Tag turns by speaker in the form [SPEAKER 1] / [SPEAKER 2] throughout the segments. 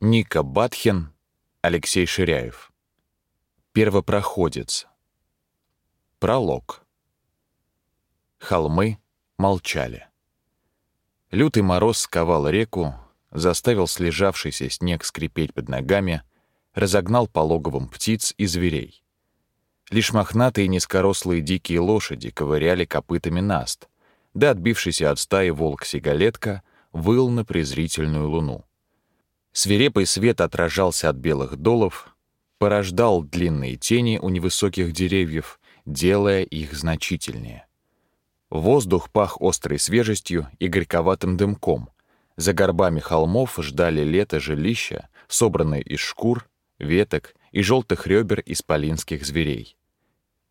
[SPEAKER 1] Ника Батхин, Алексей Ширяев. Первопроходец. Пролог. Холмы молчали. Лютый мороз сковал реку, заставил слежавшийся снег скрипеть под ногами, разогнал пологовым птиц и зверей. Лишь мохнатые низкорослые дикие лошади ковыряли копытами наст, да отбившийся от стаи волк-сигалетка выл на презрительную луну. Свирепый свет отражался от белых долов, порождал длинные тени у невысоких деревьев, делая их значительнее. Воздух пах острой свежестью и горьковатым дымком. За горбами холмов ждали лето жилища, собранные из шкур, веток и желтых ребер исполинских зверей.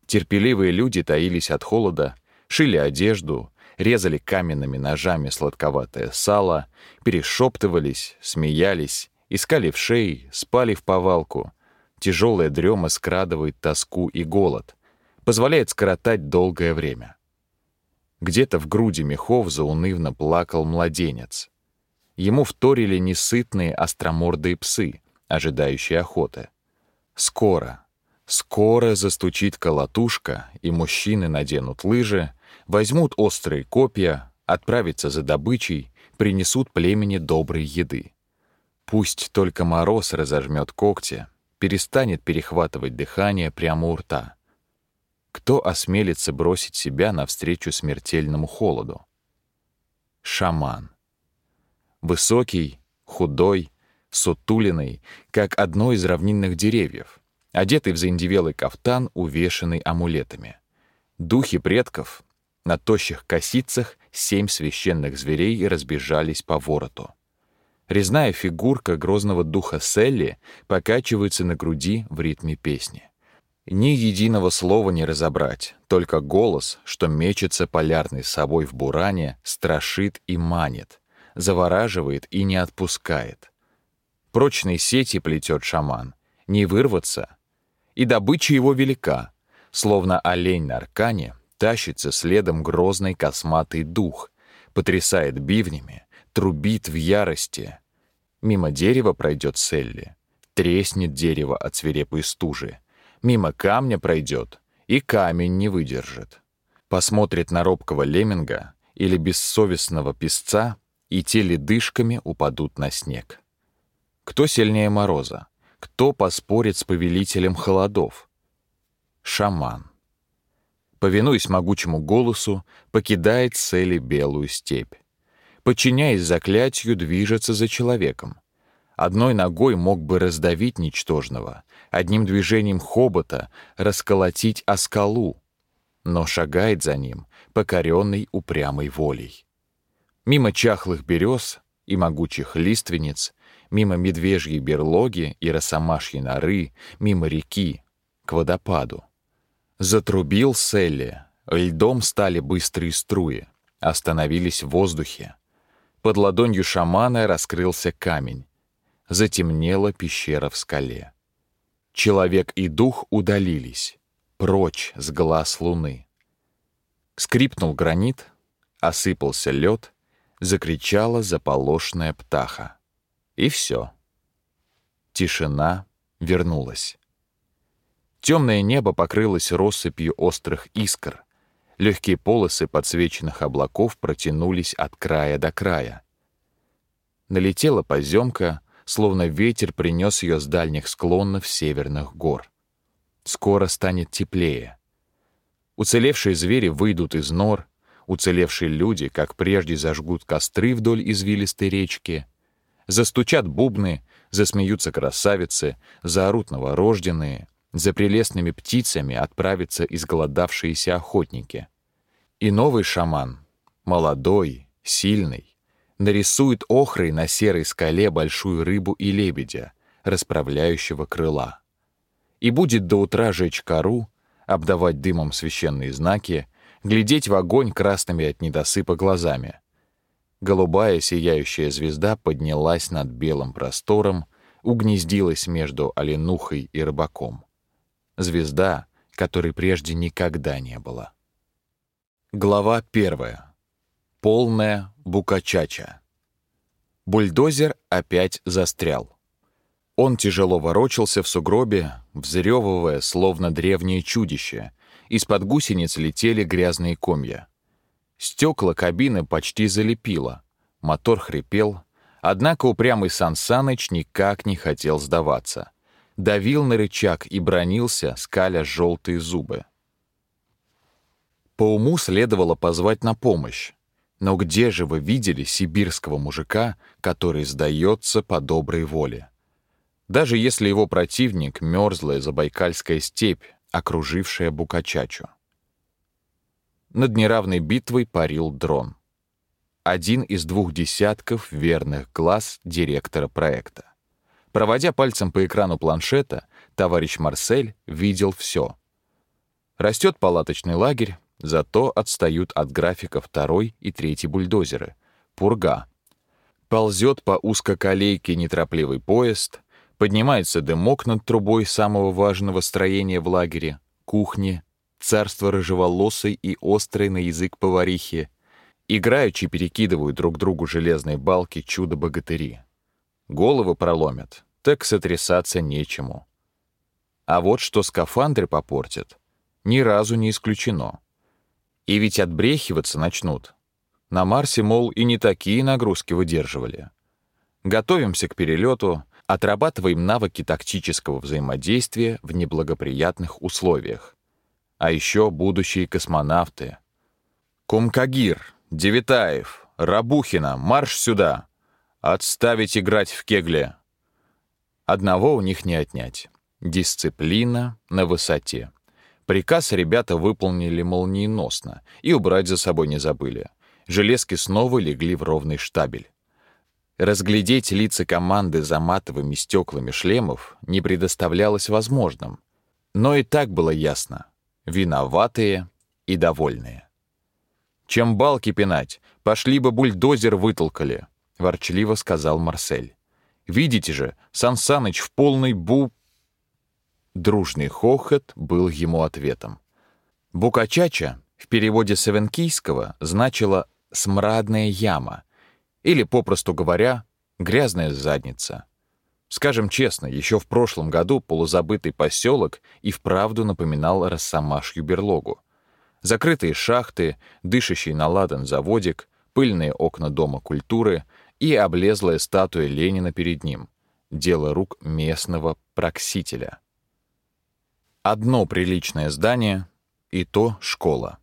[SPEAKER 1] Терпеливые люди таились от холода, шили одежду, резали каменными ножами сладковатое сало, перешептывались, смеялись, искали в шеи, спали в повалку. Тяжелая дрема скрадывает тоску и голод, позволяет скоротать долгое время. Где-то в груди мехов заунывно плакал младенец. Ему вторили несытные остромордые псы, ожидающие охоты. Скоро, скоро застучит колотушка, и мужчины наденут лыжи, возьмут острые копья, отправятся за добычей, принесут племени доброй еды. Пусть только мороз разожмет когти, перестанет перехватывать дыхание прямо у рта. Кто осмелится бросить себя навстречу смертельному холоду? Шаман. Высокий, худой, сутулиный, как одно из равнинных деревьев, одетый в заиндевелый кафтан, увешанный амулетами. Духи предков на тощих косицах семь священных зверей разбежались по вороту. Резная фигурка грозного духа Селли покачивается на груди в ритме песни. Ни единого слова не разобрать, только голос, что мечется полярной собой в буране, страшит и манит, завораживает и не отпускает. Прочной сети плетет шаман, не вырваться. И добыча его велика, словно олень на аркане тащится следом грозный косматый дух, потрясает бивнями, трубит в ярости. Мимо дерева пройдет Селли, треснет дерево от свирепой стужи. Мимо камня пройдет, и камень не выдержит. Посмотрит на робкого лемминга или бессовестного песца, и те ледышками упадут на снег. Кто сильнее мороза? Кто поспорит с повелителем холодов? Шаман повинуясь могучему голосу, покидает цели белую степь. Подчиняясь заклятию, движется за человеком. Одной ногой мог бы раздавить ничтожного, одним движением хобота расколотить о скалу, но шагает за ним, покоренный упрямой волей. Мимо чахлых берез и могучих лиственниц, мимо медвежьей берлоги и росомашьей норы, мимо реки, к водопаду. Затрубил Селли. Льдом стали быстрые струи. Остановились в воздухе. Под ладонью шамана раскрылся камень. Затемнела пещера в скале. Человек и дух удалились. Прочь с глаз луны. Скрипнул гранит, осыпался лед, закричала заполошная птаха. И все. Тишина вернулась. Темное небо покрылось россыпью острых искр. Легкие полосы подсвеченных облаков протянулись от края до края. Налетела поземка, словно ветер принес ее с дальних склонов северных гор. Скоро станет теплее. Уцелевшие звери выйдут из нор, уцелевшие люди, как прежде, зажгут костры вдоль извилистой речки, застучат бубны, засмеются красавицы, заорут новорожденные — за прелестными птицами отправятся изголодавшиеся охотники. И новый шаман, молодой, сильный, нарисует охрой на серой скале большую рыбу и лебедя, расправляющего крыла. И будет до утра жечь кору, обдавать дымом священные знаки, глядеть в огонь красными от недосыпа глазами. Голубая сияющая звезда поднялась над белым простором, угнездилась между оленухой и рыбаком звезда, которой прежде никогда не было. Глава первая. Полная букачача. Бульдозер опять застрял. Он тяжело ворочался в сугробе, взрёвывая, словно древнее чудище. Из-под гусениц летели грязные комья. Стекла кабины почти залепило. Мотор хрипел. Однако упрямый Сан никак не хотел сдаваться. Давил на рычаг и бронился, скаля желтые зубы. По уму следовало позвать на помощь. Но где же вы видели сибирского мужика, который сдается по доброй воле? даже если его противник — мерзлая забайкальская степь, окружившая Букачачу. Над неравной битвой парил дрон. Один из двух десятков верных глаз директора проекта. Проводя пальцем по экрану планшета, товарищ Марсель видел все. Растет палаточный лагерь, зато отстают от графика второй и третий бульдозеры. Пурга. Ползет по узкоколейке неторопливый поезд — Поднимается дымок над трубой самого важного строения в лагере — кухни, царство рыжеволосой и острой на язык поварихи. Играючи перекидывают друг другу железные балки чудо-богатыри. Головы проломят, так сотрясаться нечему. А вот что скафандры попортят, ни разу не исключено. И ведь отбрехиваться начнут. На Марсе, мол, и не такие нагрузки выдерживали. Готовимся к перелету, Отрабатываем навыки тактического взаимодействия в неблагоприятных условиях. А еще будущие космонавты. Кумкагир, Девитаев, Рабухина, марш сюда! Отставить играть в кегле! Одного у них не отнять. Дисциплина на высоте. Приказ ребята выполнили молниеносно и убрать за собой не забыли. Железки снова легли в ровный штабель. Разглядеть лица команды за матовыми стеклами шлемов не предоставлялось возможным. Но и так было ясно. Виноватые и довольные. «Чем балки пинать? Пошли бы бульдозер вытолкали», — ворчливо сказал Марсель. «Видите же, Сан Саныч в полной бу...» Дружный хохот был ему ответом. Букачача в переводе с эвенкийского значило «смрадная яма», или, попросту говоря, грязная задница. Скажем честно, еще в прошлом году полузабытый поселок и вправду напоминал Росомашью берлогу. Закрытые шахты, дышащий на ладан заводик, пыльные окна Дома культуры и облезлая статуя Ленина перед ним. Дело рук местного проксителя. Одно приличное здание, и то школа.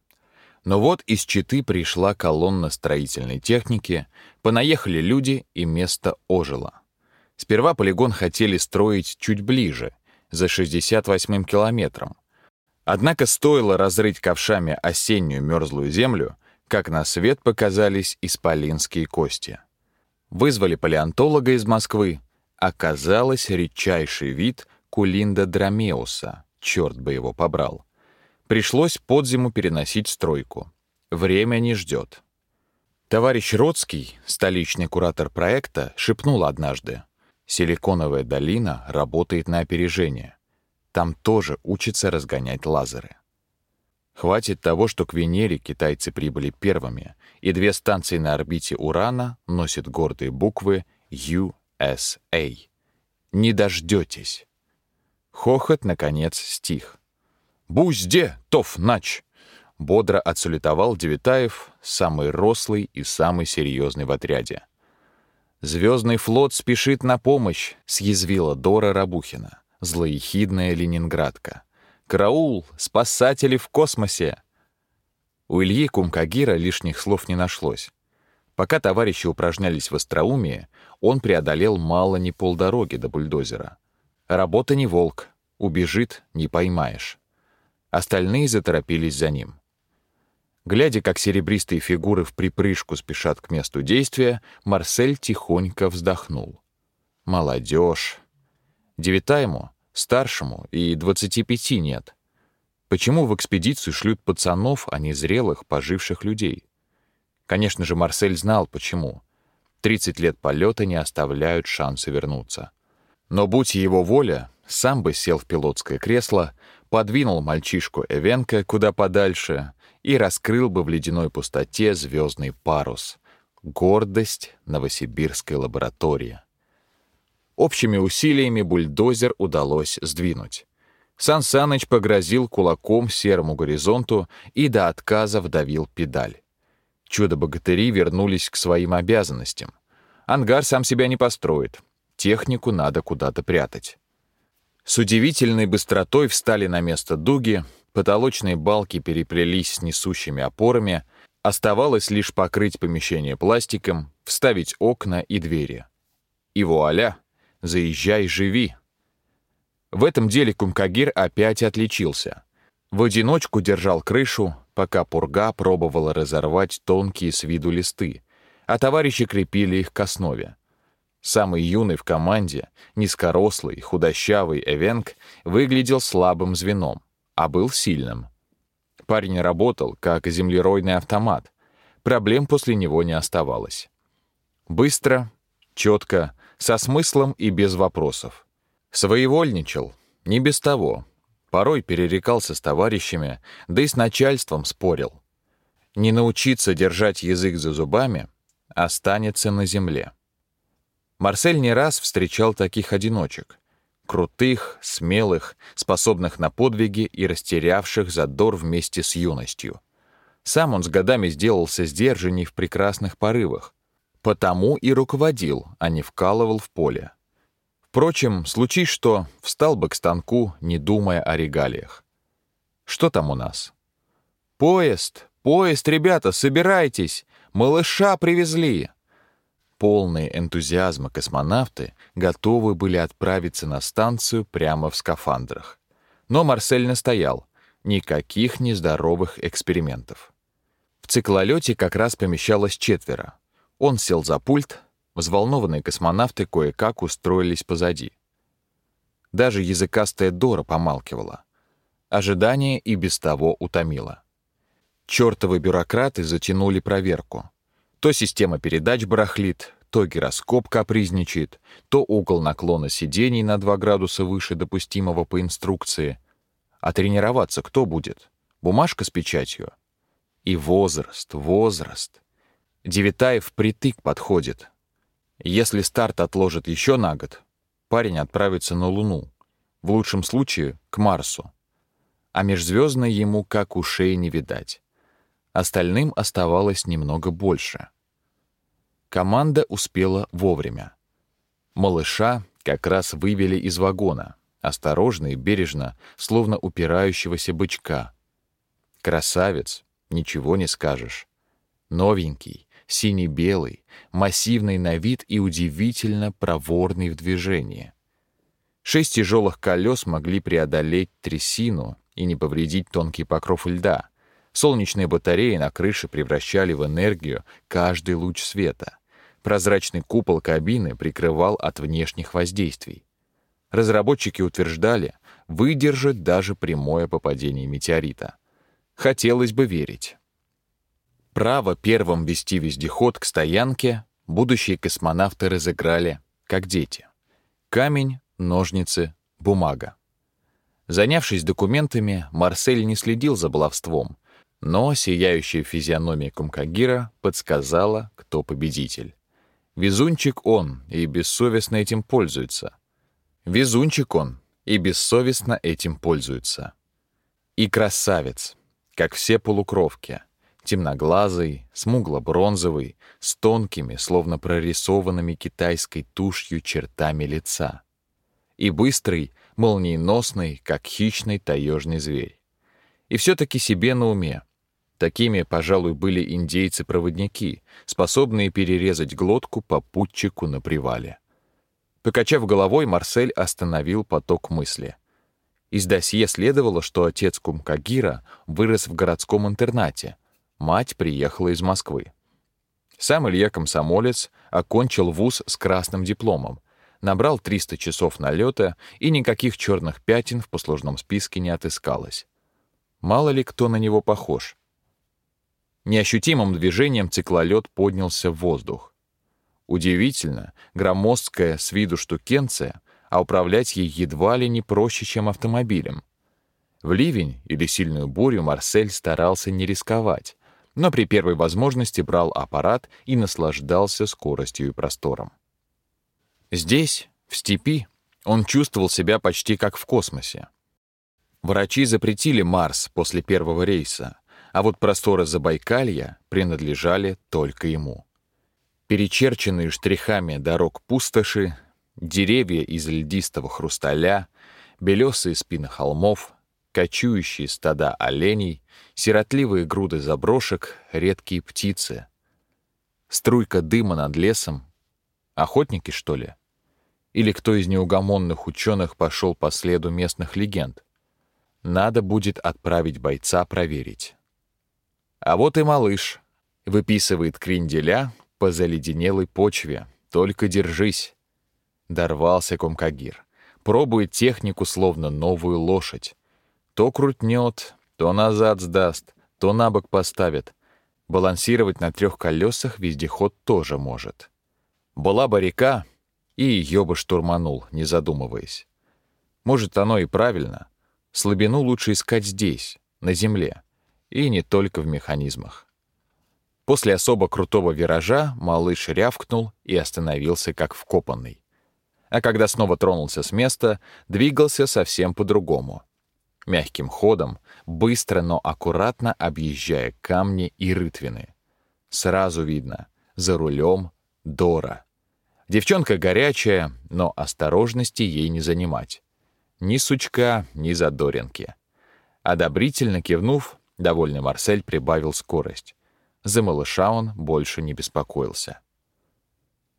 [SPEAKER 1] Но вот из Читы пришла колонна строительной техники, понаехали люди, и место ожило. Сперва полигон хотели строить чуть ближе, за 68-м километром. Однако стоило разрыть ковшами осеннюю мерзлую землю, как на свет показались исполинские кости. Вызвали палеонтолога из Москвы. Оказалось редчайший вид кулинда драмеуса, черт бы его побрал. Пришлось под зиму переносить стройку. Время не ждет. Товарищ Родский, столичный куратор проекта, шепнул однажды. «Силиконовая долина работает на опережение. Там тоже учатся разгонять лазеры». Хватит того, что к Венере китайцы прибыли первыми, и две станции на орбите Урана носят гордые буквы USA. Не дождетесь. Хохот, наконец, стих. «Бузде, тов, нач!» Бодро отсулетовал Девитаев, самый рослый и самый серьезный в отряде. «Звездный флот спешит на помощь», — съязвила Дора Рабухина, злоехидная ленинградка. «Караул! Спасатели в космосе!» У Ильи Кумкагира лишних слов не нашлось. Пока товарищи упражнялись в остроумии, он преодолел мало не полдороги до бульдозера. Работа не волк, убежит — не поймаешь. Остальные заторопились за ним. Глядя, как серебристые фигуры в припрыжку спешат к месту действия, Марсель тихонько вздохнул. Молодежь. Девята ему, старшему, и двадцати пяти нет. Почему в экспедицию шлют пацанов, а не зрелых, поживших людей? Конечно же, Марсель знал, почему. Тридцать лет полета не оставляют шанса вернуться. Но будь его воля, сам бы сел в пилотское кресло, подвинул мальчишку Эвенка куда подальше и раскрыл бы в ледяной пустоте звездный парус. Гордость Новосибирской лаборатории. Общими усилиями бульдозер удалось сдвинуть. Сан погрозил кулаком серому горизонту и до отказа вдавил педаль. Чудо-богатыри вернулись к своим обязанностям. Ангар сам себя не построит. Технику надо куда-то прятать. С удивительной быстротой встали на место дуги, потолочные балки переплелись с несущими опорами, оставалось лишь покрыть помещение пластиком, вставить окна и двери. И вуаля! Заезжай, живи! В этом деле Кумкагир опять отличился. В одиночку держал крышу, пока пурга пробовала разорвать тонкие с виду листы, а товарищи крепили их к основе. Самый юный в команде, низкорослый, худощавый Эвенг выглядел слабым звеном, а был сильным. Парень работал, как землеройный автомат. Проблем после него не оставалось. Быстро, четко, со смыслом и без вопросов. Своевольничал, не без того. Порой перерекался с товарищами, да и с начальством спорил. Не научиться держать язык за зубами останется на земле. Марсель не раз встречал таких одиночек. Крутых, смелых, способных на подвиги и растерявших задор вместе с юностью. Сам он с годами сделался сдержанней в прекрасных порывах. Потому и руководил, а не вкалывал в поле. Впрочем, случись что, встал бы к станку, не думая о регалиях. Что там у нас? «Поезд! Поезд, ребята, собирайтесь! Малыша привезли!» Полные энтузиазма космонавты готовы были отправиться на станцию прямо в скафандрах. Но Марсель настоял. Никаких нездоровых экспериментов. В циклолете как раз помещалось четверо. Он сел за пульт, Взволнованные космонавты кое-как устроились позади. Даже языкастая Дора помалкивала. Ожидание и без того утомило. Чёртовы бюрократы затянули проверку. То система передач барахлит, то гироскоп капризничает, то угол наклона сидений на 2 градуса выше допустимого по инструкции. А тренироваться кто будет? Бумажка с печатью? И возраст, возраст. Девятаев притык подходит, если старт отложит еще на год, парень отправится на Луну, в лучшем случае — к Марсу. А межзвездной ему как ушей не видать. Остальным оставалось немного больше. Команда успела вовремя. Малыша как раз вывели из вагона, осторожно и бережно, словно упирающегося бычка. Красавец, ничего не скажешь. Новенький, сине-белый, массивный на вид и удивительно проворный в движении. Шесть тяжелых колес могли преодолеть трясину и не повредить тонкий покров льда. Солнечные батареи на крыше превращали в энергию каждый луч света. Прозрачный купол кабины прикрывал от внешних воздействий. Разработчики утверждали, выдержит даже прямое попадение метеорита. Хотелось бы верить. Право первым вести вездеход к стоянке будущие космонавты разыграли, как дети. Камень, ножницы, бумага. Занявшись документами, Марсель не следил за баловством, но сияющая физиономия Кумкагира подсказала, кто победитель. Везунчик он и бессовестно этим пользуется. Везунчик он и бессовестно этим пользуется. И красавец, как все полукровки — темноглазый, смугло-бронзовый, с тонкими, словно прорисованными китайской тушью чертами лица. И быстрый, молниеносный, как хищный таежный зверь. И все-таки себе на уме. Такими, пожалуй, были индейцы-проводники, способные перерезать глотку попутчику на привале. Покачав головой, Марсель остановил поток мысли. Из досье следовало, что отец Кумкагира вырос в городском интернате — Мать приехала из Москвы. Сам Илья Комсомолец окончил вуз с красным дипломом, набрал 300 часов налета, и никаких черных пятен в послужном списке не отыскалось. Мало ли кто на него похож. Неощутимым движением циклолет поднялся в воздух. Удивительно, громоздкая с виду штукенция, а управлять ей едва ли не проще, чем автомобилем. В ливень или сильную бурю Марсель старался не рисковать, но при первой возможности брал аппарат и наслаждался скоростью и простором. Здесь, В степи он чувствовал себя почти как в космосе. Врачи запретили Марс после первого рейса, а вот просторы Забайкалья принадлежали только ему. Перечерченные штрихами дорог пустоши, деревья из льдистого хрусталя, белесые спины холмов, кочующие стада оленей, сиротливые груды заброшек, редкие птицы. Струйка дыма над лесом. Охотники, что ли? Или кто из неугомонных ученых пошел по следу местных легенд? Надо будет отправить бойца проверить. А вот и малыш. Выписывает кренделя по заледенелой почве. Только держись. Дорвался Комкагир. Пробует технику, словно новую лошадь. То крутнет, то назад сдаст, то на бок поставит. Балансировать на трех колесах вездеход тоже может. Была бы река, и ее бы штурманул, не задумываясь. Может, оно и правильно. Слабину лучше искать здесь, на земле, и не только в механизмах. После особо крутого виража малыш рявкнул и остановился как вкопанный. А когда снова тронулся с места, двигался совсем по-другому. Мягким ходом, быстро, но аккуратно объезжая камни и рытвины. Сразу видно, за рулем Дора. Девчонка горячая, но осторожности ей не занимать. Ни сучка, ни задоринки. Одобрительно кивнув, довольный Марсель прибавил скорость. За малыша он больше не беспокоился.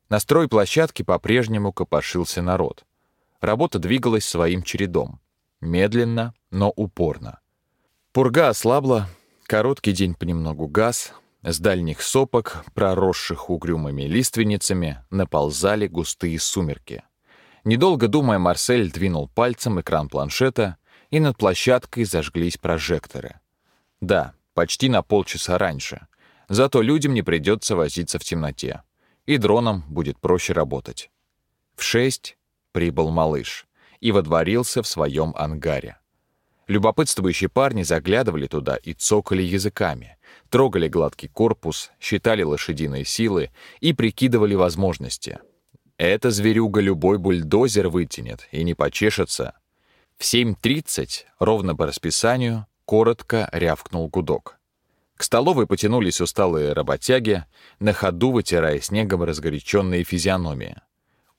[SPEAKER 1] На стройплощадке по-прежнему копошился народ. Работа двигалась своим чередом. Медленно, но упорно. Пурга ослабла, короткий день понемногу газ, с дальних сопок, проросших угрюмыми лиственницами, наползали густые сумерки — Недолго думая, Марсель двинул пальцем экран планшета, и над площадкой зажглись прожекторы. Да, почти на полчаса раньше. Зато людям не придется возиться в темноте. И дронам будет проще работать. В шесть прибыл малыш и водворился в своем ангаре. Любопытствующие парни заглядывали туда и цокали языками, трогали гладкий корпус, считали лошадиные силы и прикидывали возможности — эта зверюга любой бульдозер вытянет и не почешется. В 7.30, ровно по расписанию, коротко рявкнул гудок. К столовой потянулись усталые работяги, на ходу вытирая снегом разгоряченные физиономии.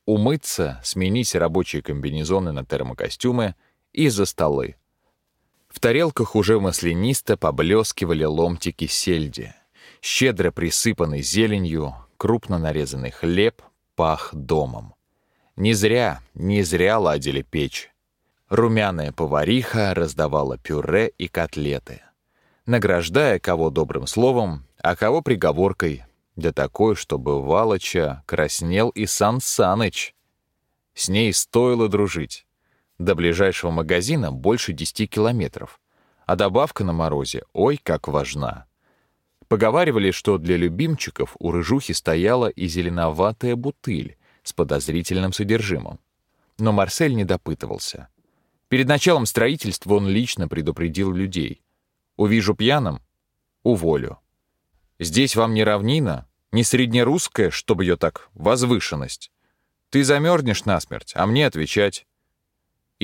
[SPEAKER 1] Умыться, сменить рабочие комбинезоны на термокостюмы и за столы. В тарелках уже маслянисто поблескивали ломтики сельди, щедро присыпанный зеленью, крупно нарезанный хлеб, пах домом. Не зря, не зря ладили печь. Румяная повариха раздавала пюре и котлеты, награждая кого добрым словом, а кого приговоркой, да такой, чтобы Валыча краснел и Сан Саныч. С ней стоило дружить. До ближайшего магазина больше десяти километров, а добавка на морозе ой как важна. Поговаривали, что для любимчиков у рыжухи стояла и зеленоватая бутыль с подозрительным содержимым. Но Марсель не допытывался. Перед началом строительства он лично предупредил людей. «Увижу пьяным — уволю. Здесь вам не равнина, не среднерусская, чтобы ее так, возвышенность. Ты замерзнешь насмерть, а мне отвечать».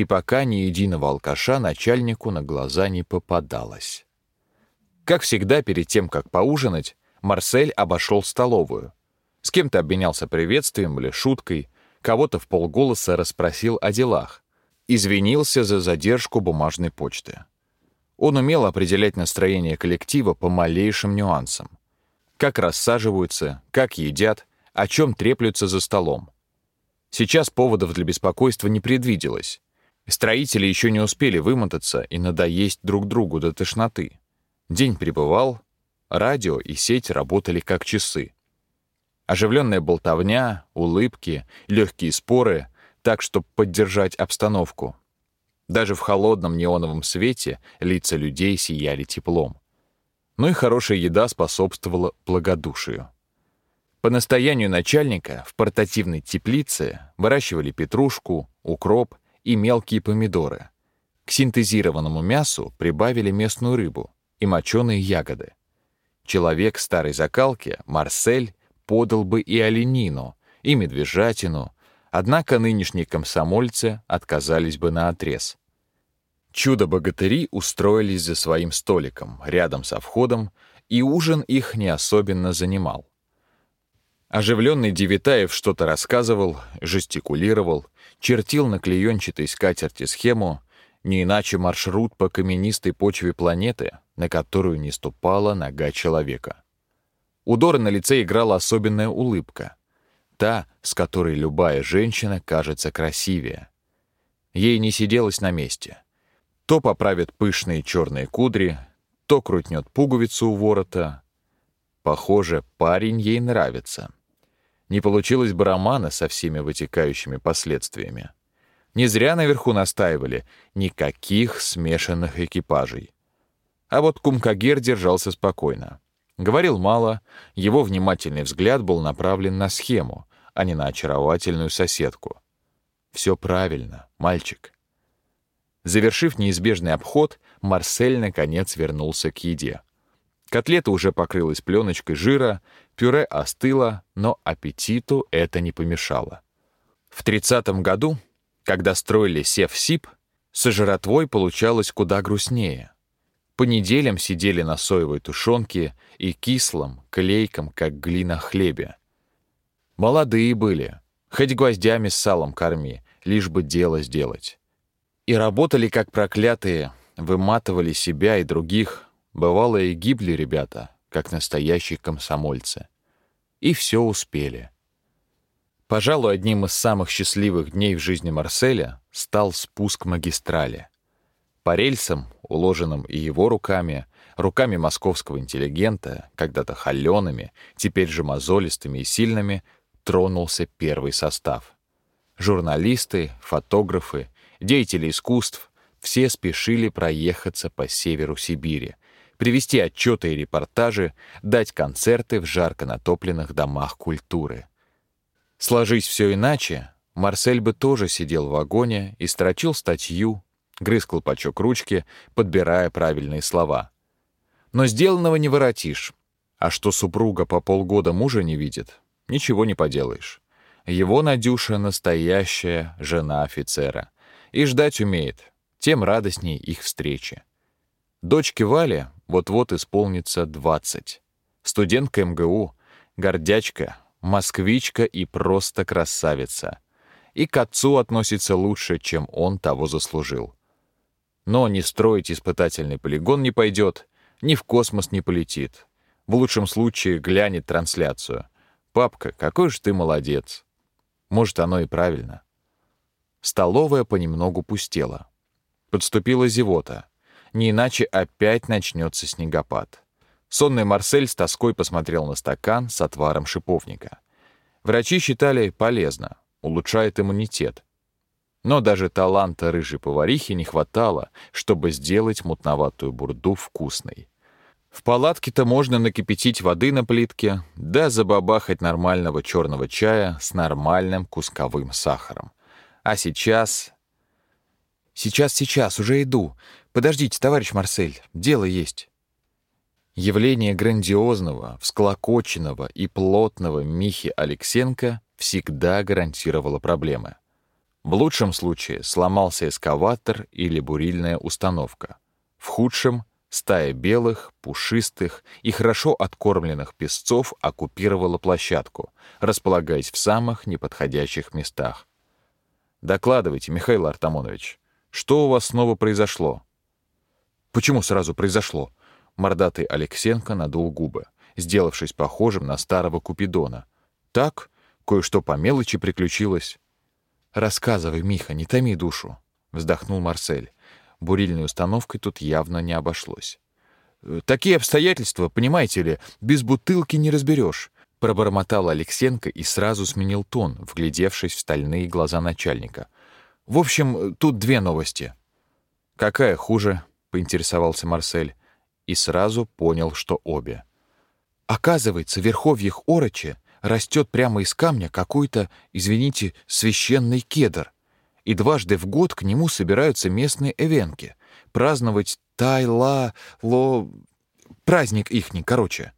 [SPEAKER 1] И пока ни единого алкаша начальнику на глаза не попадалось. Как всегда, перед тем, как поужинать, Марсель обошел столовую. С кем-то обменялся приветствием или шуткой, кого-то в полголоса расспросил о делах, извинился за задержку бумажной почты. Он умел определять настроение коллектива по малейшим нюансам. Как рассаживаются, как едят, о чем треплются за столом. Сейчас поводов для беспокойства не предвиделось. Строители еще не успели вымотаться и надоесть друг другу до тошноты. День пребывал, радио и сеть работали как часы. Оживленная болтовня, улыбки, легкие споры, так, чтобы поддержать обстановку. Даже в холодном неоновом свете лица людей сияли теплом. Ну и хорошая еда способствовала благодушию. По настоянию начальника в портативной теплице выращивали петрушку, укроп и мелкие помидоры. К синтезированному мясу прибавили местную рыбу — и моченые ягоды. Человек старой закалки, Марсель, подал бы и оленину, и медвежатину, Однако нынешние комсомольцы отказались бы на отрез. Чудо-богатыри устроились за своим столиком, рядом со входом, и ужин их не особенно занимал. Оживленный Девитаев что-то рассказывал, жестикулировал, чертил на клеенчатой скатерти схему, не иначе маршрут по каменистой почве планеты, на которую не ступала нога человека. У Доры на лице играла особенная улыбка. Та, с которой любая женщина кажется красивее. Ей не сиделось на месте. То поправит пышные черные кудри, то крутнет пуговицу у ворота. Похоже, парень ей нравится. Не получилось бы романа со всеми вытекающими последствиями. Не зря наверху настаивали никаких смешанных экипажей. А вот Кумкагер держался спокойно. Говорил мало, его внимательный взгляд был направлен на схему, а не на очаровательную соседку. Все правильно, мальчик. Завершив неизбежный обход, Марсель наконец вернулся к еде. Котлета уже покрылась пленочкой жира, пюре остыло, но аппетиту это не помешало. В тридцатом году, когда строили Сев-Сип, со жратвой получалось куда грустнее. По неделям сидели на соевой тушенке и кислом, клейком, как глина хлебе. Молодые были, хоть гвоздями с салом корми, лишь бы дело сделать. И работали как проклятые, выматывали себя и других, бывало и гибли ребята, как настоящие комсомольцы. И все успели. Пожалуй, одним из самых счастливых дней в жизни Марселя стал спуск магистрали. По рельсам, уложенным и его руками, руками московского интеллигента, когда-то холеными, теперь же мозолистыми и сильными, тронулся первый состав. Журналисты, фотографы, деятели искусств — все спешили проехаться по северу Сибири, привести отчеты и репортажи, дать концерты в жарко натопленных домах культуры. Сложись все иначе, Марсель бы тоже сидел в вагоне и строчил статью, грыз колпачок ручки, подбирая правильные слова. Но сделанного не воротишь. А что супруга по полгода мужа не видит, ничего не поделаешь. Его Надюша — настоящая жена офицера. И ждать умеет, тем радостней их встречи. Дочке Вале вот-вот исполнится 20. Студентка МГУ, гордячка, москвичка и просто красавица. И к отцу относится лучше, чем он того заслужил. Но не строить испытательный полигон не пойдет, ни в космос не полетит. В лучшем случае глянет трансляцию. «Папка, какой же ты молодец!» Может, оно и правильно. Столовая понемногу пустела. Подступила зевота. Не иначе опять начнется снегопад. Сонный Марсель с тоской посмотрел на стакан с отваром шиповника. Врачи считали полезно, улучшает иммунитет. Но даже таланта рыжей поварихи не хватало, чтобы сделать мутноватую бурду вкусной. В палатке-то можно накипятить воды на плитке, да забабахать нормального черного чая с нормальным кусковым сахаром. А сейчас... Сейчас, сейчас, уже иду. Подождите, товарищ Марсель, дело есть. Явление грандиозного, всклокоченного и плотного Михи Алексенко всегда гарантировало проблемы. В лучшем случае сломался эскаватор или бурильная установка. В худшем — стая белых, пушистых и хорошо откормленных песцов оккупировала площадку, располагаясь в самых неподходящих местах. «Докладывайте, Михаил Артамонович, что у вас снова произошло?» «Почему сразу произошло?» Мордатый Алексенко надул губы, сделавшись похожим на старого Купидона. «Так, кое-что по мелочи приключилось». «Рассказывай, Миха, не томи душу», — вздохнул Марсель. Бурильной установкой тут явно не обошлось. «Э, «Такие обстоятельства, понимаете ли, без бутылки не разберешь», — пробормотал Алексенко и сразу сменил тон, вглядевшись в стальные глаза начальника. «В общем, тут две новости». «Какая хуже?» — поинтересовался Марсель. И сразу понял, что обе. Оказывается, в верховьях Орочи растет прямо из камня какой-то, извините, священный кедр. И дважды в год к нему собираются местные эвенки. Праздновать Тайла, Ло... Праздник ихний, короче.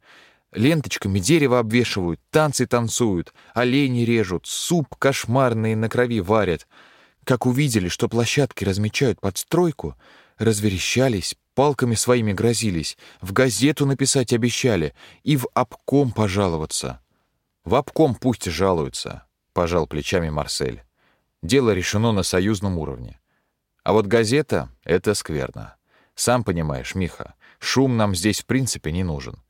[SPEAKER 1] Ленточками дерево обвешивают, танцы танцуют, олени режут, суп кошмарный на крови варят. Как увидели, что площадки размечают под стройку, разверещались, палками своими грозились, в газету написать обещали и в обком пожаловаться. В обком пусть жалуются, пожал плечами Марсель. Дело решено на союзном уровне. А вот газета — это скверно. Сам понимаешь, Миха, шум нам здесь в принципе не нужен.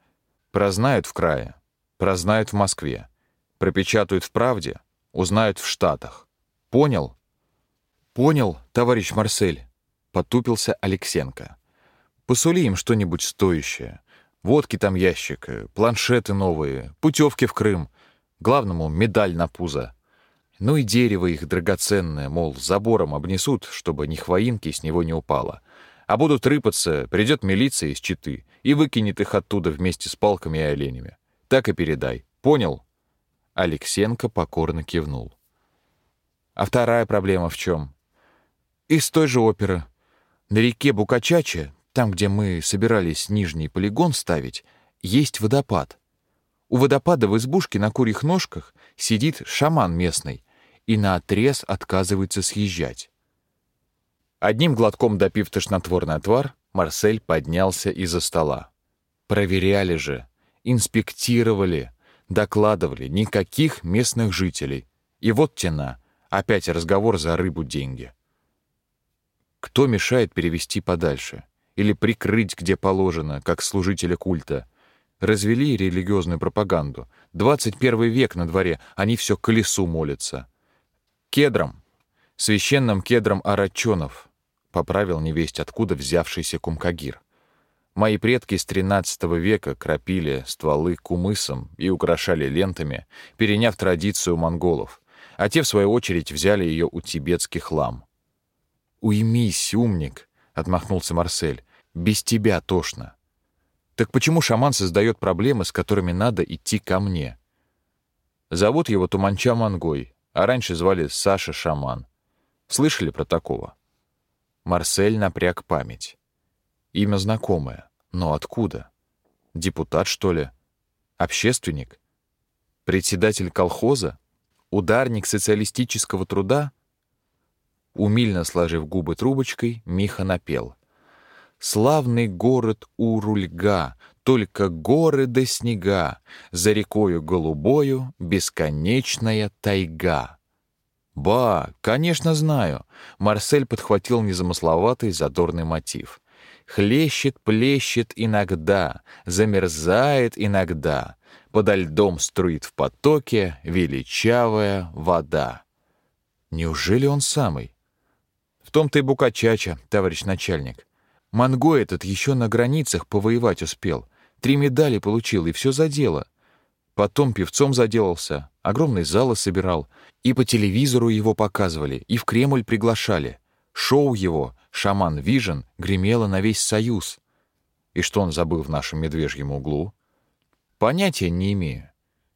[SPEAKER 1] Прознают в крае, прознают в Москве, пропечатают в «Правде», узнают в Штатах. Понял? Понял, товарищ Марсель, потупился Алексенко. Посули им что-нибудь стоящее. Водки там ящик, планшеты новые, путевки в Крым. Главному медаль на пузо. Ну и дерево их драгоценное, мол, забором обнесут, чтобы ни хвоинки с него не упало. А будут рыпаться, придет милиция из Читы и выкинет их оттуда вместе с палками и оленями. Так и передай. Понял?» Алексенко покорно кивнул. «А вторая проблема в чем? Из той же оперы. На реке Букачача, там, где мы собирались нижний полигон ставить, есть водопад. У водопада в избушке на курьих ножках сидит шаман местный и наотрез отказывается съезжать. Одним глотком допив тошнотворный отвар, Марсель поднялся из-за стола. Проверяли же, инспектировали, докладывали, никаких местных жителей. И вот тена, опять разговор за рыбу деньги. Кто мешает перевести подальше? Или прикрыть, где положено, как служители культа? Развели религиозную пропаганду. 21 век на дворе, они все колесу молятся. Кедром, священным кедром арачонов, поправил невесть откуда взявшийся кумкагир. Мои предки с XIII века кропили стволы кумысом и украшали лентами, переняв традицию монголов, а те, в свою очередь, взяли ее у тибетских лам. «Уймись, умник!» — отмахнулся Марсель. «Без тебя тошно». «Так почему шаман создает проблемы, с которыми надо идти ко мне?» Зовут его Туманча Мангой, а раньше звали Саша Шаман. Слышали про такого? Марсель напряг память. Имя знакомое, но откуда? Депутат, что ли? Общественник? Председатель колхоза? Ударник социалистического труда? Умильно сложив губы трубочкой, Миха напел. «Славный город Урульга, только горы да снега, за рекою голубою бесконечная тайга». «Ба, конечно, знаю». Марсель подхватил незамысловатый задорный мотив. «Хлещет, плещет иногда, замерзает иногда, подо льдом струит в потоке величавая вода». Неужели он самый? Том-то и Букачача, товарищ начальник. Монго этот еще на границах повоевать успел. Три медали получил, и все за дело. Потом певцом заделался, огромные залы собирал, и по телевизору его показывали, и в Кремль приглашали. Шоу его «Шаман Вижен» гремело на весь Союз. И что он забыл в нашем медвежьем углу? Понятия не имею.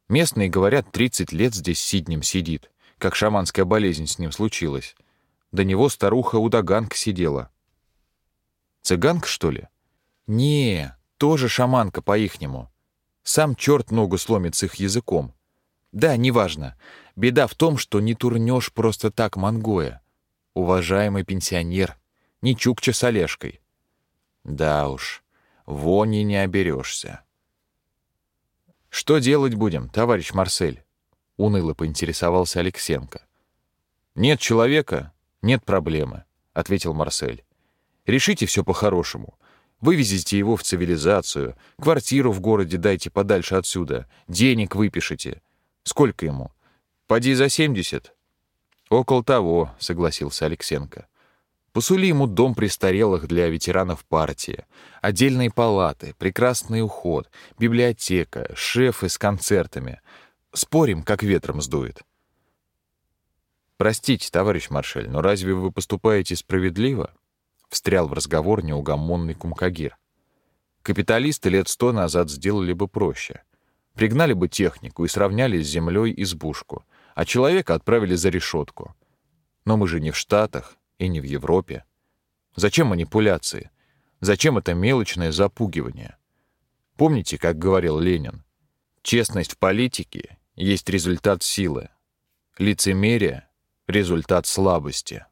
[SPEAKER 1] Местные говорят, 30 лет здесь сиднем сидит, как шаманская болезнь с ним случилась. До него старуха Удаганка сидела. Цыганка, что ли? Не, тоже шаманка по-ихнему. Сам черт ногу сломит с их языком. Да, неважно. Беда в том, что не турнешь просто так мангоя. Уважаемый пенсионер, не чукча с Олежкой. Да уж, вони не оберешься. «Что делать будем, товарищ Марсель?» — уныло поинтересовался Алексенко. «Нет человека — нет проблемы», — ответил Марсель. «Решите все по-хорошему. Вывезите его в цивилизацию, квартиру в городе дайте подальше отсюда, денег выпишите. Сколько ему? Поди за семьдесят?» «Около того», — согласился Алексенко. «Посули ему дом престарелых для ветеранов партии, отдельные палаты, прекрасный уход, библиотека, шефы с концертами. Спорим, как ветром сдует». «Простите, товарищ Маршаль, но разве вы поступаете справедливо?» встрял в разговор неугомонный Кумкагир. Капиталисты лет сто назад сделали бы проще. Пригнали бы технику и сравняли с землей избушку, а человека отправили за решетку. Но мы же не в Штатах и не в Европе. Зачем манипуляции? Зачем это мелочное запугивание? Помните, как говорил Ленин? Честность в политике есть результат силы. Лицемерие — результат слабости.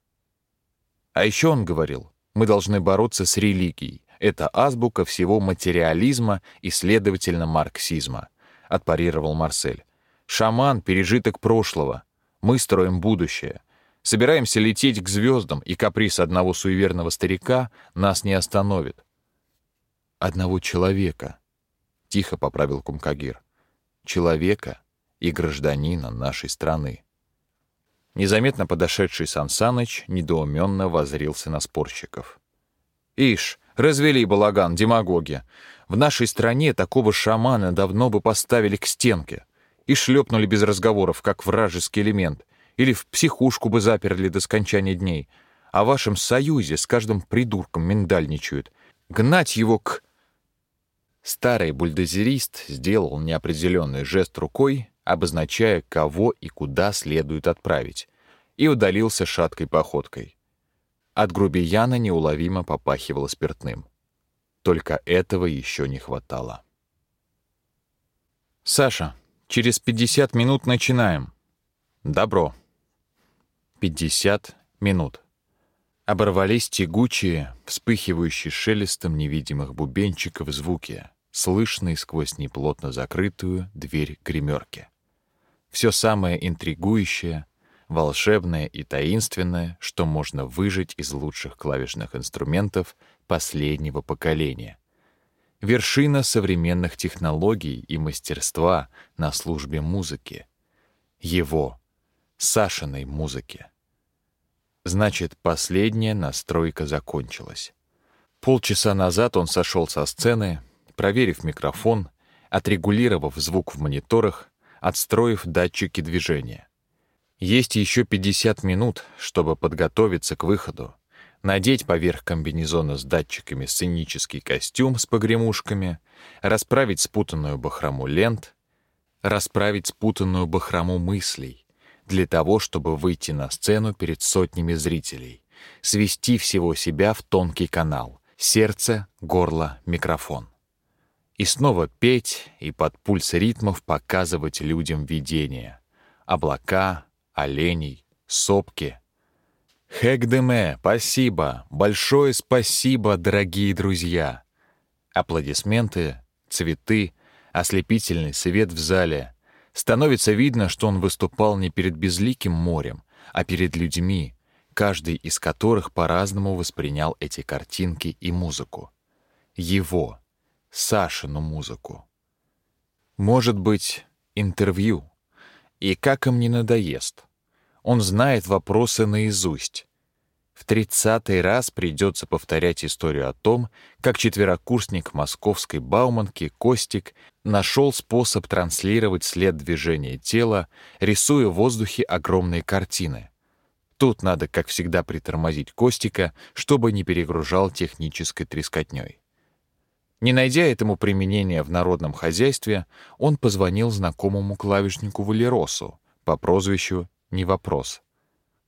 [SPEAKER 1] А еще он говорил, мы должны бороться с религией. Это азбука всего материализма и, следовательно, марксизма, отпарировал Марсель. Шаман — пережиток прошлого. Мы строим будущее. Собираемся лететь к звездам, и каприз одного суеверного старика нас не остановит. Одного человека, — тихо поправил Кумкагир. Человека и гражданина нашей страны. Незаметно подошедший Сан Саныч недоуменно возрился на спорщиков. «Ишь, развели балаган, демагоги. В нашей стране такого шамана давно бы поставили к стенке и шлепнули без разговоров, как вражеский элемент, или в психушку бы заперли до скончания дней. О вашем союзе с каждым придурком миндальничают. Гнать его к...» Старый бульдозерист сделал неопределенный жест рукой, обозначая, кого и куда следует отправить, и удалился шаткой походкой. От грубияна неуловимо попахивало спиртным. Только этого еще не хватало. «Саша, через 50 минут начинаем». «Добро». 50 минут. Оборвались тягучие, вспыхивающие шелестом невидимых бубенчиков звуки, слышные сквозь неплотно закрытую дверь гримерки все самое интригующее, волшебное и таинственное, что можно выжать из лучших клавишных инструментов последнего поколения. Вершина современных технологий и мастерства на службе музыки. Его, Сашиной музыки. Значит, последняя настройка закончилась. Полчаса назад он сошел со сцены, проверив микрофон, отрегулировав звук в мониторах, отстроив датчики движения. Есть еще 50 минут, чтобы подготовиться к выходу, надеть поверх комбинезона с датчиками сценический костюм с погремушками, расправить спутанную бахрому лент, расправить спутанную бахрому мыслей, для того, чтобы выйти на сцену перед сотнями зрителей, свести всего себя в тонкий канал — сердце, горло, микрофон. И снова петь и под пульс ритмов показывать людям видения. Облака, оленей, сопки. Хэгдеме, спасибо, большое спасибо, дорогие друзья. Аплодисменты, цветы, ослепительный свет в зале. Становится видно, что он выступал не перед безликим морем, а перед людьми, каждый из которых по-разному воспринял эти картинки и музыку. Его, Сашину музыку. Может быть, интервью. И как им не надоест. Он знает вопросы наизусть. В тридцатый раз придется повторять историю о том, как четверокурсник московской Бауманки Костик нашел способ транслировать след движения тела, рисуя в воздухе огромные картины. Тут надо, как всегда, притормозить Костика, чтобы не перегружал технической трескотней. Не найдя этому применения в народном хозяйстве, он позвонил знакомому клавишнику Валеросу по прозвищу «Не вопрос».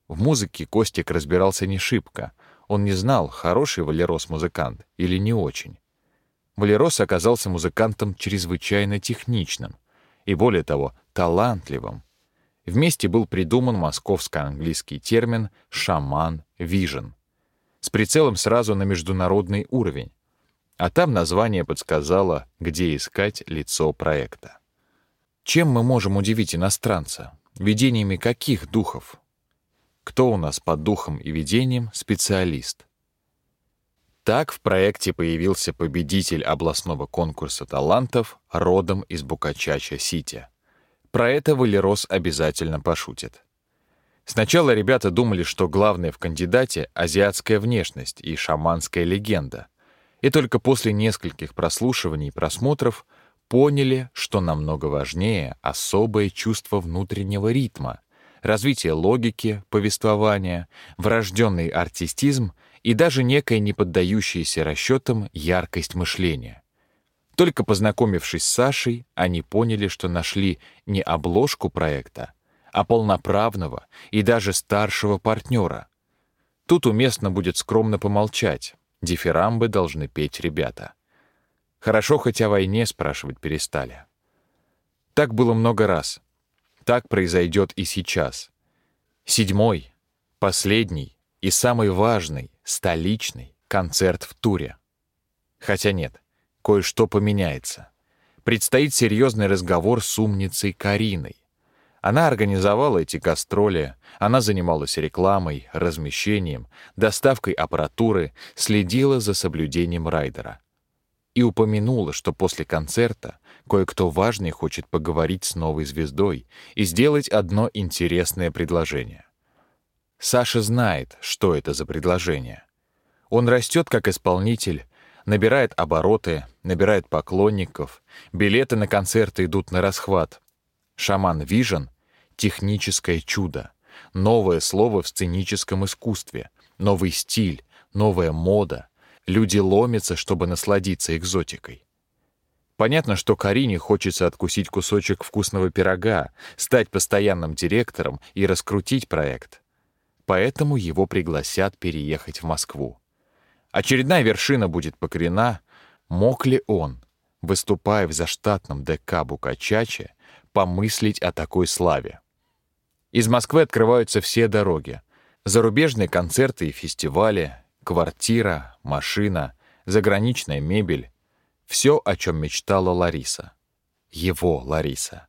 [SPEAKER 1] В музыке Костик разбирался не шибко. Он не знал, хороший Валерос музыкант или не очень. Валерос оказался музыкантом чрезвычайно техничным и, более того, талантливым. Вместе был придуман московско-английский термин «шаман-вижен» с прицелом сразу на международный уровень, а там название подсказало, где искать лицо проекта. Чем мы можем удивить иностранца? Видениями каких духов? Кто у нас по духам и видениям специалист? Так в проекте появился победитель областного конкурса талантов родом из Букачача-Сити. Про это Валерос обязательно пошутит. Сначала ребята думали, что главное в кандидате — азиатская внешность и шаманская легенда — и только после нескольких прослушиваний и просмотров поняли, что намного важнее особое чувство внутреннего ритма, развитие логики, повествования, врожденный артистизм и даже некая неподдающаяся расчетам яркость мышления. Только познакомившись с Сашей, они поняли, что нашли не обложку проекта, а полноправного и даже старшего партнера. Тут уместно будет скромно помолчать, Дифирамбы должны петь ребята. Хорошо, хотя о войне спрашивать перестали. Так было много раз. Так произойдет и сейчас. Седьмой, последний и самый важный, столичный концерт в туре. Хотя нет, кое-что поменяется. Предстоит серьезный разговор с умницей Кариной. Она организовала эти гастроли, она занималась рекламой, размещением, доставкой аппаратуры, следила за соблюдением райдера. И упомянула, что после концерта кое-кто важный хочет поговорить с новой звездой и сделать одно интересное предложение. Саша знает, что это за предложение. Он растет как исполнитель, набирает обороты, набирает поклонников, билеты на концерты идут на расхват. Шаман Вижен — техническое чудо, новое слово в сценическом искусстве, новый стиль, новая мода. Люди ломятся, чтобы насладиться экзотикой. Понятно, что Карине хочется откусить кусочек вкусного пирога, стать постоянным директором и раскрутить проект. Поэтому его пригласят переехать в Москву. Очередная вершина будет покорена. Мог ли он, выступая в заштатном ДК Букачаче, помыслить о такой славе? Из Москвы открываются все дороги. Зарубежные концерты и фестивали, квартира, машина, заграничная мебель. Все, о чем мечтала Лариса. Его Лариса.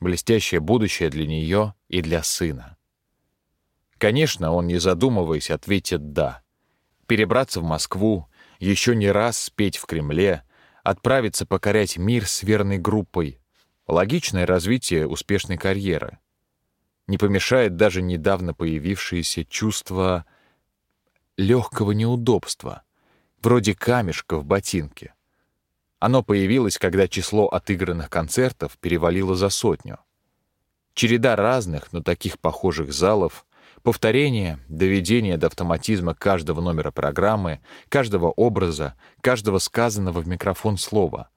[SPEAKER 1] Блестящее будущее для нее и для сына. Конечно, он, не задумываясь, ответит «да» перебраться в Москву, еще не раз спеть в Кремле, отправиться покорять мир с верной группой. Логичное развитие успешной карьеры. Не помешает даже недавно появившееся чувство легкого неудобства, вроде камешка в ботинке. Оно появилось, когда число отыгранных концертов перевалило за сотню. Череда разных, но таких похожих залов Повторение, доведение до автоматизма каждого номера программы, каждого образа, каждого сказанного в микрофон слова.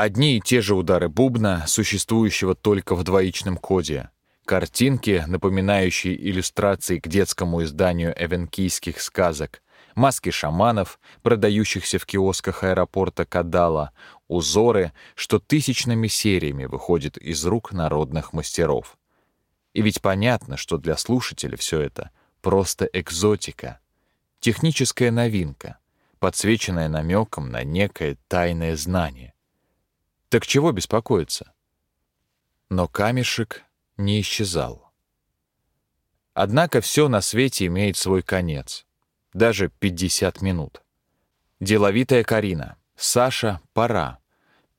[SPEAKER 1] Одни и те же удары бубна, существующего только в двоичном коде. Картинки, напоминающие иллюстрации к детскому изданию эвенкийских сказок. Маски шаманов, продающихся в киосках аэропорта Кадала. Узоры, что тысячными сериями выходят из рук народных мастеров. И ведь понятно, что для слушателя все это просто экзотика, техническая новинка, подсвеченная намеком на некое тайное знание. Так чего беспокоиться? Но камешек не исчезал. Однако все на свете имеет свой конец, даже 50 минут. Деловитая Карина. Саша, пора.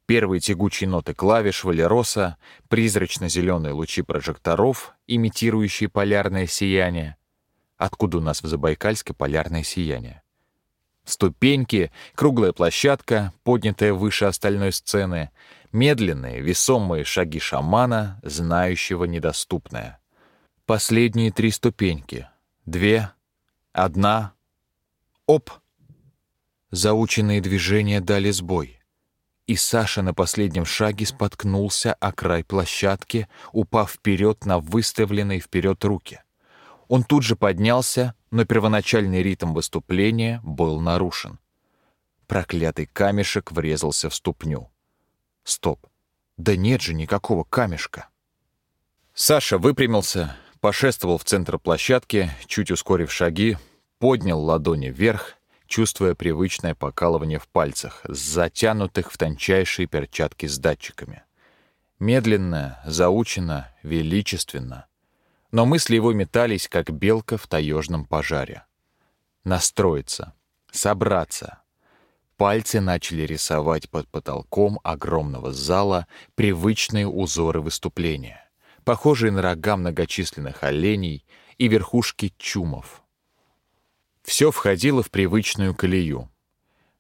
[SPEAKER 1] Первые тягучие ноты клавиш Валероса, призрачно-зеленые лучи прожекторов, имитирующие полярное сияние. Откуда у нас в Забайкальске полярное сияние? Ступеньки, круглая площадка, поднятая выше остальной сцены, медленные, весомые шаги шамана, знающего недоступное. Последние три ступеньки. Две, одна. Оп! Заученные движения дали сбой и Саша на последнем шаге споткнулся о край площадки, упав вперед на выставленные вперед руки. Он тут же поднялся, но первоначальный ритм выступления был нарушен. Проклятый камешек врезался в ступню. Стоп. Да нет же никакого камешка. Саша выпрямился, пошествовал в центр площадки, чуть ускорив шаги, поднял ладони вверх чувствуя привычное покалывание в пальцах, затянутых в тончайшие перчатки с датчиками. Медленно, заучено, величественно. Но мысли его метались, как белка в таежном пожаре. Настроиться, собраться. Пальцы начали рисовать под потолком огромного зала привычные узоры выступления, похожие на рога многочисленных оленей и верхушки чумов — все входило в привычную колею.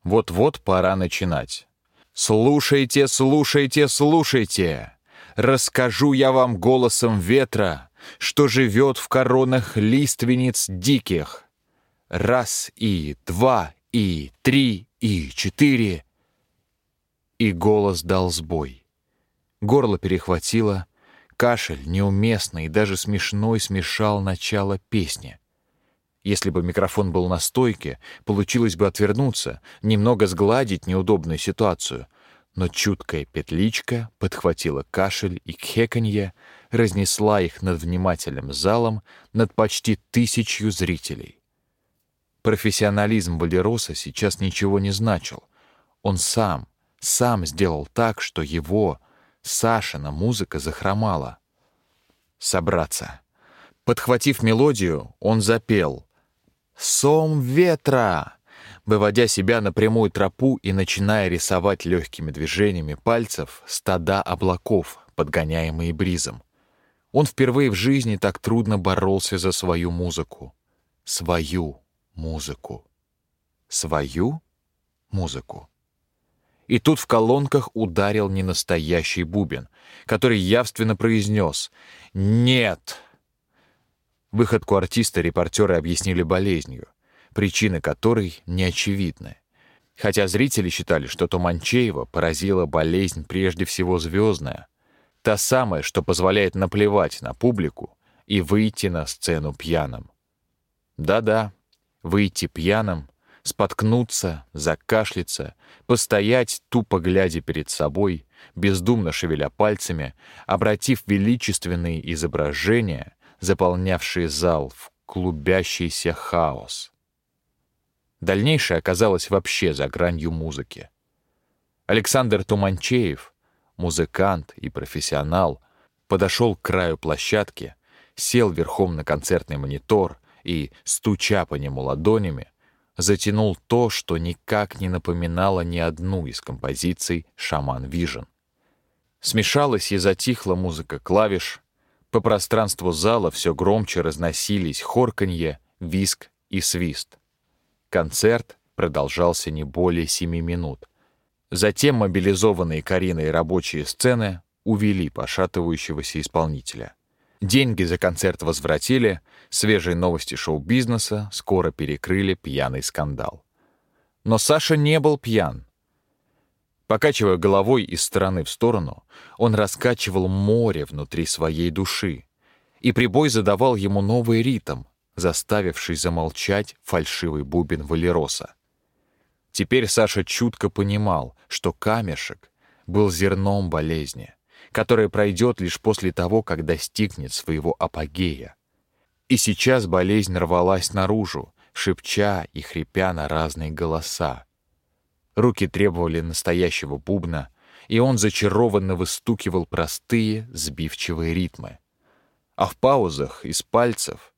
[SPEAKER 1] Вот-вот пора начинать. «Слушайте, слушайте, слушайте! Расскажу я вам голосом ветра, что живет в коронах лиственниц диких. Раз и два и три и четыре». И голос дал сбой. Горло перехватило, кашель неуместный и даже смешной смешал начало песни. Если бы микрофон был на стойке, получилось бы отвернуться, немного сгладить неудобную ситуацию. но чуткая петличка подхватила кашель и кхеканье, разнесла их над внимательным залом, над почти тысячью зрителей. Профессионализм Валероса сейчас ничего не значил. Он сам, сам сделал так, что его, Сашина, музыка захромала. Собраться. Подхватив мелодию, он запел «Сом ветра!» выводя себя на прямую тропу и начиная рисовать легкими движениями пальцев стада облаков, подгоняемые бризом. Он впервые в жизни так трудно боролся за свою музыку. Свою музыку. Свою музыку. И тут в колонках ударил ненастоящий бубен, который явственно произнес «Нет!». Выходку артиста репортеры объяснили болезнью, причины которой не очевидны. Хотя зрители считали, что Туманчеева поразила болезнь прежде всего звездная, та самая, что позволяет наплевать на публику и выйти на сцену пьяным. Да-да, выйти пьяным споткнуться, закашляться, постоять, тупо глядя перед собой, бездумно шевеля пальцами, обратив величественные изображения, заполнявшие зал в клубящийся хаос. Дальнейшее оказалось вообще за гранью музыки. Александр Туманчеев, музыкант и профессионал, подошел к краю площадки, сел верхом на концертный монитор и, стуча по нему ладонями, затянул то, что никак не напоминало ни одну из композиций «Шаман Вижен». Смешалась и затихла музыка клавиш, по пространству зала все громче разносились хорканье, виск и свист. Концерт продолжался не более семи минут. Затем мобилизованные Кариной рабочие сцены увели пошатывающегося исполнителя. Деньги за концерт возвратили, свежие новости шоу-бизнеса скоро перекрыли пьяный скандал. Но Саша не был пьян. Покачивая головой из стороны в сторону, он раскачивал море внутри своей души, и прибой задавал ему новый ритм, заставивший замолчать фальшивый бубен Валероса. Теперь Саша чутко понимал, что камешек был зерном болезни, которое пройдет лишь после того, как достигнет своего апогея. И сейчас болезнь рвалась наружу, шепча и хрипя на разные голоса. Руки требовали настоящего бубна, и он зачарованно выстукивал простые, сбивчивые ритмы. А в паузах из пальцев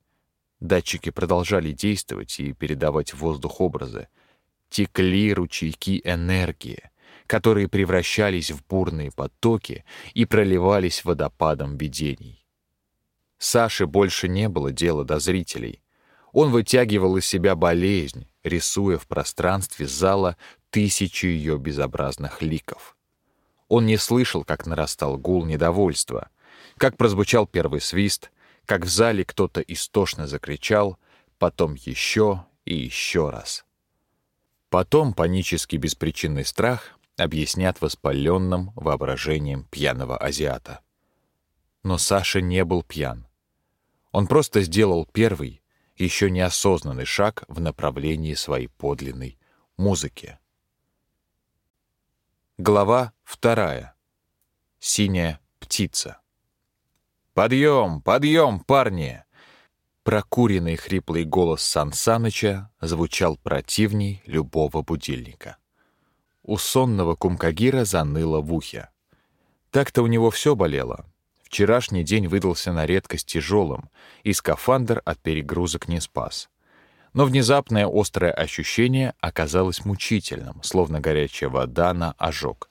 [SPEAKER 1] датчики продолжали действовать и передавать воздух образы. Текли ручейки энергии, которые превращались в бурные потоки и проливались водопадом видений. Саше больше не было дела до зрителей. Он вытягивал из себя болезнь, рисуя в пространстве зала тысячи ее безобразных ликов. Он не слышал, как нарастал гул недовольства, как прозвучал первый свист, как в зале кто-то истошно закричал, потом еще и еще раз. Потом панический беспричинный страх объяснят воспаленным воображением пьяного азиата. Но Саша не был пьян. Он просто сделал первый, еще неосознанный шаг в направлении своей подлинной музыки. Глава вторая. Синяя птица. «Подъем, подъем, парни!» Прокуренный хриплый голос Сан звучал противней любого будильника. У сонного кумкагира заныло в ухе. Так-то у него все болело. Вчерашний день выдался на редкость тяжелым, и скафандр от перегрузок не спас. Но внезапное острое ощущение оказалось мучительным, словно горячая вода на ожог.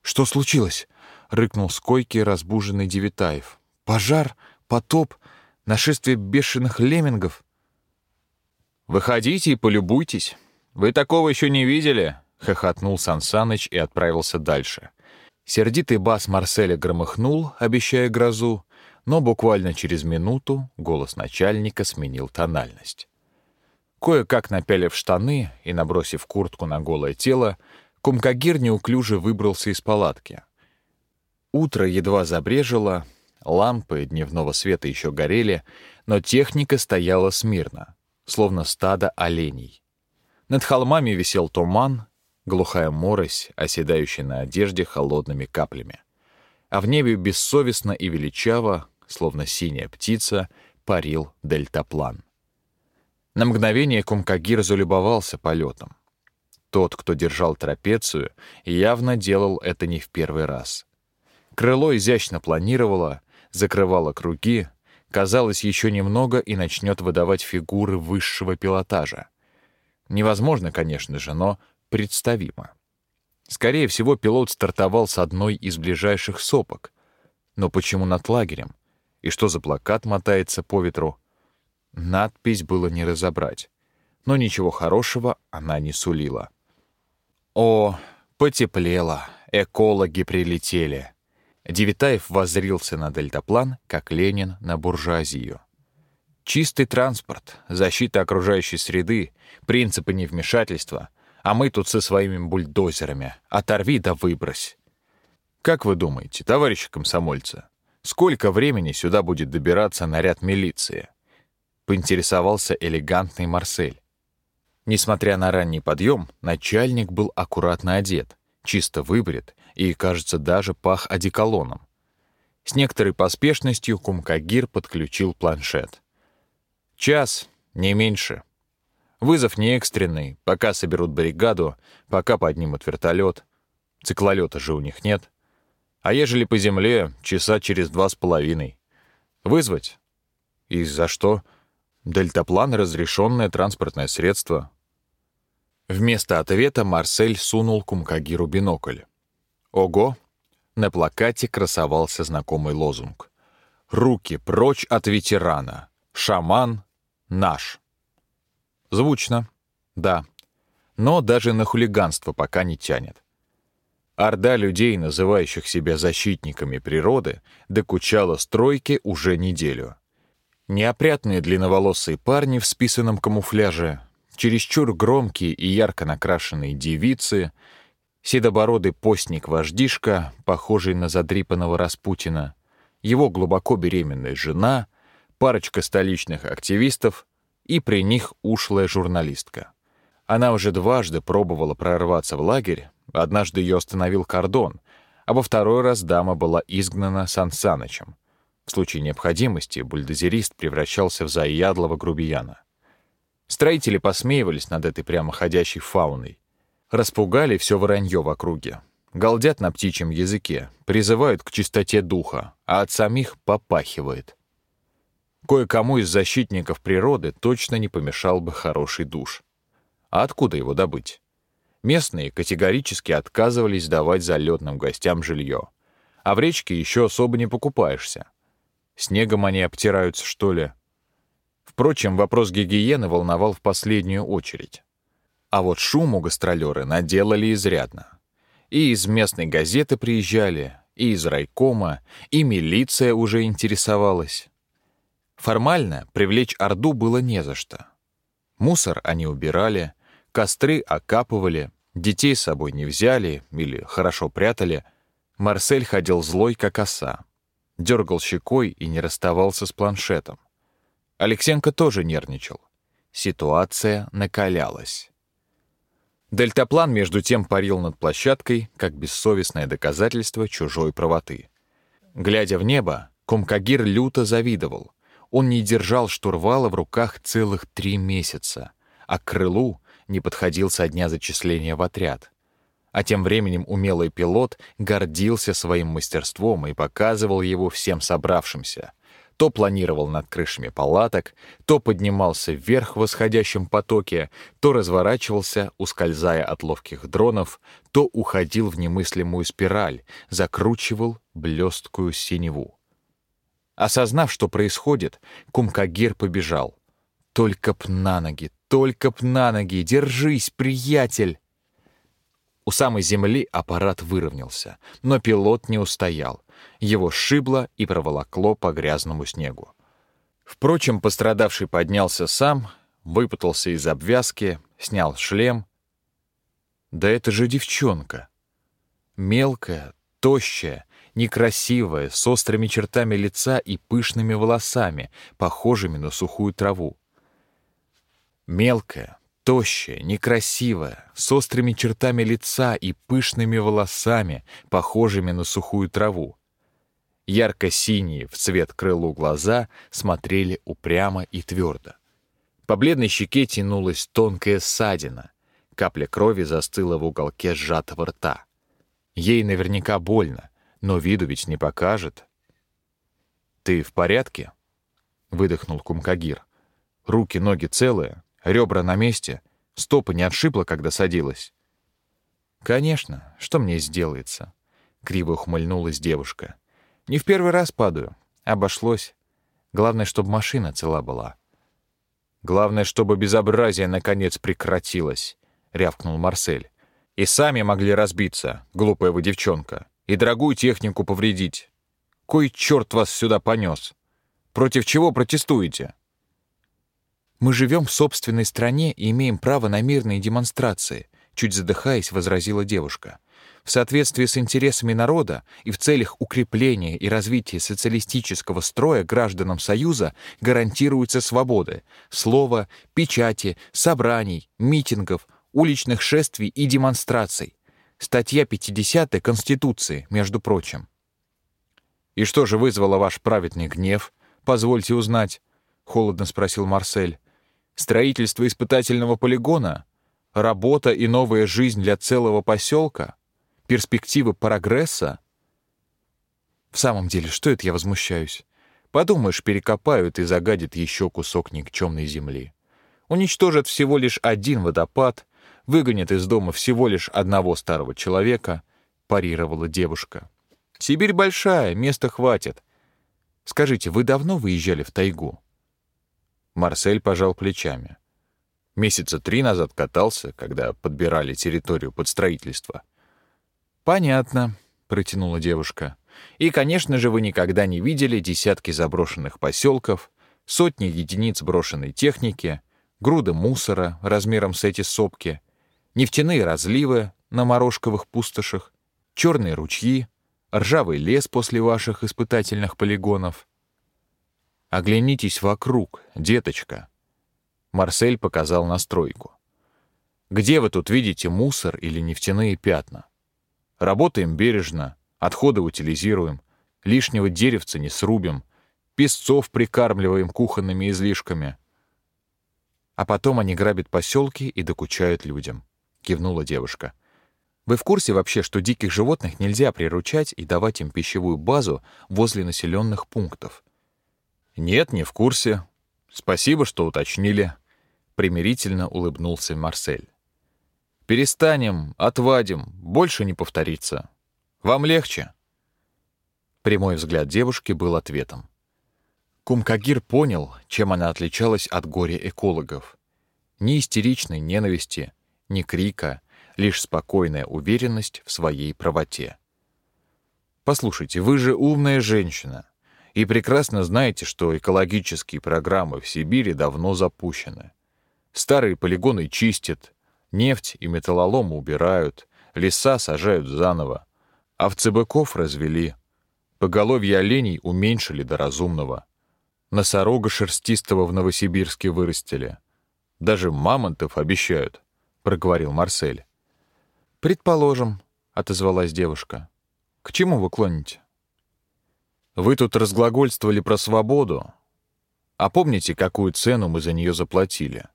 [SPEAKER 1] «Что случилось?» — рыкнул с койки разбуженный Девитаев. «Пожар? Потоп? Нашествие бешеных леммингов?»
[SPEAKER 2] «Выходите и полюбуйтесь. Вы такого еще не видели?» — хохотнул Сансаныч и отправился дальше.
[SPEAKER 1] Сердитый бас Марселя громыхнул, обещая грозу, но буквально через минуту голос начальника сменил тональность. Кое-как напялив штаны и набросив куртку на голое тело, Кумкагир неуклюже выбрался из палатки. Утро едва забрежило, лампы дневного света еще горели, но техника стояла смирно, словно стадо оленей. Над холмами висел туман, глухая морось, оседающая на одежде холодными каплями. А в небе бессовестно и величаво, словно синяя птица, парил дельтаплан. На мгновение Кумкагир залюбовался полетом. Тот, кто держал трапецию, явно делал это не в первый раз. Крыло изящно планировало, закрывало круги, казалось, еще немного и начнет выдавать фигуры высшего пилотажа. Невозможно, конечно же, но представимо. Скорее всего, пилот стартовал с одной из ближайших сопок. Но почему над лагерем? И что за плакат мотается по ветру? Надпись было не разобрать. Но ничего хорошего она не сулила. О, потеплело, экологи прилетели. Девитаев воззрился на дельтаплан, как Ленин на буржуазию. Чистый транспорт, защита окружающей среды, принципы невмешательства, а мы тут со своими бульдозерами. Оторви да выбрось. Как вы думаете, товарищи комсомольцы, сколько времени сюда будет добираться наряд милиции? Поинтересовался элегантный Марсель. Несмотря на ранний подъем, начальник был аккуратно одет, чисто выбрит и, кажется, даже пах одеколоном. С некоторой поспешностью Кумкагир подключил планшет. Час, не меньше. Вызов не экстренный, пока соберут бригаду, пока поднимут вертолет. Циклолета же у них нет. А ежели по земле, часа через два с половиной. Вызвать? И за что? Дельтаплан — разрешенное транспортное средство. Вместо ответа Марсель сунул Кумкагиру бинокль. Ого! На плакате красовался знакомый лозунг. «Руки прочь от ветерана! Шаман наш!» Звучно, да. Но даже на хулиганство пока не тянет. Орда людей, называющих себя защитниками природы, докучала стройке уже неделю. Неопрятные длинноволосые парни в списанном камуфляже, чересчур громкие и ярко накрашенные девицы, седобородый постник-вождишка, похожий на задрипанного Распутина, его глубоко беременная жена, парочка столичных активистов и при них ушлая журналистка. Она уже дважды пробовала прорваться в лагерь, однажды ее остановил кордон, а во второй раз дама была изгнана Сан Санычем. В случае необходимости бульдозерист превращался в заядлого грубияна. Строители посмеивались над этой прямоходящей фауной. Распугали все воронье в округе. Галдят на птичьем языке, призывают к чистоте духа, а от самих попахивает. Кое-кому из защитников природы точно не помешал бы хороший душ. А откуда его добыть? Местные категорически отказывались давать залетным гостям жилье. А в речке еще особо не покупаешься. Снегом они обтираются, что ли? Впрочем, вопрос гигиены волновал в последнюю очередь. А вот шуму гастролеры наделали изрядно. И из местной газеты приезжали, и из райкома, и милиция уже интересовалась. Формально привлечь Орду было не за что. Мусор они убирали, костры окапывали, детей с собой не взяли или хорошо прятали. Марсель ходил злой, как оса. Дергал щекой и не расставался с планшетом. Алексенко тоже нервничал. Ситуация накалялась. Дельтаплан между тем парил над площадкой, как бессовестное доказательство чужой правоты. Глядя в небо, Кумкагир люто завидовал. Он не держал штурвала в руках целых три месяца, а крылу не подходил со дня зачисления в отряд. А тем временем умелый пилот гордился своим мастерством и показывал его всем собравшимся. То планировал над крышами палаток, то поднимался вверх в восходящем потоке, то разворачивался, ускользая от ловких дронов, то уходил в немыслимую спираль, закручивал блесткую синеву. Осознав, что происходит, Кумкагир побежал. «Только б на ноги, только б на ноги! Держись, приятель!» У самой земли аппарат выровнялся, но пилот не устоял. Его шибло и проволокло по грязному снегу. Впрочем, пострадавший поднялся сам, выпутался из обвязки, снял шлем. Да это же девчонка. Мелкая, тощая, некрасивая, с острыми чертами лица и пышными волосами, похожими на сухую траву. Мелкая, Тощая, некрасивая, с острыми чертами лица и пышными волосами, похожими на сухую траву. Ярко-синие в цвет крылу глаза смотрели упрямо и твердо. По бледной щеке тянулась тонкая ссадина. Капля крови застыла в уголке сжатого рта. Ей наверняка больно, но виду ведь не покажет. «Ты в порядке?» — выдохнул Кумкагир. «Руки, ноги целые, ребра на месте, стопы не отшибло, когда садилась». «Конечно, что мне сделается?» — криво ухмыльнулась девушка. «Не в первый раз падаю. Обошлось. Главное, чтобы машина цела была».
[SPEAKER 2] «Главное, чтобы безобразие наконец прекратилось», — рявкнул Марсель. «И сами могли разбиться, глупая вы девчонка, и дорогую технику повредить. Кой черт вас сюда понес? Против чего протестуете?»
[SPEAKER 1] «Мы живем в собственной стране и имеем право на мирные демонстрации», чуть задыхаясь, возразила девушка. В соответствии с интересами народа и в целях укрепления и развития социалистического строя гражданам Союза гарантируются свободы слова, печати, собраний, митингов, уличных шествий и демонстраций. Статья 50 Конституции, между прочим.
[SPEAKER 2] «И что же вызвало ваш праведный гнев? Позвольте узнать», — холодно спросил Марсель. «Строительство испытательного полигона? Работа и новая жизнь для целого поселка?» Перспективы прогресса?
[SPEAKER 1] В самом деле, что это я возмущаюсь? Подумаешь, перекопают и загадят еще кусок никчемной земли. Уничтожат всего лишь один водопад, выгонят из дома всего лишь одного старого человека, парировала девушка. Сибирь большая, места хватит. Скажите, вы давно выезжали в тайгу?
[SPEAKER 2] Марсель пожал плечами. Месяца три назад катался, когда подбирали территорию под строительство.
[SPEAKER 1] «Понятно», — протянула девушка. «И, конечно же, вы никогда не видели десятки заброшенных поселков, сотни единиц брошенной техники, груды мусора размером с эти сопки, нефтяные разливы на морожковых пустошах, черные ручьи, ржавый лес после ваших испытательных полигонов. Оглянитесь вокруг, деточка. Марсель показал на стройку. Где вы тут видите мусор или нефтяные пятна? Работаем бережно, отходы утилизируем, лишнего деревца не срубим, песцов прикармливаем кухонными излишками. А потом они грабят поселки и докучают людям, кивнула девушка. Вы в курсе вообще, что диких животных нельзя приручать и давать им пищевую базу возле населенных пунктов?
[SPEAKER 2] Нет, не в курсе. Спасибо, что уточнили. Примирительно улыбнулся Марсель. Перестанем, отвадим, больше не повторится. Вам легче?»
[SPEAKER 1] Прямой взгляд девушки был ответом. Кумкагир понял, чем она отличалась от горя экологов. Ни истеричной ненависти, ни крика, лишь спокойная уверенность в своей правоте. «Послушайте, вы же умная женщина и прекрасно знаете, что экологические программы в Сибири давно запущены. Старые полигоны чистят, Нефть и металлолом убирают, леса сажают заново. Овцебыков развели. Поголовье оленей уменьшили до разумного. Носорога шерстистого в Новосибирске вырастили. Даже мамонтов обещают, — проговорил Марсель. «Предположим», — отозвалась девушка. «К чему вы клоните?» «Вы тут разглагольствовали про свободу. А помните, какую цену мы за нее заплатили?»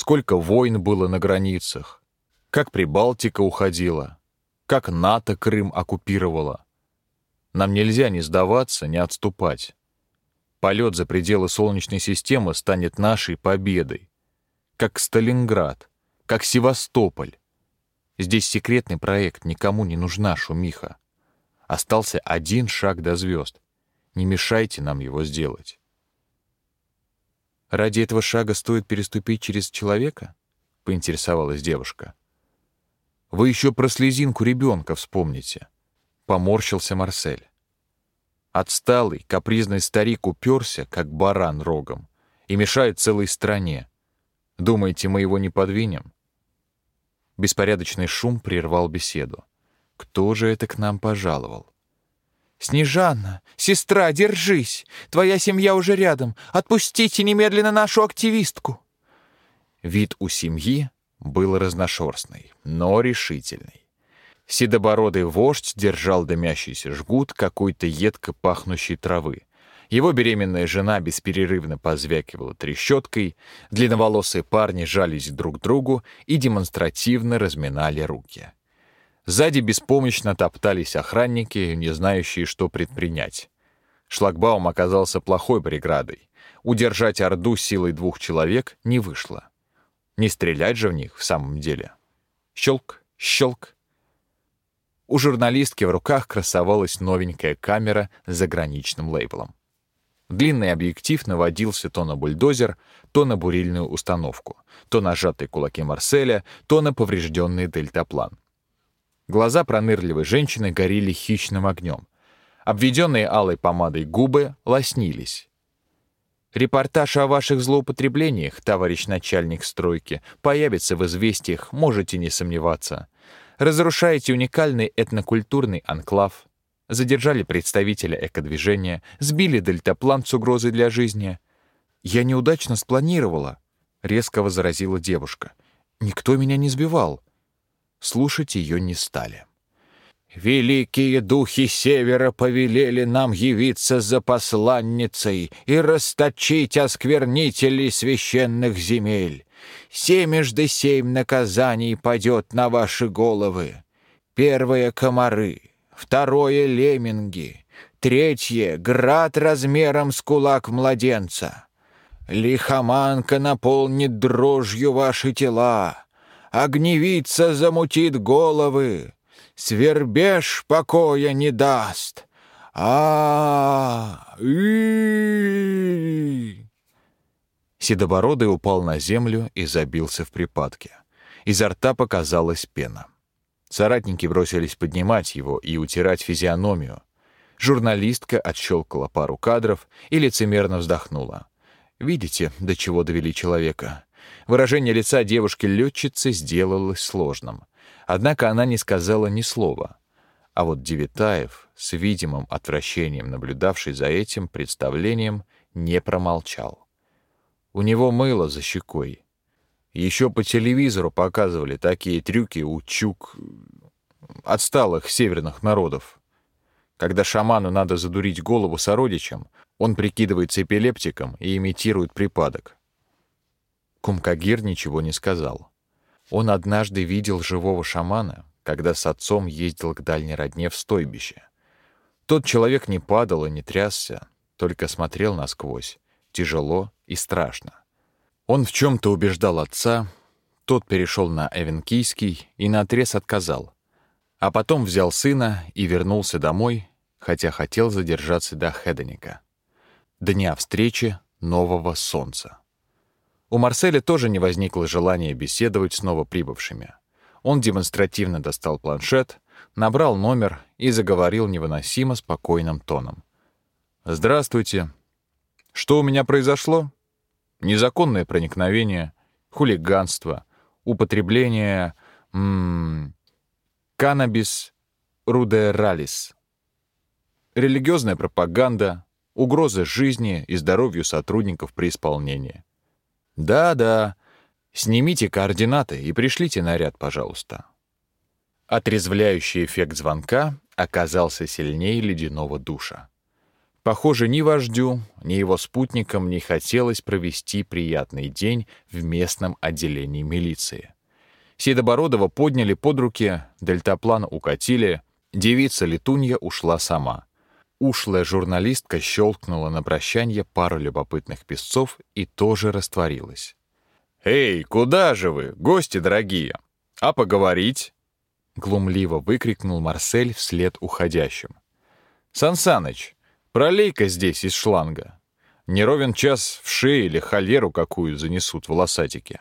[SPEAKER 1] Сколько войн было на границах, как Прибалтика уходила, как НАТО Крым оккупировала. Нам нельзя ни сдаваться, ни отступать. Полет за пределы Солнечной системы станет нашей победой. Как Сталинград, как Севастополь. Здесь секретный проект, никому не нужна шумиха. Остался один шаг до звезд. Не мешайте нам его сделать. Ради этого шага стоит переступить через человека? Поинтересовалась девушка. Вы еще про слезинку ребенка вспомните. Поморщился Марсель. Отсталый, капризный старик уперся, как баран рогом, и мешает целой стране. Думаете, мы его не подвинем? Беспорядочный шум прервал беседу. Кто же это к нам пожаловал? «Снежанна, сестра, держись! Твоя семья уже рядом! Отпустите немедленно нашу активистку!» Вид у семьи был разношерстный, но решительный. Седобородый вождь держал дымящийся жгут какой-то едко пахнущей травы. Его беременная жена бесперерывно позвякивала трещоткой, длинноволосые парни жались друг к другу и демонстративно разминали руки. Сзади беспомощно топтались охранники, не знающие, что предпринять. Шлагбаум оказался плохой преградой. Удержать Орду силой двух человек не вышло. Не стрелять же в них в самом деле. Щелк, щелк. У журналистки в руках красовалась новенькая камера с заграничным лейблом. Длинный объектив наводился то на бульдозер, то на бурильную установку, то на сжатые кулаки Марселя, то на поврежденный дельтаплан. Глаза пронырливой женщины горели хищным огнем. Обведенные алой помадой губы лоснились. Репортаж о ваших злоупотреблениях, товарищ начальник стройки, появится в известиях, можете не сомневаться. Разрушаете уникальный этнокультурный анклав, задержали представителя экодвижения, сбили дельтаплан с угрозой для жизни. «Я неудачно спланировала», — резко возразила девушка. «Никто меня не сбивал». Слушать ее не стали. «Великие духи Севера повелели нам явиться за посланницей и расточить осквернителей священных земель. Семежды семь наказаний падет на ваши головы. Первое — комары, второе — лемминги, третье — град размером с кулак младенца. Лихоманка наполнит дрожью ваши тела, огневица замутит головы, свербеж покоя не даст. а и Седобородый упал на землю и забился в припадке. Изо рта показалась пена. Соратники бросились поднимать его и утирать физиономию. Журналистка отщелкала пару кадров и лицемерно вздохнула. «Видите, до чего довели человека?» Выражение лица девушки-летчицы сделалось сложным. Однако она не сказала ни слова. А вот Девитаев, с видимым отвращением наблюдавший за этим представлением, не промолчал. У него мыло за щекой, еще по телевизору показывали такие трюки у чук отсталых северных народов. Когда шаману надо задурить голову сородичам, он прикидывается эпилептиком и имитирует припадок. Кумкагир ничего не сказал. Он однажды видел живого шамана, когда с отцом ездил к дальней родне в стойбище. Тот человек не падал и не трясся, только смотрел насквозь, тяжело и страшно. Он в чем-то убеждал отца, тот перешел на эвенкийский и наотрез отказал. А потом взял сына и вернулся домой, хотя хотел задержаться до Хеденика. Дня встречи нового солнца. У Марселя тоже не возникло желания беседовать с новоприбывшими. Он демонстративно достал планшет, набрал номер и заговорил невыносимо спокойным тоном. «Здравствуйте. Что у меня произошло?» незаконное проникновение, хулиганство, употребление м каннабис рудералис, религиозная пропаганда, угроза жизни и здоровью сотрудников при исполнении. Да-да, снимите координаты и пришлите наряд, пожалуйста. Отрезвляющий эффект звонка оказался сильнее ледяного душа. Похоже, ни вождю, ни его спутникам не хотелось провести приятный день в местном отделении милиции. Седобородова подняли под руки, дельтаплан укатили, девица Летунья ушла сама. Ушлая журналистка щелкнула на прощанье пару любопытных песцов и тоже растворилась. «Эй, куда же вы, гости дорогие? А поговорить?» Глумливо выкрикнул Марсель вслед уходящим. «Сансаныч, Пролей-ка здесь из шланга. Не ровен час в шее или холеру какую занесут волосатики.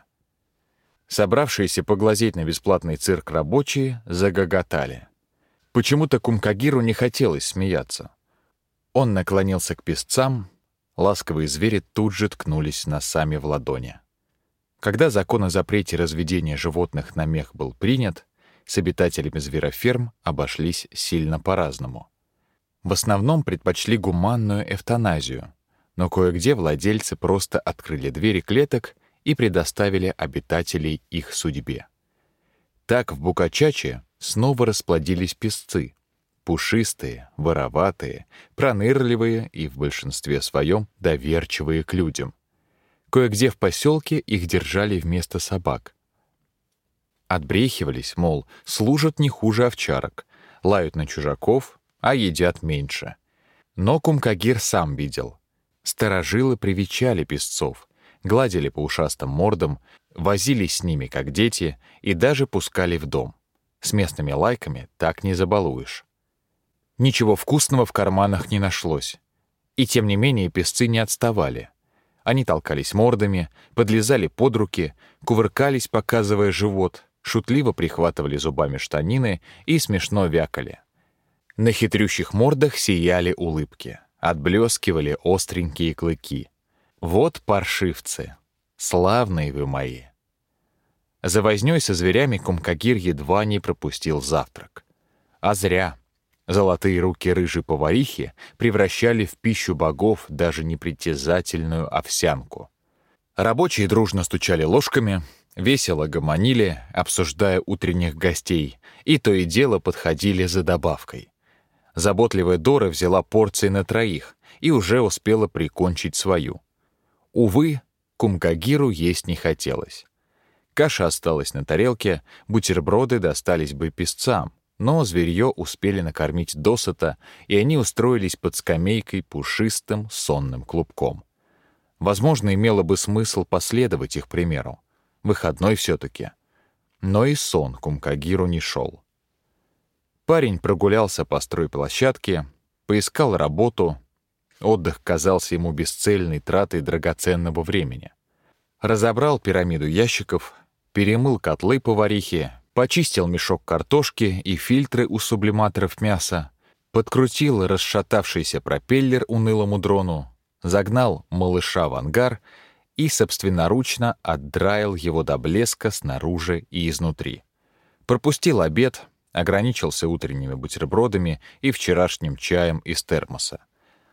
[SPEAKER 1] Собравшиеся поглазеть на бесплатный цирк рабочие загоготали. Почему-то Кумкагиру не хотелось смеяться. Он наклонился к песцам, ласковые звери тут же ткнулись носами в ладони. Когда закон о запрете разведения животных на мех был принят, с обитателями звероферм обошлись сильно по-разному — в основном предпочли гуманную эвтаназию, но кое-где владельцы просто открыли двери клеток и предоставили обитателей их судьбе. Так в Букачаче снова расплодились песцы, пушистые, вороватые, пронырливые и в большинстве своем доверчивые к людям. Кое-где в поселке их держали вместо собак. Отбрехивались, мол, служат не хуже овчарок, лают на чужаков, а едят меньше. Но Кумкагир сам видел. Старожилы привечали песцов, гладили по ушастым мордам, возились с ними, как дети, и даже пускали в дом. С местными лайками так не забалуешь. Ничего вкусного в карманах не нашлось. И тем не менее песцы не отставали. Они толкались мордами, подлезали под руки, кувыркались, показывая живот, шутливо прихватывали зубами штанины и смешно вякали. На хитрющих мордах сияли улыбки, отблескивали остренькие клыки. Вот паршивцы, славные вы мои. За вознёй со зверями Кумкагир едва не пропустил завтрак. А зря. Золотые руки рыжей поварихи превращали в пищу богов даже непритязательную овсянку. Рабочие дружно стучали ложками, весело гомонили, обсуждая утренних гостей, и то и дело подходили за добавкой. Заботливая Дора взяла порции на троих и уже успела прикончить свою. Увы, Кумкагиру есть не хотелось. Каша осталась на тарелке, бутерброды достались бы песцам, но зверье успели накормить досыта, и они устроились под скамейкой пушистым сонным клубком. Возможно, имело бы смысл последовать их примеру. Выходной все-таки. Но и сон Кумкагиру не шел. Парень прогулялся по стройплощадке, поискал работу. Отдых казался ему бесцельной тратой драгоценного времени. Разобрал пирамиду ящиков, перемыл котлы поварихи, почистил мешок картошки и фильтры у сублиматоров мяса, подкрутил расшатавшийся пропеллер унылому дрону, загнал малыша в ангар и собственноручно отдраил его до блеска снаружи и изнутри. Пропустил обед, ограничился утренними бутербродами и вчерашним чаем из термоса.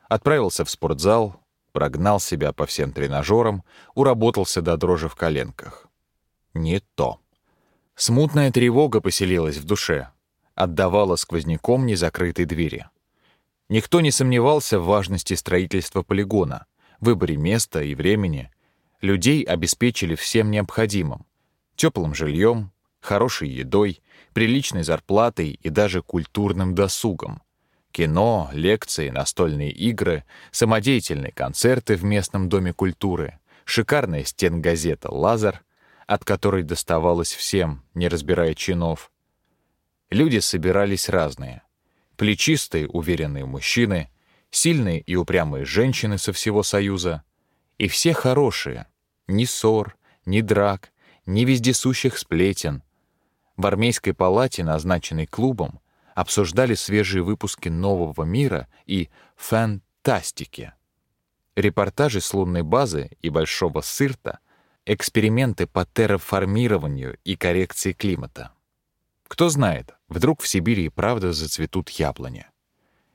[SPEAKER 1] Отправился в спортзал, прогнал себя по всем тренажерам, уработался до дрожи в коленках не то. Смутная тревога поселилась в душе, отдавала сквозняком незакрытой двери. Никто не сомневался в важности строительства полигона, выборе места и времени. Людей обеспечили всем необходимым — теплым жильем, хорошей едой, приличной зарплатой и даже культурным досугом. Кино, лекции, настольные игры, самодеятельные концерты в местном доме культуры, шикарная стенгазета «Лазер», от которой доставалось всем, не разбирая чинов. Люди собирались разные. Плечистые, уверенные мужчины, сильные и упрямые женщины со всего Союза. И все хорошие. Ни ссор, ни драк, ни вездесущих сплетен. В армейской палате, назначенной клубом, обсуждали свежие выпуски «Нового мира» и «Фантастики». Репортажи с лунной базы и Большого Сырта эксперименты по терраформированию и коррекции климата. Кто знает, вдруг в Сибири и правда зацветут яблони.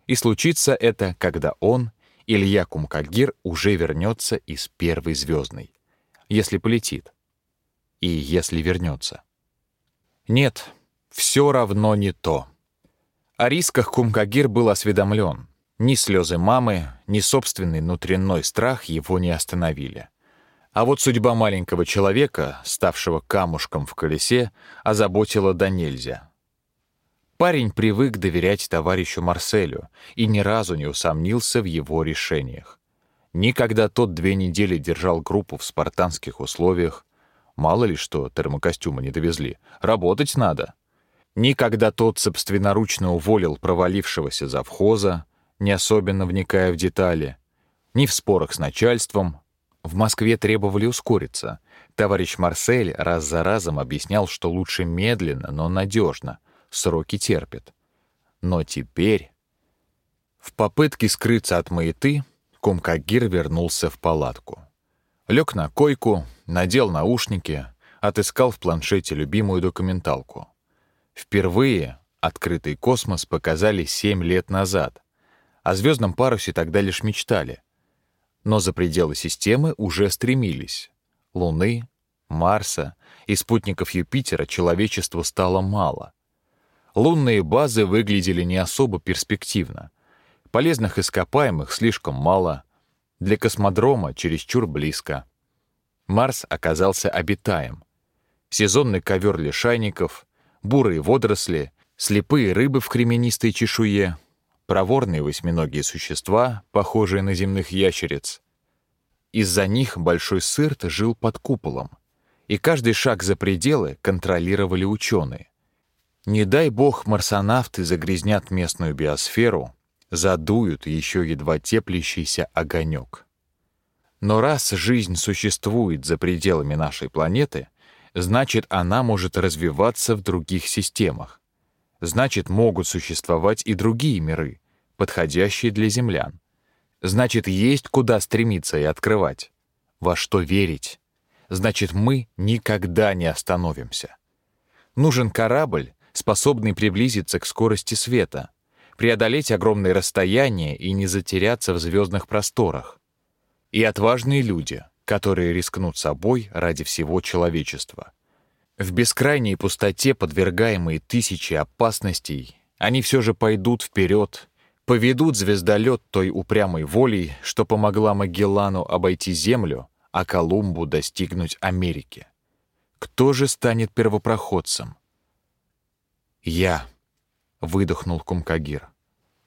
[SPEAKER 1] И случится это, когда он, Илья Кумкагир, уже вернется из первой звездной. Если полетит. И если вернется. Нет, все равно не то. О рисках Кумкагир был осведомлен. Ни слезы мамы, ни собственный внутренний страх его не остановили. А вот судьба маленького человека, ставшего камушком в колесе, озаботила до нельзя. Парень привык доверять товарищу Марселю и ни разу не усомнился в его решениях. Никогда тот две недели держал группу в спартанских условиях, мало ли что термокостюмы не довезли, работать надо. Никогда тот собственноручно уволил провалившегося завхоза, не особенно вникая в детали, ни в спорах с начальством, в Москве требовали ускориться. Товарищ Марсель раз за разом объяснял, что лучше медленно, но надежно. Сроки терпят. Но теперь... В попытке скрыться от маяты, Комкагир вернулся в палатку. Лег на койку, надел наушники, отыскал в планшете любимую документалку. Впервые открытый космос показали семь лет назад. О звездном парусе тогда лишь мечтали — но за пределы системы уже стремились. Луны, Марса и спутников Юпитера человечеству стало мало. Лунные базы выглядели не особо перспективно. Полезных ископаемых слишком мало, для космодрома чересчур близко. Марс оказался обитаем. Сезонный ковер лишайников, бурые водоросли, слепые рыбы в кременистой чешуе, проворные восьминогие существа, похожие на земных ящериц. Из-за них большой сырт жил под куполом, и каждый шаг за пределы контролировали ученые. Не дай бог марсонавты загрязнят местную биосферу, задуют еще едва теплящийся огонек. Но раз жизнь существует за пределами нашей планеты, значит, она может развиваться в других системах. Значит, могут существовать и другие миры, подходящие для землян. Значит, есть куда стремиться и открывать. Во что верить. Значит, мы никогда не остановимся. Нужен корабль, способный приблизиться к скорости света, преодолеть огромные расстояния и не затеряться в звездных просторах. И отважные люди, которые рискнут собой ради всего человечества. В бескрайней пустоте, подвергаемые тысячи опасностей, они все же пойдут вперед, поведут звездолет той упрямой волей, что помогла Магеллану обойти Землю, а Колумбу достигнуть Америки. Кто же станет первопроходцем? «Я», — выдохнул Кумкагир.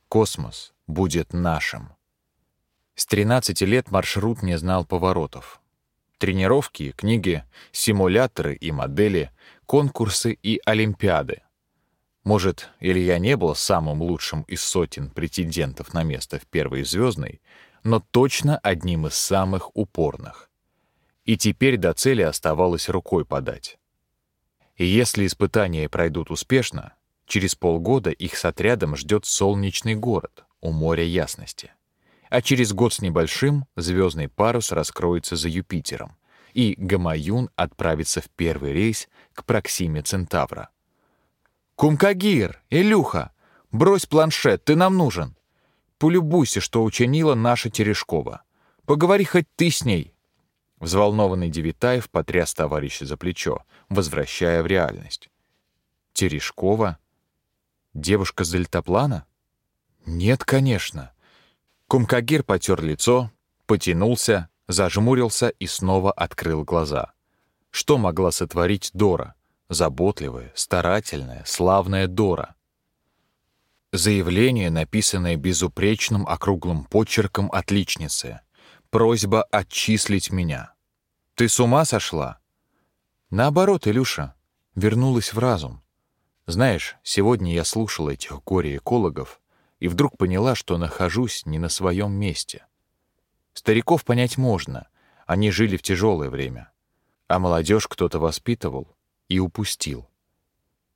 [SPEAKER 1] «Космос будет нашим». С 13 лет маршрут не знал поворотов. Тренировки, книги, симуляторы и модели, конкурсы и олимпиады. Может, Илья не был самым лучшим из сотен претендентов на место в первой звездной, но точно одним из самых упорных. И теперь до цели оставалось рукой подать. И если испытания пройдут успешно, через полгода их с отрядом ждет солнечный город у моря ясности. А через год с небольшим звездный парус раскроется за Юпитером, и Гамаюн отправится в первый рейс к Проксиме Центавра. «Кумкагир! Илюха! Брось планшет, ты нам нужен! Полюбуйся, что учинила наша Терешкова. Поговори хоть ты с ней!» Взволнованный Девитаев потряс товарища за плечо, возвращая в реальность. «Терешкова? Девушка с дельтаплана?» «Нет, конечно». Кумкагир потер лицо, потянулся, зажмурился и снова открыл глаза. Что могла сотворить Дора? Заботливая, старательная, славная Дора. Заявление, написанное безупречным округлым почерком отличницы. Просьба отчислить меня. Ты с ума сошла? Наоборот, Илюша, вернулась в разум. Знаешь, сегодня я слушала этих горе-экологов и вдруг поняла, что нахожусь не на своем месте. Стариков понять можно, они жили в тяжелое время. А молодежь кто-то воспитывал, и упустил.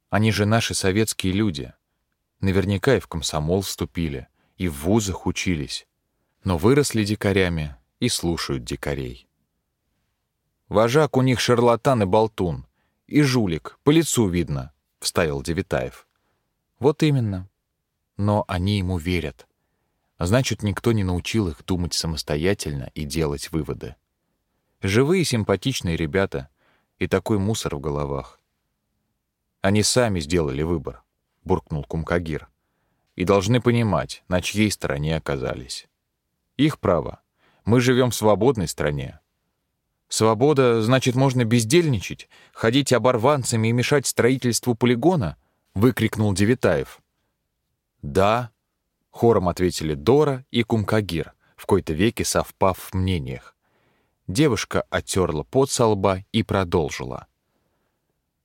[SPEAKER 1] Они же наши советские люди. Наверняка и в комсомол вступили, и в вузах учились, но выросли дикарями и слушают дикарей. Вожак у них шарлатан и болтун, и жулик, по лицу видно, — вставил Девитаев. Вот именно. Но они ему верят. Значит, никто не научил их думать самостоятельно и делать выводы. Живые симпатичные ребята, и такой мусор в головах. Они сами сделали выбор, буркнул Кумкагир. И должны понимать, на чьей стороне оказались. Их право. Мы живем в свободной стране. Свобода, значит, можно бездельничать, ходить оборванцами и мешать строительству полигона? выкрикнул Девитаев. Да, хором ответили Дора и Кумкагир, в кои-то веке совпав в мнениях. Девушка оттерла пот со лба и продолжила.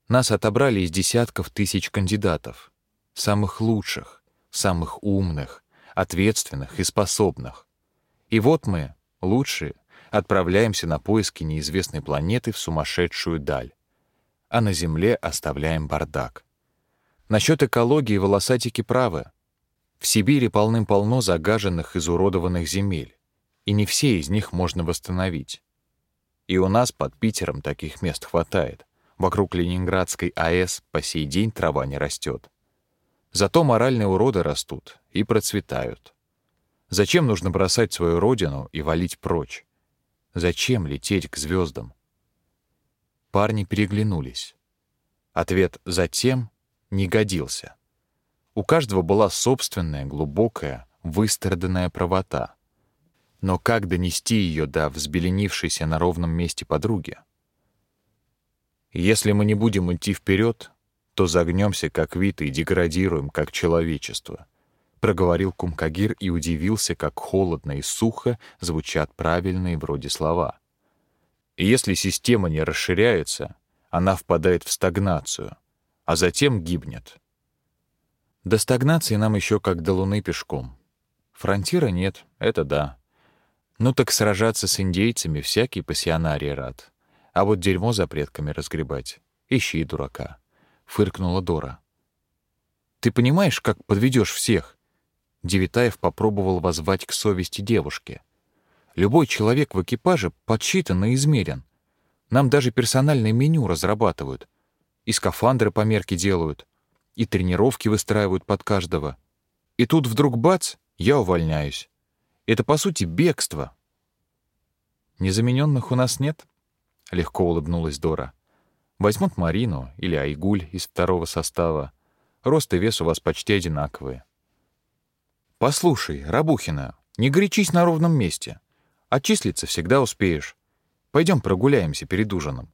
[SPEAKER 1] Нас отобрали из десятков тысяч кандидатов. Самых лучших, самых умных, ответственных и способных. И вот мы, лучшие, отправляемся на поиски неизвестной планеты в сумасшедшую даль. А на Земле оставляем бардак. Насчет экологии волосатики правы. В Сибири полным-полно загаженных, изуродованных земель, и не все из них можно восстановить. И у нас под Питером таких мест хватает. Вокруг Ленинградской АЭС по сей день трава не растет. Зато моральные уроды растут и процветают. Зачем нужно бросать свою родину и валить прочь? Зачем лететь к звездам? Парни переглянулись. Ответ «затем» не годился. У каждого была собственная, глубокая, выстраданная правота. Но как донести ее до взбеленившейся на ровном месте подруги? Если мы не будем идти вперед, то загнемся как вид и деградируем как человечество, проговорил Кумкагир и удивился, как холодно и сухо звучат правильные вроде слова. Если система не расширяется, она впадает в стагнацию, а затем гибнет. До стагнации нам еще как до Луны пешком. Фронтира нет, это да. Ну так сражаться с индейцами всякий пассионарий рад. А вот дерьмо за предками разгребать — ищи дурака. Фыркнула Дора. Ты понимаешь, как подведешь всех? Девитаев попробовал воззвать к совести девушки. Любой человек в экипаже подсчитан и измерен. Нам даже персональное меню разрабатывают. И скафандры по мерке делают. И тренировки выстраивают под каждого. И тут вдруг бац, я увольняюсь. Это, по сути, бегство. Незамененных у нас нет? Легко улыбнулась Дора. Возьмут Марину или Айгуль из второго состава. Рост и вес у вас почти одинаковые. Послушай, Рабухина, не горячись на ровном месте. Отчислиться всегда успеешь. Пойдем прогуляемся перед ужином.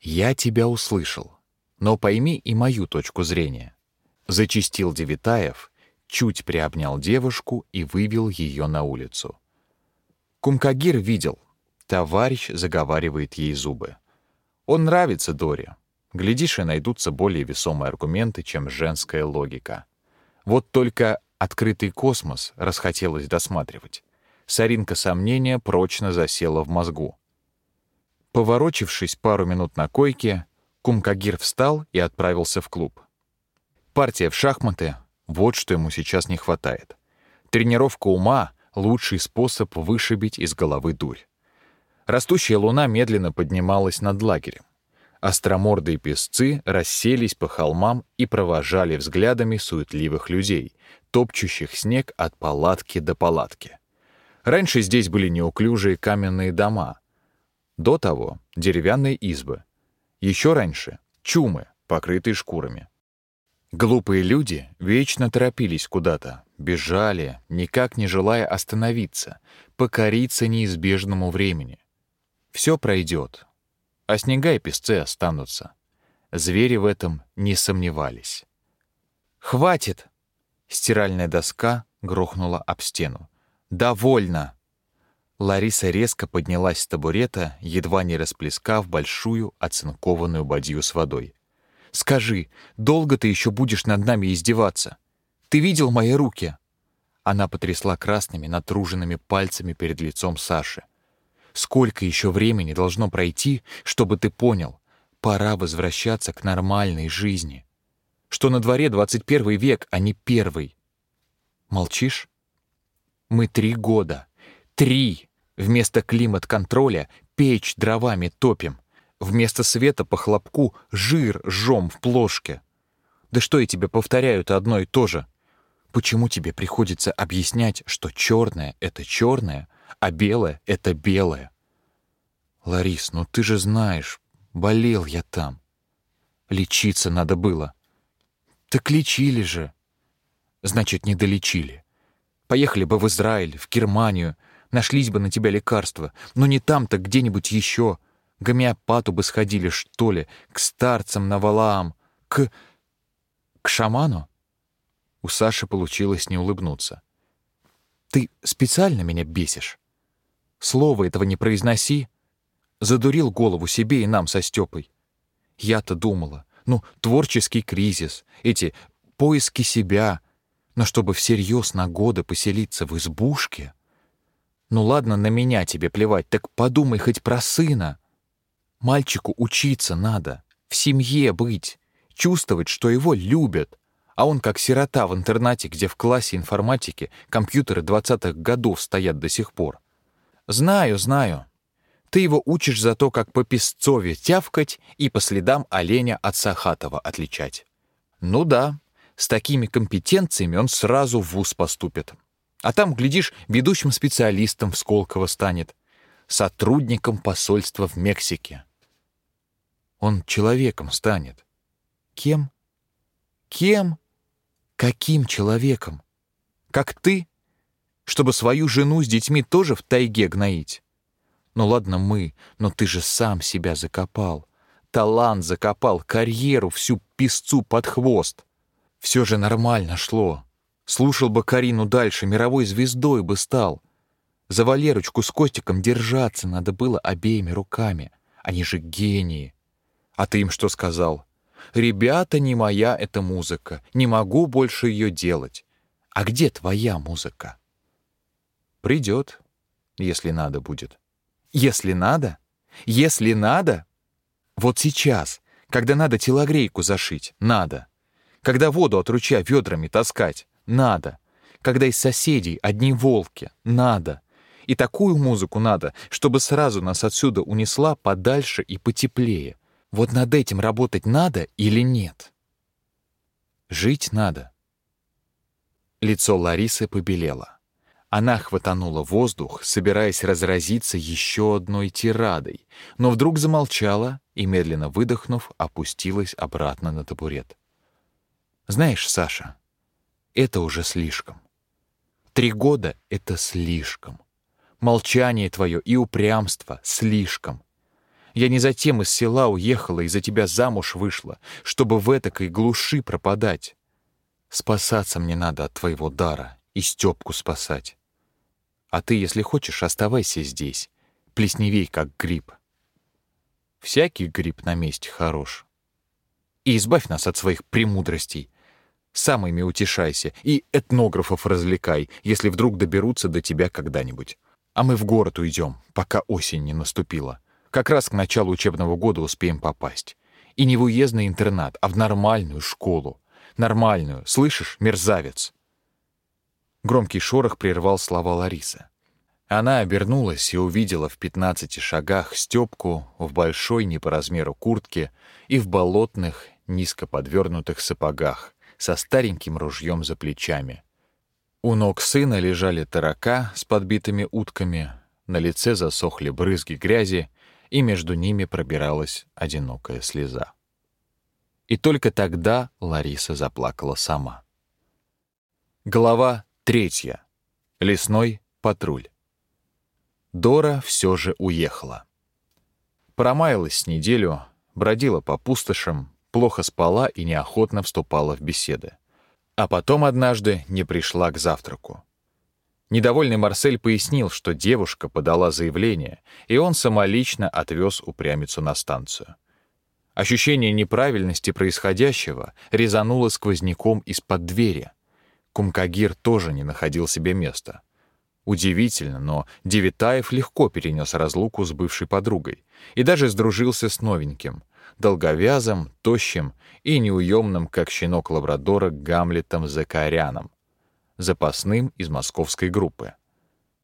[SPEAKER 1] Я тебя услышал, но пойми и мою точку зрения. Зачистил Девитаев, чуть приобнял девушку и вывел ее на улицу. Кумкагир видел, товарищ заговаривает ей зубы. Он нравится Доре. Глядишь, и найдутся более весомые аргументы, чем женская логика. Вот только открытый космос расхотелось досматривать. Саринка сомнения прочно засела в мозгу. Поворочившись пару минут на койке, Кумкагир встал и отправился в клуб. Партия в шахматы — вот что ему сейчас не хватает. Тренировка ума — лучший способ вышибить из головы дурь. Растущая луна медленно поднималась над лагерем. Остромордые песцы расселись по холмам и провожали взглядами суетливых людей, топчущих снег от палатки до палатки. Раньше здесь были неуклюжие каменные дома. До того — деревянные избы. Еще раньше — чумы, покрытые шкурами. Глупые люди вечно торопились куда-то, бежали, никак не желая остановиться, покориться неизбежному времени. Все пройдет, а снега и песцы останутся. Звери в этом не сомневались. «Хватит!» Стиральная доска грохнула об стену. «Довольно!» Лариса резко поднялась с табурета, едва не расплескав большую оцинкованную бадью с водой. «Скажи, долго ты еще будешь над нами издеваться? Ты видел мои руки?» Она потрясла красными, натруженными пальцами перед лицом Саши. «Сколько еще времени должно пройти, чтобы ты понял? Пора возвращаться к нормальной жизни. Что на дворе 21 век, а не первый. Молчишь? Мы три года. Три! Вместо климат-контроля печь дровами топим. Вместо света по хлопку жир жжем в плошке. Да что я тебе повторяю-то одно и то же? Почему тебе приходится объяснять, что черное — это черное, а белое — это белое? Ларис, ну ты же знаешь, болел я там. Лечиться надо было. Так лечили же. Значит, не долечили. Поехали бы в Израиль, в Германию, нашлись бы на тебя лекарства, но не там-то, где-нибудь еще. Гомеопату бы сходили, что ли, к старцам на Валаам, к... к шаману? У Саши получилось не улыбнуться. Ты специально меня бесишь? Слова этого не произноси. Задурил голову себе и нам со Степой. Я-то думала, ну, творческий кризис, эти поиски себя — но чтобы всерьез на годы поселиться в избушке... Ну ладно, на меня тебе плевать, так подумай хоть про сына. Мальчику учиться надо, в семье быть, чувствовать, что его любят. А он как сирота в интернате, где в классе информатики компьютеры двадцатых годов стоят до сих пор. Знаю, знаю. Ты его учишь за то, как по Песцове тявкать и по следам оленя от Сахатова отличать. Ну да, с такими компетенциями он сразу в ВУЗ поступит. А там, глядишь, ведущим специалистом в Сколково станет, сотрудником посольства в Мексике. Он человеком станет. Кем? Кем? Каким человеком? Как ты? Чтобы свою жену с детьми тоже в тайге гноить? Ну ладно мы, но ты же сам себя закопал. Талант закопал, карьеру всю песцу под хвост. Все же нормально шло. Слушал бы Карину дальше, мировой звездой бы стал. За Валерочку с Костиком держаться надо было обеими руками. Они же гении. А ты им что сказал? «Ребята, не моя эта музыка. Не могу больше ее делать. А где твоя музыка?» «Придет, если надо будет». «Если надо? Если надо?» «Вот сейчас, когда надо телогрейку зашить, надо. Когда воду от ручья ведрами таскать, надо. Когда из соседей одни волки, надо. И такую музыку надо, чтобы сразу нас отсюда унесла подальше и потеплее. Вот над этим работать надо или нет? Жить надо. Лицо Ларисы побелело. Она хватанула воздух, собираясь разразиться еще одной тирадой, но вдруг замолчала и, медленно выдохнув, опустилась обратно на табурет. «Знаешь, Саша, это уже слишком. Три года — это слишком. Молчание твое и упрямство — слишком. Я не затем из села уехала и за тебя замуж вышла, чтобы в этакой глуши пропадать. Спасаться мне надо от твоего дара и Стёпку спасать. А ты, если хочешь, оставайся здесь, плесневей, как гриб. Всякий гриб на месте хорош. И избавь нас от своих премудростей. Сам ими утешайся и этнографов развлекай, если вдруг доберутся до тебя когда-нибудь. А мы в город уйдем, пока осень не наступила. Как раз к началу учебного года успеем попасть. И не в уездный интернат, а в нормальную школу. Нормальную, слышишь, мерзавец?» Громкий шорох прервал слова Ларисы. Она обернулась и увидела в пятнадцати шагах Степку в большой не по размеру куртке и в болотных, низко подвернутых сапогах, со стареньким ружьем за плечами. У ног сына лежали тарака с подбитыми утками, на лице засохли брызги грязи, и между ними пробиралась одинокая слеза. И только тогда Лариса заплакала сама. Глава третья. Лесной патруль. Дора все же уехала. Промаялась неделю, бродила по пустошам, плохо спала и неохотно вступала в беседы. А потом однажды не пришла к завтраку. Недовольный Марсель пояснил, что девушка подала заявление, и он самолично отвез упрямицу на станцию. Ощущение неправильности происходящего резануло сквозняком из-под двери. Кумкагир тоже не находил себе места. Удивительно, но Девитаев легко перенес разлуку с бывшей подругой и даже сдружился с новеньким, долговязым, тощим и неуемным, как щенок лабрадора, Гамлетом Закаряном, запасным из московской группы.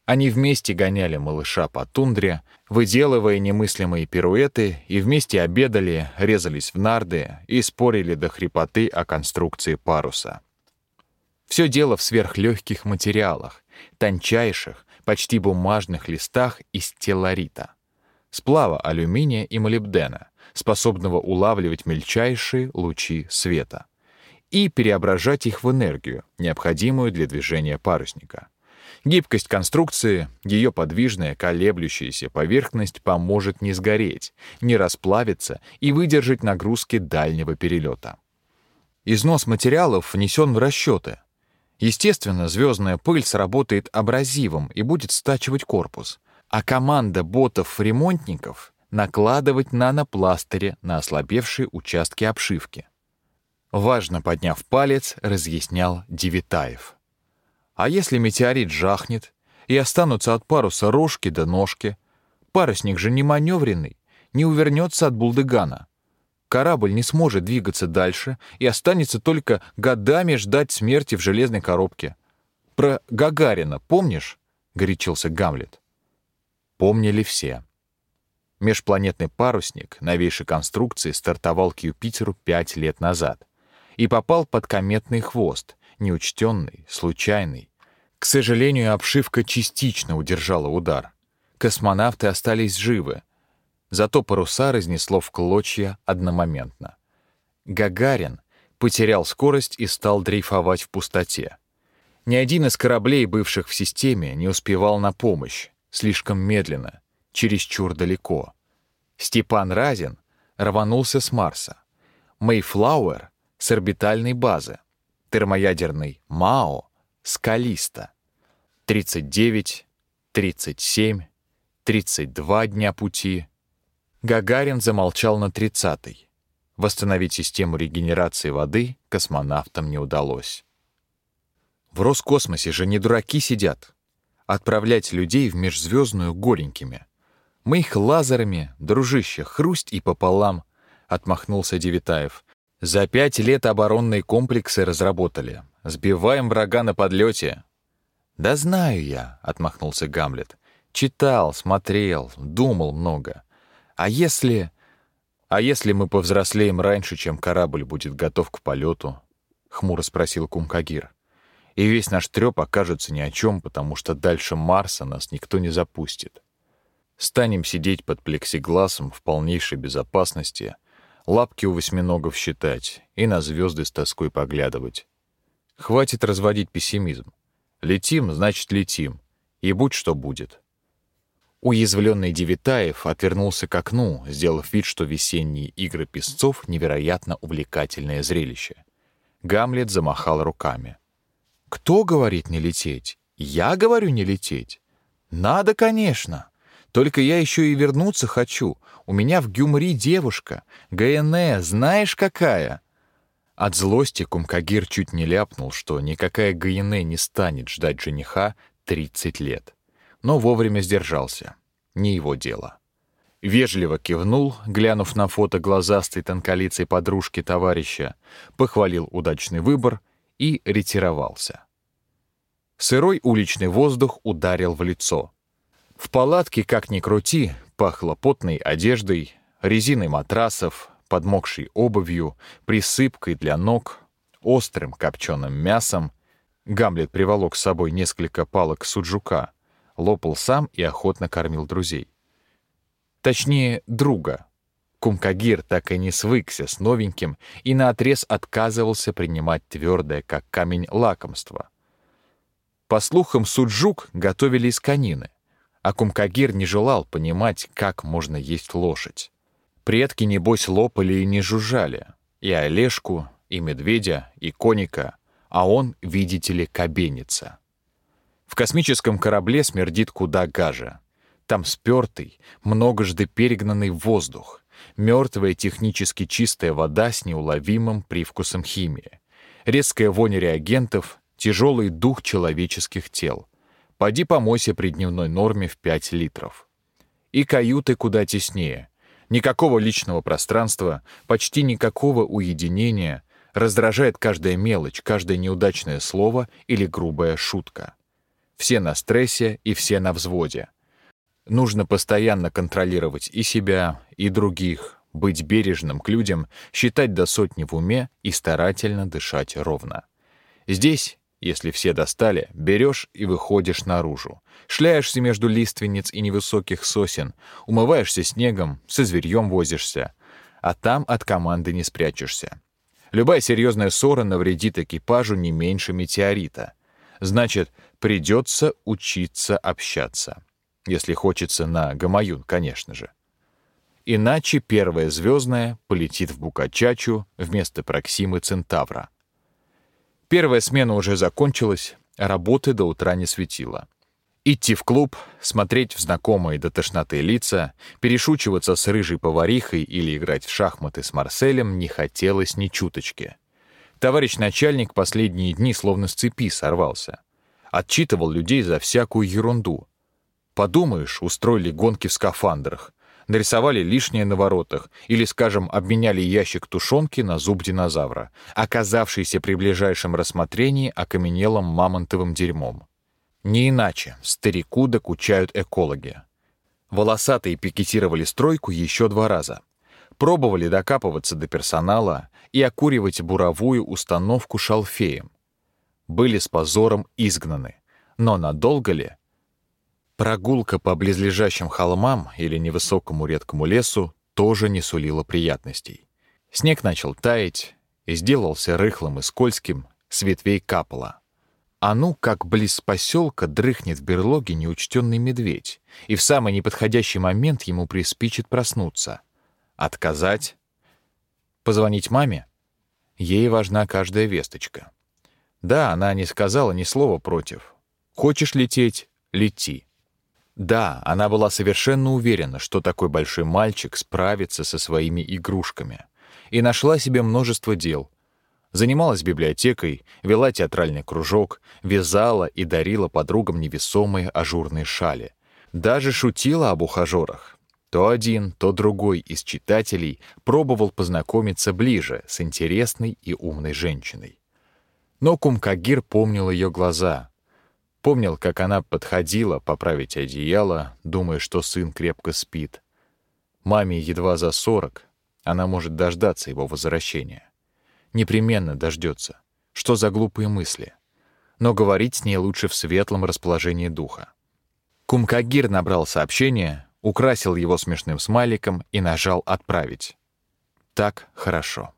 [SPEAKER 1] Они вместе гоняли малыша по тундре, выделывая немыслимые пируэты, и вместе обедали, резались в нарды и спорили до хрипоты о конструкции паруса. Все дело в сверхлегких материалах, тончайших, почти бумажных листах из телларита, сплава алюминия и молибдена, способного улавливать мельчайшие лучи света и преображать их в энергию, необходимую для движения парусника. Гибкость конструкции, ее подвижная, колеблющаяся поверхность поможет не сгореть, не расплавиться и выдержать нагрузки дальнего перелета. Износ материалов внесен в расчеты. Естественно, звездная пыль сработает абразивом и будет стачивать корпус, а команда ботов-ремонтников накладывать нанопластыри на ослабевшие участки обшивки. Важно подняв палец, разъяснял Девитаев. А если метеорит жахнет, и останутся от паруса рожки до ножки, парусник же не маневренный, не увернется от булдыгана. Корабль не сможет двигаться дальше и останется только годами ждать смерти в железной коробке. Про Гагарина помнишь? горячился Гамлет. Помнили все. Межпланетный парусник новейшей конструкции стартовал к Юпитеру пять лет назад и попал под кометный хвост, неучтенный, случайный. К сожалению, обшивка частично удержала удар. Космонавты остались живы. Зато паруса разнесло в клочья одномоментно. Гагарин потерял скорость и стал дрейфовать в пустоте. Ни один из кораблей, бывших в системе, не успевал на помощь, слишком медленно, чересчур далеко. Степан Разин рванулся с Марса. Мейфлауэр — с орбитальной базы. Термоядерный МАО — с Калиста. 39, 37, 32 дня пути. Гагарин замолчал на 30-й. Восстановить систему регенерации воды космонавтам не удалось. В Роскосмосе же не дураки сидят. Отправлять людей в межзвездную голенькими. Мы их лазерами, дружище, хрусть и пополам, отмахнулся Девитаев. За пять лет оборонные комплексы разработали. Сбиваем врага на подлете. Да знаю я, отмахнулся Гамлет. Читал, смотрел, думал много. А если... А если мы повзрослеем раньше, чем корабль будет готов к полету? Хмуро спросил Кумкагир и весь наш трёп окажется ни о чем, потому что дальше Марса нас никто не запустит. Станем сидеть под плексигласом в полнейшей безопасности, лапки у восьминогов считать и на звезды с тоской поглядывать. Хватит разводить пессимизм. Летим, значит, летим. И будь что будет. Уязвленный Девитаев отвернулся к окну, сделав вид, что весенние игры песцов — невероятно увлекательное зрелище. Гамлет замахал руками. Кто говорит не лететь? Я говорю не лететь. Надо, конечно. Только я еще и вернуться хочу. У меня в Гюмри девушка. ГНЭ, знаешь какая? От злости Кумкагир чуть не ляпнул, что никакая ГНЭ не станет ждать жениха 30 лет. Но вовремя сдержался. Не его дело. Вежливо кивнул, глянув на фото глазастой тонколицей подружки товарища, похвалил удачный выбор и ретировался. Сырой уличный воздух ударил в лицо. В палатке, как ни крути, пахло потной одеждой, резиной матрасов, подмокшей обувью, присыпкой для ног, острым копченым мясом. Гамлет приволок с собой несколько палок суджука, лопал сам и охотно кормил друзей. Точнее, друга, Кумкагир так и не свыкся с новеньким и наотрез отказывался принимать твердое, как камень, лакомство. По слухам, суджук готовили из конины, а Кумкагир не желал понимать, как можно есть лошадь. Предки, небось, лопали и не жужжали, и Олежку, и медведя, и коника, а он, видите ли, кабеница. В космическом корабле смердит куда гаже. Там спертый, многожды перегнанный воздух — мертвая технически чистая вода с неуловимым привкусом химии, резкая вонь реагентов, тяжелый дух человеческих тел. Поди помойся при дневной норме в 5 литров. И каюты куда теснее. Никакого личного пространства, почти никакого уединения, раздражает каждая мелочь, каждое неудачное слово или грубая шутка. Все на стрессе и все на взводе. Нужно постоянно контролировать и себя, и других, быть бережным к людям, считать до сотни в уме и старательно дышать ровно. Здесь, если все достали, берешь и выходишь наружу. Шляешься между лиственниц и невысоких сосен, умываешься снегом, со зверьем возишься. А там от команды не спрячешься. Любая серьезная ссора навредит экипажу не меньше метеорита. Значит, придется учиться общаться. Если хочется на Гамаюн, конечно же. Иначе первая звездная полетит в Букачачу вместо Проксимы Центавра. Первая смена уже закончилась, работы до утра не светило. Идти в клуб, смотреть в знакомые до тошноты лица, перешучиваться с рыжей поварихой или играть в шахматы с Марселем не хотелось ни чуточки. Товарищ начальник последние дни словно с цепи сорвался. Отчитывал людей за всякую ерунду, Подумаешь, устроили гонки в скафандрах, нарисовали лишнее на воротах или, скажем, обменяли ящик тушенки на зуб динозавра, оказавшийся при ближайшем рассмотрении окаменелым мамонтовым дерьмом. Не иначе старику докучают экологи. Волосатые пикетировали стройку еще два раза. Пробовали докапываться до персонала и окуривать буровую установку шалфеем. Были с позором изгнаны. Но надолго ли? Прогулка по близлежащим холмам или невысокому редкому лесу тоже не сулила приятностей. Снег начал таять и сделался рыхлым и скользким, с ветвей капало. А ну, как близ поселка дрыхнет в берлоге неучтенный медведь, и в самый неподходящий момент ему приспичит проснуться. Отказать? Позвонить маме? Ей важна каждая весточка. Да, она не сказала ни слова против. Хочешь лететь — лети. Да, она была совершенно уверена, что такой большой мальчик справится со своими игрушками. И нашла себе множество дел. Занималась библиотекой, вела театральный кружок, вязала и дарила подругам невесомые ажурные шали. Даже шутила об ухажерах. То один, то другой из читателей пробовал познакомиться ближе с интересной и умной женщиной. Но Кумкагир помнил ее глаза, Помнил, как она подходила поправить одеяло, думая, что сын крепко спит. Маме едва за сорок, она может дождаться его возвращения. Непременно дождется. Что за глупые мысли? Но говорить с ней лучше в светлом расположении духа. Кумкагир набрал сообщение, украсил его смешным смайликом и нажал «Отправить». Так хорошо.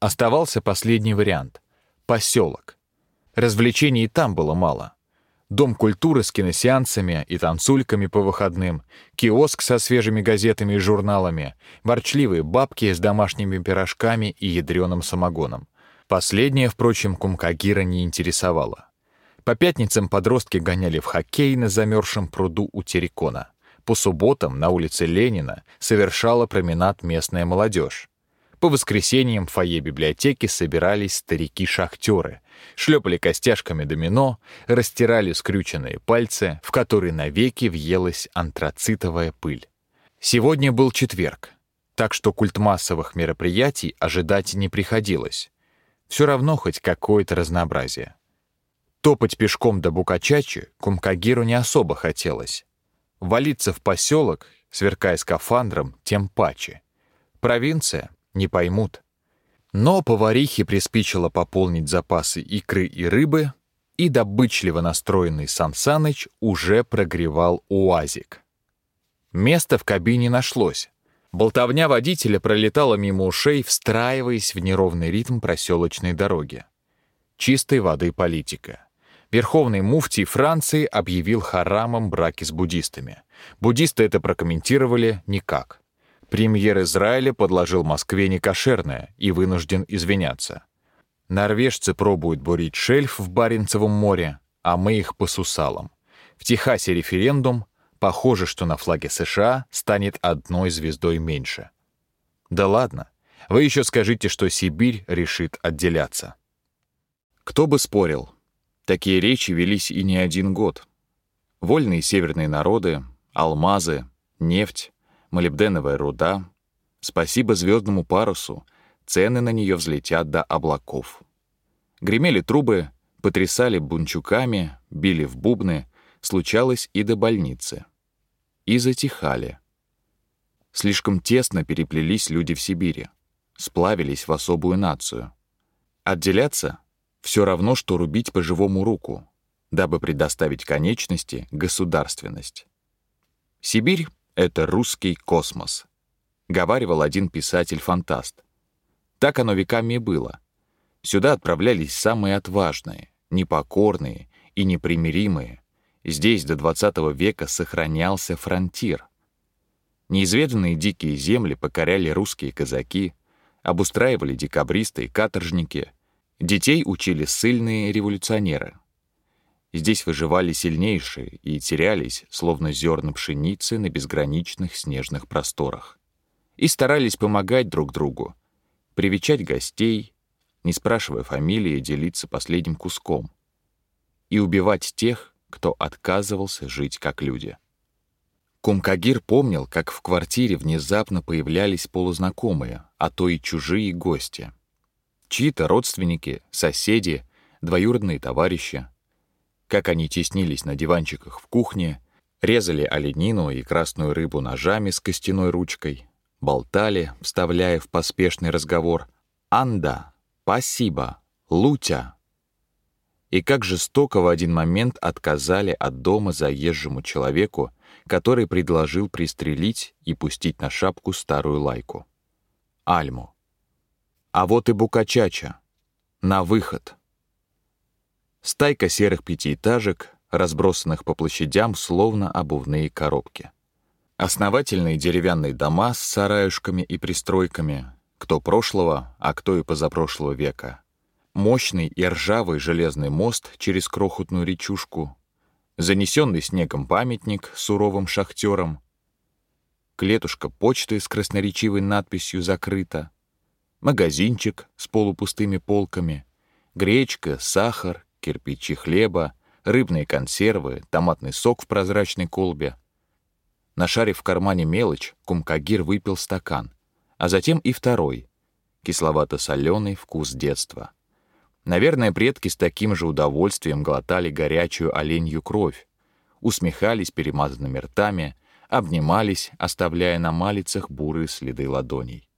[SPEAKER 1] Оставался последний вариант — поселок. Развлечений и там было мало. Дом культуры с киносеансами и танцульками по выходным, киоск со свежими газетами и журналами, ворчливые бабки с домашними пирожками и ядреным самогоном. Последнее, впрочем, Кумкагира не интересовало. По пятницам подростки гоняли в хоккей на замерзшем пруду у Терекона. По субботам на улице Ленина совершала променад местная молодежь. По воскресеньям в фойе библиотеки собирались старики-шахтеры, шлепали костяшками домино, растирали скрюченные пальцы, в которые навеки въелась антрацитовая пыль. Сегодня был четверг, так что культ массовых мероприятий ожидать не приходилось. Все равно хоть какое-то разнообразие. Топать пешком до Букачачи Кумкагиру не особо хотелось. Валиться в поселок, сверкая скафандром, тем паче. Провинция не поймут. Но поварихе приспичило пополнить запасы икры и рыбы, и добычливо настроенный Сансаныч уже прогревал уазик. Место в кабине нашлось. Болтовня водителя пролетала мимо ушей, встраиваясь в неровный ритм проселочной дороги. Чистой воды политика. Верховный муфтий Франции объявил харамом браки с буддистами. Буддисты это прокомментировали никак. Премьер Израиля подложил Москве некошерное и вынужден извиняться. Норвежцы пробуют бурить шельф в Баренцевом море, а мы их по сусалам. В Техасе референдум. Похоже, что на флаге США станет одной звездой меньше. Да ладно, вы еще скажите, что Сибирь решит отделяться. Кто бы спорил, такие речи велись и не один год. Вольные северные народы, алмазы, нефть, молибденовая руда. Спасибо звездному парусу, цены на нее взлетят до облаков. Гремели трубы, потрясали бунчуками, били в бубны, случалось и до больницы. И затихали. Слишком тесно переплелись люди в Сибири, сплавились в особую нацию. Отделяться — все равно, что рубить по живому руку, дабы предоставить конечности государственность. Сибирь это русский космос, говаривал один писатель-фантаст. Так оно веками и было. Сюда отправлялись самые отважные, непокорные и непримиримые. Здесь до XX века сохранялся фронтир. Неизведанные дикие земли покоряли русские казаки, обустраивали декабристы и каторжники, детей учили ссыльные революционеры — Здесь выживали сильнейшие и терялись, словно зерна пшеницы на безграничных снежных просторах. И старались помогать друг другу, привечать гостей, не спрашивая фамилии, делиться последним куском. И убивать тех, кто отказывался жить как люди. Кумкагир помнил, как в квартире внезапно появлялись полузнакомые, а то и чужие гости. Чьи-то родственники, соседи, двоюродные товарищи — как они теснились на диванчиках в кухне, резали оленину и красную рыбу ножами с костяной ручкой, болтали, вставляя в поспешный разговор «Анда», «Спасибо», «Лутя». И как жестоко в один момент отказали от дома заезжему человеку, который предложил пристрелить и пустить на шапку старую лайку. Альму. А вот и Букачача. На выход. Стайка серых пятиэтажек, разбросанных по площадям, словно обувные коробки. Основательные деревянные дома с сараюшками и пристройками, кто прошлого, а кто и позапрошлого века. Мощный и ржавый железный мост через крохотную речушку, занесенный снегом памятник суровым шахтерам, клетушка почты с красноречивой надписью «Закрыто», магазинчик с полупустыми полками, гречка, сахар, кирпичи хлеба, рыбные консервы, томатный сок в прозрачной колбе. Нашарив в кармане мелочь, Кумкагир выпил стакан, а затем и второй, кисловато-соленый вкус детства. Наверное, предки с таким же удовольствием глотали горячую оленью кровь, усмехались перемазанными ртами, обнимались, оставляя на малицах бурые следы ладоней.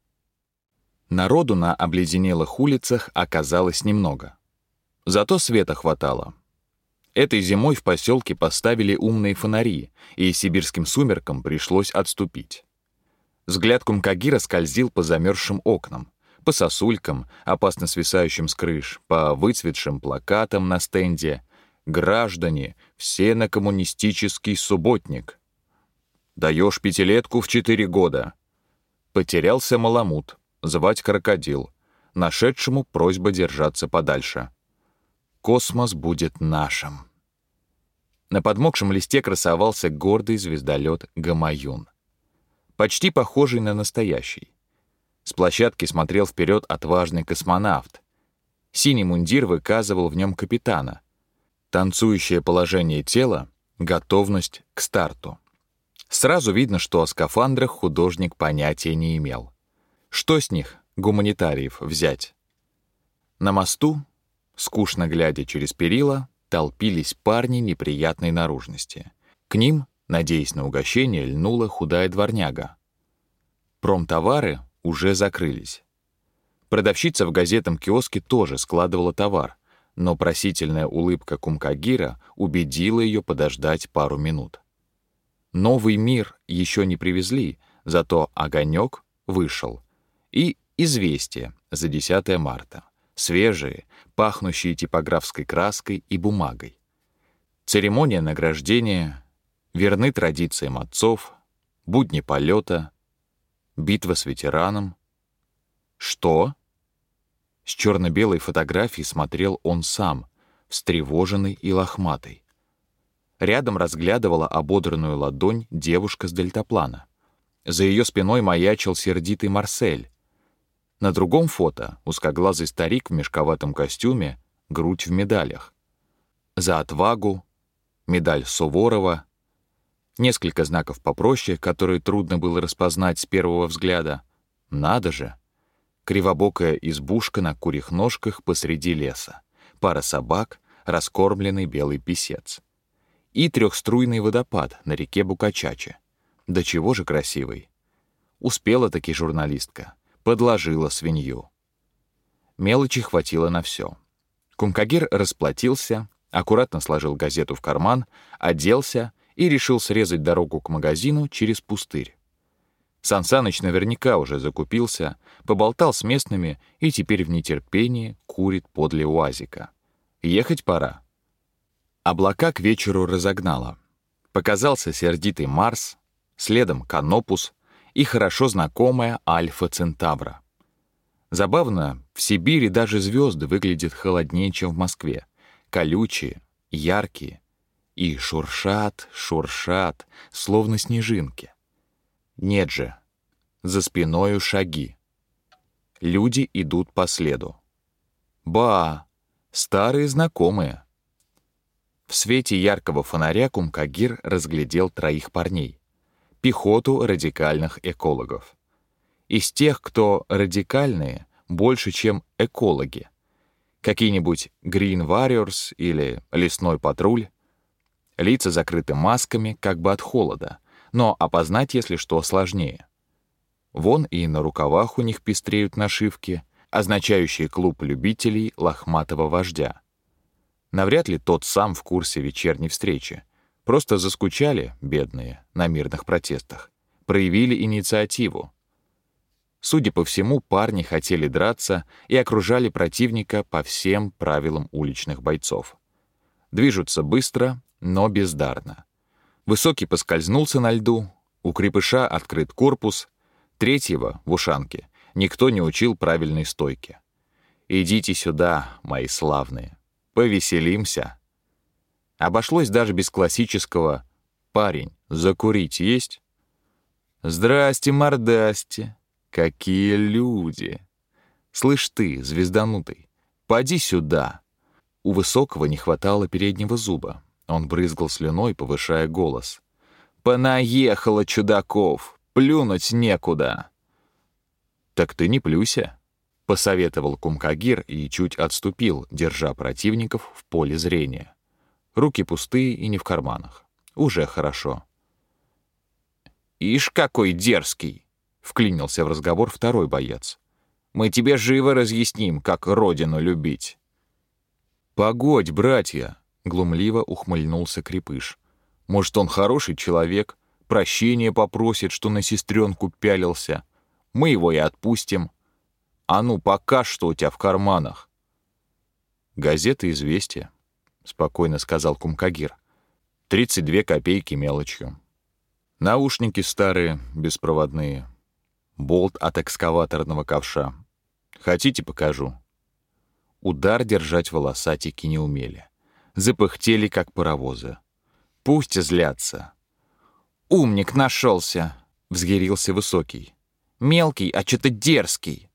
[SPEAKER 1] Народу на обледенелых улицах оказалось немного. Зато света хватало. Этой зимой в поселке поставили умные фонари, и сибирским сумеркам пришлось отступить. Взгляд Кумкагира скользил по замерзшим окнам, по сосулькам, опасно свисающим с крыш, по выцветшим плакатам на стенде. «Граждане, все на коммунистический субботник». «Даешь пятилетку в четыре года». Потерялся маламут, звать крокодил. Нашедшему просьба держаться подальше космос будет нашим. На подмокшем листе красовался гордый звездолет Гамаюн. Почти похожий на настоящий. С площадки смотрел вперед отважный космонавт. Синий мундир выказывал в нем капитана. Танцующее положение тела — готовность к старту. Сразу видно, что о скафандрах художник понятия не имел. Что с них, гуманитариев, взять? На мосту Скучно глядя через перила, толпились парни неприятной наружности. К ним, надеясь на угощение, льнула худая дворняга. Промтовары уже закрылись. Продавщица в газетном киоске тоже складывала товар, но просительная улыбка Кумкагира убедила ее подождать пару минут. Новый мир еще не привезли, зато огонек вышел. И известие за 10 марта. Свежие, пахнущие типографской краской и бумагой. Церемония награждения, верны традициям отцов, будни полета, битва с ветераном. Что? С черно-белой фотографии смотрел он сам, встревоженный и лохматый. Рядом разглядывала ободранную ладонь девушка с дельтаплана. За ее спиной маячил сердитый Марсель, на другом фото узкоглазый старик в мешковатом костюме, грудь в медалях. За отвагу, медаль Суворова, несколько знаков попроще, которые трудно было распознать с первого взгляда. Надо же! Кривобокая избушка на курьих ножках посреди леса, пара собак, раскормленный белый писец. И трехструйный водопад на реке Букачаче. Да чего же красивый! Успела таки журналистка подложила свинью. Мелочи хватило на все. Кумкагир расплатился, аккуратно сложил газету в карман, оделся и решил срезать дорогу к магазину через пустырь. Сансаныч наверняка уже закупился, поболтал с местными и теперь в нетерпении курит подле уазика. Ехать пора. Облака к вечеру разогнало. Показался сердитый Марс, следом Канопус, и хорошо знакомая Альфа Центавра. Забавно, в Сибири даже звезды выглядят холоднее, чем в Москве. Колючие, яркие и шуршат, шуршат, словно снежинки. Нет же, за спиною шаги. Люди идут по следу. Ба, старые знакомые. В свете яркого фонаря Кумкагир разглядел троих парней пехоту радикальных экологов. Из тех, кто радикальные, больше, чем экологи. Какие-нибудь Green Warriors или Лесной патруль. Лица закрыты масками, как бы от холода, но опознать, если что, сложнее. Вон и на рукавах у них пестреют нашивки, означающие клуб любителей лохматого вождя. Навряд ли тот сам в курсе вечерней встречи. Просто заскучали, бедные, на мирных протестах. Проявили инициативу. Судя по всему, парни хотели драться и окружали противника по всем правилам уличных бойцов. Движутся быстро, но бездарно. Высокий поскользнулся на льду, у крепыша открыт корпус, третьего, в ушанке, никто не учил правильной стойке. «Идите сюда, мои славные, повеселимся». Обошлось даже без классического «парень, закурить есть?» «Здрасте, мордасте! Какие люди!» «Слышь ты, звезданутый, поди сюда!» У Высокого не хватало переднего зуба. Он брызгал слюной, повышая голос. «Понаехало чудаков! Плюнуть некуда!» «Так ты не плюся», — посоветовал Кумкагир и чуть отступил, держа противников в поле зрения. Руки пустые и не в карманах. Уже хорошо. «Ишь, какой дерзкий!» — вклинился в разговор второй боец. «Мы тебе живо разъясним, как родину любить». «Погодь, братья!» — глумливо ухмыльнулся Крепыш. «Может, он хороший человек, прощение попросит, что на сестренку пялился. Мы его и отпустим. А ну, пока что у тебя в карманах?» «Газеты «Известия», — спокойно сказал Кумкагир. «Тридцать две копейки мелочью. Наушники старые, беспроводные. Болт от экскаваторного ковша. Хотите, покажу?» Удар держать волосатики не умели. Запыхтели, как паровозы. Пусть злятся. «Умник нашелся!» — взъярился Высокий. «Мелкий, а что-то дерзкий!»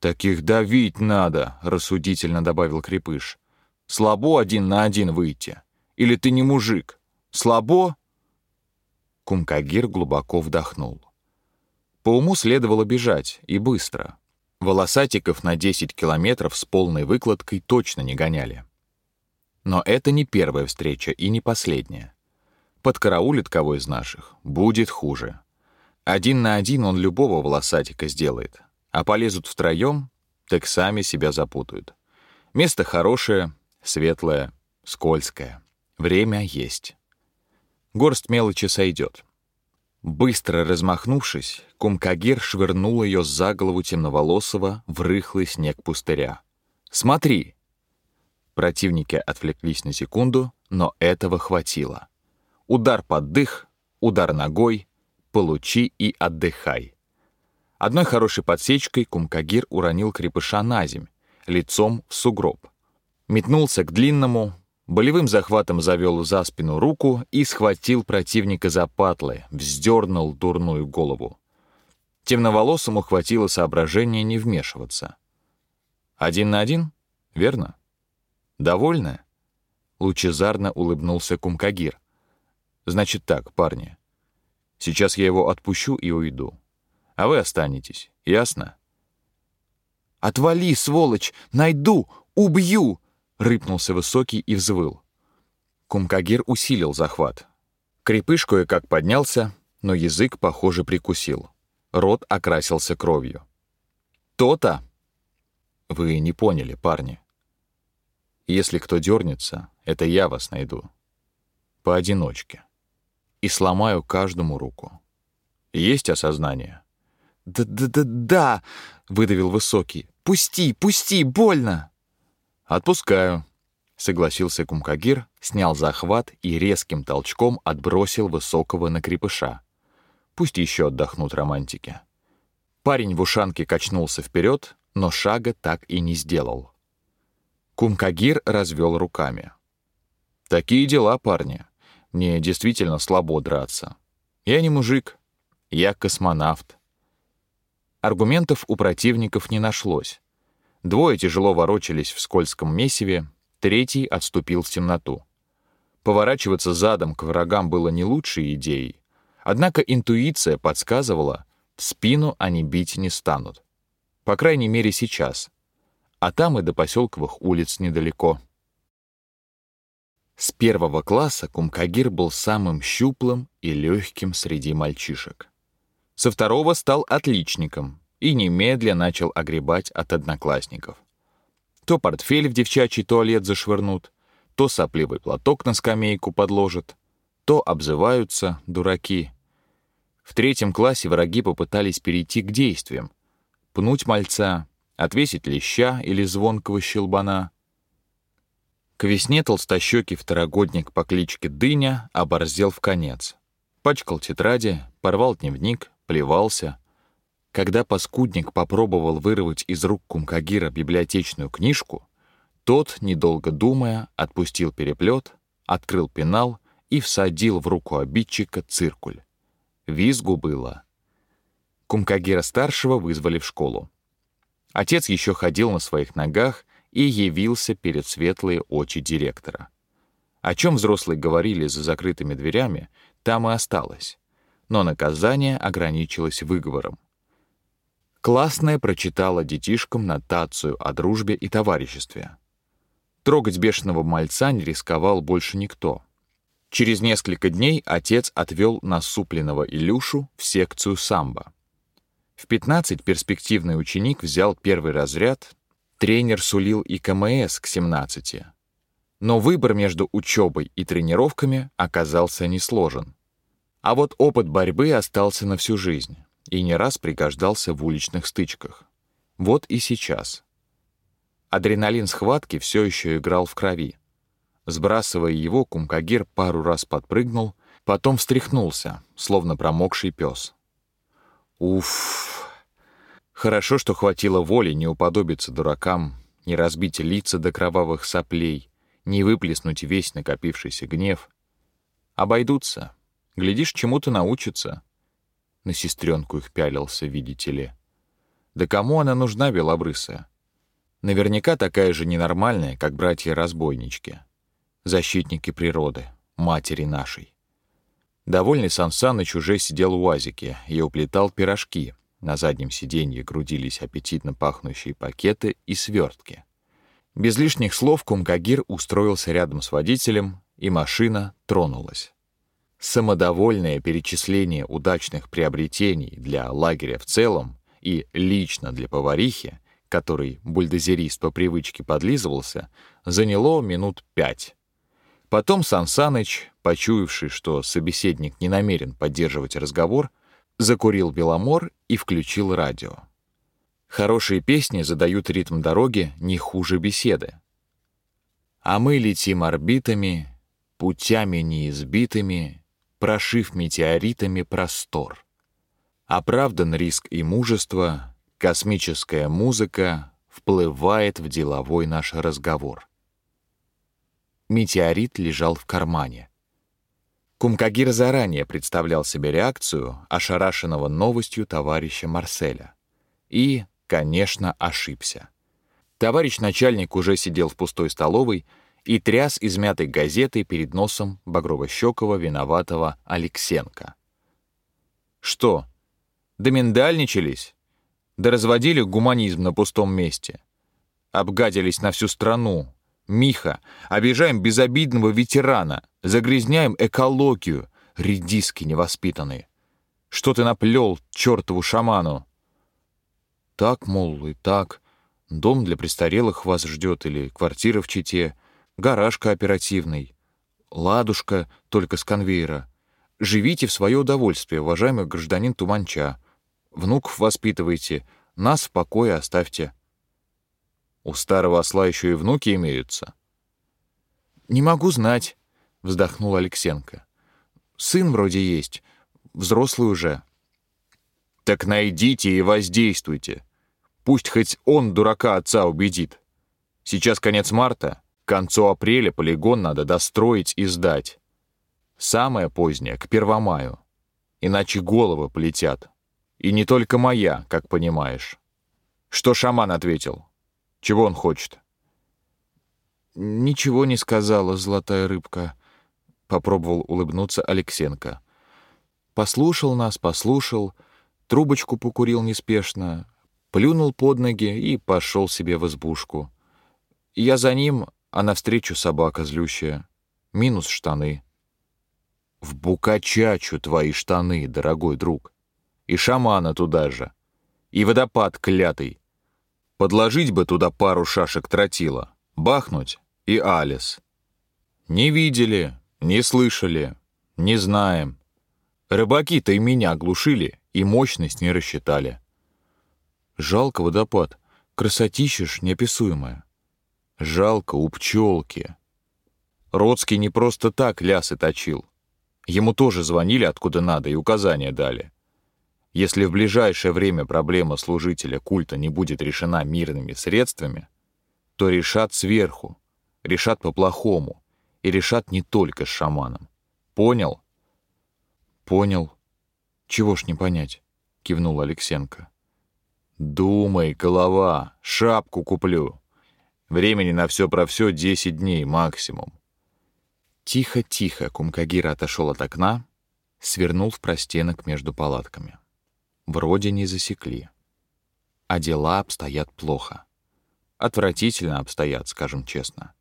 [SPEAKER 1] «Таких давить надо», — рассудительно добавил Крепыш. «Слабо один на один выйти. Или ты не мужик? Слабо?» Кумкагир глубоко вдохнул. По уму следовало бежать, и быстро. Волосатиков на 10 километров с полной выкладкой точно не гоняли. Но это не первая встреча и не последняя. Подкараулит кого из наших, будет хуже. Один на один он любого волосатика сделает, а полезут втроем, так сами себя запутают. Место хорошее, светлое, скользкое. Время есть. Горсть мелочи сойдет. Быстро размахнувшись, Кумкагир швырнул ее за голову темноволосого в рыхлый снег пустыря. «Смотри!» Противники отвлеклись на секунду, но этого хватило. Удар под дых, удар ногой, получи и отдыхай. Одной хорошей подсечкой Кумкагир уронил крепыша на земь, лицом в сугроб. Метнулся к длинному, Болевым захватом завел за спину руку и схватил противника за патлы, вздернул дурную голову. Темноволосому хватило соображения не вмешиваться. «Один на один? Верно?» «Довольно?» Лучезарно улыбнулся Кумкагир. «Значит так, парни. Сейчас я его отпущу и уйду. А вы останетесь, ясно?»
[SPEAKER 3] «Отвали, сволочь! Найду! Убью!» Рыпнулся высокий и взвыл.
[SPEAKER 1] Кумкагир усилил захват. Крепыш кое-как поднялся, но язык, похоже, прикусил. Рот окрасился кровью. «То-то!» «Вы не поняли, парни. Если кто дернется, это я вас найду. Поодиночке. И сломаю каждому руку. Есть осознание?»
[SPEAKER 3] «Да-да-да-да!» — выдавил Высокий. «Пусти, пусти, больно!»
[SPEAKER 1] «Отпускаю», — согласился Кумкагир, снял захват и резким толчком отбросил высокого на крепыша. Пусть еще отдохнут романтики. Парень в ушанке качнулся вперед, но шага так и не сделал. Кумкагир развел руками. «Такие дела, парни. Мне действительно слабо драться. Я не мужик. Я космонавт». Аргументов у противников не нашлось. Двое тяжело ворочались в скользком месиве, третий отступил в темноту. Поворачиваться задом к врагам было не лучшей идеей, однако интуиция подсказывала, в спину они бить не станут. По крайней мере, сейчас. А там и до поселковых улиц недалеко. С первого класса Кумкагир был самым щуплым и легким среди мальчишек. Со второго стал отличником, и немедля начал огребать от одноклассников. То портфель в девчачий туалет зашвырнут, то сопливый платок на скамейку подложат, то обзываются дураки. В третьем классе враги попытались перейти к действиям. Пнуть мальца, отвесить леща или звонкого щелбана. К весне толстощекий второгодник по кличке Дыня оборзел в конец. Пачкал тетради, порвал дневник, плевался. Когда паскудник попробовал вырвать из рук Кумкагира библиотечную книжку, тот, недолго думая, отпустил переплет, открыл пенал и всадил в руку обидчика циркуль. Визгу было. Кумкагира-старшего вызвали в школу. Отец еще ходил на своих ногах и явился перед светлые очи директора. О чем взрослые говорили за закрытыми дверями, там и осталось. Но наказание ограничилось выговором. Классная прочитала детишкам нотацию о дружбе и товариществе. Трогать бешеного мальца не рисковал больше никто. Через несколько дней отец отвел насупленного Илюшу в секцию самбо. В 15 перспективный ученик взял первый разряд, тренер сулил и КМС к 17. Но выбор между учебой и тренировками оказался несложен. А вот опыт борьбы остался на всю жизнь и не раз пригождался в уличных стычках. Вот и сейчас. Адреналин схватки все еще играл в крови. Сбрасывая его, Кумкагир пару раз подпрыгнул, потом встряхнулся, словно промокший пес. Уф. Хорошо, что хватило воли не уподобиться дуракам, не разбить лица до кровавых соплей, не выплеснуть весь накопившийся гнев. Обойдутся. Глядишь, чему-то научатся. На сестренку их пялился, видите ли. Да кому она нужна, белобрысая? Наверняка такая же ненормальная, как братья-разбойнички. Защитники природы, матери нашей. Довольный Сан Саныч уже сидел у УАЗике и уплетал пирожки. На заднем сиденье грудились аппетитно пахнущие пакеты и свертки. Без лишних слов Кумкагир устроился рядом с водителем, и машина тронулась. Самодовольное перечисление удачных приобретений для лагеря в целом и лично для поварихи который бульдозерист по привычке подлизывался, заняло минут пять. Потом Сансаныч, почуявший, что собеседник не намерен поддерживать разговор, закурил беломор и включил радио. Хорошие песни задают ритм дороги не хуже беседы. А мы летим орбитами, путями неизбитыми, прошив метеоритами простор. Оправдан риск и мужество, Космическая музыка вплывает в деловой наш разговор. Метеорит лежал в кармане. Кумкагир заранее представлял себе реакцию ошарашенного новостью товарища Марселя. И, конечно, ошибся. Товарищ начальник уже сидел в пустой столовой и тряс измятой газетой перед носом багрово-щекого виноватого Алексенко. «Что, доминдальничались?» Да разводили гуманизм на пустом месте. Обгадились на всю страну. Миха, обижаем безобидного ветерана, загрязняем экологию, редиски невоспитанные. Что ты наплел чертову шаману? Так, мол, и так. Дом для престарелых вас ждет или квартира в Чите, гараж кооперативный, ладушка только с конвейера. Живите в свое удовольствие, уважаемый гражданин Туманча. Внуков воспитывайте, нас в покое оставьте. У старого осла еще и внуки имеются. Не могу знать, вздохнул Алексенко. Сын вроде есть, взрослый уже. Так найдите и воздействуйте. Пусть хоть он дурака отца убедит. Сейчас конец марта, к концу апреля полигон надо достроить и сдать. Самое позднее, к Первомаю. Иначе головы полетят. И не только моя, как понимаешь. Что шаман ответил? Чего он хочет? Ничего не сказала золотая рыбка, попробовал улыбнуться Алексенко. Послушал нас, послушал, трубочку покурил неспешно, плюнул под ноги и пошел себе в избушку. Я за ним, а навстречу собака злющая. Минус штаны. В букачачу твои штаны, дорогой друг и шамана туда же, и водопад клятый.
[SPEAKER 2] Подложить бы туда пару шашек тротила, бахнуть и Алис. Не видели, не слышали, не знаем. Рыбаки-то и меня оглушили, и мощность не рассчитали.
[SPEAKER 3] Жалко водопад, красотища ж неописуемая.
[SPEAKER 2] Жалко у пчелки. Родский не просто так лясы точил. Ему тоже звонили откуда надо и указания дали. Если в ближайшее время проблема служителя культа не будет решена мирными средствами, то решат сверху, решат по-плохому и решат не только с шаманом. Понял?
[SPEAKER 3] Понял. Чего ж не понять, кивнул Алексенко.
[SPEAKER 2] Думай, голова, шапку куплю. Времени на все про все десять дней максимум.
[SPEAKER 3] Тихо-тихо Кумкагира отошел от окна, свернул в простенок между палатками. Вроде не засекли. А дела обстоят плохо. Отвратительно обстоят, скажем честно.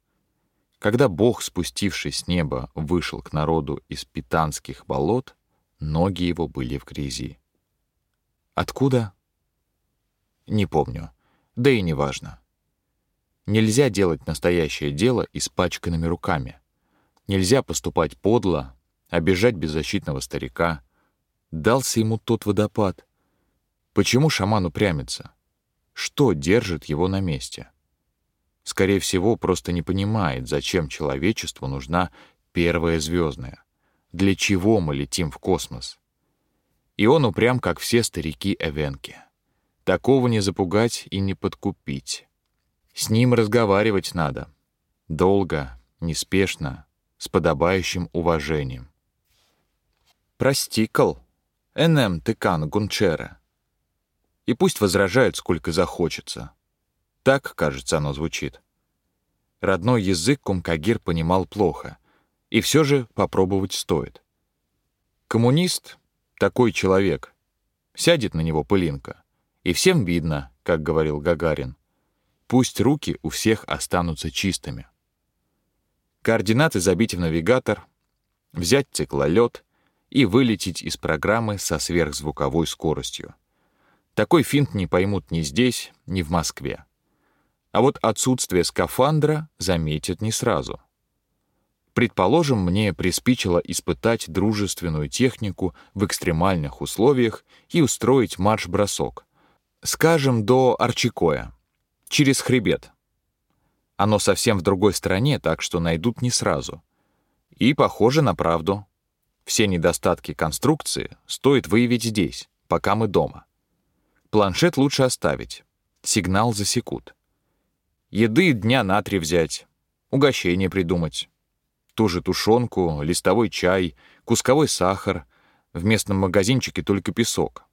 [SPEAKER 3] Когда Бог, спустившись с неба, вышел к народу из питанских болот, ноги его были в грязи. Откуда? Не помню. Да и не важно. Нельзя делать настоящее дело испачканными руками. Нельзя поступать подло, обижать беззащитного старика. Дался ему тот водопад. Почему шаман упрямится? Что держит его на месте? Скорее всего, просто не понимает, зачем человечеству нужна первая звездная. Для чего мы летим в космос? И он упрям, как все старики Эвенки. Такого не запугать и не подкупить. С ним разговаривать надо. Долго, неспешно, с подобающим уважением. Простикал, энем тыкан гунчера. И пусть возражают, сколько захочется. Так, кажется, оно звучит. Родной язык Кумкагир понимал плохо, и все же попробовать стоит. Коммунист — такой человек. Сядет на него пылинка, и всем видно, как говорил Гагарин. Пусть руки у всех останутся чистыми. Координаты забить в навигатор, взять циклолет и вылететь из программы со сверхзвуковой скоростью. Такой финт не поймут ни здесь, ни в Москве. А вот отсутствие скафандра заметят не сразу. Предположим, мне приспичило испытать дружественную технику в экстремальных условиях и устроить марш-бросок. Скажем, до Арчикоя, через хребет. Оно совсем в другой стороне, так что найдут не сразу. И похоже на правду. Все недостатки конструкции стоит выявить здесь, пока мы дома. Планшет лучше оставить. Сигнал засекут. Еды дня на три взять, угощение придумать. Ту же тушенку, листовой чай, кусковой сахар. В местном магазинчике только песок.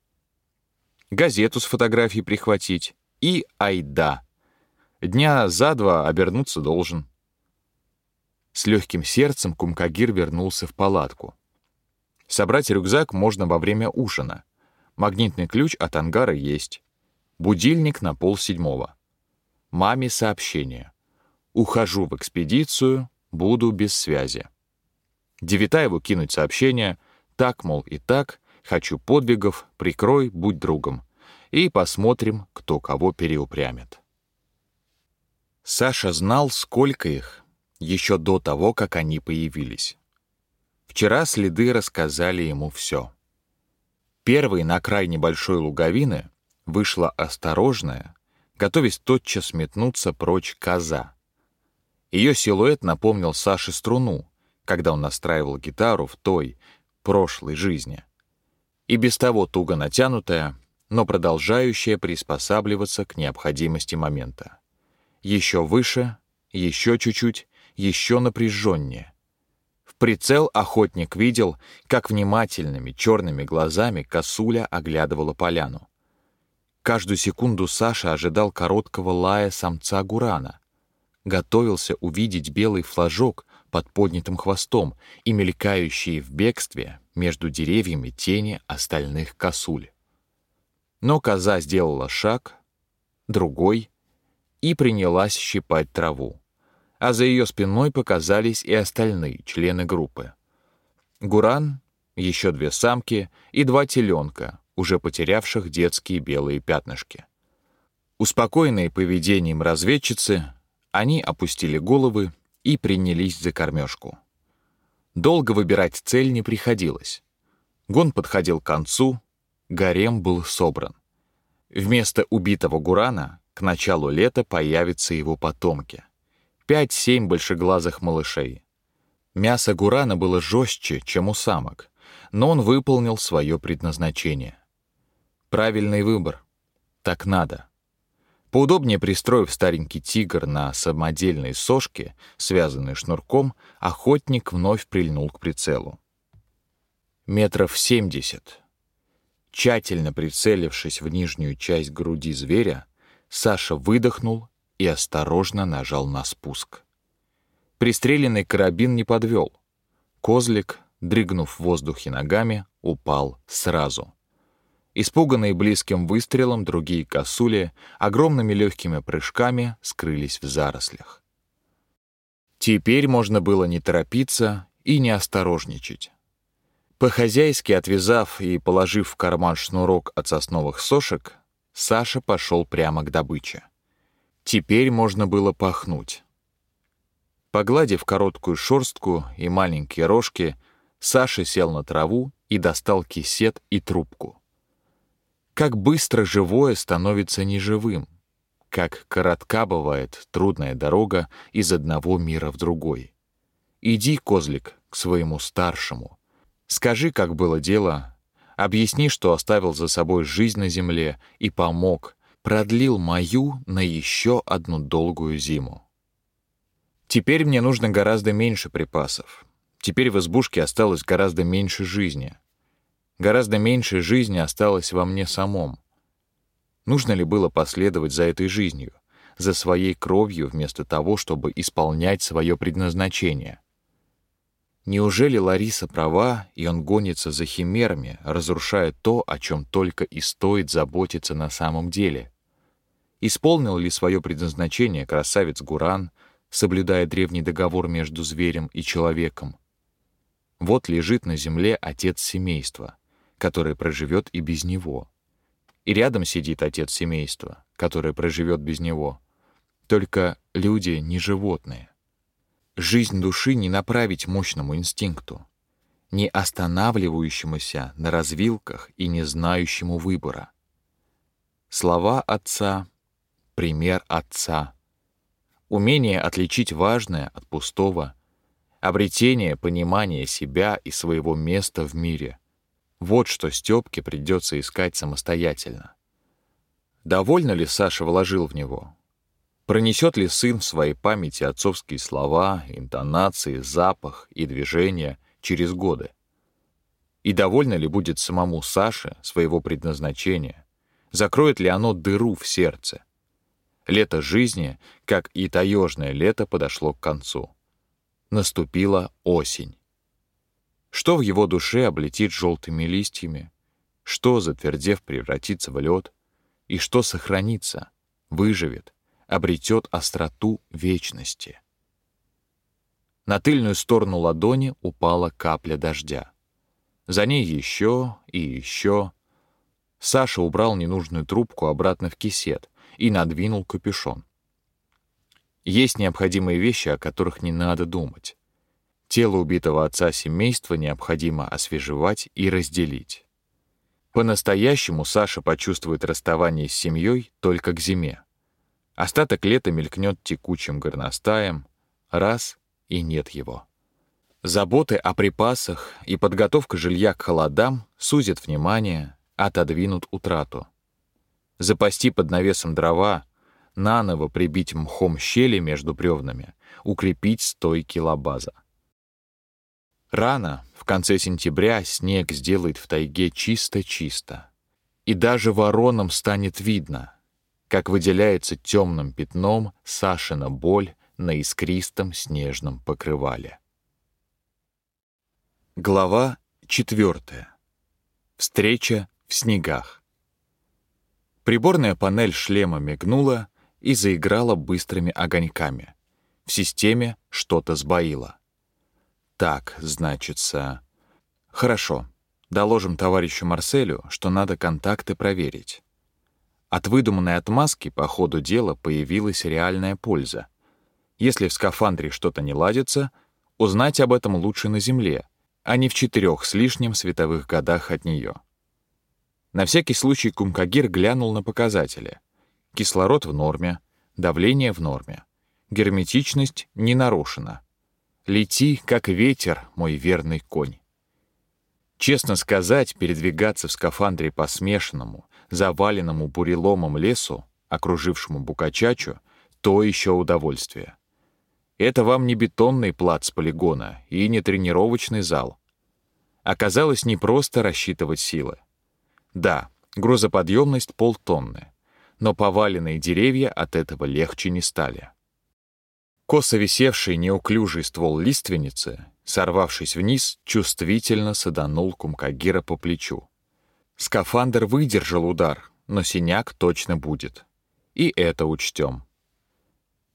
[SPEAKER 3] Газету с фотографией прихватить. И айда. Дня за два обернуться должен. С легким сердцем Кумкагир вернулся в палатку. Собрать рюкзак можно во время ужина. Магнитный ключ от ангара есть. Будильник на полседьмого. Маме сообщение. Ухожу в экспедицию, буду без связи. Девитаеву кинуть сообщение. Так, мол, и так, хочу подвигов, прикрой, будь другом. И посмотрим, кто кого переупрямит. Саша знал, сколько их, еще до того, как они появились. Вчера следы рассказали ему все. Первой на край небольшой луговины вышла осторожная, готовясь тотчас метнуться прочь коза. Ее силуэт напомнил Саше струну, когда он настраивал гитару в той, прошлой жизни. И без того туго натянутая, но продолжающая приспосабливаться к необходимости момента. Еще выше, еще чуть-чуть, еще напряженнее. В прицел охотник видел, как внимательными черными глазами косуля оглядывала поляну. Каждую секунду Саша ожидал короткого лая самца гурана. Готовился увидеть белый флажок под поднятым хвостом и мелькающие в бегстве между деревьями тени остальных косуль. Но коза сделала шаг, другой, и принялась щипать траву. А за ее спиной показались и остальные члены группы. Гуран, еще две самки и два теленка, уже потерявших детские белые пятнышки. Успокоенные поведением разведчицы, они опустили головы и принялись за кормежку. Долго выбирать цель не приходилось. Гон подходил к концу, гарем был собран. Вместо убитого Гурана к началу лета появятся его потомки. Пять-семь большеглазых малышей. Мясо Гурана было жестче, чем у самок, но он выполнил свое предназначение. Правильный выбор. Так надо. Поудобнее пристроив старенький тигр на самодельной сошке, связанной шнурком, охотник вновь прильнул к прицелу. Метров семьдесят. Тщательно прицелившись в нижнюю часть груди зверя, Саша выдохнул и осторожно нажал на спуск. Пристреленный карабин не подвел. Козлик, дрыгнув в воздухе ногами, упал сразу — Испуганные близким выстрелом, другие косули огромными легкими прыжками скрылись в зарослях. Теперь можно было не торопиться и не осторожничать. По-хозяйски отвязав и положив в карман шнурок от сосновых сошек, Саша пошел прямо к добыче. Теперь можно было пахнуть. Погладив короткую шорстку и маленькие рожки, Саша сел на траву и достал кисет и трубку. Как быстро живое становится неживым. Как коротка бывает трудная дорога из одного мира в другой. Иди, козлик, к своему старшему. Скажи, как было дело. Объясни, что оставил за собой жизнь на земле и помог, продлил мою на еще одну долгую зиму. Теперь мне нужно гораздо меньше припасов. Теперь в избушке осталось гораздо меньше жизни. Гораздо меньше жизни осталось во мне самом. Нужно ли было последовать за этой жизнью, за своей кровью вместо того, чтобы исполнять свое предназначение? Неужели Лариса права, и он гонится за химерами, разрушая то, о чем только и стоит заботиться на самом деле? Исполнил ли свое предназначение красавец Гуран, соблюдая древний договор между зверем и человеком? Вот лежит на земле отец семейства — который проживет и без него. И рядом сидит отец семейства, который проживет без него. Только люди не животные. Жизнь души не направить мощному инстинкту, не останавливающемуся на развилках и не знающему выбора. Слова отца, пример отца, умение отличить важное от пустого, обретение понимания себя и своего места в мире — вот что Стёпке придется искать самостоятельно. Довольно ли Саша вложил в него? Пронесет ли сын в своей памяти отцовские слова, интонации, запах и движения через годы? И довольно ли будет самому Саше своего предназначения? Закроет ли оно дыру в сердце? Лето жизни, как и таежное лето, подошло к концу. Наступила осень. Что в его душе облетит желтыми листьями, что, затвердев, превратится в лед, и что сохранится, выживет, обретет остроту вечности. На тыльную сторону ладони упала капля дождя. За ней еще и еще. Саша убрал ненужную трубку обратно в кисет и надвинул капюшон. Есть необходимые вещи, о которых не надо думать. Тело убитого отца семейства необходимо освежевать и разделить. По-настоящему Саша почувствует расставание с семьей только к зиме. Остаток лета мелькнет текучим горностаем, раз — и нет его. Заботы о припасах и подготовка жилья к холодам сузят внимание, отодвинут утрату. Запасти под навесом дрова, наново прибить мхом щели между бревнами, укрепить стойки лабаза. Рано, в конце сентября, снег сделает в тайге чисто-чисто. И даже воронам станет видно, как выделяется темным пятном Сашина боль на искристом снежном покрывале. Глава четвертая. Встреча в снегах. Приборная панель шлема мигнула и заиграла быстрыми огоньками. В системе что-то сбоило. Так, значится... Хорошо. Доложим товарищу Марселю, что надо контакты проверить. От выдуманной отмазки по ходу дела появилась реальная польза. Если в скафандре что-то не ладится, узнать об этом лучше на Земле, а не в четырех с лишним световых годах от нее. На всякий случай Кумкагир глянул на показатели. Кислород в норме, давление в норме. Герметичность не нарушена. Лети, как ветер, мой верный конь. Честно сказать, передвигаться в скафандре по смешанному, заваленному буреломом лесу, окружившему Букачачу, то еще удовольствие. Это вам не бетонный плац полигона и не тренировочный зал. Оказалось не просто рассчитывать силы. Да, грузоподъемность полтонны, но поваленные деревья от этого легче не стали. Косо висевший неуклюжий ствол лиственницы, сорвавшись вниз, чувствительно саданул Кумкагира по плечу. Скафандр выдержал удар, но синяк точно будет. И это учтем.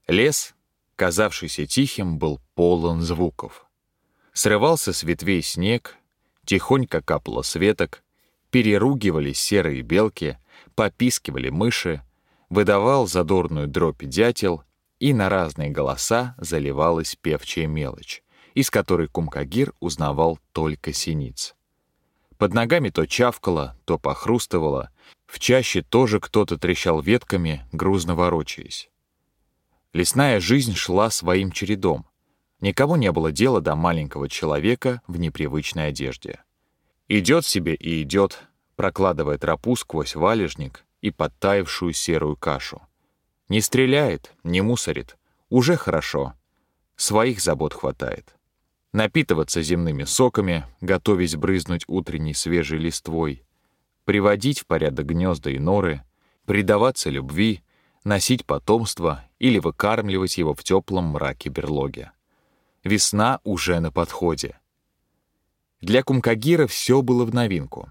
[SPEAKER 3] Лес, казавшийся тихим, был полон звуков. Срывался с ветвей снег, тихонько капало светок, переругивались серые белки, попискивали мыши, выдавал задорную дробь дятел, и на разные голоса заливалась певчая мелочь, из которой Кумкагир узнавал только синиц. Под ногами то чавкало, то похрустывало, в чаще тоже кто-то трещал ветками, грузно ворочаясь. Лесная жизнь шла своим чередом. Никому не было дела до маленького человека в непривычной одежде. Идет себе и идет, прокладывая тропу сквозь валежник и подтаявшую серую кашу. Не стреляет, не мусорит. Уже хорошо. Своих забот хватает. Напитываться земными соками, готовясь брызнуть утренней свежей листвой. Приводить в порядок гнезда и норы. Предаваться любви, носить потомство или выкармливать его в теплом мраке берлоги. Весна уже на подходе. Для Кумкагира все было в новинку.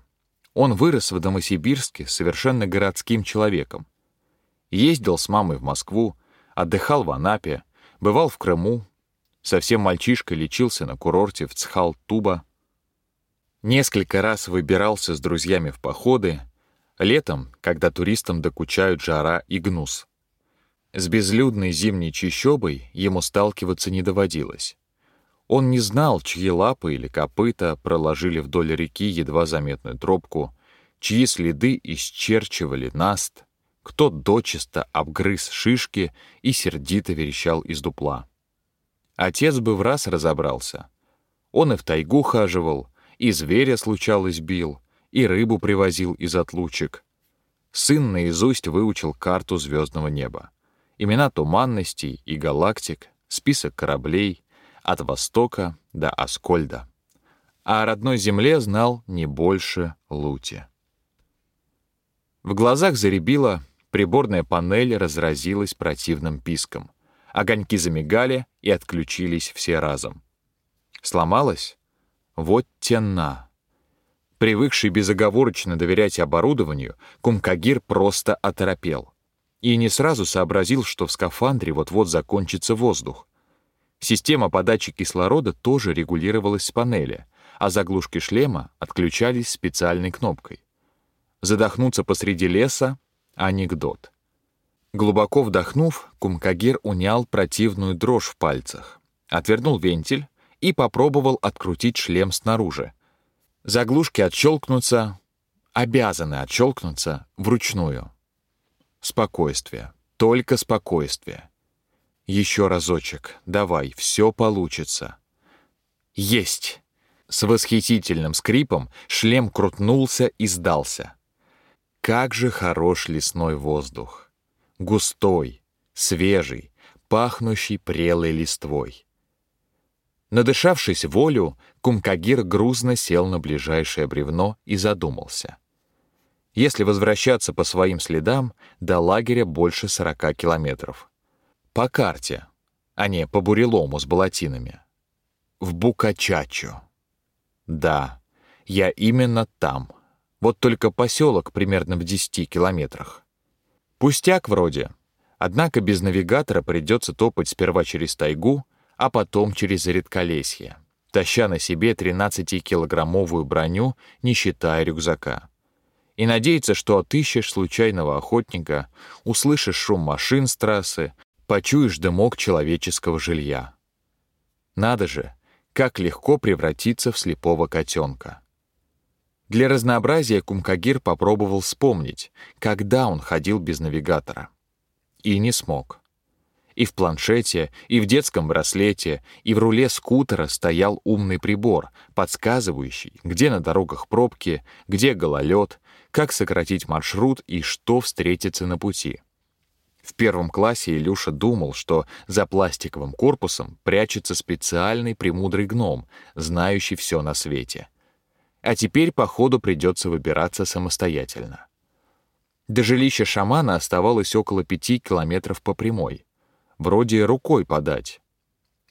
[SPEAKER 3] Он вырос в Новосибирске совершенно городским человеком. Ездил с мамой в Москву, отдыхал в Анапе, бывал в Крыму, совсем мальчишкой лечился на курорте в Цхал-Туба. Несколько раз выбирался с друзьями в походы, летом, когда туристам докучают жара и гнус. С безлюдной зимней чащобой ему сталкиваться не доводилось. Он не знал, чьи лапы или копыта проложили вдоль реки едва заметную тропку, чьи следы исчерчивали наст, кто дочисто обгрыз шишки и сердито верещал из дупла. Отец бы в раз разобрался. Он и в тайгу хаживал, и зверя случалось бил, и рыбу привозил из отлучек. Сын наизусть выучил карту звездного неба. Имена туманностей и галактик, список кораблей, от Востока до Аскольда. А о родной земле знал не больше Лути. В глазах заребило, приборная панель разразилась противным писком. Огоньки замигали и отключились все разом. Сломалась? Вот тена. Привыкший безоговорочно доверять оборудованию, Кумкагир просто оторопел. И не сразу сообразил, что в скафандре вот-вот закончится воздух. Система подачи кислорода тоже регулировалась с панели, а заглушки шлема отключались специальной кнопкой. Задохнуться посреди леса — анекдот. Глубоко вдохнув, Кумкагир унял противную дрожь в пальцах, отвернул вентиль и попробовал открутить шлем снаружи. Заглушки отщелкнутся, обязаны отщелкнуться вручную. Спокойствие, только спокойствие. Еще разочек. Давай, все получится. Есть! С восхитительным скрипом шлем крутнулся и сдался. Как же хорош лесной воздух. Густой, свежий, пахнущий прелой листвой. Надышавшись волю, Кумкагир грузно сел на ближайшее бревно и задумался. Если возвращаться по своим следам, до лагеря больше сорока километров — по карте, а не по бурелому с балатинами. В Букачачо. Да, я именно там. Вот только поселок примерно в 10 километрах. Пустяк вроде. Однако без навигатора придется топать сперва через тайгу, а потом через редколесье, таща на себе 13-килограммовую броню, не считая рюкзака. и надеяться, что отыщешь случайного охотника, услышишь шум машин с трассы, почуешь дымок человеческого жилья. Надо же, как легко превратиться в слепого котенка. Для разнообразия Кумкагир попробовал вспомнить, когда он ходил без навигатора. И не смог. И в планшете, и в детском браслете, и в руле скутера стоял умный прибор, подсказывающий, где на дорогах пробки, где гололед, как сократить маршрут и что встретится на пути. В первом классе Илюша думал, что за пластиковым корпусом прячется специальный премудрый гном, знающий все на свете. А теперь, походу, придется выбираться самостоятельно. До жилища шамана оставалось около пяти километров по прямой. Вроде рукой подать.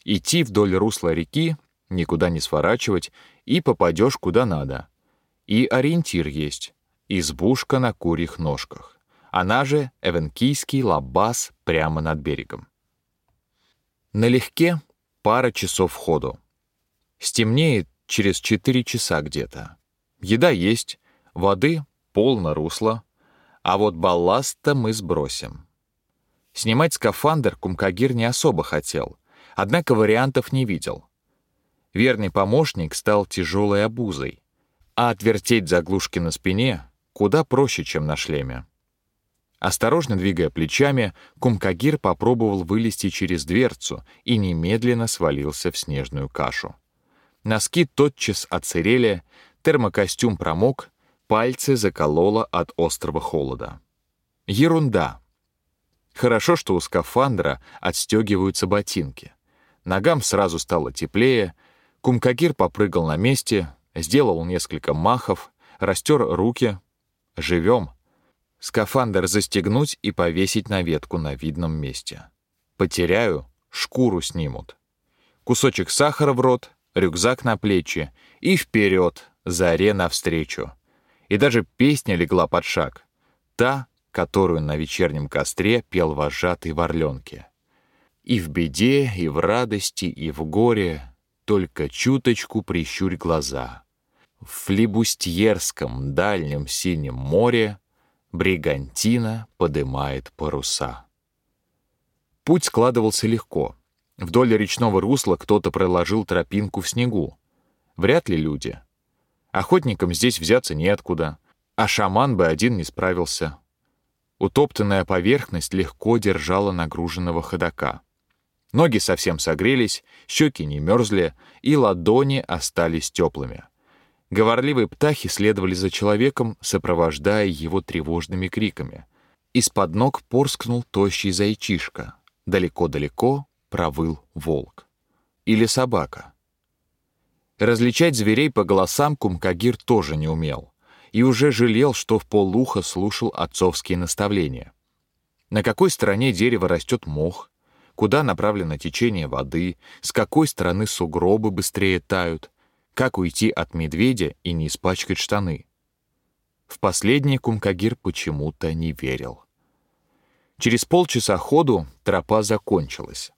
[SPEAKER 3] Идти вдоль русла реки, никуда не сворачивать, и попадешь куда надо. И ориентир есть — избушка на курьих ножках. Она же Эвенкийский лабаз прямо над берегом. Налегке пара часов ходу. Стемнеет через четыре часа где-то. Еда есть, воды полно русла, а вот балласта мы сбросим. Снимать скафандр Кумкагир не особо хотел, однако вариантов не видел. Верный помощник стал тяжелой обузой, а отвертеть заглушки на спине куда проще, чем на шлеме. Осторожно двигая плечами, Кумкагир попробовал вылезти через дверцу и немедленно свалился в снежную кашу. Носки тотчас оцерели, термокостюм промок, пальцы закололо от острого холода. Ерунда. Хорошо, что у скафандра отстегиваются ботинки. Ногам сразу стало теплее, Кумкагир попрыгал на месте, сделал несколько махов, растер руки. Живем. Скафандр застегнуть и повесить на ветку на видном месте. Потеряю — шкуру снимут. Кусочек сахара в рот, рюкзак на плечи и вперед, заре навстречу. И даже песня легла под шаг. Та, которую на вечернем костре пел вожатый в Орленке. И в беде, и в радости, и в горе только чуточку прищурь глаза. В флибустьерском дальнем синем море Бригантина подымает паруса. Путь складывался легко. Вдоль речного русла кто-то проложил тропинку в снегу. Вряд ли люди. Охотникам здесь взяться неоткуда, а шаман бы один не справился. Утоптанная поверхность легко держала нагруженного ходока. Ноги совсем согрелись, щеки не мерзли, и ладони остались теплыми. Говорливые птахи следовали за человеком, сопровождая его тревожными криками. Из-под ног порскнул тощий зайчишка. Далеко-далеко провыл волк. Или собака. Различать зверей по голосам Кумкагир тоже не умел и уже жалел, что в полуха слушал отцовские наставления. На какой стороне дерева растет мох, куда направлено течение воды, с какой стороны сугробы быстрее тают, как уйти от медведя и не испачкать штаны? В последнее Кумкагир почему-то не верил. Через полчаса ходу тропа закончилась.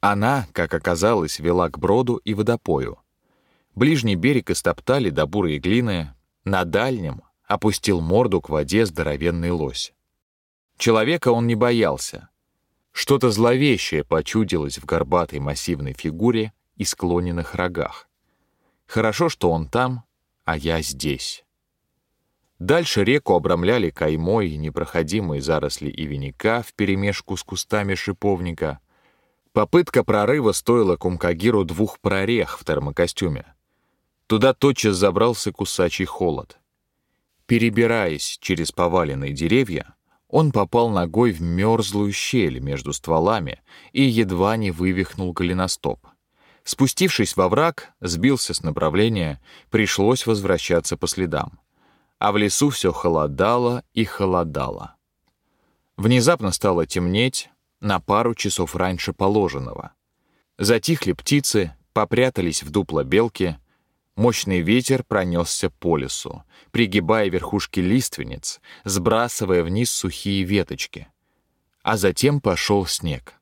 [SPEAKER 3] Она, как оказалось, вела к броду и водопою. Ближний берег истоптали до бурой глины, на дальнем опустил морду к воде здоровенный лось. Человека он не боялся. Что-то зловещее почудилось в горбатой массивной фигуре и склоненных рогах. Хорошо, что он там, а я здесь. Дальше реку обрамляли каймой непроходимые заросли ивеника вперемешку с кустами шиповника. Попытка прорыва стоила Кумкагиру двух прорех в термокостюме. Туда тотчас забрался кусачий холод. Перебираясь через поваленные деревья, он попал ногой в мерзлую щель между стволами и едва не вывихнул голеностоп. Спустившись во враг, сбился с направления, пришлось возвращаться по следам. А в лесу все холодало и холодало. Внезапно стало темнеть на пару часов раньше положенного. Затихли птицы, попрятались в дупло белки, мощный ветер пронесся по лесу, пригибая верхушки лиственниц, сбрасывая вниз сухие веточки. А затем пошел снег.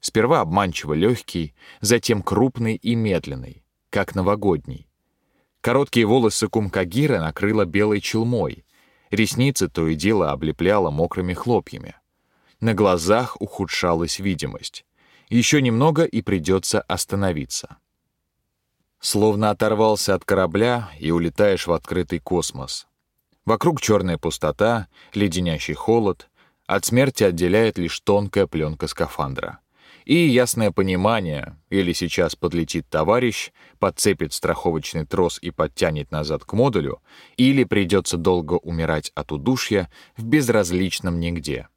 [SPEAKER 3] Сперва обманчиво легкий, затем крупный и медленный, как новогодний. Короткие волосы Кумкагира накрыло белой челмой. Ресницы то и дело облепляло мокрыми хлопьями. На глазах ухудшалась видимость. Еще немного и придется остановиться. Словно оторвался от корабля и улетаешь в открытый космос. Вокруг черная пустота, леденящий холод. От смерти отделяет лишь тонкая пленка скафандра. И ясное понимание, или сейчас подлетит товарищ, подцепит страховочный трос и подтянет назад к модулю, или придется долго умирать от удушья в безразличном нигде.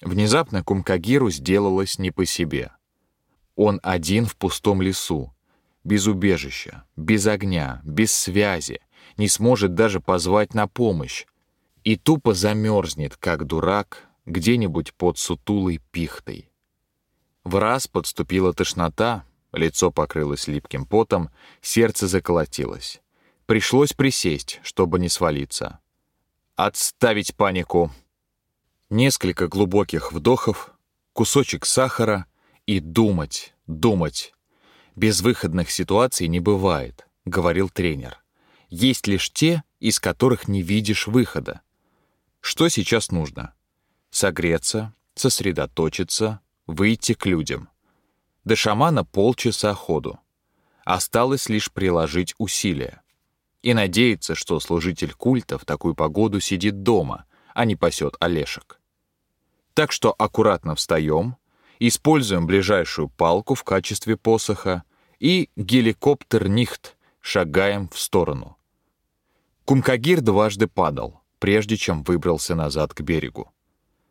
[SPEAKER 3] Внезапно Кумкагиру сделалось не по себе. Он один в пустом лесу, без убежища, без огня, без связи, не сможет даже позвать на помощь и тупо замерзнет, как дурак, где-нибудь под сутулой пихтой. В раз подступила тошнота, лицо покрылось липким потом, сердце заколотилось. Пришлось присесть, чтобы не свалиться. Отставить панику. Несколько глубоких вдохов, кусочек сахара и думать, думать. Безвыходных ситуаций не бывает, говорил тренер. Есть лишь те, из которых не видишь выхода. Что сейчас нужно? Согреться, сосредоточиться, выйти к людям. До шамана полчаса ходу. Осталось лишь приложить усилия. И надеяться, что служитель культа в такую погоду сидит дома, а не пасет олешек. Так что аккуратно встаем, используем ближайшую палку в качестве посоха и геликоптер-нихт шагаем в сторону. Кумкагир дважды падал, прежде чем выбрался назад к берегу.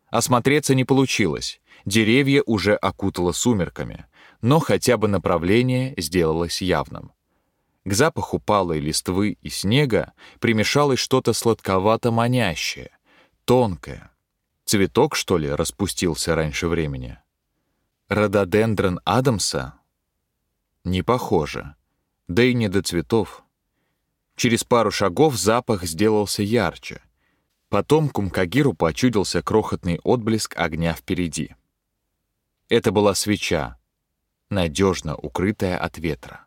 [SPEAKER 3] Осмотреться не получилось, деревья уже окутало сумерками, но хотя бы направление сделалось явным. К запаху палой листвы и снега примешалось что-то сладковато-манящее, тонкое. Цветок, что ли, распустился раньше времени? Рододендрон Адамса? Не похоже. Да и не до цветов. Через пару шагов запах сделался ярче. Потом Кумкагиру почудился крохотный отблеск огня впереди. Это была свеча, надежно укрытая от ветра.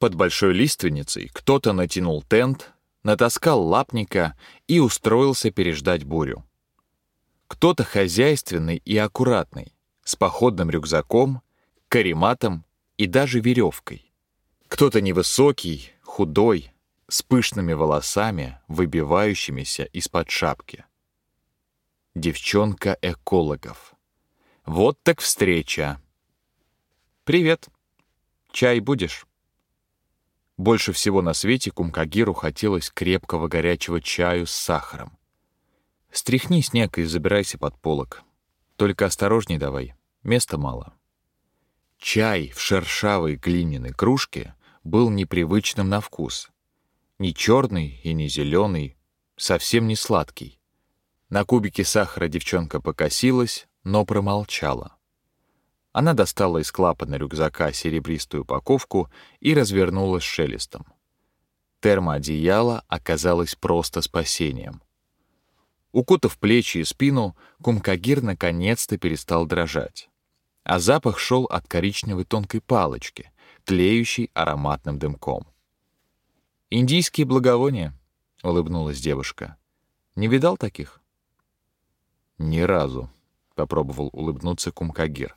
[SPEAKER 3] Под большой лиственницей кто-то натянул тент, натаскал лапника и устроился переждать бурю. Кто-то хозяйственный и аккуратный, с походным рюкзаком, карематом и даже веревкой. Кто-то невысокий, худой, с пышными волосами, выбивающимися из-под шапки. Девчонка экологов. Вот так встреча. Привет. Чай будешь? Больше всего на свете Кумкагиру хотелось крепкого горячего чаю с сахаром. Стряхни снег и забирайся под полок. Только осторожней давай, места мало. Чай в шершавой глиняной кружке был непривычным на вкус. Не черный и не зеленый, совсем не сладкий. На кубике сахара девчонка покосилась, но промолчала. Она достала из клапана рюкзака серебристую упаковку и развернула с шелестом. Термоодеяло оказалось просто спасением. Укутав плечи и спину, Кумкагир наконец-то перестал дрожать. А запах шел от коричневой тонкой палочки, тлеющей ароматным дымком. «Индийские благовония», — улыбнулась девушка. «Не видал таких?» «Ни разу», попробовал улыбнуться Кумкагир.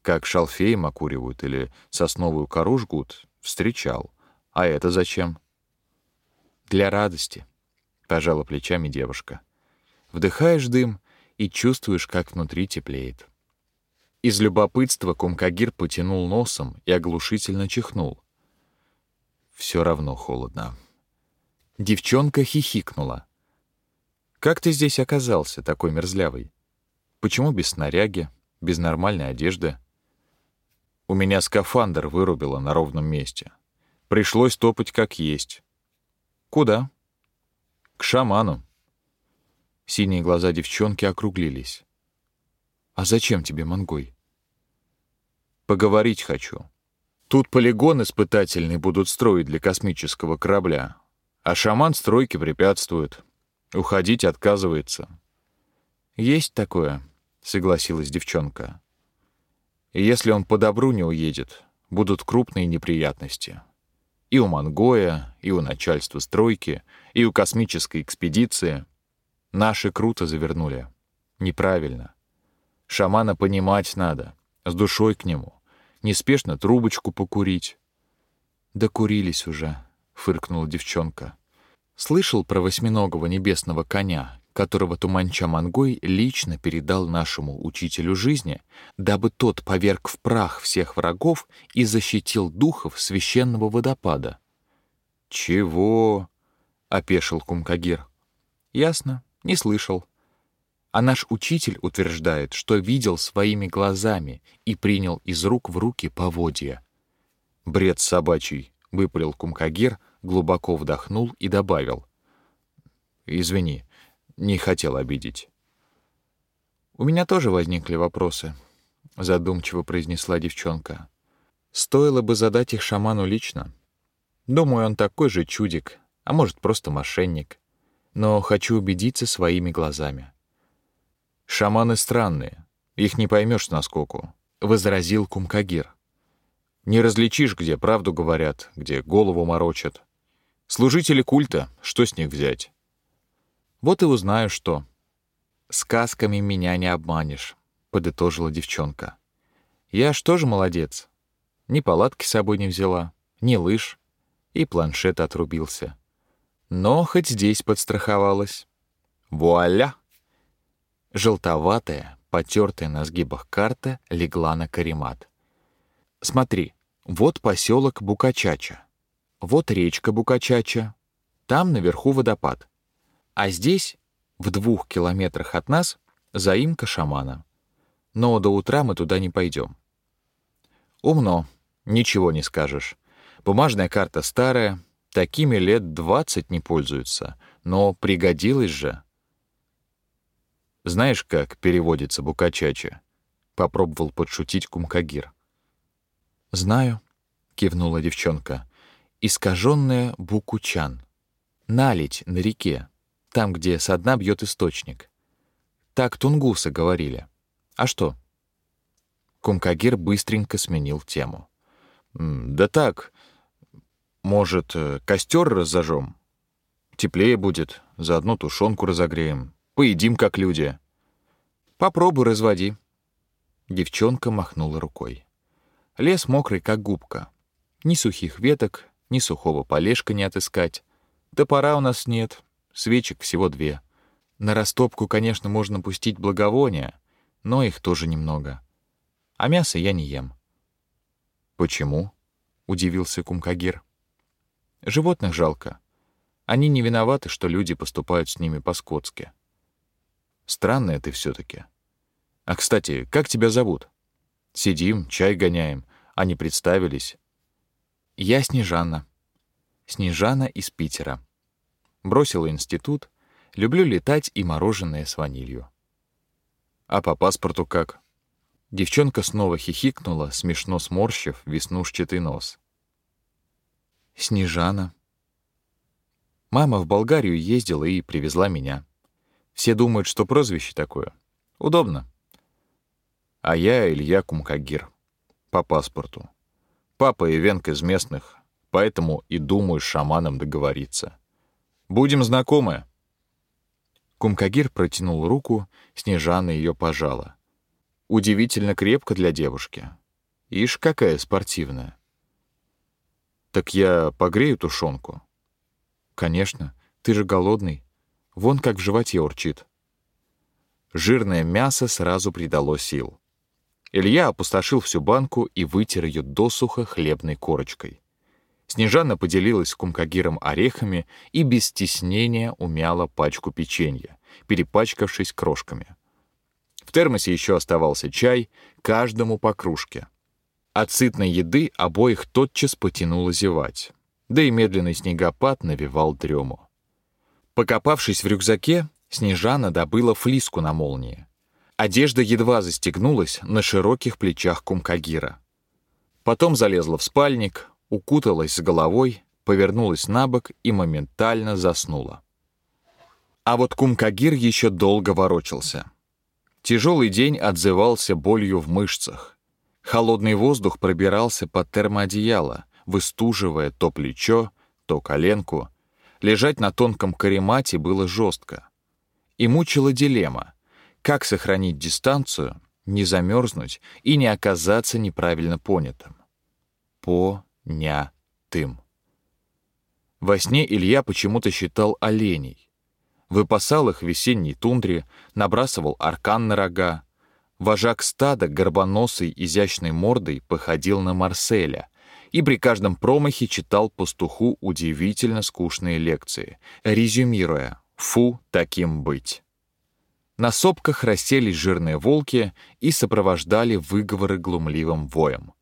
[SPEAKER 3] Как шалфеем окуривают или сосновую кору жгут, встречал. А это зачем? Для радости, пожала плечами девушка. Вдыхаешь дым и чувствуешь, как внутри теплеет. Из любопытства Кумкагир потянул носом и оглушительно чихнул. Все равно холодно. Девчонка хихикнула. «Как ты здесь оказался, такой мерзлявый?» Почему без снаряги, без нормальной одежды? У меня скафандр вырубило на ровном месте. Пришлось топать как есть. Куда? К шаману. Синие глаза девчонки округлились. А зачем тебе мангой? Поговорить хочу. Тут полигон испытательный будут строить для космического корабля, а шаман стройке препятствует. Уходить отказывается. Есть такое, — согласилась девчонка. «И если он по добру не уедет, будут крупные неприятности. И у Мангоя, и у начальства стройки, и у космической экспедиции. Наши круто завернули. Неправильно. Шамана понимать надо, с душой к нему. Неспешно трубочку покурить.
[SPEAKER 2] «Докурились уже», — фыркнула девчонка. «Слышал про восьминогого небесного коня, которого Туманча Мангой лично передал нашему учителю жизни, дабы тот поверг в прах всех врагов и защитил духов священного водопада.
[SPEAKER 3] «Чего?» — опешил Кумкагир.
[SPEAKER 2] «Ясно, не слышал. А наш учитель утверждает, что видел своими глазами и принял из рук в руки поводья».
[SPEAKER 3] «Бред собачий», — выпалил Кумкагир, глубоко вдохнул и добавил. «Извини, не хотел обидеть.
[SPEAKER 2] «У меня тоже возникли вопросы», — задумчиво произнесла девчонка. «Стоило бы задать их шаману лично. Думаю, он такой же чудик, а может, просто мошенник. Но хочу убедиться своими глазами».
[SPEAKER 3] «Шаманы странные, их не поймешь наскоку», —
[SPEAKER 2] возразил Кумкагир.
[SPEAKER 3] «Не различишь, где правду говорят, где голову морочат. Служители культа, что с них взять?»
[SPEAKER 2] Вот и узнаю, что. Сказками меня не обманешь, подытожила девчонка. Я ж тоже молодец. Ни палатки с собой не взяла, ни лыж, и планшет отрубился. Но хоть здесь подстраховалась. Вуаля! Желтоватая, потертая на сгибах карта легла на каремат. Смотри, вот поселок Букачача, вот речка Букачача, там наверху водопад. А здесь, в двух километрах от нас, заимка шамана. Но до утра мы туда не пойдем. Умно, ничего не скажешь. Бумажная карта старая, такими лет двадцать не пользуются, но пригодилась же.
[SPEAKER 3] Знаешь, как переводится букачача? Попробовал подшутить Кумкагир.
[SPEAKER 2] Знаю, кивнула девчонка. Искаженная букучан. Налить на реке там, где со дна бьет источник. Так тунгусы говорили. А что? Кумкагир быстренько сменил тему.
[SPEAKER 3] «Да так, может, э, костер разожжем? Теплее будет, заодно тушенку разогреем. Поедим, как люди».
[SPEAKER 2] «Попробуй разводи». Девчонка махнула рукой. Лес мокрый, как губка. Ни сухих веток, ни сухого полежка не отыскать. Топора у нас нет, свечек всего две. На растопку, конечно, можно пустить благовония, но их тоже немного. А мясо я не ем.
[SPEAKER 3] Почему? удивился Кумкагир.
[SPEAKER 2] Животных жалко. Они не виноваты, что люди поступают с ними по-скотски.
[SPEAKER 3] Странная ты все таки А, кстати, как тебя зовут? Сидим, чай гоняем, а не представились.
[SPEAKER 2] Я Снежана. Снежана из Питера. Бросила институт, люблю летать и мороженое с ванилью.
[SPEAKER 3] А по паспорту как?
[SPEAKER 2] Девчонка снова хихикнула, смешно сморщив веснушчатый нос. Снежана. Мама в Болгарию ездила и привезла меня. Все думают, что прозвище такое. Удобно.
[SPEAKER 3] А я Илья Кумкагир. По паспорту. Папа и Венк из местных, поэтому и думаю с шаманом договориться. Будем знакомы».
[SPEAKER 2] Кумкагир протянул руку, Снежана ее пожала. Удивительно крепко для девушки. Ишь, какая спортивная.
[SPEAKER 3] «Так я погрею тушенку?»
[SPEAKER 2] «Конечно, ты же голодный. Вон как в животе урчит».
[SPEAKER 3] Жирное мясо сразу придало сил. Илья опустошил всю банку и вытер ее досуха хлебной корочкой. Снежана поделилась с Кумкагиром орехами и без стеснения умяла пачку печенья, перепачкавшись крошками. В термосе еще оставался чай, каждому по кружке. От сытной еды обоих тотчас потянуло зевать, да и медленный снегопад навевал дрему. Покопавшись в рюкзаке, Снежана добыла флиску на молнии. Одежда едва застегнулась на широких плечах Кумкагира. Потом залезла в спальник, укуталась с головой, повернулась на бок и моментально заснула. А вот Кумкагир еще долго ворочался. Тяжелый день отзывался болью в мышцах. Холодный воздух пробирался под термоодеяло, выстуживая то плечо, то коленку. Лежать на тонком каремате было жестко. И мучила дилемма — как сохранить дистанцию, не замерзнуть и не оказаться неправильно понятым. По-ня-тым. Во сне Илья почему-то считал оленей. Выпасал их в весенней тундре, набрасывал аркан на рога. Вожак стада, горбоносой, изящной мордой, походил на Марселя и при каждом промахе читал пастуху удивительно скучные лекции, резюмируя «фу, таким быть». На сопках расселись жирные волки и сопровождали выговоры глумливым воем.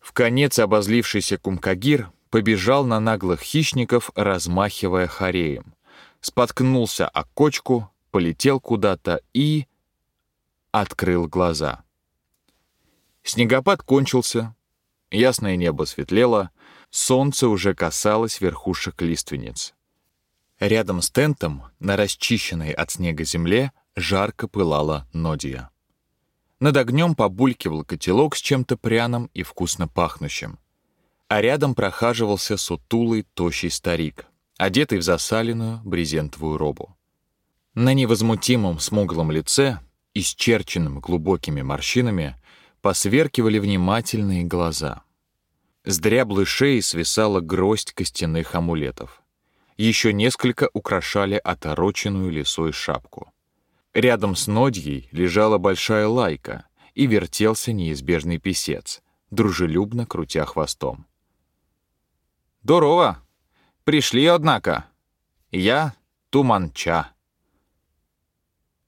[SPEAKER 3] В конец обозлившийся кумкагир побежал на наглых хищников, размахивая хореем споткнулся о кочку, полетел куда-то и... открыл глаза. Снегопад кончился, ясное небо светлело, солнце уже касалось верхушек лиственниц. Рядом с тентом, на расчищенной от снега земле, жарко пылала нодия. Над огнем побулькивал котелок с чем-то пряным и вкусно пахнущим. А рядом прохаживался сутулый, тощий старик одетый в засаленную брезентовую робу. На невозмутимом смуглом лице, исчерченном глубокими морщинами, посверкивали внимательные глаза. С дряблой шеи свисала гроздь костяных амулетов. Еще несколько украшали отороченную лисой шапку. Рядом с Нодьей лежала большая лайка и вертелся неизбежный писец, дружелюбно крутя хвостом. «Здорово!» Пришли, однако. Я Туманча.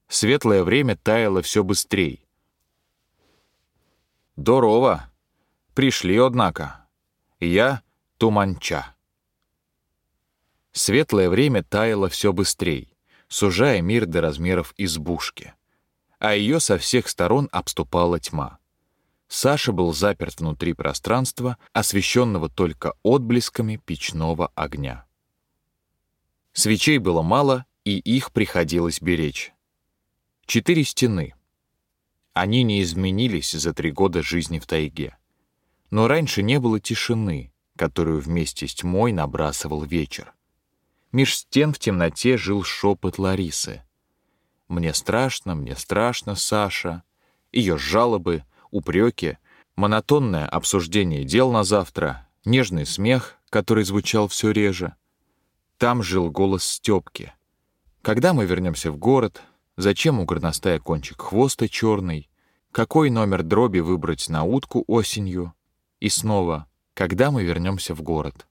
[SPEAKER 3] Светлое время таяло все быстрее. Здорово. Пришли, однако. Я Туманча. Светлое время таяло все быстрее, сужая мир до размеров избушки. А ее со всех сторон обступала тьма. Саша был заперт внутри пространства, освещенного только отблесками печного огня. Свечей было мало, и их приходилось беречь. Четыре стены. Они не изменились за три года жизни в тайге. Но раньше не было тишины, которую вместе с тьмой набрасывал вечер. Меж стен в темноте жил шепот Ларисы. «Мне страшно, мне страшно, Саша». Ее жалобы — упреки, монотонное обсуждение дел на завтра, нежный смех, который звучал все реже. Там жил голос Степки. Когда мы вернемся в город, зачем у горностая кончик хвоста черный, какой номер дроби выбрать на утку осенью, и снова, когда мы вернемся в город.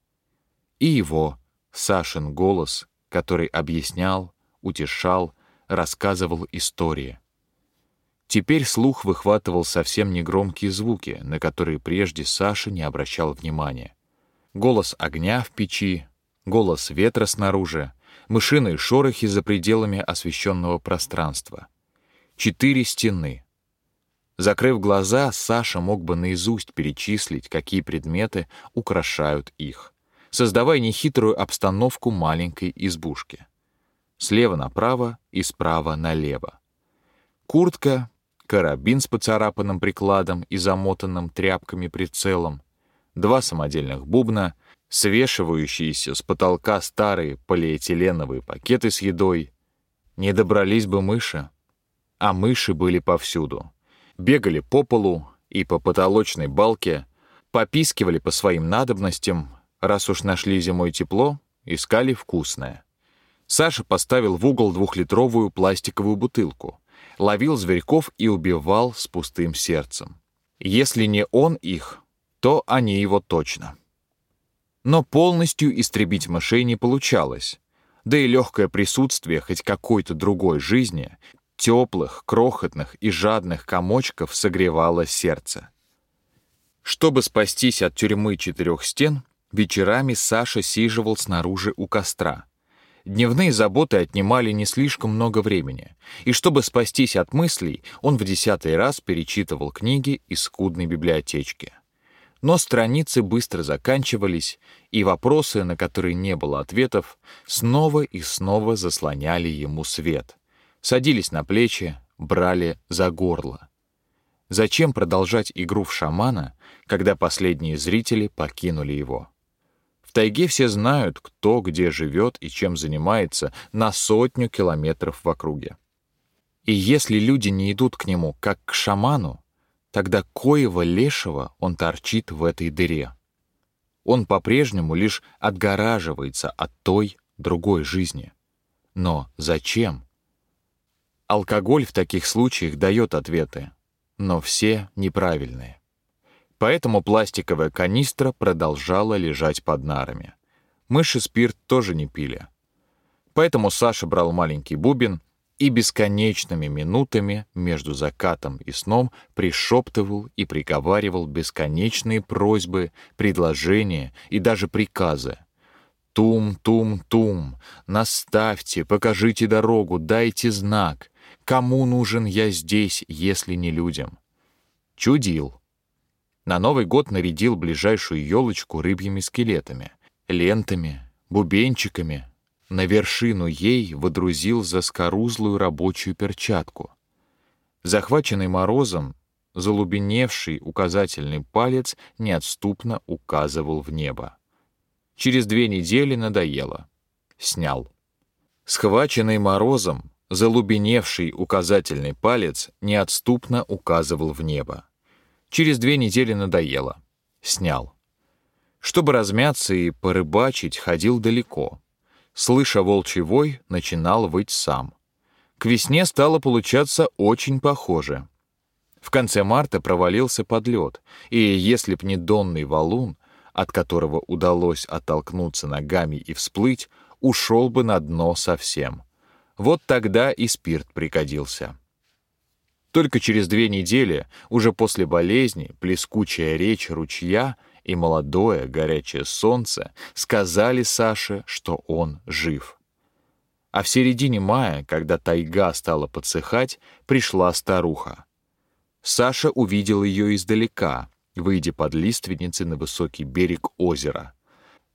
[SPEAKER 3] И его, Сашин голос, который объяснял, утешал, рассказывал истории. Теперь слух выхватывал совсем негромкие звуки, на которые прежде Саша не обращал внимания. Голос огня в печи, голос ветра снаружи, мышиные шорохи за пределами освещенного пространства. Четыре стены. Закрыв глаза, Саша мог бы наизусть перечислить, какие предметы украшают их, создавая нехитрую обстановку маленькой избушки. Слева направо и справа налево. Куртка, карабин с поцарапанным прикладом и замотанным тряпками прицелом, два самодельных бубна, свешивающиеся с потолка старые полиэтиленовые пакеты с едой. Не добрались бы мыши. А мыши были повсюду. Бегали по полу и по потолочной балке, попискивали по своим надобностям, раз уж нашли зимой тепло, искали вкусное. Саша поставил в угол двухлитровую пластиковую бутылку — ловил зверьков и убивал с пустым сердцем. Если не он их, то они его точно. Но полностью истребить мышей не получалось, да и легкое присутствие хоть какой-то другой жизни, теплых, крохотных и жадных комочков согревало сердце. Чтобы спастись от тюрьмы четырех стен, вечерами Саша сиживал снаружи у костра — Дневные заботы отнимали не слишком много времени, и чтобы спастись от мыслей, он в десятый раз перечитывал книги из скудной библиотечки. Но страницы быстро заканчивались, и вопросы, на которые не было ответов, снова и снова заслоняли ему свет. Садились на плечи, брали за горло.
[SPEAKER 1] Зачем продолжать игру в шамана, когда последние зрители покинули его? В тайге все знают, кто где живет и чем занимается на сотню километров в округе. И если люди не идут к нему как к шаману, тогда коего лешего он торчит в этой дыре. Он по-прежнему лишь отгораживается от той другой жизни. Но зачем? Алкоголь в таких случаях дает ответы, но все неправильные. Поэтому пластиковая канистра продолжала лежать под нарами. Мыши спирт тоже не пили. Поэтому Саша брал маленький бубен и бесконечными минутами между закатом и сном пришептывал и приговаривал бесконечные просьбы, предложения и даже приказы. «Тум-тум-тум! Наставьте, покажите дорогу, дайте знак! Кому нужен я здесь, если не людям?» Чудил. На Новый год нарядил ближайшую елочку рыбьими скелетами, лентами, бубенчиками, на вершину ей водрузил заскорузлую рабочую перчатку. Захваченный морозом, залубеневший указательный палец неотступно указывал в небо. Через две недели надоело. Снял. Схваченный морозом, залубеневший указательный палец неотступно указывал в небо. Через две недели надоело. Снял. Чтобы размяться и порыбачить, ходил далеко. Слыша волчий вой, начинал выть сам. К весне стало получаться очень похоже. В конце марта провалился под лед, и если б не донный валун, от которого удалось оттолкнуться ногами и всплыть, ушел бы на дно совсем. Вот тогда и спирт пригодился. Только через две недели, уже после болезни, плескучая речь ручья — и молодое горячее солнце сказали Саше, что он жив. А в середине мая, когда тайга стала подсыхать, пришла старуха. Саша увидел ее издалека, выйдя под лиственницы на высокий берег озера.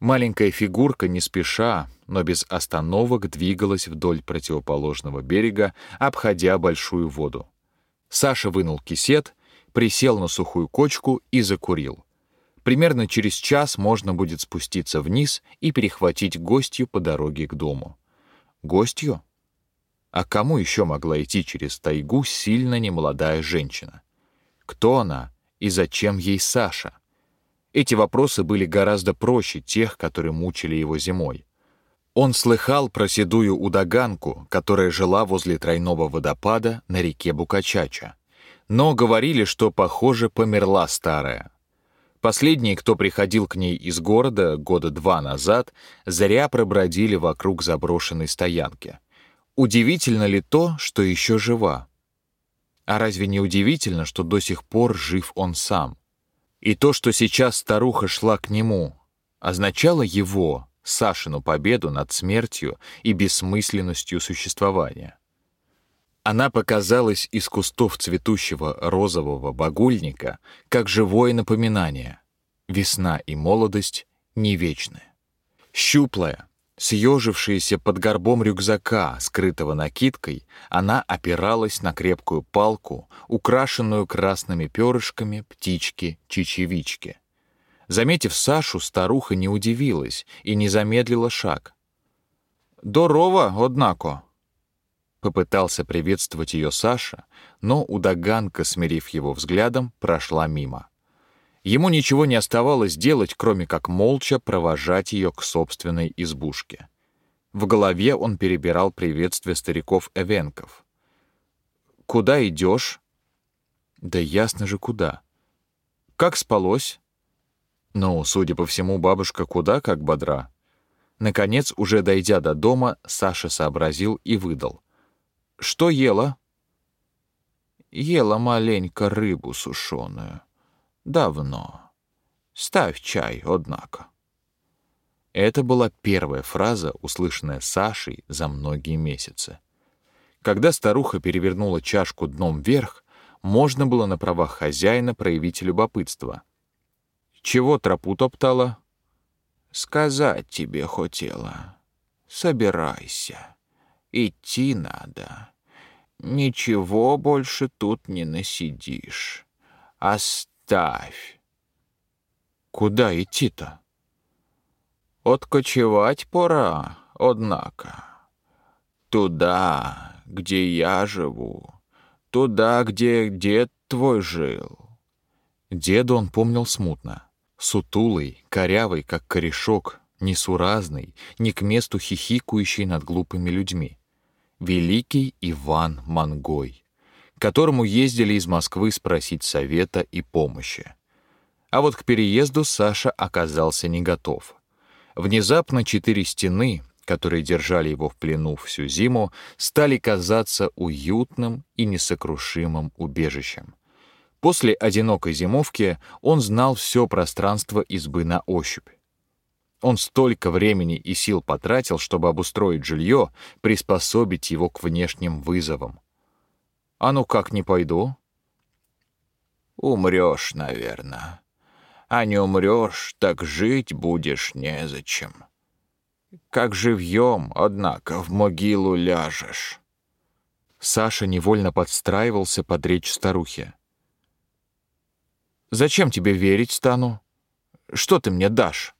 [SPEAKER 1] Маленькая фигурка не спеша, но без остановок двигалась вдоль противоположного берега, обходя большую воду. Саша вынул кисет, присел на сухую кочку и закурил. Примерно через час можно будет спуститься вниз и перехватить гостью по дороге к дому. Гостью? А кому еще могла идти через тайгу сильно немолодая женщина? Кто она и зачем ей Саша? Эти вопросы были гораздо проще тех, которые мучили его зимой. Он слыхал про седую удаганку, которая жила возле тройного водопада на реке Букачача. Но говорили, что, похоже, померла старая. Последние, кто приходил к ней из города года два назад, зря пробродили вокруг заброшенной стоянки. Удивительно ли то, что еще жива? А разве не удивительно, что до сих пор жив он сам? И то, что сейчас старуха шла к нему, означало его, Сашину победу над смертью и бессмысленностью существования. Она показалась из кустов цветущего розового багульника, как живое напоминание. Весна и молодость не вечны. Щуплая, съежившаяся под горбом рюкзака, скрытого накидкой, она опиралась на крепкую палку, украшенную красными перышками птички-чечевички. Заметив Сашу, старуха не удивилась и не замедлила шаг. «Здорово, однако!» Попытался приветствовать ее Саша, но удаганка, смирив его взглядом, прошла мимо. Ему ничего не оставалось делать, кроме как молча провожать ее к собственной избушке. В голове он перебирал приветствия стариков-эвенков. «Куда идешь?» «Да ясно же, куда». «Как спалось?» Ну, судя по всему, бабушка куда как бодра. Наконец, уже дойдя до дома, Саша сообразил и выдал. Что ела? Ела маленько рыбу сушеную. Давно. Ставь чай, однако. Это была первая фраза, услышанная Сашей за многие месяцы. Когда старуха перевернула чашку дном вверх, можно было на правах хозяина проявить любопытство. «Чего тропу топтала?» «Сказать тебе хотела. Собирайся». Идти надо. Ничего больше тут не насидишь.
[SPEAKER 3] Оставь.
[SPEAKER 2] Куда идти-то?
[SPEAKER 3] Откочевать пора, однако. Туда, где я живу, туда, где дед твой жил.
[SPEAKER 2] Деда он помнил смутно. Сутулый, корявый, как корешок, несуразный, не к месту хихикающий над глупыми людьми. Великий Иван Мангой, которому ездили из Москвы спросить совета и помощи. А вот к переезду Саша оказался не готов. Внезапно четыре стены, которые держали его в плену всю зиму, стали казаться уютным и несокрушимым убежищем. После одинокой зимовки он знал все пространство избы на ощупь. Он столько времени и сил потратил, чтобы обустроить жилье, приспособить его к внешним вызовам. А ну как не пойду?
[SPEAKER 3] Умрешь, наверное. А не умрешь, так жить будешь незачем. Как живьем, однако, в могилу ляжешь.
[SPEAKER 2] Саша невольно подстраивался под речь старухи. Зачем тебе верить стану? Что ты мне дашь?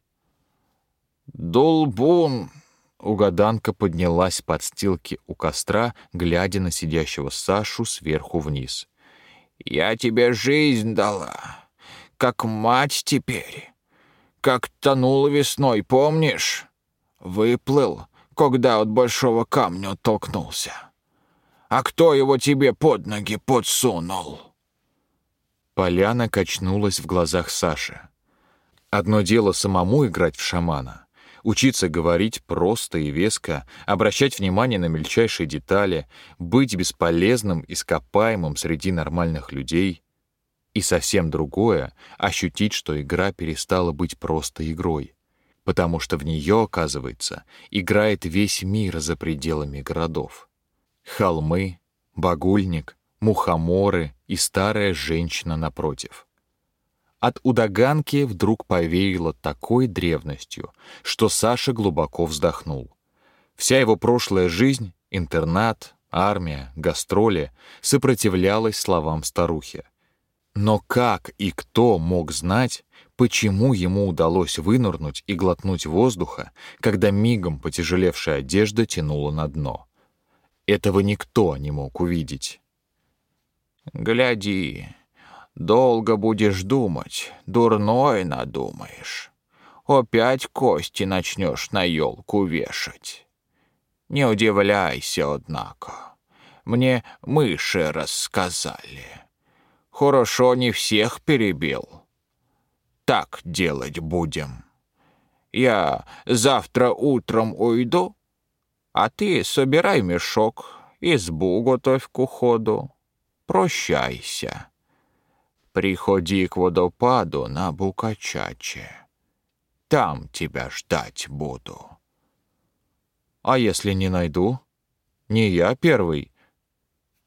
[SPEAKER 3] Долбун!
[SPEAKER 2] Угаданка поднялась под стилки у костра, глядя на сидящего Сашу сверху вниз.
[SPEAKER 3] Я тебе жизнь дала, как мать теперь. Как тонул весной, помнишь? Выплыл, когда от большого камня оттолкнулся. А кто его тебе под ноги подсунул?
[SPEAKER 2] Поляна качнулась в глазах Саши. Одно дело самому играть в шамана, учиться говорить просто и веско, обращать внимание на мельчайшие детали, быть бесполезным, ископаемым среди нормальных людей. И совсем другое — ощутить, что игра перестала быть просто игрой, потому что в нее, оказывается, играет весь мир за пределами городов. Холмы, багульник, мухоморы и старая женщина напротив. От удаганки вдруг повеяло такой древностью, что Саша глубоко вздохнул. Вся его прошлая жизнь, интернат, армия, гастроли сопротивлялась словам старухи. Но как и кто мог знать, почему ему удалось вынырнуть и глотнуть воздуха, когда мигом потяжелевшая одежда тянула на дно? Этого никто не мог увидеть.
[SPEAKER 3] Гляди, долго будешь думать, дурной надумаешь. Опять кости начнешь на елку вешать. Не удивляйся, однако. Мне мыши рассказали. Хорошо не всех перебил. Так делать будем. Я завтра утром уйду, а ты собирай мешок, избу готовь к уходу прощайся. Приходи к водопаду на Букачаче. Там тебя ждать буду.
[SPEAKER 2] А если не найду? Не я первый.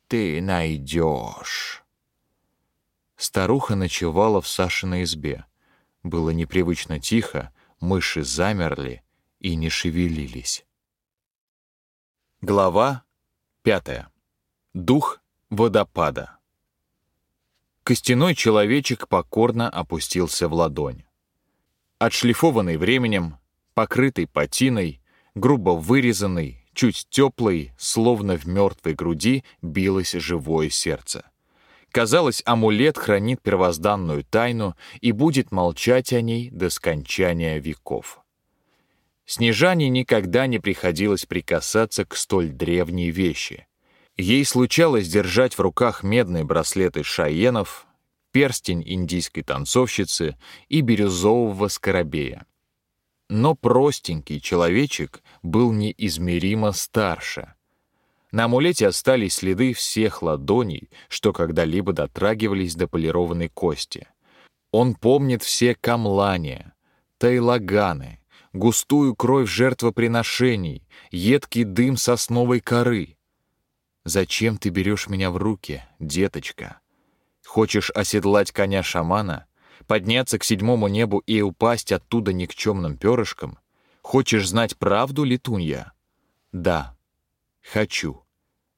[SPEAKER 3] Ты найдешь.
[SPEAKER 2] Старуха ночевала в Сашиной избе. Было непривычно тихо, мыши замерли и не шевелились. Глава пятая. Дух водопада. Костяной человечек покорно опустился в ладонь. Отшлифованный временем, покрытый патиной, грубо вырезанный, чуть теплый, словно в мертвой груди билось живое сердце. Казалось, амулет хранит первозданную тайну и будет молчать о ней до скончания веков. Снежане никогда не приходилось прикасаться к столь древней вещи — Ей случалось держать в руках медные браслеты шаенов, перстень индийской танцовщицы и бирюзового скоробея. Но простенький человечек был неизмеримо старше. На амулете остались следы всех ладоней, что когда-либо дотрагивались до полированной кости. Он помнит все камлания, тайлаганы, густую кровь жертвоприношений, едкий дым сосновой коры — Зачем ты берешь меня в руки, деточка? Хочешь оседлать коня шамана, подняться к седьмому небу и упасть оттуда никчемным перышком? Хочешь знать правду, летунья? Да, хочу.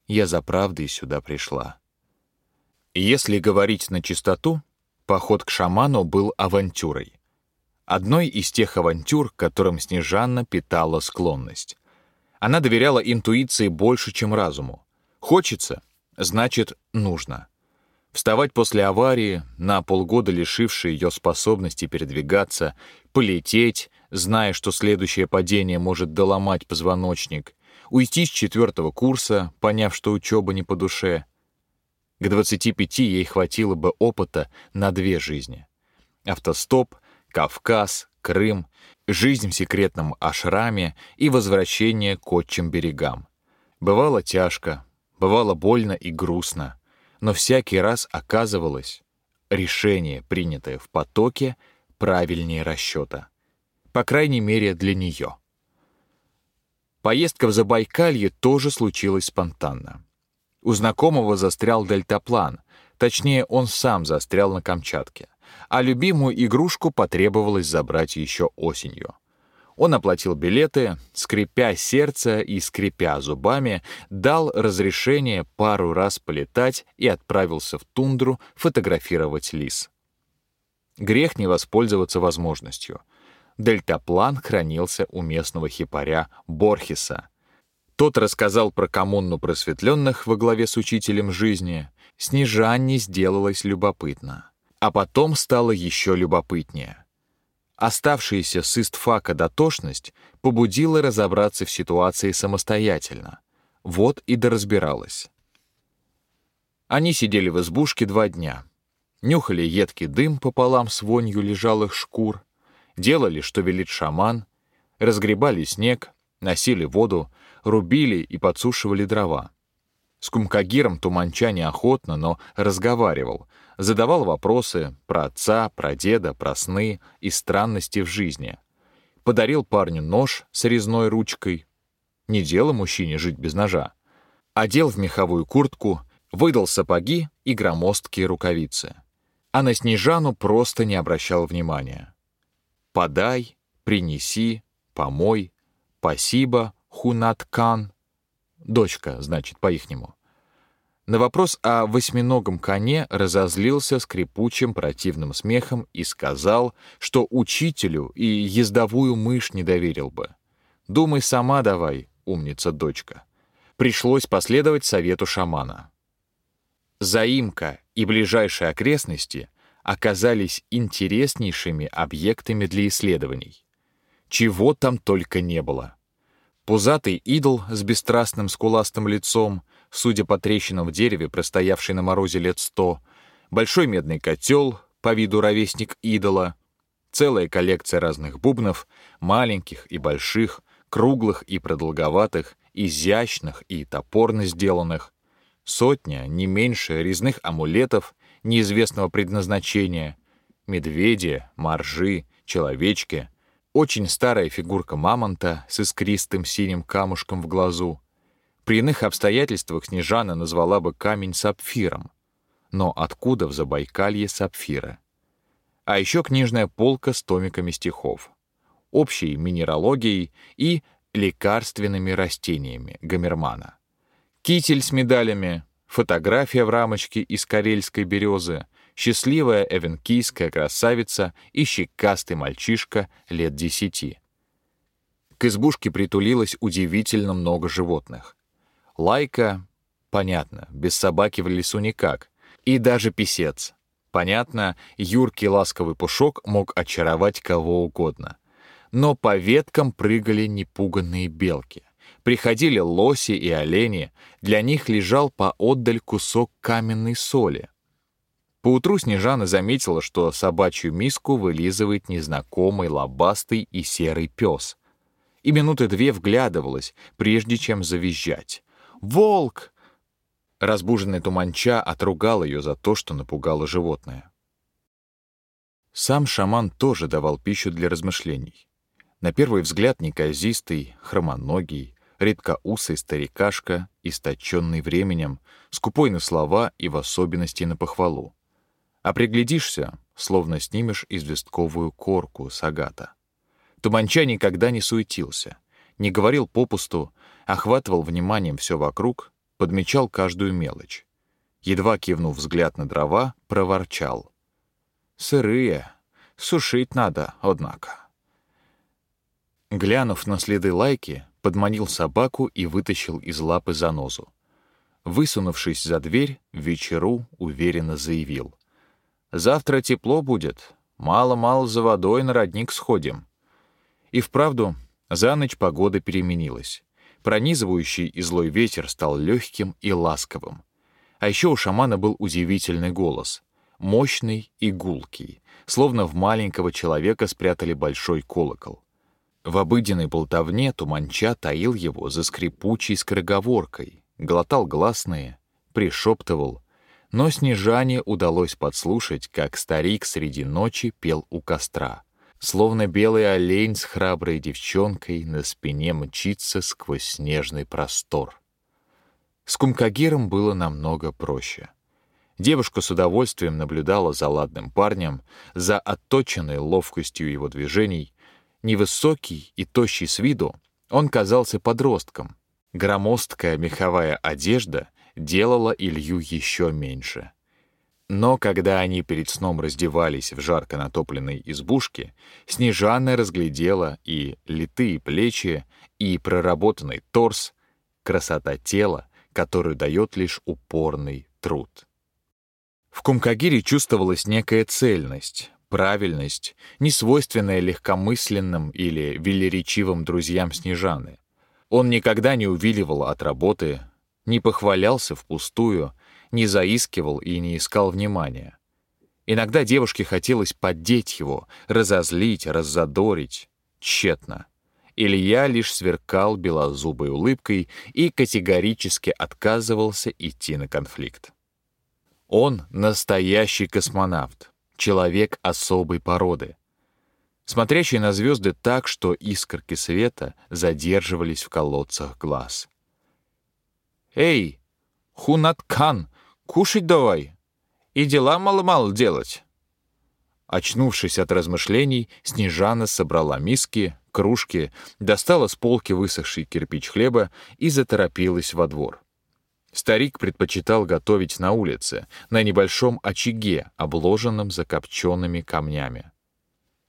[SPEAKER 2] Я за правдой сюда пришла. Если говорить на чистоту,
[SPEAKER 3] Поход к шаману был авантюрой. Одной из тех авантюр, к которым Снежанна питала склонность. Она доверяла интуиции больше, чем разуму. Хочется, значит, нужно. Вставать после аварии, на полгода лишившей ее способности передвигаться, полететь, зная, что следующее падение может доломать позвоночник, уйти с четвертого курса, поняв, что учеба не по душе. К 25 ей хватило бы опыта на две жизни. Автостоп, Кавказ, Крым, жизнь в секретном ашраме и возвращение к отчим берегам. Бывало тяжко, бывало больно и грустно, но всякий раз оказывалось, решение, принятое в потоке, правильнее расчета. По крайней мере, для нее. Поездка в Забайкалье тоже случилась спонтанно. У знакомого застрял дельтаплан, точнее, он сам застрял на Камчатке, а любимую игрушку потребовалось забрать еще осенью. Он оплатил билеты, скрипя сердце и скрипя зубами, дал разрешение пару раз полетать и отправился в тундру фотографировать лис. Грех не воспользоваться возможностью. Дельтаплан хранился у местного хипаря Борхеса. Тот рассказал про коммуну просветленных во главе с учителем жизни. Снежанне сделалось любопытно. А потом стало еще любопытнее. Оставшаяся с истфака дотошность побудила разобраться в ситуации самостоятельно. Вот и доразбиралась. Они сидели в избушке два дня. Нюхали едкий дым пополам с вонью лежалых шкур, делали, что велит шаман, разгребали снег, носили воду, рубили и подсушивали дрова. С кумкагиром туманчане охотно, но разговаривал, задавал вопросы про отца, про деда, про сны и странности в жизни. Подарил парню нож с резной ручкой. Не дело мужчине жить без ножа. Одел в меховую куртку, выдал сапоги и громоздкие рукавицы. А на Снежану просто не обращал внимания. «Подай», «принеси», «помой», «спасибо», «хунаткан». Дочка, значит, по-ихнему. На вопрос о восьминогом коне разозлился скрипучим противным смехом и сказал, что учителю и ездовую мышь не доверил бы. «Думай сама давай, умница дочка». Пришлось последовать совету шамана. Заимка и ближайшие окрестности оказались интереснейшими объектами для исследований. Чего там только не было. Пузатый идол с бесстрастным скуластым лицом — судя по трещинам в дереве, простоявший на морозе лет сто, большой медный котел, по виду ровесник идола, целая коллекция разных бубнов, маленьких и больших, круглых и продолговатых, изящных и топорно сделанных, сотня, не меньше, резных амулетов неизвестного предназначения, медведи, моржи, человечки, очень старая фигурка мамонта с искристым синим камушком в глазу, при иных обстоятельствах Снежана назвала бы камень сапфиром. Но откуда в Забайкалье сапфиры? А еще книжная полка с томиками стихов, общей минералогией и лекарственными растениями Гамермана. Китель с медалями, фотография в рамочке из карельской березы, счастливая эвенкийская красавица и щекастый мальчишка лет десяти. К избушке притулилось удивительно много животных. Лайка — понятно, без собаки в лесу никак. И даже писец. Понятно, юркий ласковый пушок мог очаровать кого угодно. Но по веткам прыгали непуганные белки. Приходили лоси и олени, для них лежал поотдаль кусок каменной соли. Поутру Снежана заметила, что собачью миску вылизывает незнакомый лобастый и серый пес. И минуты две вглядывалась, прежде чем завизжать. Волк!» Разбуженная туманча отругал ее за то, что напугало животное. Сам шаман тоже давал пищу для размышлений. На первый взгляд неказистый, хромоногий, редкоусый старикашка, источенный временем, скупой на слова и в особенности на похвалу. А приглядишься, словно снимешь известковую корку сагата. Туманча никогда не суетился, не говорил попусту, охватывал вниманием все вокруг, подмечал каждую мелочь. Едва кивнув взгляд на дрова, проворчал. Сырые. Сушить надо, однако.
[SPEAKER 1] Глянув на следы лайки, подманил собаку и вытащил из лапы занозу. Высунувшись за дверь, вечеру уверенно заявил. «Завтра тепло будет. Мало-мало за водой на родник сходим». И вправду, за ночь погода переменилась. Пронизывающий и злой ветер стал легким и ласковым. А еще у шамана был удивительный голос. Мощный и гулкий, словно в маленького человека спрятали большой колокол. В обыденной болтовне Туманча таил его за скрипучей скороговоркой, глотал гласные, пришептывал, но Снежане удалось подслушать, как старик среди ночи пел у костра, словно белый олень с храброй девчонкой на спине мчится сквозь снежный простор. С Кумкагиром было намного проще. Девушка с удовольствием наблюдала за ладным парнем, за отточенной ловкостью его движений, Невысокий и тощий с виду, он казался подростком. Громоздкая меховая одежда делала Илью еще меньше. Но когда они перед сном раздевались в жарко натопленной избушке, Снежана разглядела и литые плечи, и проработанный торс, красота тела, которую дает лишь упорный труд. В Кумкагире чувствовалась некая цельность, правильность, не свойственная легкомысленным или велеречивым друзьям Снежаны. Он никогда не увиливал от работы, не похвалялся впустую, не заискивал и не искал внимания. Иногда девушке хотелось поддеть его, разозлить, раззадорить. Тщетно. Илья лишь сверкал белозубой улыбкой и категорически отказывался идти на конфликт. Он — настоящий космонавт, человек особой породы, смотрящий на звезды так, что искорки света задерживались в колодцах глаз. «Эй, Хунаткан, кушать давай! И дела мало-мало делать!» Очнувшись от размышлений, Снежана собрала миски, кружки, достала с полки высохший кирпич хлеба и заторопилась во двор. Старик предпочитал готовить на улице, на небольшом очаге, обложенном закопченными камнями.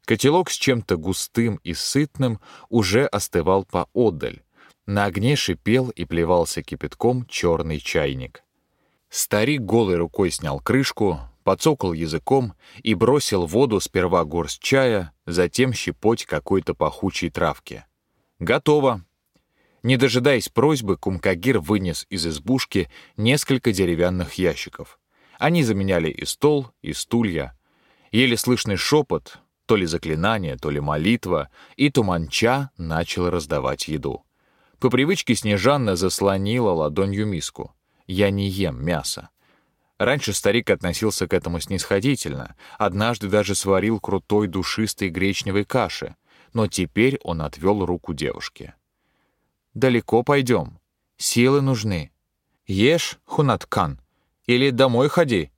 [SPEAKER 1] Котелок с чем-то густым и сытным уже остывал поодаль. На огне шипел и плевался кипятком черный чайник. Старик голой рукой снял крышку, подцокал языком и бросил в воду сперва горсть чая, затем щепоть какой-то пахучей травки. «Готово!» Не дожидаясь просьбы, Кумкагир вынес из избушки несколько деревянных ящиков. Они заменяли и стол, и стулья. Еле слышный шепот, то ли заклинание, то ли молитва, и Туманча начал раздавать еду. По привычке Снежанна заслонила ладонью миску. «Я не ем мясо». Раньше старик относился к этому снисходительно, однажды даже сварил крутой душистой гречневой каши, но теперь он отвел руку девушке. Далеко пойдем. Силы нужны. Ешь, Хунаткан, или домой ходи.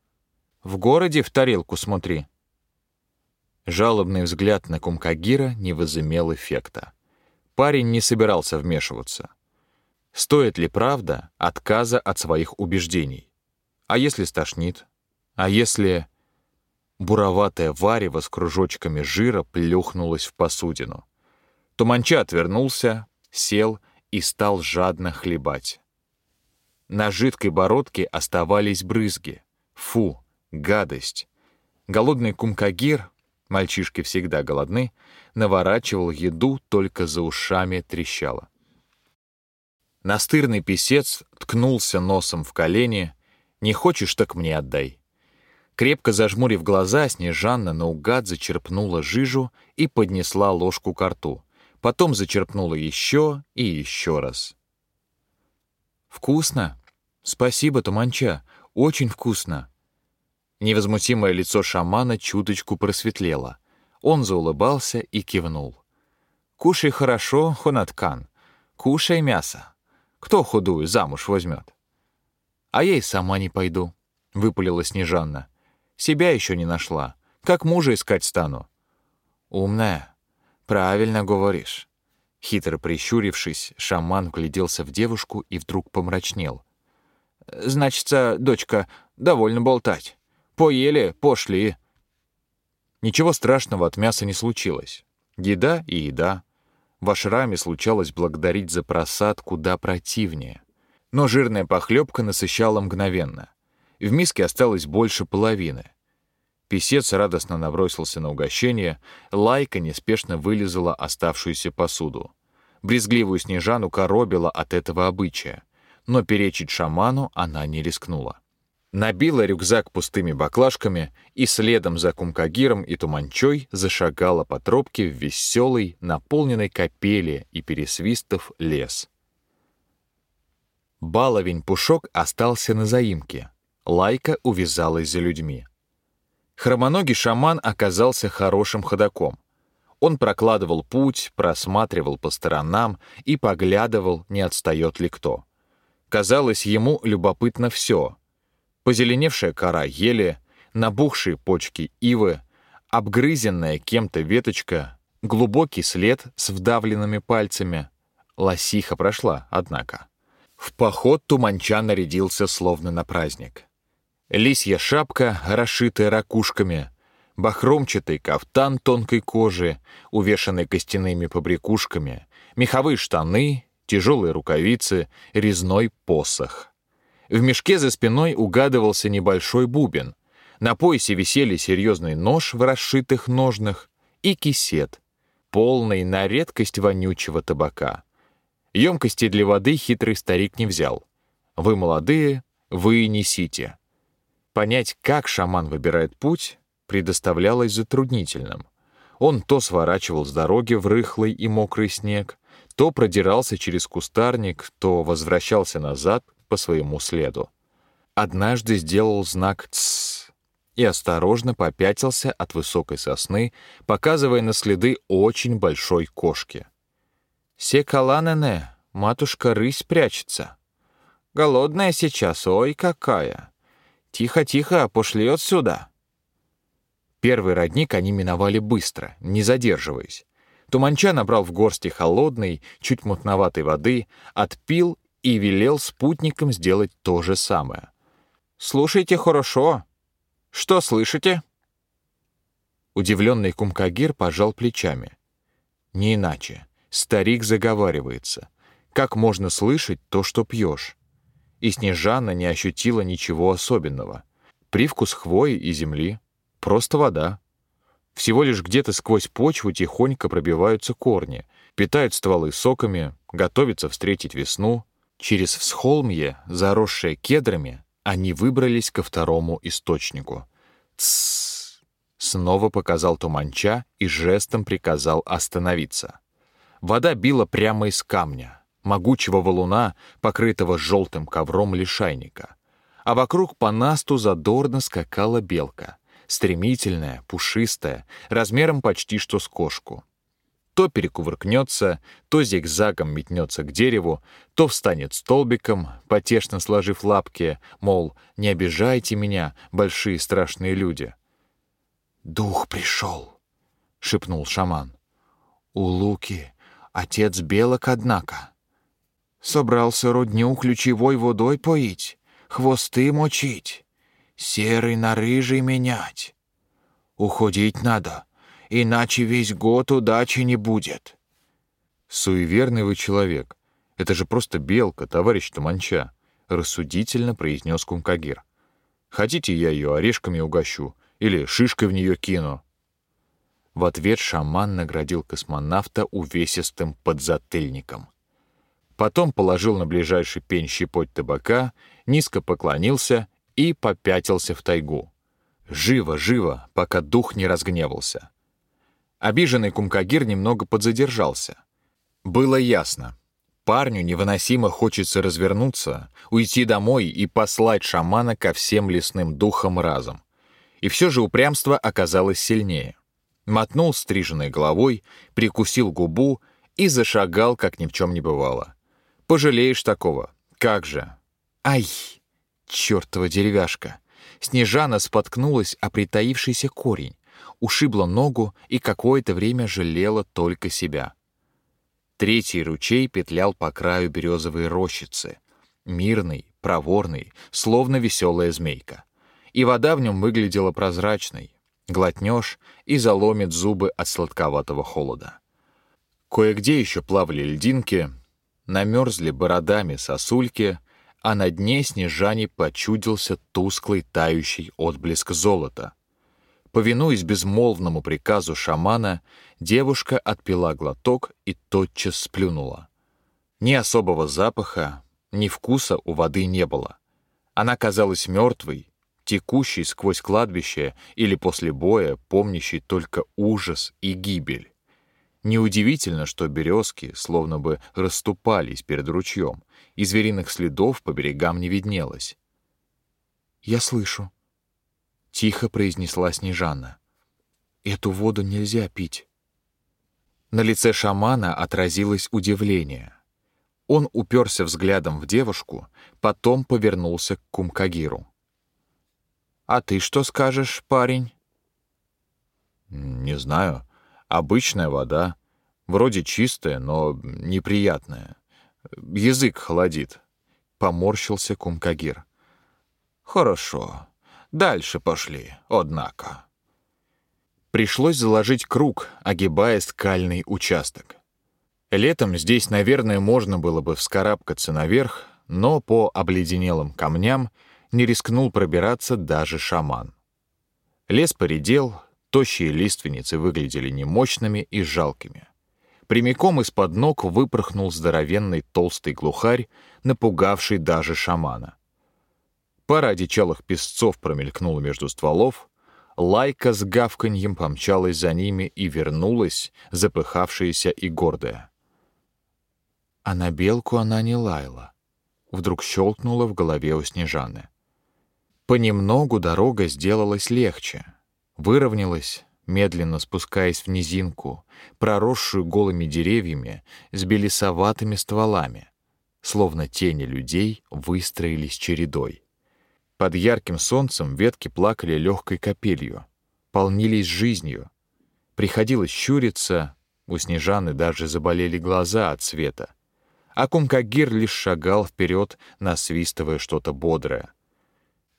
[SPEAKER 1] В городе в тарелку смотри». Жалобный взгляд на Кумкагира не возымел эффекта. Парень не собирался вмешиваться. Стоит ли правда отказа от своих убеждений? А если стошнит? А если... Буроватое варево с кружочками жира плюхнулось в посудину. Туманча отвернулся, сел и стал жадно хлебать. На жидкой бородке оставались брызги. Фу, гадость. Голодный кумкагир, мальчишки всегда голодны, наворачивал еду, только за ушами трещало. Настырный писец ткнулся носом в колени. «Не хочешь, так мне отдай». Крепко зажмурив глаза, Снежанна наугад зачерпнула жижу и поднесла ложку к рту потом зачерпнула еще и еще раз. «Вкусно? Спасибо, Туманча, очень вкусно!» Невозмутимое лицо шамана чуточку просветлело. Он заулыбался и кивнул. «Кушай хорошо, Хонаткан, кушай мясо. Кто худую замуж возьмет?» «А я и сама не пойду», — выпалила Снежанна. «Себя еще не нашла. Как мужа искать стану?» «Умная», «Правильно говоришь». Хитро прищурившись, шаман вгляделся в девушку и вдруг помрачнел. «Значится, дочка, довольно болтать. Поели, пошли».
[SPEAKER 2] Ничего страшного от мяса не случилось. Еда и еда. В ашраме случалось благодарить за просад куда противнее. Но жирная похлебка насыщала мгновенно. В миске осталось больше половины. Песец радостно набросился на угощение, Лайка неспешно вылезала оставшуюся посуду. Брезгливую Снежану коробила от этого обычая, но перечить шаману она не рискнула. Набила рюкзак пустыми баклажками и следом за Кумкагиром и Туманчой зашагала по тропке в веселый, наполненный капели и пересвистов лес. Баловень-пушок остался на заимке. Лайка увязалась за людьми. Хромоногий шаман оказался хорошим ходаком. Он прокладывал путь, просматривал по сторонам и поглядывал, не отстает ли кто. Казалось, ему любопытно все. Позеленевшая кора ели, набухшие почки ивы, обгрызенная кем-то веточка, глубокий след с вдавленными пальцами. Лосиха прошла, однако. В поход Туманча нарядился словно на праздник. Лисья шапка, расшитая ракушками, бахромчатый кафтан тонкой кожи, увешанный костяными побрякушками, меховые штаны, тяжелые рукавицы, резной посох. В мешке за спиной угадывался небольшой бубен. На поясе висели серьезный нож в расшитых ножнах и кисет, полный на редкость вонючего табака. Емкости для воды хитрый старик не взял. Вы молодые, вы несите. Понять, как шаман выбирает путь, предоставлялось затруднительным. Он то сворачивал с дороги в рыхлый и мокрый снег, то продирался через кустарник, то возвращался назад по своему следу. Однажды сделал знак «Тссс» и осторожно попятился от высокой сосны, показывая на следы очень большой кошки. «Секаланене, матушка рысь прячется. Голодная сейчас, ой, какая!» «Тихо-тихо, пошли отсюда!» Первый родник они миновали быстро, не задерживаясь. Туманча набрал в горсти холодной, чуть мутноватой воды, отпил и велел спутникам сделать то же самое. «Слушайте хорошо. Что слышите?» Удивленный Кумкагир пожал плечами. «Не иначе. Старик заговаривается. Как можно слышать то, что пьешь? и Снежана не ощутила ничего особенного. Привкус хвои и земли, просто вода. Всего лишь где-то сквозь почву тихонько пробиваются корни, питают стволы соками, готовятся встретить весну. Через всхолмье, заросшее кедрами, они выбрались ко второму источнику. Тссс! Снова показал Туманча и жестом приказал остановиться. Вода била прямо из камня, могучего валуна, покрытого желтым ковром лишайника. А вокруг по насту задорно скакала белка, стремительная, пушистая, размером почти что с кошку. То перекувыркнется, то зигзагом метнется к дереву, то встанет столбиком, потешно сложив лапки, мол, не обижайте меня, большие страшные люди. «Дух пришел», — шепнул шаман. «У Луки отец белок, однако». Собрался родню ключевой водой поить, хвосты мочить, серый на рыжий менять. Уходить надо, иначе весь год удачи не будет. Суеверный вы человек. Это же просто белка, товарищ Туманча, рассудительно произнес Кумкагир. Хотите, я ее орешками угощу или шишкой в нее кину? В ответ шаман наградил космонавта увесистым подзатыльником — потом положил на ближайший пень щепоть табака, низко поклонился и попятился в тайгу. Живо, живо, пока дух не разгневался. Обиженный Кумкагир немного подзадержался. Было ясно. Парню невыносимо хочется развернуться, уйти домой и послать шамана ко всем лесным духам разом. И все же упрямство оказалось сильнее. Мотнул стриженной головой, прикусил губу и зашагал, как ни в чем не бывало. Пожалеешь такого. Как же? Ай! Чёртова деревяшка! Снежана споткнулась о притаившийся корень, ушибла ногу и какое-то время жалела только себя. Третий ручей петлял по краю березовой рощицы. Мирный, проворный, словно веселая змейка. И вода в нем выглядела прозрачной.
[SPEAKER 3] Глотнешь и заломит зубы от сладковатого холода. Кое-где еще плавали льдинки, намерзли бородами сосульки, а на дне снежане почудился тусклый тающий отблеск золота. Повинуясь безмолвному приказу шамана, девушка отпила глоток и тотчас сплюнула. Ни особого запаха, ни вкуса у воды не было. Она казалась мертвой, текущей сквозь кладбище или после боя, помнящей только ужас и гибель. Неудивительно, что березки словно бы расступались перед ручьем, и звериных следов по берегам не виднелось.
[SPEAKER 2] «Я слышу», — тихо произнесла Снежана. «Эту воду нельзя пить».
[SPEAKER 3] На лице шамана отразилось удивление. Он уперся взглядом в девушку, потом повернулся к Кумкагиру. «А ты что скажешь, парень?»
[SPEAKER 1] «Не знаю. Обычная вода. Вроде чистая, но неприятная. Язык холодит».
[SPEAKER 3] Поморщился Кумкагир.
[SPEAKER 1] «Хорошо. Дальше пошли, однако».
[SPEAKER 3] Пришлось заложить круг, огибая скальный участок. Летом здесь, наверное, можно было бы вскарабкаться наверх, но по обледенелым камням не рискнул пробираться даже шаман. Лес поредел, тощие лиственницы выглядели немощными и жалкими. Прямиком из-под ног выпорхнул здоровенный толстый глухарь, напугавший даже шамана. Пара одичалых песцов промелькнула между стволов, лайка с гавканьем помчалась за ними и вернулась, запыхавшаяся и гордая.
[SPEAKER 2] А на белку она не лаяла. Вдруг щелкнула в голове у Снежаны. Понемногу дорога сделалась легче, выровнялась, медленно спускаясь в низинку, проросшую голыми деревьями с белесоватыми стволами, словно тени людей выстроились чередой. Под ярким солнцем ветки плакали легкой капелью, полнились жизнью. Приходилось щуриться, у Снежаны даже заболели глаза от света а Кумкагир лишь шагал вперед, насвистывая что-то бодрое.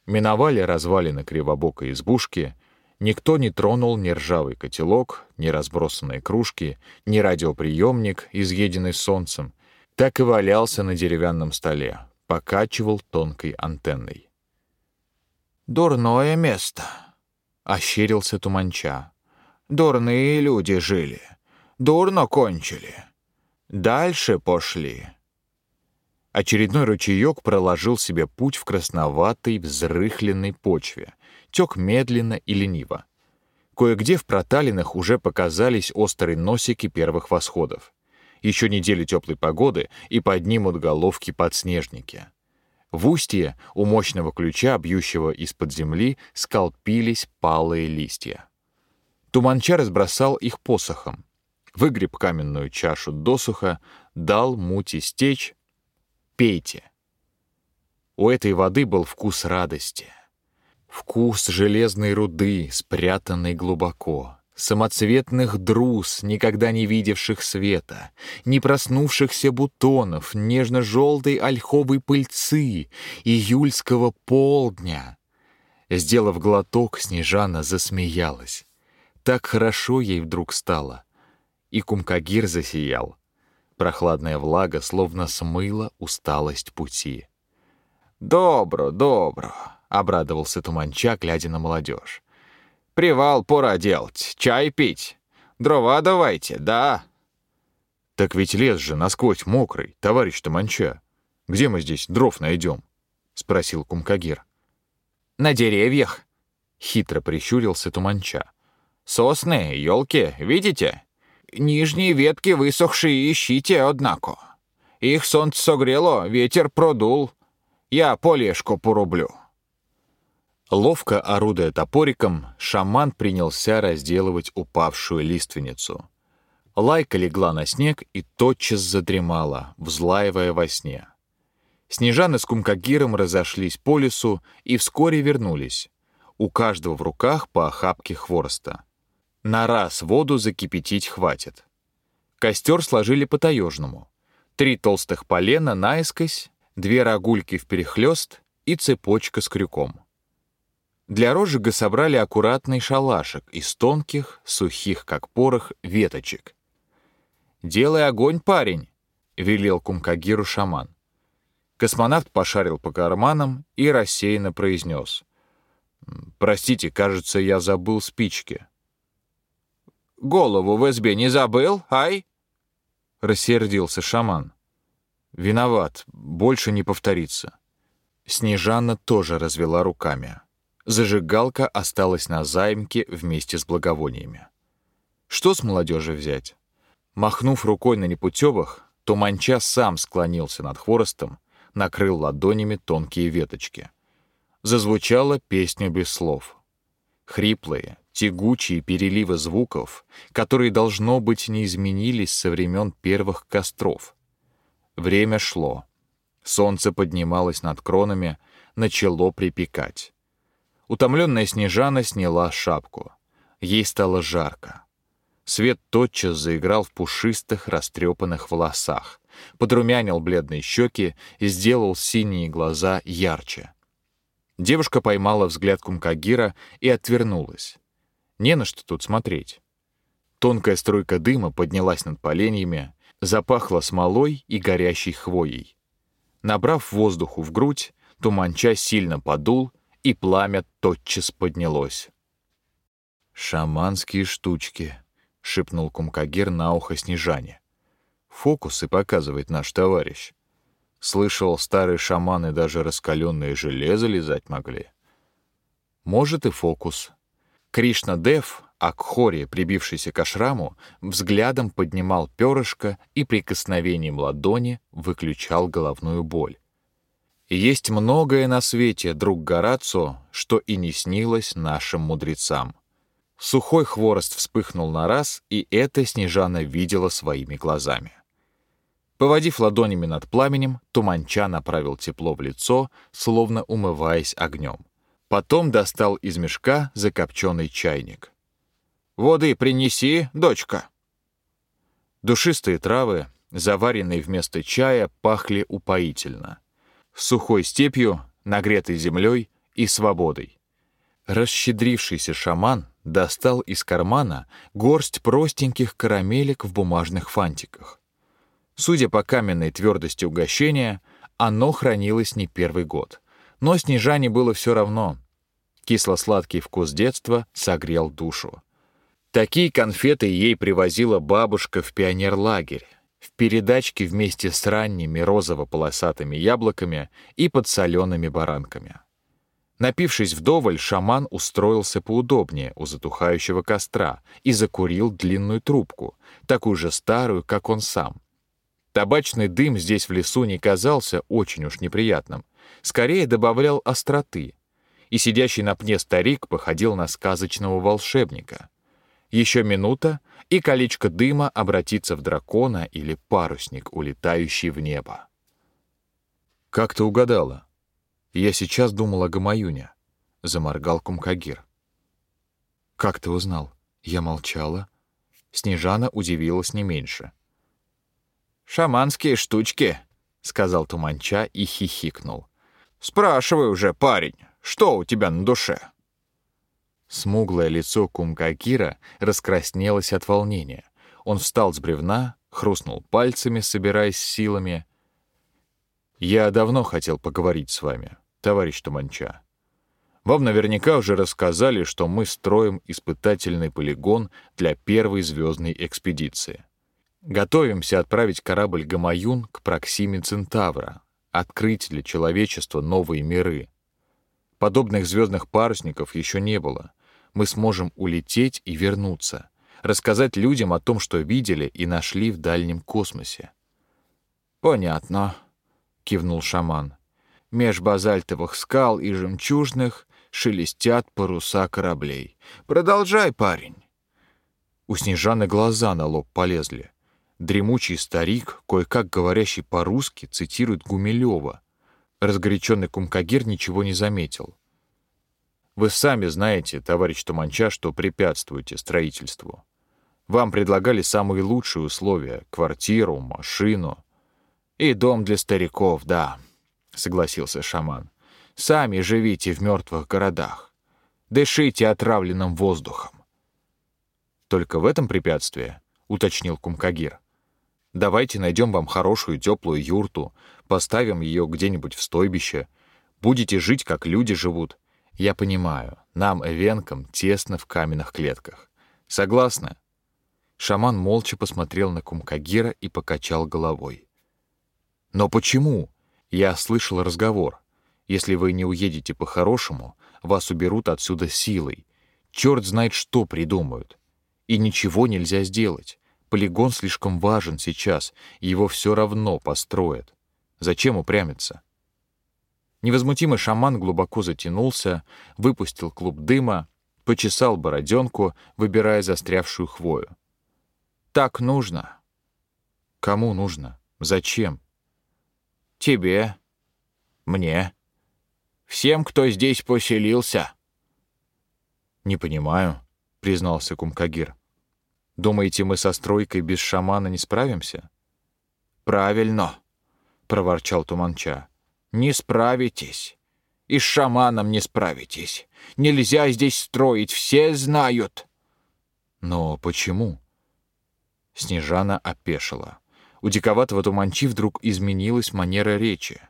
[SPEAKER 2] Миновали развалины кривобокой избушки, никто не тронул ни ржавый котелок, ни разбросанные кружки, ни радиоприемник, изъеденный солнцем, так и валялся на деревянном столе, покачивал тонкой антенной.
[SPEAKER 4] «Дурное место», — ощерился Туманча. «Дурные люди жили, дурно кончили». Дальше пошли.
[SPEAKER 3] Очередной ручеек проложил себе путь в красноватой, взрыхленной почве. Тек медленно и лениво. Кое-где в проталинах уже показались острые носики первых восходов. Еще неделю теплой погоды и поднимут головки подснежники. В устье у мощного ключа, бьющего из-под земли, сколпились палые листья. Туманча разбросал их посохом выгреб каменную чашу досуха, дал мути стечь. Пейте. У этой воды был вкус радости. Вкус железной руды, спрятанной глубоко, самоцветных друз, никогда не видевших света, не проснувшихся бутонов, нежно-желтой ольховой пыльцы, июльского полдня. Сделав глоток, Снежана засмеялась. Так хорошо ей вдруг стало и Кумкагир засиял. Прохладная влага словно смыла усталость пути.
[SPEAKER 4] «Добро, добро», — обрадовался Туманча, глядя на молодежь. «Привал пора делать, чай пить. Дрова давайте, да?»
[SPEAKER 1] «Так ведь лес же насквозь мокрый, товарищ Туманча. Где мы здесь дров найдем?» — спросил Кумкагир.
[SPEAKER 4] «На деревьях», —
[SPEAKER 3] хитро прищурился Туманча.
[SPEAKER 4] «Сосны, елки, видите? Нижние ветки высохшие ищите, однако. Их солнце согрело, ветер продул. Я полежку порублю».
[SPEAKER 3] Ловко орудуя топориком, шаман принялся разделывать упавшую лиственницу. Лайка легла на снег и тотчас задремала, взлаивая во сне. Снежаны с Кумкагиром разошлись по лесу и вскоре вернулись. У каждого в руках по охапке хвороста. На раз воду закипятить хватит. Костер сложили по-таежному. Три толстых полена наискось, две рогульки вперехлёст и цепочка с крюком. Для розжига собрали аккуратный шалашик из тонких, сухих, как порох, веточек. «Делай огонь, парень!» — велел Кумкагиру шаман. Космонавт пошарил по карманам и рассеянно произнес. «Простите, кажется, я забыл спички».
[SPEAKER 4] «Голову в избе не забыл, ай?»
[SPEAKER 3] — рассердился шаман. «Виноват, больше не повторится». Снежана тоже развела руками. Зажигалка осталась на заимке вместе с благовониями. Что с молодежи взять? Махнув рукой на непутевых, Туманча сам склонился над хворостом, накрыл ладонями тонкие веточки. Зазвучала песня без слов. Хриплые, тягучие переливы звуков, которые, должно быть, не изменились со времен первых костров. Время шло. Солнце поднималось над кронами, начало припекать. Утомленная Снежана сняла шапку. Ей стало жарко. Свет тотчас заиграл в пушистых, растрепанных волосах, подрумянил бледные щеки и сделал синие глаза ярче. Девушка поймала взгляд Кумкагира и отвернулась. Не на что тут смотреть. Тонкая струйка дыма поднялась над поленьями, запахла смолой и горящей хвоей. Набрав воздуху в грудь, туманча сильно подул, и пламя тотчас поднялось. «Шаманские штучки», — шепнул Кумкагир на ухо Снежане. «Фокусы показывает наш товарищ. Слышал, старые шаманы даже раскаленное железо лизать могли. Может и фокус, Кришна Дев, Акхори, прибившийся к ашраму, взглядом поднимал перышко и прикосновением ладони выключал головную боль. Есть многое на свете, друг Горацо, что и не снилось нашим мудрецам. Сухой хворост вспыхнул на раз, и это Снежана видела своими глазами. Поводив ладонями над пламенем, Туманча направил тепло в лицо, словно умываясь огнем. Потом достал из мешка закопченный чайник. «Воды принеси, дочка!» Душистые травы, заваренные вместо чая, пахли упоительно. Сухой степью, нагретой землей и свободой. Расщедрившийся шаман достал из кармана горсть простеньких карамелек в бумажных фантиках. Судя по каменной твердости угощения, оно хранилось не первый год — но Снежане было все равно. Кисло-сладкий вкус детства согрел душу. Такие конфеты ей привозила бабушка в пионерлагерь, в передачке вместе с ранними розово-полосатыми яблоками и подсоленными баранками. Напившись вдоволь, шаман устроился поудобнее у затухающего костра и закурил длинную трубку, такую же старую, как он сам. Табачный дым здесь в лесу не казался очень уж неприятным, скорее добавлял остроты, и сидящий на пне старик походил на сказочного волшебника. Еще минута, и колечко дыма обратится в дракона или парусник, улетающий в небо. «Как ты угадала? Я сейчас думал о Гамаюне», — заморгал Кумкагир. «Как ты узнал? Я молчала». Снежана удивилась не меньше.
[SPEAKER 4] «Шаманские штучки», — сказал Туманча и хихикнул. Спрашивай уже, парень, что у тебя на душе?»
[SPEAKER 3] Смуглое лицо Кумкакира раскраснелось от волнения. Он встал с бревна, хрустнул пальцами, собираясь силами. «Я давно хотел поговорить с вами, товарищ Туманча. Вам наверняка уже рассказали, что мы строим испытательный полигон для первой звездной экспедиции. Готовимся отправить корабль «Гамаюн» к Проксиме Центавра, открыть для человечества новые миры. Подобных звездных парусников еще не было. Мы сможем улететь и вернуться, рассказать людям о том, что видели и нашли в дальнем космосе.
[SPEAKER 4] «Понятно», — кивнул шаман. «Меж базальтовых скал и жемчужных шелестят паруса кораблей. Продолжай, парень».
[SPEAKER 3] У Снежаны глаза на лоб полезли. Дремучий старик, кое-как говорящий по-русски, цитирует Гумилева. Разгоряченный Кумкагир ничего не заметил. Вы сами знаете, товарищ Туманча, что препятствуете строительству. Вам предлагали самые лучшие условия — квартиру, машину.
[SPEAKER 4] «И дом для стариков, да», — согласился шаман. «Сами живите в мертвых городах. Дышите отравленным воздухом.
[SPEAKER 3] Только в этом препятствие, уточнил Кумкагир. Давайте найдем вам хорошую теплую юрту, поставим ее где-нибудь в стойбище. Будете жить, как люди живут. Я понимаю, нам, эвенкам, тесно в каменных клетках. Согласны? Шаман молча посмотрел на Кумкагира и покачал головой. Но почему? Я слышал разговор. Если вы не уедете по-хорошему, вас уберут отсюда силой. Черт знает, что придумают. И ничего нельзя сделать. Полигон слишком важен сейчас, его все равно построят. Зачем упрямиться? Невозмутимый шаман глубоко затянулся, выпустил клуб дыма, почесал бороденку, выбирая застрявшую хвою. «Так нужно». «Кому нужно? Зачем?»
[SPEAKER 4] «Тебе. Мне. Всем, кто здесь поселился».
[SPEAKER 3] «Не понимаю», — признался Кумкагир. «Думаете, мы со стройкой без шамана не справимся?»
[SPEAKER 4] «Правильно», — проворчал Туманча. «Не справитесь. И с шаманом не справитесь. Нельзя здесь строить, все знают».
[SPEAKER 3] «Но почему?» Снежана опешила. У диковатого Туманчи вдруг изменилась манера речи.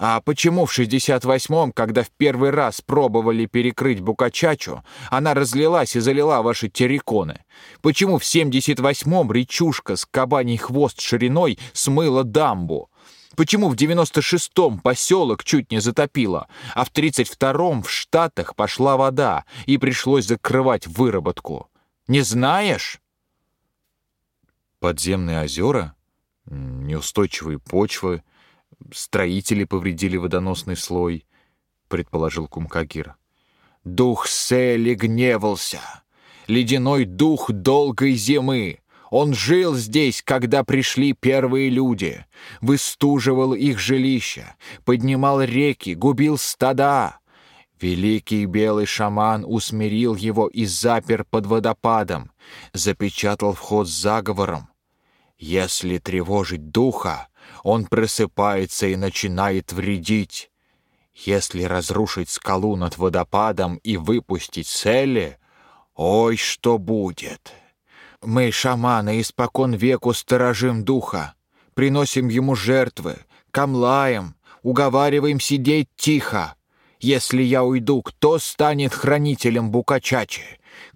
[SPEAKER 4] А почему в 68-м, когда в первый раз пробовали перекрыть Букачачу, она разлилась и залила ваши терриконы? Почему в 78-м речушка с кабаний хвост шириной смыла дамбу? Почему в 96-м поселок чуть не затопило, а в 32-м в Штатах пошла вода и пришлось закрывать выработку? Не знаешь?
[SPEAKER 3] Подземные озера? Неустойчивые почвы? Строители повредили водоносный слой, предположил Кумкагир.
[SPEAKER 4] Дух Сели гневался. Ледяной дух долгой зимы. Он жил здесь, когда пришли первые люди, выстуживал их жилища, поднимал реки, губил стада. Великий белый шаман усмирил его и запер под водопадом, запечатал вход заговором. Если тревожить духа, он просыпается и начинает вредить. Если разрушить скалу над водопадом и выпустить цели, ой, что будет! Мы, шаманы, испокон веку сторожим духа, приносим ему жертвы, камлаем, уговариваем сидеть тихо. Если я уйду, кто станет хранителем Букачачи?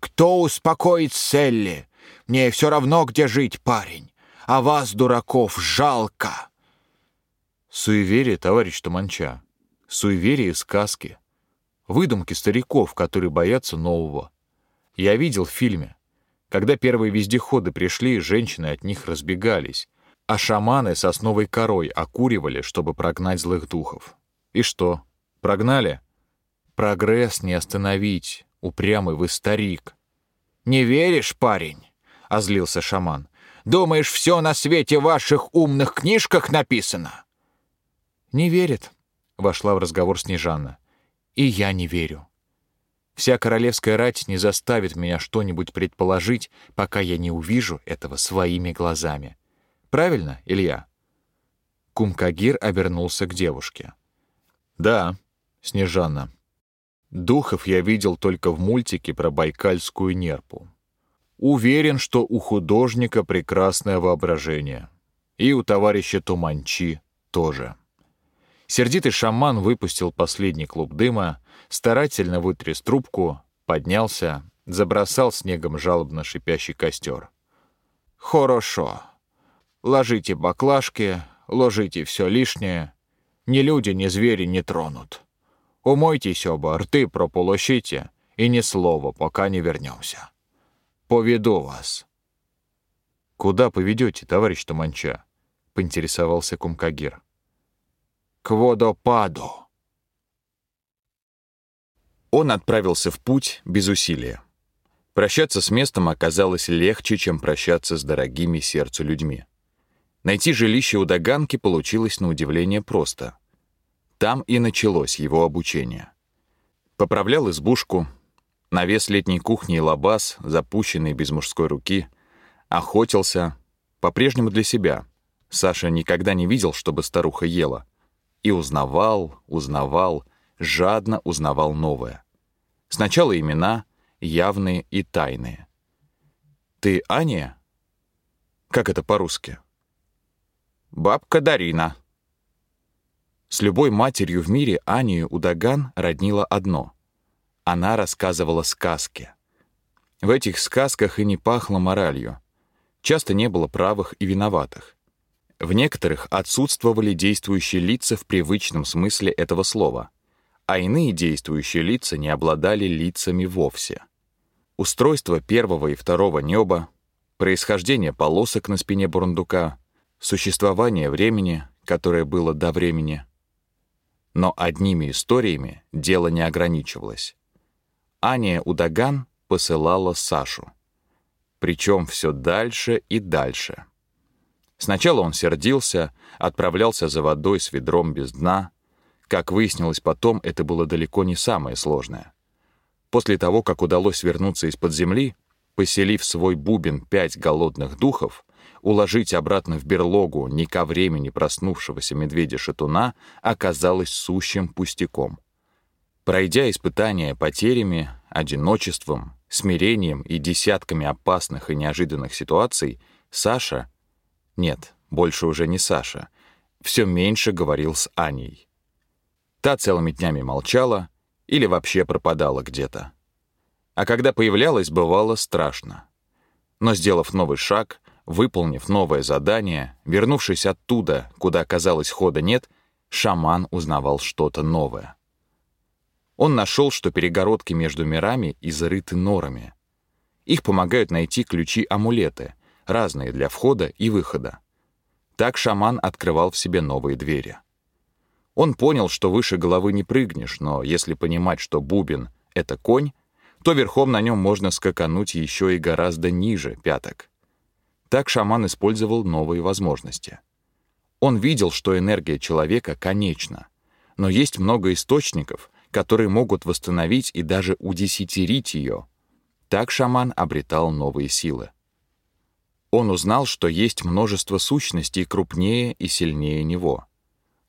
[SPEAKER 4] Кто успокоит Селли? Мне все равно, где жить, парень. А вас, дураков, жалко.
[SPEAKER 3] Суеверие, товарищ Туманча. Суеверие сказки. Выдумки стариков, которые боятся нового. Я видел в фильме. Когда первые вездеходы пришли, женщины от них разбегались, а шаманы сосновой корой окуривали, чтобы прогнать злых духов. И что? Прогнали? Прогресс не остановить. Упрямый вы старик.
[SPEAKER 4] «Не веришь, парень?» — озлился шаман. «Думаешь, все на свете в ваших умных книжках написано?»
[SPEAKER 3] «Не верит», — вошла в разговор Снежанна. «И я не верю. Вся королевская рать не заставит меня что-нибудь предположить, пока я не увижу этого своими глазами. Правильно, Илья?» Кумкагир обернулся к девушке. «Да, Снежанна. Духов я видел только в мультике про байкальскую нерпу. Уверен, что у художника прекрасное воображение. И у товарища Туманчи тоже». Сердитый шаман выпустил последний клуб дыма, старательно вытряс трубку, поднялся, забросал снегом жалобно шипящий костер.
[SPEAKER 4] «Хорошо. Ложите баклажки, ложите все лишнее. Ни люди, ни звери не тронут. Умойтесь оба, рты прополощите, и ни слова, пока не вернемся. Поведу вас».
[SPEAKER 3] «Куда поведете, товарищ Туманча?» — поинтересовался Кумкагир
[SPEAKER 4] к водопаду.
[SPEAKER 1] Он отправился в путь без усилия. Прощаться с местом оказалось легче, чем прощаться с дорогими сердцу людьми. Найти жилище у Даганки получилось на удивление просто. Там и началось его обучение. Поправлял избушку, навес летней кухни и лабаз, запущенный без мужской руки, охотился, по-прежнему для себя. Саша никогда не видел, чтобы старуха ела — и узнавал, узнавал, жадно узнавал новое. Сначала имена, явные и тайные. «Ты Аня?» «Как это по-русски?»
[SPEAKER 3] «Бабка Дарина».
[SPEAKER 1] С любой матерью в мире Анию Удаган роднило одно. Она рассказывала сказки. В этих сказках и не пахло моралью. Часто не было правых и виноватых. В некоторых отсутствовали действующие лица в привычном смысле этого слова, а иные действующие лица не обладали лицами вовсе. Устройство первого и второго неба, происхождение полосок на спине бурундука, существование времени, которое было до времени. Но одними историями дело не ограничивалось. Аня Удаган посылала Сашу. Причем все дальше и дальше — Сначала он сердился, отправлялся за водой с ведром без дна. Как выяснилось потом, это было далеко не самое сложное. После того, как удалось вернуться из-под земли, поселив свой бубен пять голодных духов, уложить обратно в берлогу не ко времени проснувшегося медведя-шатуна оказалось сущим пустяком. Пройдя испытания потерями, одиночеством, смирением и десятками опасных и неожиданных ситуаций, Саша, нет, больше уже не Саша. Все меньше говорил с Аней. Та целыми днями молчала или вообще пропадала где-то. А когда появлялась, бывало страшно. Но сделав новый шаг, выполнив новое задание, вернувшись оттуда, куда, казалось, хода нет, шаман узнавал что-то новое. Он нашел, что перегородки между мирами изрыты норами. Их помогают найти ключи-амулеты, разные для входа и выхода. Так шаман открывал в себе новые двери. Он понял, что выше головы не прыгнешь, но если понимать, что бубен — это конь, то верхом на нем можно скакануть еще и гораздо ниже пяток. Так шаман использовал новые возможности. Он видел, что энергия человека конечна, но есть много источников, которые могут восстановить и даже удесятерить ее. Так шаман обретал новые силы. Он узнал, что есть множество сущностей крупнее и сильнее него.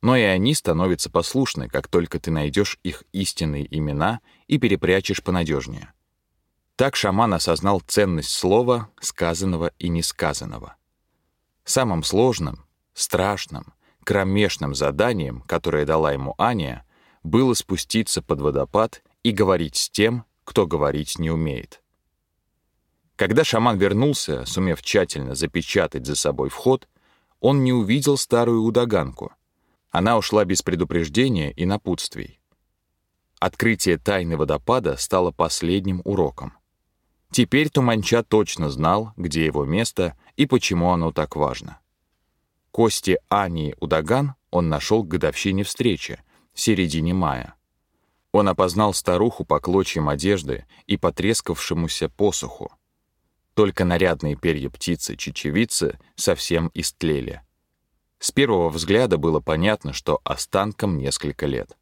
[SPEAKER 1] Но и они становятся послушны, как только ты найдешь их истинные имена и перепрячешь понадежнее. Так шаман осознал ценность слова, сказанного и несказанного. Самым сложным, страшным, кромешным заданием, которое дала ему Аня, было спуститься под водопад и говорить с тем, кто говорить не умеет. Когда шаман вернулся, сумев тщательно запечатать за собой вход, он не увидел старую удаганку. Она ушла без предупреждения и напутствий. Открытие тайны водопада стало последним уроком. Теперь Туманча точно знал, где его место и почему оно так важно. Кости Ани Удаган он нашел к годовщине встречи, в середине мая. Он опознал старуху по клочьям одежды и потрескавшемуся посоху. Только нарядные перья птицы-чечевицы совсем истлели. С первого взгляда было понятно, что останкам несколько лет.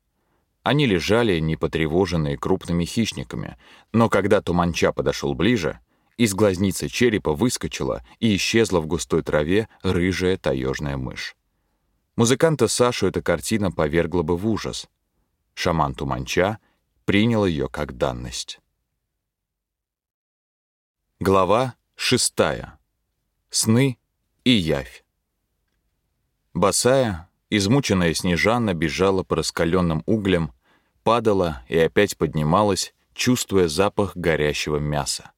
[SPEAKER 1] Они лежали, не потревоженные крупными хищниками, но когда Туманча подошел ближе, из глазницы черепа выскочила и исчезла в густой траве рыжая таежная мышь. Музыканта Сашу эта картина повергла бы в ужас. Шаман Туманча принял ее как данность. Глава шестая. Сны и явь. Босая, измученная Снежана бежала по раскаленным углям, падала и опять поднималась, чувствуя запах горящего мяса.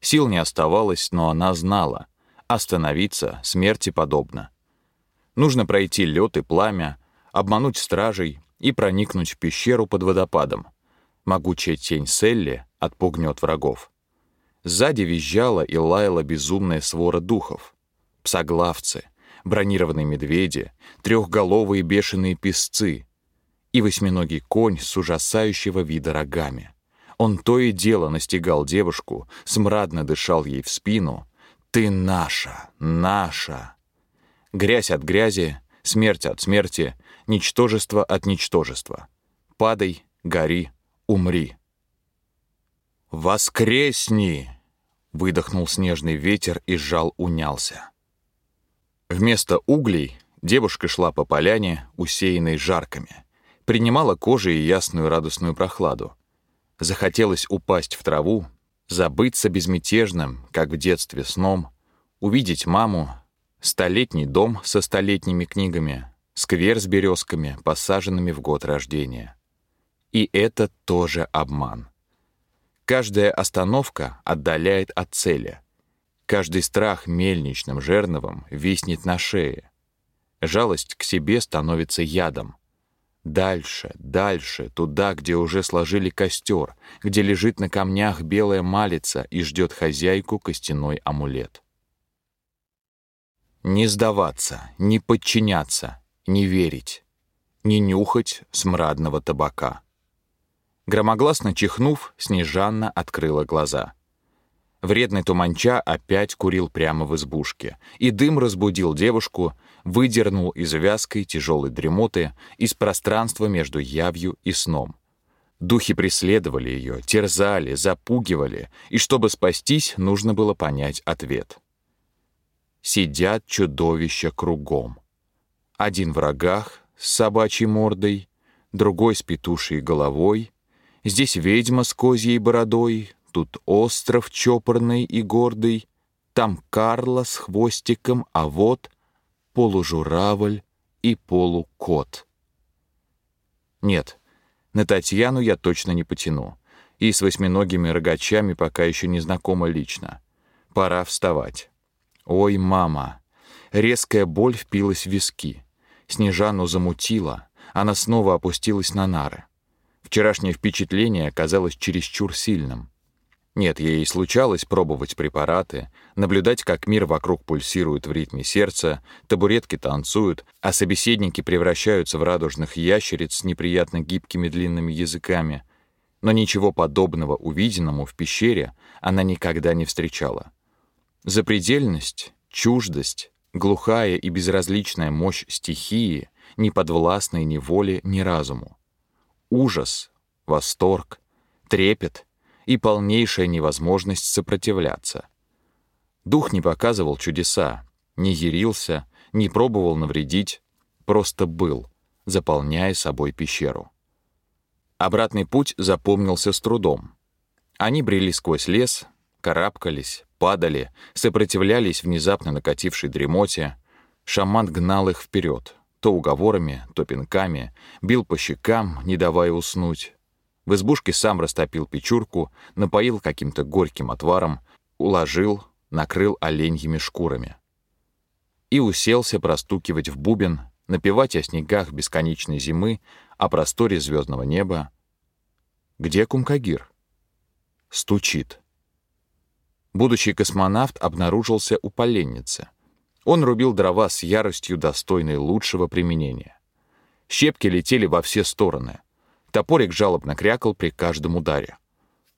[SPEAKER 1] Сил не оставалось, но она знала — остановиться смерти подобно. Нужно пройти лед и пламя, обмануть стражей и проникнуть в пещеру под водопадом. Могучая тень Селли отпугнет врагов. Сзади визжала и лаяла безумная свора духов. Псоглавцы, бронированные медведи, трехголовые бешеные песцы и восьминогий конь с ужасающего вида рогами. Он то и дело настигал девушку, смрадно дышал ей в спину. «Ты наша, наша!» Грязь от грязи, смерть от смерти, ничтожество от ничтожества. Падай, гори, умри. «Воскресни!» — выдохнул снежный ветер, и жал унялся. Вместо углей девушка шла по поляне, усеянной жарками, принимала кожей ясную радостную прохладу. Захотелось упасть в траву, забыться безмятежным, как в детстве сном, увидеть маму, столетний дом со столетними книгами, сквер с березками, посаженными в год рождения. И это тоже обман. Каждая остановка отдаляет от цели. Каждый страх мельничным жерновом виснет на шее. Жалость к себе становится ядом. Дальше, дальше, туда, где уже сложили костер, где лежит на камнях белая малица и ждет хозяйку костяной амулет. Не сдаваться, не подчиняться, не верить, не нюхать смрадного табака. Громогласно чихнув, Снежанна открыла глаза. Вредный туманча опять курил прямо в избушке, и дым разбудил девушку, выдернул из вязкой тяжелой дремоты из пространства между явью и сном. Духи преследовали ее, терзали, запугивали, и чтобы спастись, нужно было понять ответ. Сидят чудовища кругом. Один в рогах с собачьей мордой, другой с петушей головой, здесь ведьма с козьей бородой, тут остров чопорный и гордый, там Карла с хвостиком, а вот полужуравль и полукот. Нет, на Татьяну я точно не потяну. И с восьминогими рогачами пока еще не знакома лично. Пора вставать. Ой, мама. Резкая боль впилась в виски. Снежану замутила. Она снова опустилась на нары. Вчерашнее впечатление оказалось чересчур сильным. Нет, ей случалось пробовать препараты, наблюдать, как мир вокруг пульсирует в ритме сердца, табуретки танцуют, а собеседники превращаются в радужных ящериц с неприятно гибкими длинными языками. Но ничего подобного увиденному в пещере она никогда не встречала. Запредельность, чуждость, глухая и безразличная мощь стихии, не подвластной ни воле, ни разуму. Ужас, восторг, трепет — и полнейшая невозможность сопротивляться. Дух не показывал чудеса, не ярился, не пробовал навредить, просто был, заполняя собой пещеру. Обратный путь запомнился с трудом. Они брели сквозь лес, карабкались, падали, сопротивлялись внезапно накатившей дремоте. Шаман гнал их вперед, то уговорами, то пинками, бил по щекам, не давая уснуть, в избушке сам растопил печурку, напоил каким-то горьким отваром, уложил, накрыл оленьими шкурами. И уселся простукивать в бубен, напевать о снегах бесконечной зимы, о просторе звездного неба. Где Кумкагир? Стучит. Будущий космонавт обнаружился у поленницы. Он рубил дрова с яростью, достойной лучшего применения. Щепки летели во все стороны — Топорик жалобно крякал при каждом ударе.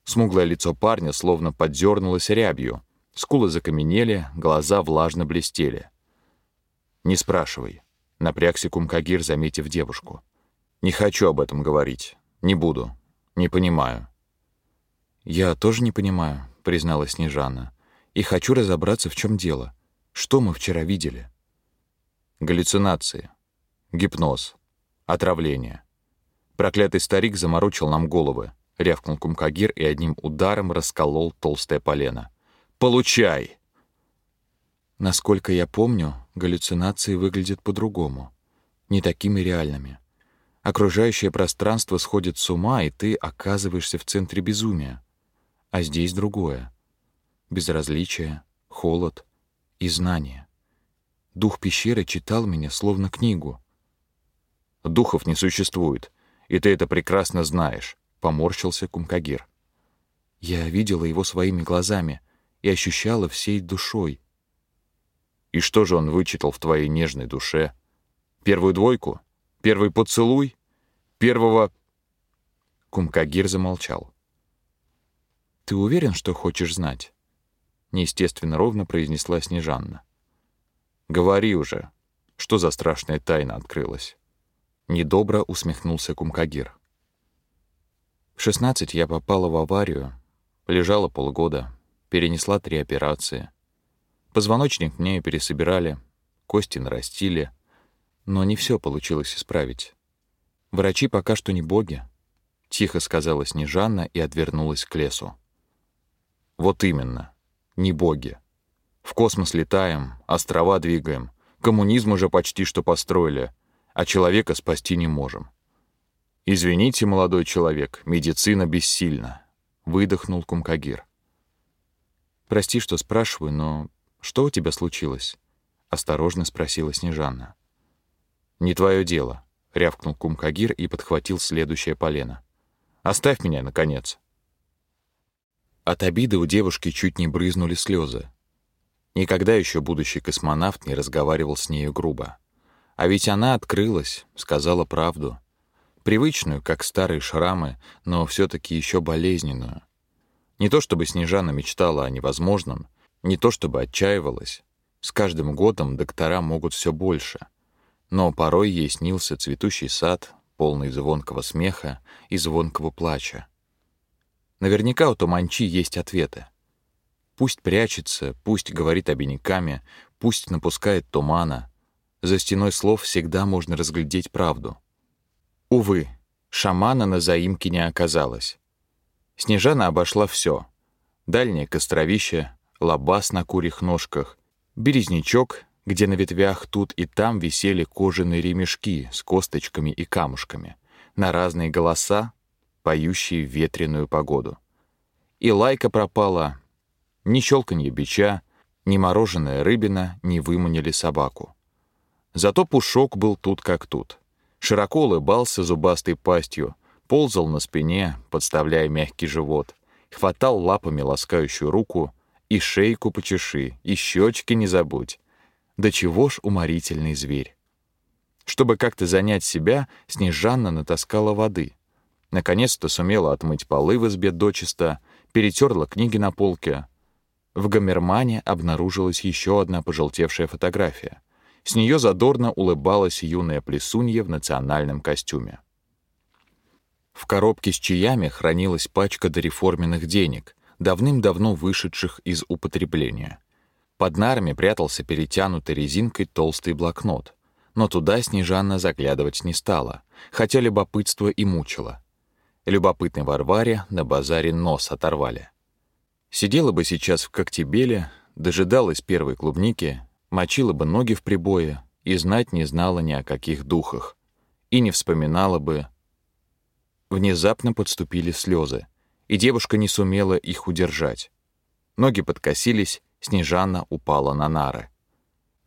[SPEAKER 1] Смуглое лицо парня словно поддернулось рябью. Скулы закаменели, глаза влажно блестели. «Не спрашивай», — напрягся Кумкагир, заметив девушку. «Не хочу об этом говорить. Не буду. Не понимаю». «Я тоже не понимаю», — призналась Снежана. «И хочу разобраться, в чем дело. Что мы вчера видели?» «Галлюцинации. Гипноз. Отравление. Проклятый старик заморочил нам головы. Рявкнул Кумкагир и одним ударом расколол толстое полено. «Получай!» Насколько я помню, галлюцинации выглядят по-другому. Не такими реальными. Окружающее пространство сходит с ума, и ты оказываешься в центре безумия. А здесь другое. Безразличие, холод и знание. Дух пещеры читал меня словно книгу. Духов не существует и ты это прекрасно знаешь», — поморщился Кумкагир. «Я видела его своими глазами и ощущала всей душой». «И что же он вычитал в твоей нежной душе? Первую двойку? Первый поцелуй? Первого...» Кумкагир замолчал. «Ты уверен, что хочешь знать?» Неестественно ровно произнесла Снежанна. «Говори уже, что за страшная тайна открылась?» Недобро усмехнулся Кумкагир. В 16 я попала в аварию, лежала полгода, перенесла три операции. Позвоночник мне пересобирали, кости нарастили, но не все получилось исправить. Врачи пока что не боги. тихо сказала Снежанна и отвернулась к лесу. Вот именно. Не боги. В космос летаем, острова двигаем, коммунизм уже почти что построили, а человека спасти не можем. Извините, молодой человек, медицина бессильна, выдохнул Кумкагир. Прости, что спрашиваю, но что у тебя случилось? осторожно спросила Снежанна. Не твое дело, рявкнул Кумкагир и подхватил следующее полено. Оставь меня, наконец. От обиды у девушки чуть не брызнули слезы. Никогда еще будущий космонавт не разговаривал с нею грубо. А ведь она открылась, сказала правду. Привычную, как старые шрамы, но все таки еще болезненную. Не то чтобы Снежана мечтала о невозможном, не то чтобы отчаивалась. С каждым годом доктора могут все больше. Но порой ей снился цветущий сад, полный звонкого смеха и звонкого плача. Наверняка у Туманчи есть ответы. Пусть прячется, пусть говорит обиняками, пусть напускает тумана. За стеной слов всегда можно разглядеть правду. Увы, шамана на заимке не оказалось. Снежана обошла все: Дальнее костровище, лабаз на курьих ножках, березнячок, где на ветвях тут и там висели кожаные ремешки с косточками и камушками, на разные голоса, поющие ветреную погоду. И лайка пропала, ни щелканье бича, ни мороженая рыбина не выманили собаку. Зато Пушок был тут как тут. Широко улыбался зубастой пастью, ползал на спине, подставляя мягкий живот, хватал лапами ласкающую руку и шейку почеши, и щечки не забудь. Да чего ж уморительный зверь. Чтобы как-то занять себя, Снежанна натаскала воды. Наконец-то сумела отмыть полы в избе дочисто, перетерла книги на полке. В Гамермане обнаружилась еще одна пожелтевшая фотография. С нее задорно улыбалась юная плесунья в национальном костюме. В коробке с чаями хранилась пачка дореформенных денег, давным-давно вышедших из употребления. Под нарами прятался перетянутый резинкой толстый блокнот, но туда Снежанна заглядывать не стала, хотя любопытство и мучило. Любопытной Варваре на базаре нос оторвали. Сидела бы сейчас в Коктебеле, дожидалась первой клубники, мочила бы ноги в прибое и знать не знала ни о каких духах. И не вспоминала бы... Внезапно подступили слезы, и девушка не сумела их удержать. Ноги подкосились, Снежана упала на нары.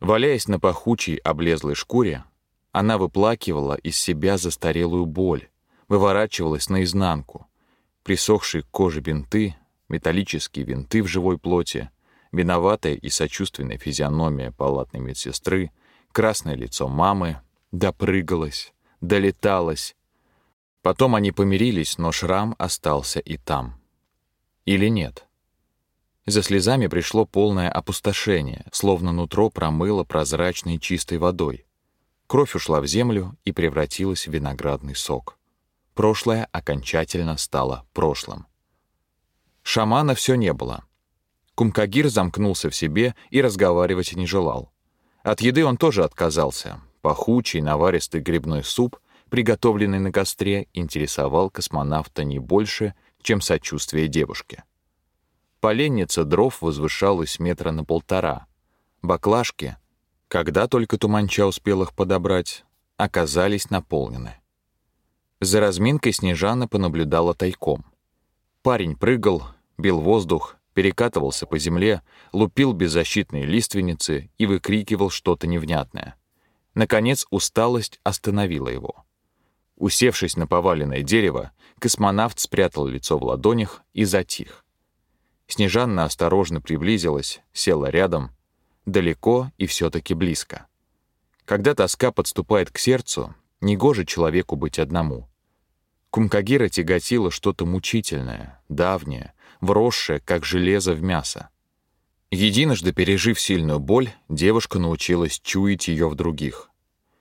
[SPEAKER 1] Валяясь на пахучей облезлой шкуре, она выплакивала из себя застарелую боль, выворачивалась наизнанку. Присохшие к коже бинты, металлические винты в живой плоти, виноватая и сочувственная физиономия палатной медсестры, красное лицо мамы, допрыгалась, долеталась. Потом они помирились, но шрам остался и там. Или нет? За слезами пришло полное опустошение, словно нутро промыло прозрачной чистой водой. Кровь ушла в землю и превратилась в виноградный сок. Прошлое окончательно стало прошлым. Шамана все не было. Кумкагир замкнулся в себе и разговаривать не желал. От еды он тоже отказался. Пахучий наваристый грибной суп, приготовленный на костре, интересовал космонавта не больше, чем сочувствие девушки. Поленница дров возвышалась метра на полтора. Баклажки, когда только Туманча успел их подобрать, оказались наполнены. За разминкой Снежана понаблюдала тайком. Парень прыгал, бил воздух, перекатывался по земле, лупил беззащитные лиственницы и выкрикивал что-то невнятное. Наконец усталость остановила его. Усевшись на поваленное дерево, космонавт спрятал лицо в ладонях и затих. Снежанна осторожно приблизилась, села рядом, далеко и все-таки близко. Когда тоска подступает к сердцу, негоже человеку быть одному. Кумкагира тяготило что-то мучительное, давнее, вросшее, как железо в мясо. Единожды пережив сильную боль, девушка научилась чуять ее в других.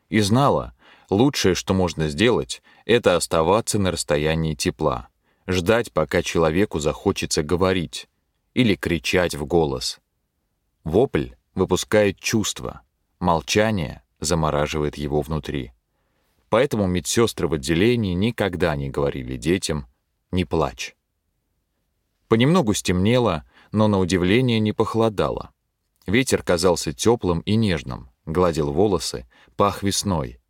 [SPEAKER 1] И знала, лучшее, что можно сделать, это оставаться на расстоянии тепла, ждать, пока человеку захочется говорить, или кричать в голос. Вопль выпускает чувство, молчание замораживает его внутри. Поэтому медсестры в отделении никогда не говорили детям «не плачь». Понемногу стемнело, но на удивление не похолодало. Ветер казался теплым и нежным, гладил волосы, пах весной.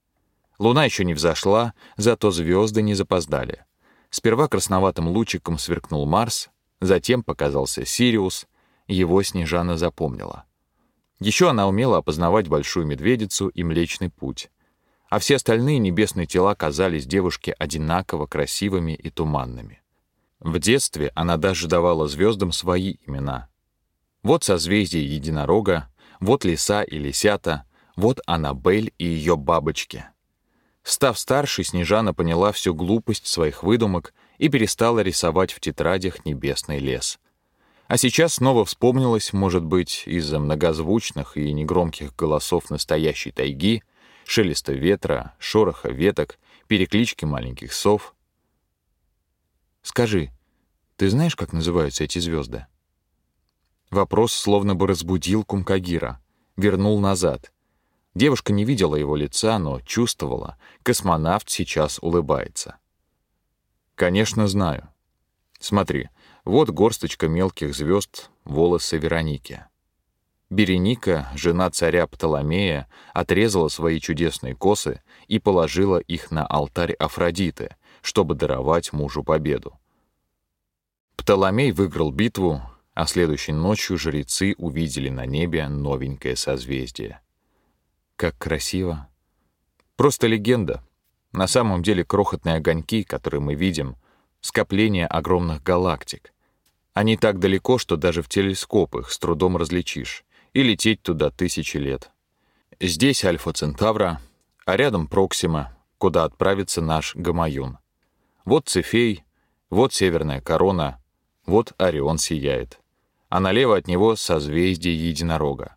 [SPEAKER 1] Луна еще не взошла, зато звезды не запоздали. Сперва красноватым лучиком сверкнул Марс, затем показался Сириус, его Снежана запомнила. Еще она умела опознавать Большую Медведицу и Млечный Путь. А все остальные небесные тела казались девушке одинаково красивыми и туманными. В детстве она даже давала звездам свои имена. Вот созвездие единорога, вот лиса и лисята, вот Аннабель и ее бабочки. Став старше, Снежана поняла всю глупость своих выдумок и перестала рисовать в тетрадях небесный лес. А сейчас снова вспомнилось, может быть, из-за многозвучных и негромких голосов настоящей тайги, шелеста ветра, шороха веток, переклички маленьких сов. «Скажи, ты знаешь, как называются эти звезды?» Вопрос словно бы разбудил Кумкагира, вернул назад. Девушка не видела его лица, но чувствовала, космонавт сейчас улыбается. «Конечно, знаю. Смотри, вот горсточка мелких звезд, волосы Вероники. Береника, жена царя Птоломея, отрезала свои чудесные косы и положила их на алтарь Афродиты, чтобы даровать мужу победу. Птоломей выиграл битву, а следующей ночью жрецы увидели на небе новенькое созвездие. Как красиво. Просто легенда. На самом деле крохотные огоньки, которые мы видим, скопление огромных галактик. Они так далеко, что даже в телескоп их с трудом различишь, и лететь туда тысячи лет. Здесь Альфа Центавра, а рядом Проксима, куда отправится наш Гамаюн. Вот Цефей, вот Северная Корона, вот Орион сияет. А налево от него созвездие Единорога.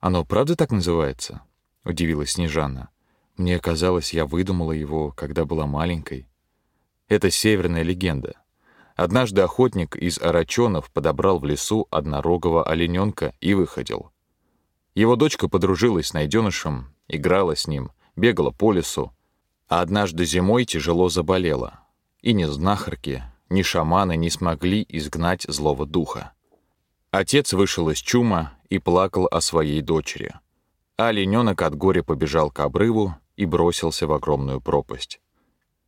[SPEAKER 1] «Оно правда так называется?» — удивилась Снежана. «Мне казалось, я выдумала его, когда была маленькой». Это северная легенда — Однажды охотник из Арачонов подобрал в лесу однорогого олененка и выходил. Его дочка подружилась с найденышем, играла с ним, бегала по лесу, а однажды зимой тяжело заболела. И ни знахарки, ни шаманы не смогли изгнать злого духа. Отец вышел из чума и плакал о своей дочери. А олененок от горя побежал к обрыву и бросился в огромную пропасть.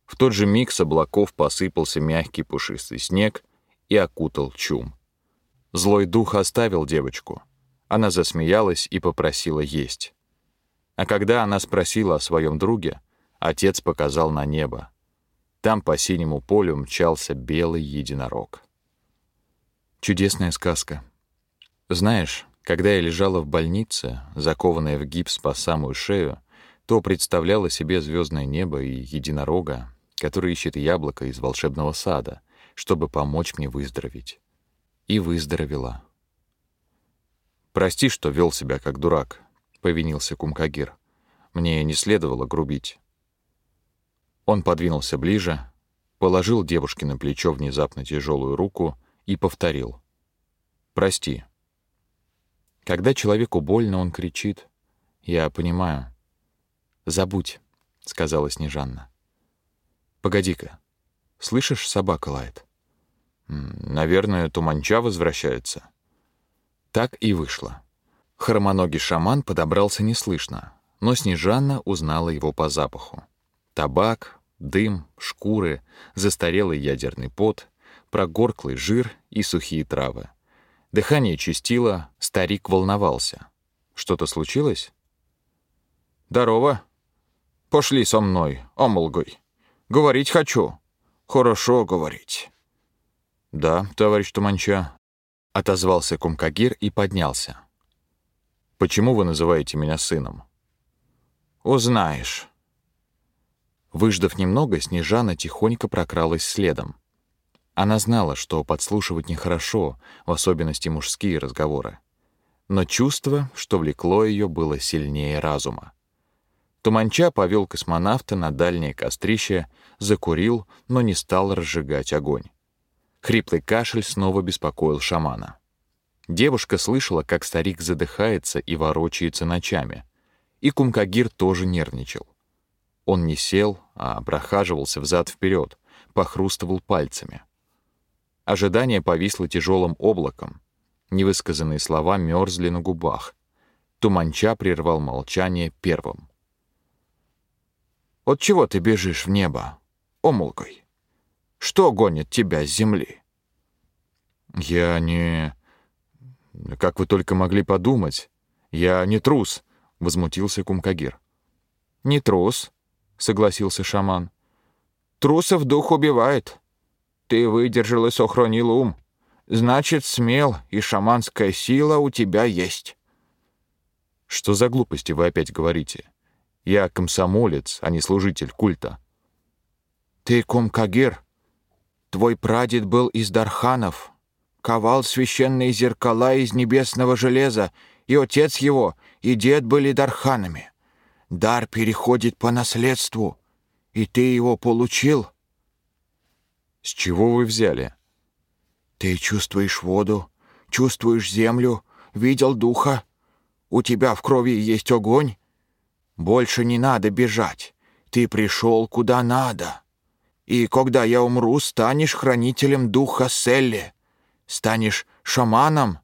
[SPEAKER 1] В тот же миг с облаков посыпался мягкий пушистый снег и окутал чум. Злой дух оставил девочку. Она засмеялась и попросила есть. А когда она спросила о своем друге, отец показал на небо. Там по синему полю мчался белый единорог. Чудесная сказка. Знаешь, когда я лежала в больнице, закованная в гипс по самую шею, то представляла себе звездное небо и единорога, который ищет яблоко из волшебного сада, чтобы помочь мне выздороветь. И выздоровела. «Прости, что вел себя как дурак», — повинился Кумкагир. «Мне не следовало грубить». Он подвинулся ближе, положил девушке на плечо внезапно тяжелую руку и повторил. «Прости». Когда человеку больно, он кричит. «Я понимаю». «Забудь», — сказала Снежанна. Погоди-ка. Слышишь, собака лает? Наверное, туманча возвращается. Так и вышло. Хромоногий шаман подобрался неслышно, но Снежанна узнала его по запаху. Табак, дым, шкуры, застарелый ядерный пот, прогорклый жир и сухие травы. Дыхание чистило, старик волновался. Что-то случилось? «Здорово. Пошли со мной, омолгой», Говорить хочу. Хорошо говорить. Да, товарищ Туманча, отозвался Кумкагир и поднялся. Почему вы называете меня сыном? Узнаешь. Выждав немного, Снежана тихонько прокралась следом. Она знала, что подслушивать нехорошо, в особенности мужские разговоры. Но чувство, что влекло ее, было сильнее разума. Туманча повел космонавта на дальнее кострище, закурил, но не стал разжигать огонь. Хриплый кашель снова беспокоил шамана. Девушка слышала, как старик задыхается и ворочается ночами. И Кумкагир тоже нервничал. Он не сел, а прохаживался взад-вперед, похрустывал пальцами. Ожидание повисло тяжелым облаком. Невысказанные слова мерзли на губах. Туманча прервал молчание первым. «От чего ты бежишь в небо, омолкой? Что гонит тебя с земли?»
[SPEAKER 2] «Я не... Как вы только могли подумать. Я не трус», — возмутился Кумкагир.
[SPEAKER 1] «Не трус», — согласился шаман. «Трусов дух убивает. Ты выдержал и сохранил ум. Значит, смел, и шаманская сила у тебя есть».
[SPEAKER 2] «Что за глупости вы опять говорите? Я комсомолец, а не служитель культа».
[SPEAKER 1] «Ты Кумкагир. Твой прадед был из Дарханов, ковал священные зеркала из небесного железа, и отец его, и дед были Дарханами. Дар переходит по наследству, и ты его получил».
[SPEAKER 2] «С чего вы взяли?»
[SPEAKER 1] «Ты чувствуешь воду, чувствуешь землю, видел духа. У тебя в крови есть огонь. Больше не надо бежать. Ты пришел куда надо. И когда я умру, станешь хранителем духа Селли. Станешь шаманом».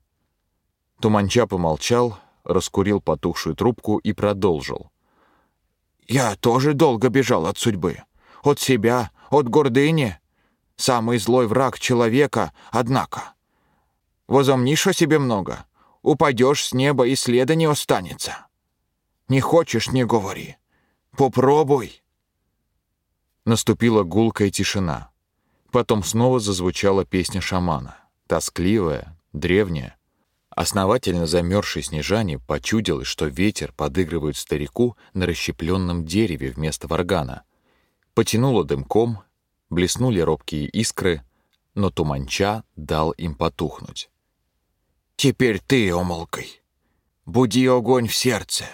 [SPEAKER 2] Туманча помолчал, раскурил потухшую трубку и продолжил.
[SPEAKER 1] «Я тоже долго бежал от судьбы. От себя, от гордыни. Самый злой враг человека, однако. Возомнишь о себе много, упадешь с неба и следа не останется. Не хочешь — не говори. Попробуй».
[SPEAKER 2] Наступила гулкая тишина. Потом снова зазвучала песня шамана тоскливая, древняя. Основательно замерзший Снежане почудилось, что ветер подыгрывает старику на расщепленном дереве вместо варгана. Потянуло дымком, блеснули робкие искры, но Туманча дал им потухнуть.
[SPEAKER 1] «Теперь ты, омолкой, буди огонь в сердце,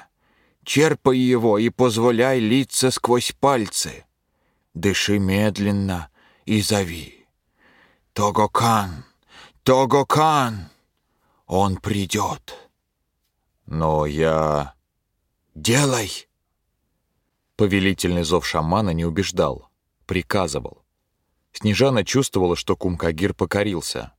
[SPEAKER 1] черпай его и позволяй литься сквозь пальцы. Дыши медленно и зови. Тогокан!» Тогокан! Он придет.
[SPEAKER 2] Но я...
[SPEAKER 1] Делай!
[SPEAKER 2] Повелительный зов шамана не убеждал, приказывал. Снежана чувствовала, что Кумкагир покорился.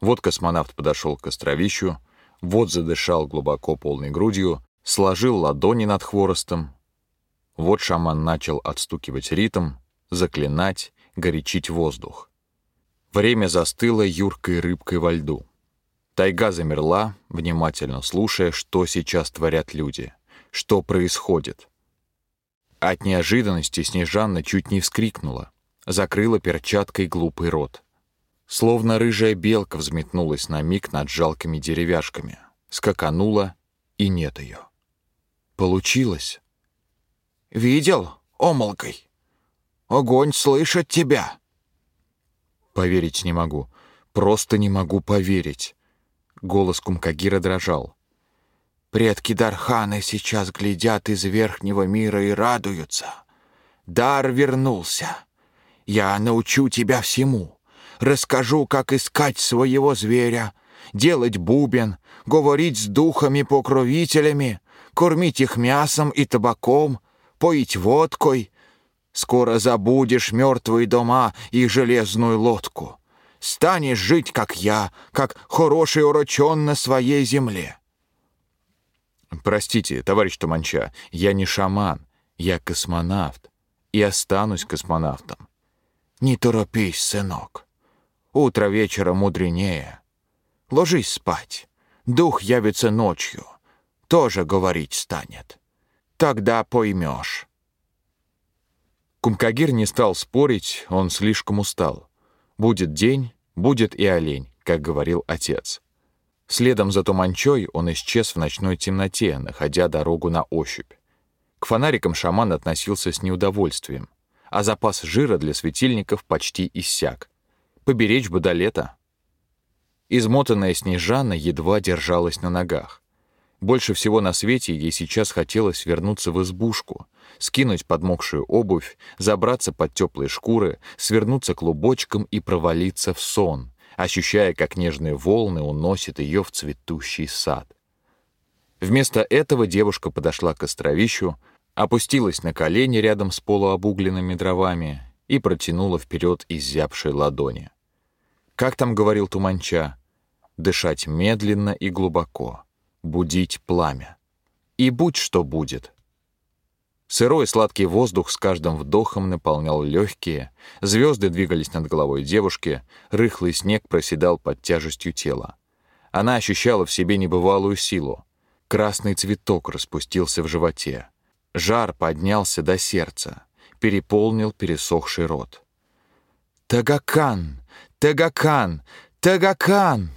[SPEAKER 2] Вот космонавт подошел к островищу, вот задышал глубоко полной грудью, сложил ладони над хворостом. Вот шаман начал отстукивать ритм, заклинать, горячить воздух. Время застыло юркой рыбкой во льду. Тайга замерла, внимательно слушая, что сейчас творят люди, что происходит. От неожиданности Снежанна чуть не вскрикнула, закрыла перчаткой глупый рот. Словно рыжая белка взметнулась на миг над жалкими деревяшками, скаканула, и нет ее. Получилось.
[SPEAKER 1] «Видел, омолкой? Огонь слышит тебя!»
[SPEAKER 2] Поверить не могу. Просто не могу поверить. Голос Кумкагира дрожал.
[SPEAKER 1] Предки Дарханы сейчас глядят из верхнего мира и радуются. Дар вернулся. Я научу тебя всему. Расскажу, как искать своего зверя, делать бубен, говорить с духами-покровителями, кормить их мясом и табаком, поить водкой, Скоро забудешь мертвые дома и железную лодку. Станешь жить, как я, как хороший урочен на своей земле.
[SPEAKER 2] Простите, товарищ Туманча, я не шаман, я космонавт и останусь космонавтом.
[SPEAKER 1] Не торопись, сынок. Утро вечера мудренее. Ложись спать. Дух явится ночью. Тоже говорить станет. Тогда поймешь.
[SPEAKER 2] Кумкагир не стал спорить, он слишком устал. Будет день, будет и олень, как говорил отец. Следом за Туманчой он исчез в ночной темноте, находя дорогу на ощупь. К фонарикам шаман относился с неудовольствием, а запас жира для светильников почти иссяк. Поберечь бы до лета. Измотанная Снежана едва держалась на ногах. Больше всего на свете ей сейчас хотелось вернуться в избушку, скинуть подмокшую обувь, забраться под теплые шкуры, свернуться клубочком и провалиться в сон, ощущая, как нежные волны уносят ее в цветущий сад. Вместо этого девушка подошла к островищу,
[SPEAKER 1] опустилась на колени рядом с полуобугленными дровами и протянула вперед изябшие ладони. Как там говорил Туманча? Дышать медленно и глубоко, будить пламя. И будь что будет. Сырой сладкий воздух с каждым вдохом наполнял легкие, звезды двигались над головой девушки, рыхлый снег проседал под тяжестью тела. Она ощущала в себе небывалую силу. Красный цветок распустился в животе. Жар поднялся до сердца, переполнил пересохший рот. «Тагакан! Тагакан! Тагакан!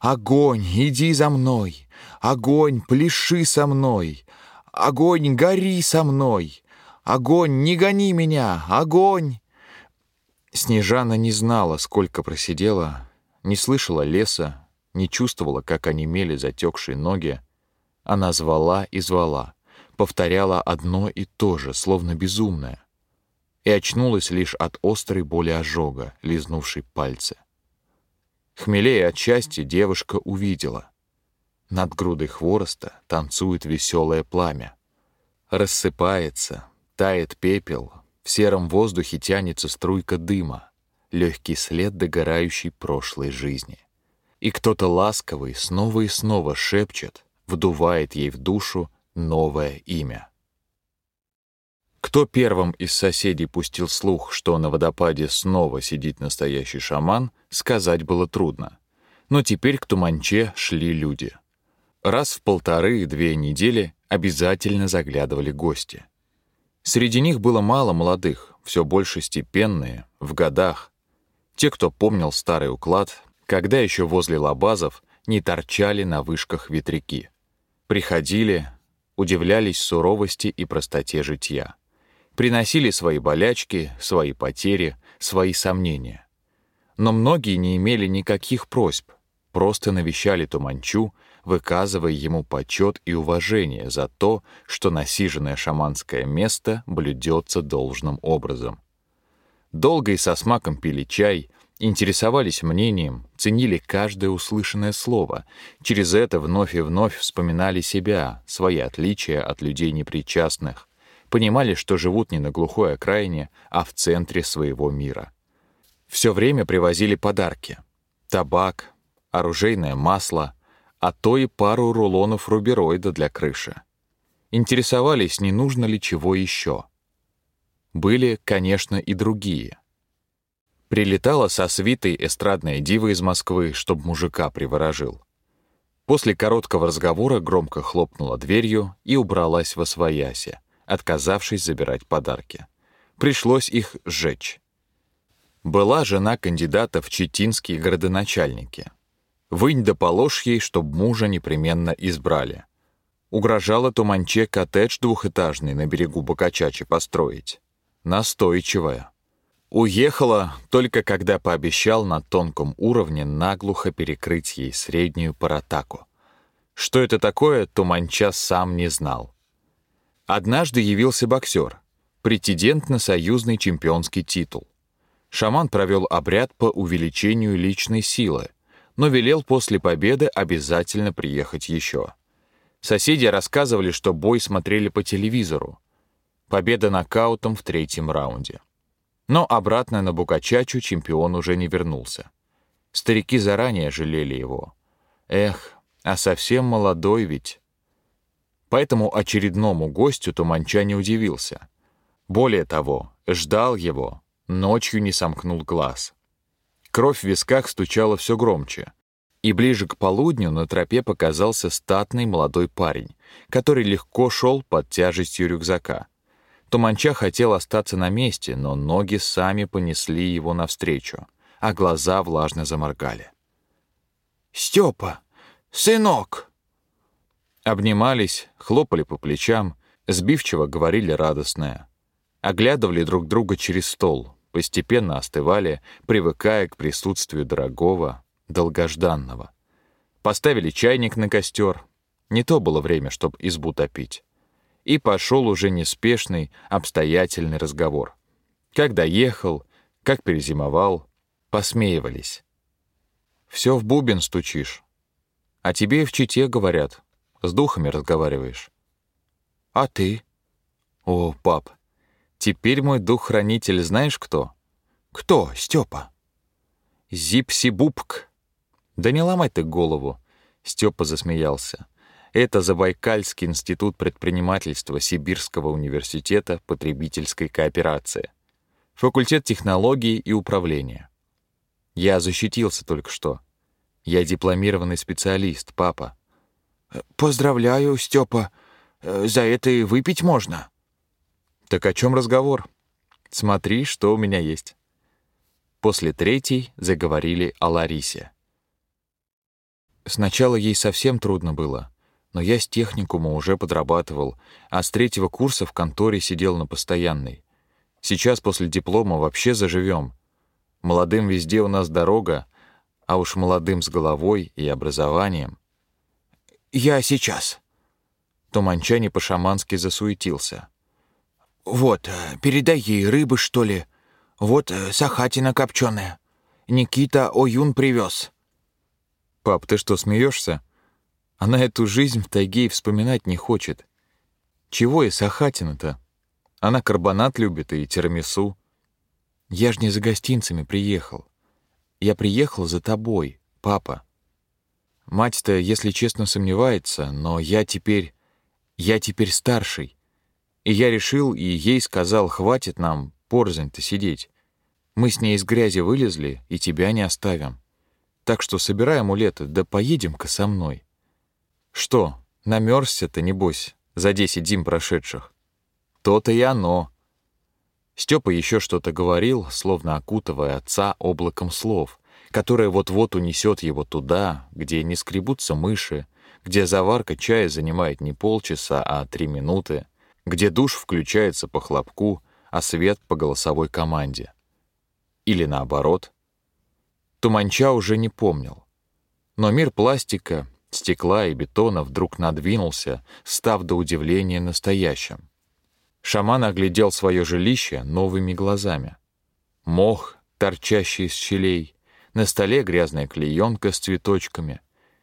[SPEAKER 1] Огонь, иди за мной! Огонь, пляши со мной! Огонь, гори со мной! Огонь, не гони меня! Огонь!» Снежана не знала, сколько просидела, не слышала леса, не чувствовала, как онемели затекшие ноги. Она звала и звала, повторяла одно и то же, словно безумная, и очнулась лишь от острой боли ожога, лизнувшей пальцы. Хмелея от счастья, девушка увидела. Над грудой хвороста танцует веселое пламя. Рассыпается, тает пепел, в сером воздухе тянется струйка дыма, легкий след догорающей прошлой жизни. И кто-то ласковый снова и снова шепчет, вдувает ей в душу новое имя. Кто первым из соседей пустил слух, что на водопаде снова сидит настоящий шаман, сказать было трудно. Но теперь к Туманче шли люди. Раз в полторы-две недели обязательно заглядывали гости. Среди них было мало молодых, все больше степенные, в годах. Те, кто помнил старый уклад, когда еще возле лабазов не торчали на вышках ветряки. Приходили, удивлялись суровости и простоте житья. Приносили свои болячки, свои потери, свои сомнения. Но многие не имели никаких просьб, просто навещали Туманчу, выказывая ему почет и уважение за то, что насиженное шаманское место блюдется должным образом. Долго и со смаком пили чай, интересовались мнением, ценили каждое услышанное слово. Через это вновь и вновь вспоминали себя, свои отличия от людей непричастных. Понимали, что живут не на глухой окраине, а в центре своего мира. Все время привозили подарки. Табак, оружейное масло, а то и пару рулонов рубероида для крыши. Интересовались, не нужно ли чего еще. Были, конечно, и другие — Прилетала со свитой эстрадная дива из Москвы, чтоб мужика приворожил. После короткого разговора громко хлопнула дверью и убралась во свояси, отказавшись забирать подарки. Пришлось их сжечь. Была жена кандидата в читинские городоначальники. Вынь да положь ей, чтоб мужа непременно избрали. Угрожала Туманче коттедж двухэтажный на берегу Бокачачи построить. Настойчивая. Уехала только когда пообещал на тонком уровне наглухо перекрыть ей среднюю паратаку. Что это такое, Туманча сам не знал. Однажды явился боксер, претендент на союзный чемпионский титул. Шаман провел обряд по увеличению личной силы, но велел после победы обязательно приехать еще. Соседи рассказывали, что бой смотрели по телевизору. Победа нокаутом в третьем раунде. Но обратно на Букачачу чемпион уже не вернулся. Старики заранее жалели его. Эх, а совсем молодой ведь. Поэтому очередному гостю Туманча не удивился. Более того, ждал его, ночью не сомкнул глаз. Кровь в висках стучала все громче. И ближе к полудню на тропе показался статный молодой парень, который легко шел под тяжестью рюкзака — Туманча хотел остаться на месте, но ноги сами понесли его навстречу, а глаза влажно заморгали. «Степа! Сынок!» Обнимались, хлопали по плечам, сбивчиво говорили радостное. Оглядывали друг друга через стол, постепенно остывали, привыкая к присутствию дорогого, долгожданного. Поставили чайник на костер. Не то было время, чтобы избу топить и пошел уже неспешный, обстоятельный разговор. Как доехал, как перезимовал, посмеивались. Все в бубен стучишь. А тебе в Чите говорят, с духами разговариваешь. А ты?
[SPEAKER 2] О, пап, теперь мой дух-хранитель знаешь кто?
[SPEAKER 4] Кто, Степа?
[SPEAKER 2] Зипси-бубк. Да не ломай ты голову. Степа засмеялся. Это Забайкальский институт предпринимательства Сибирского университета потребительской кооперации. Факультет технологий и управления. Я защитился только что. Я дипломированный специалист, папа.
[SPEAKER 4] Поздравляю, Степа. Э, за это и выпить можно.
[SPEAKER 2] Так о чем разговор? Смотри, что у меня есть. После третьей заговорили о Ларисе. Сначала ей совсем трудно было, но я с техникума уже подрабатывал, а с третьего курса в конторе сидел на постоянной. Сейчас после диплома вообще заживем. Молодым везде у нас дорога, а уж молодым с головой и образованием.
[SPEAKER 4] Я сейчас.
[SPEAKER 2] Туманчани по-шамански засуетился.
[SPEAKER 4] Вот, э, передай ей рыбы, что ли. Вот э, сахатина копченая. Никита Оюн привез.
[SPEAKER 2] Пап, ты что, смеешься? Она эту жизнь в тайге вспоминать не хочет. Чего и сахатина-то? Она карбонат любит и тирамису. Я ж не за гостинцами приехал. Я приехал за тобой, папа. Мать-то, если честно, сомневается, но я теперь... Я теперь старший. И я решил, и ей сказал, хватит нам порзань-то сидеть. Мы с ней из грязи вылезли, и тебя не оставим. Так что собирай амулеты, да поедем-ка со мной. Что, намерзся-то, небось, за десять зим прошедших? То-то и оно. Степа еще что-то говорил, словно окутывая отца облаком слов, которое вот-вот унесет его туда, где не скребутся мыши, где заварка чая занимает не полчаса, а три минуты, где душ включается по хлопку, а свет по голосовой команде. Или наоборот. Туманча уже не помнил. Но мир пластика, стекла и бетона вдруг надвинулся, став до удивления настоящим. Шаман оглядел свое жилище новыми глазами. Мох, торчащий из щелей, на столе грязная клеенка с цветочками,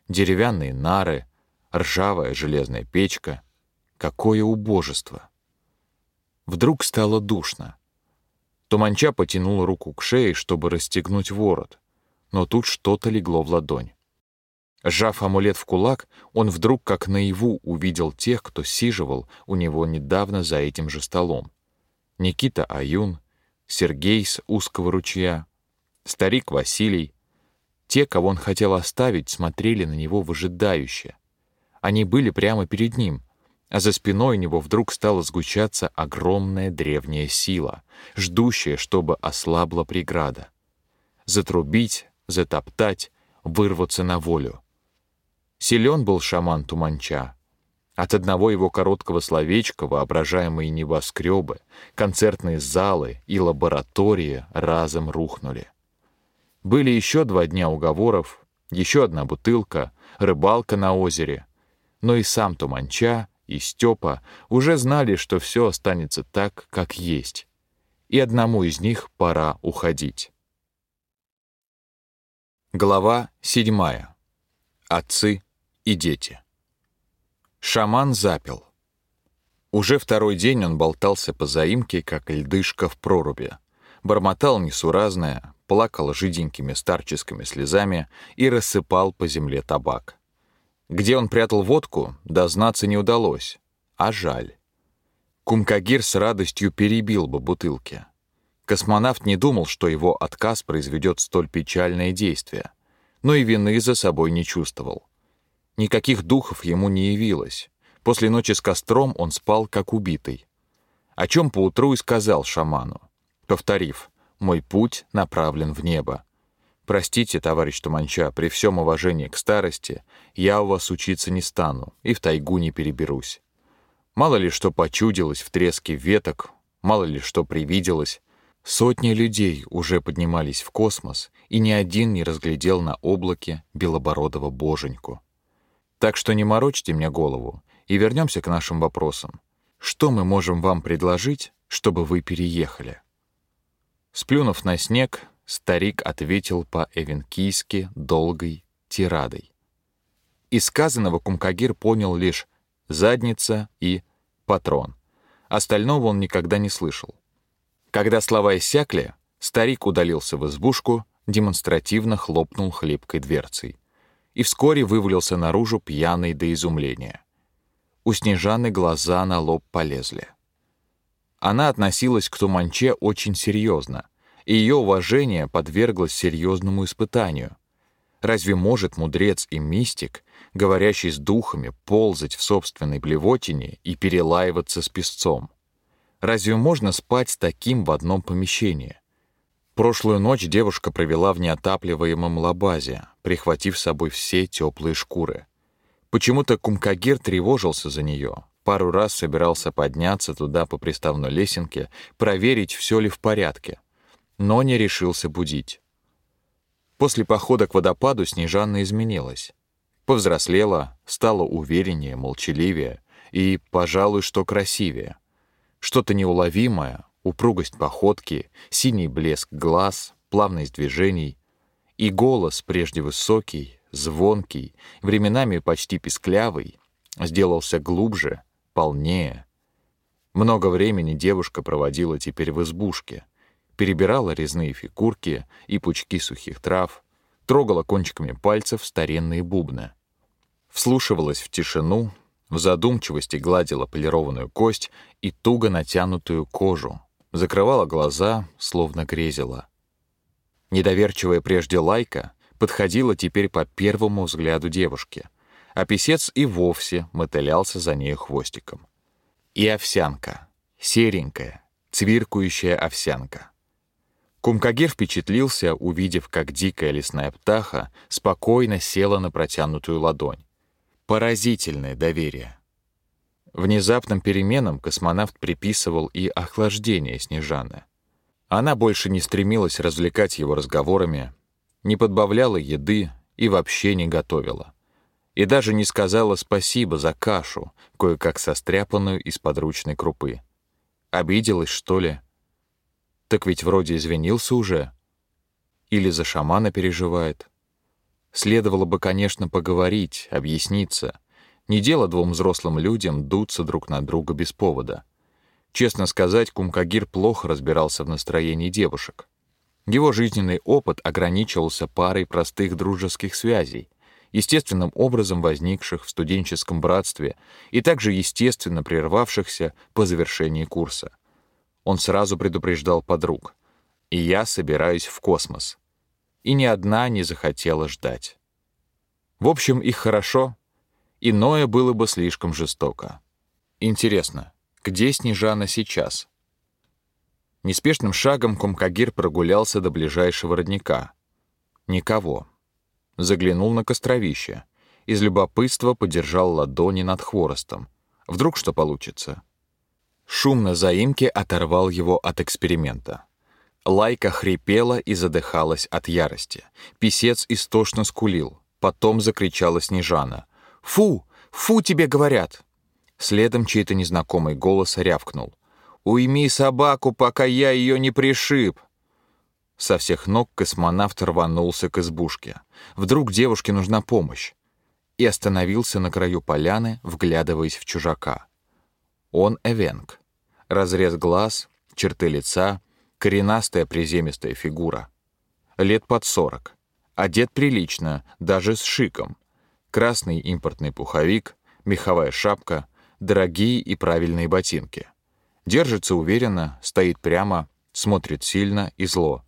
[SPEAKER 2] деревянные нары, ржавая железная печка. Какое убожество! Вдруг стало душно. Туманча потянул руку к шее, чтобы расстегнуть ворот, но тут что-то легло в ладонь. Сжав амулет в кулак, он вдруг как наяву увидел тех, кто сиживал у него недавно за этим же столом. Никита Аюн, Сергей с узкого ручья, старик Василий. Те, кого он хотел оставить, смотрели на него выжидающе. Они были прямо перед ним, а за спиной у него вдруг стала сгущаться огромная древняя сила, ждущая, чтобы ослабла преграда. Затрубить, затоптать, вырваться на волю. Силен был шаман Туманча. От одного его короткого словечка воображаемые небоскребы, концертные залы и лаборатории разом рухнули. Были еще два дня уговоров, еще одна бутылка, рыбалка на озере. Но и сам Туманча, и Степа уже знали, что все останется так, как есть. И одному из них пора уходить. Глава седьмая. Отцы и дети. Шаман запил. Уже второй день он болтался по заимке, как льдышка в проруби. Бормотал несуразное, плакал жиденькими старческими слезами и рассыпал по земле табак. Где он прятал водку, дознаться не удалось, а жаль. Кумкагир с радостью перебил бы бутылки. Космонавт не думал, что его отказ произведет столь печальное действие, но и вины за собой не чувствовал. Никаких духов ему не явилось. После ночи с костром он спал как убитый. О чем поутру и сказал шаману, повторив «Мой путь направлен в небо». «Простите, товарищ Туманча, при всем уважении к старости, я у вас учиться не стану и в тайгу не переберусь. Мало ли что почудилось в треске веток, мало ли что привиделось. Сотни людей уже поднимались в космос, и ни один не разглядел на облаке белобородого боженьку. Так что не морочьте мне голову и вернемся к нашим вопросам. Что мы можем вам предложить, чтобы вы переехали? Сплюнув на снег, старик ответил по-эвенкийски долгой тирадой. Из сказанного Кумкагир понял лишь задница и патрон.
[SPEAKER 3] Остального он никогда не слышал. Когда слова иссякли, старик удалился в избушку, демонстративно хлопнул хлипкой дверцей и вскоре вывалился наружу пьяный до изумления. У Снежаны глаза на лоб полезли. Она относилась к Туманче очень серьезно, и ее уважение подверглось серьезному испытанию. Разве может мудрец и мистик, говорящий с духами, ползать в собственной блевотине и перелаиваться с песцом? Разве можно спать с таким в одном помещении? Прошлую ночь девушка провела в неотапливаемом лабазе, прихватив с собой все теплые шкуры. Почему-то Кумкагир тревожился за нее, пару раз собирался подняться туда по приставной лесенке, проверить, все ли в порядке, но не решился будить. После похода к водопаду Снежанна изменилась. Повзрослела, стала увереннее, молчаливее и, пожалуй, что красивее. Что-то неуловимое, упругость походки, синий блеск глаз, плавность движений. И голос, прежде высокий, звонкий, временами почти писклявый, сделался глубже, полнее. Много времени девушка проводила теперь в избушке, перебирала резные фигурки и пучки сухих трав, трогала кончиками пальцев старинные бубны. Вслушивалась в тишину, в задумчивости гладила полированную кость и туго натянутую кожу, закрывала глаза, словно грезила. Недоверчивая прежде лайка подходила теперь по первому взгляду девушки, а писец и вовсе мотылялся за нею хвостиком. И овсянка, серенькая, цвиркающая овсянка. Кумкагир впечатлился, увидев, как дикая лесная птаха спокойно села на протянутую ладонь. Поразительное доверие. Внезапным переменам космонавт приписывал и охлаждение Снежаны. Она больше не стремилась развлекать его разговорами, не подбавляла еды и вообще не готовила. И даже не сказала спасибо за кашу, кое-как состряпанную из подручной крупы. Обиделась, что ли? Так ведь вроде извинился уже. Или за шамана переживает. Следовало бы, конечно, поговорить, объясниться. Не дело двум взрослым людям дуться друг на друга без повода. Честно сказать, Кумкагир плохо разбирался в настроении девушек. Его жизненный опыт ограничивался парой простых дружеских связей, естественным образом возникших в студенческом братстве и также естественно прервавшихся по завершении курса. Он сразу предупреждал подруг. «И я собираюсь в космос» и ни одна не захотела ждать. В общем, их хорошо, иное было бы слишком жестоко. Интересно, где Снежана сейчас? Неспешным шагом Комкагир прогулялся до ближайшего родника. Никого. Заглянул на костровище. Из любопытства подержал ладони над хворостом. Вдруг что получится? Шум на заимке оторвал его от эксперимента. Лайка хрипела и задыхалась от ярости. Писец истошно скулил. Потом закричала Снежана. «Фу! Фу, тебе говорят!» Следом чей-то незнакомый голос рявкнул. «Уйми собаку, пока я ее не пришиб!» Со всех ног космонавт рванулся к избушке. Вдруг девушке нужна помощь. И остановился на краю поляны, вглядываясь в чужака. Он Эвенг. Разрез глаз, черты лица — Коренастая приземистая фигура. Лет под сорок. Одет прилично, даже с шиком. Красный импортный пуховик, меховая шапка, дорогие и правильные ботинки. Держится уверенно, стоит прямо, смотрит сильно и зло.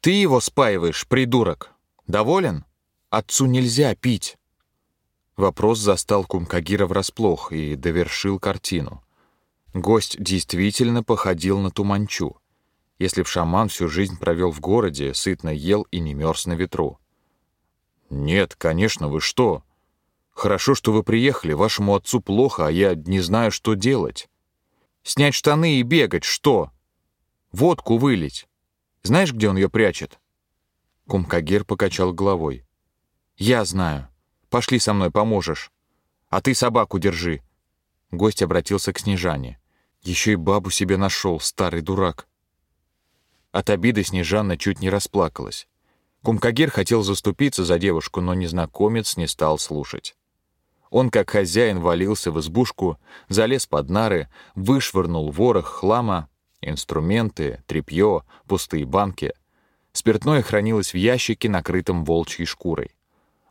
[SPEAKER 3] «Ты его спаиваешь, придурок! Доволен? Отцу нельзя пить!» Вопрос застал Кумкагира врасплох и довершил картину. Гость действительно походил на Туманчу если б шаман всю жизнь провел в городе, сытно ел и не мерз на ветру. «Нет, конечно, вы что? Хорошо, что вы приехали, вашему отцу плохо, а я не знаю, что делать. Снять штаны и бегать, что? Водку вылить. Знаешь, где он ее прячет?» Кумкагер покачал головой. «Я знаю. Пошли со мной, поможешь. А ты собаку держи». Гость обратился к Снежане. Еще и бабу себе нашел, старый дурак. От обиды Снежанна чуть не расплакалась. Кумкагир хотел заступиться за девушку, но незнакомец не стал слушать. Он, как хозяин, валился в избушку, залез под нары, вышвырнул ворох хлама, инструменты, тряпье, пустые банки. Спиртное хранилось в ящике, накрытом волчьей шкурой.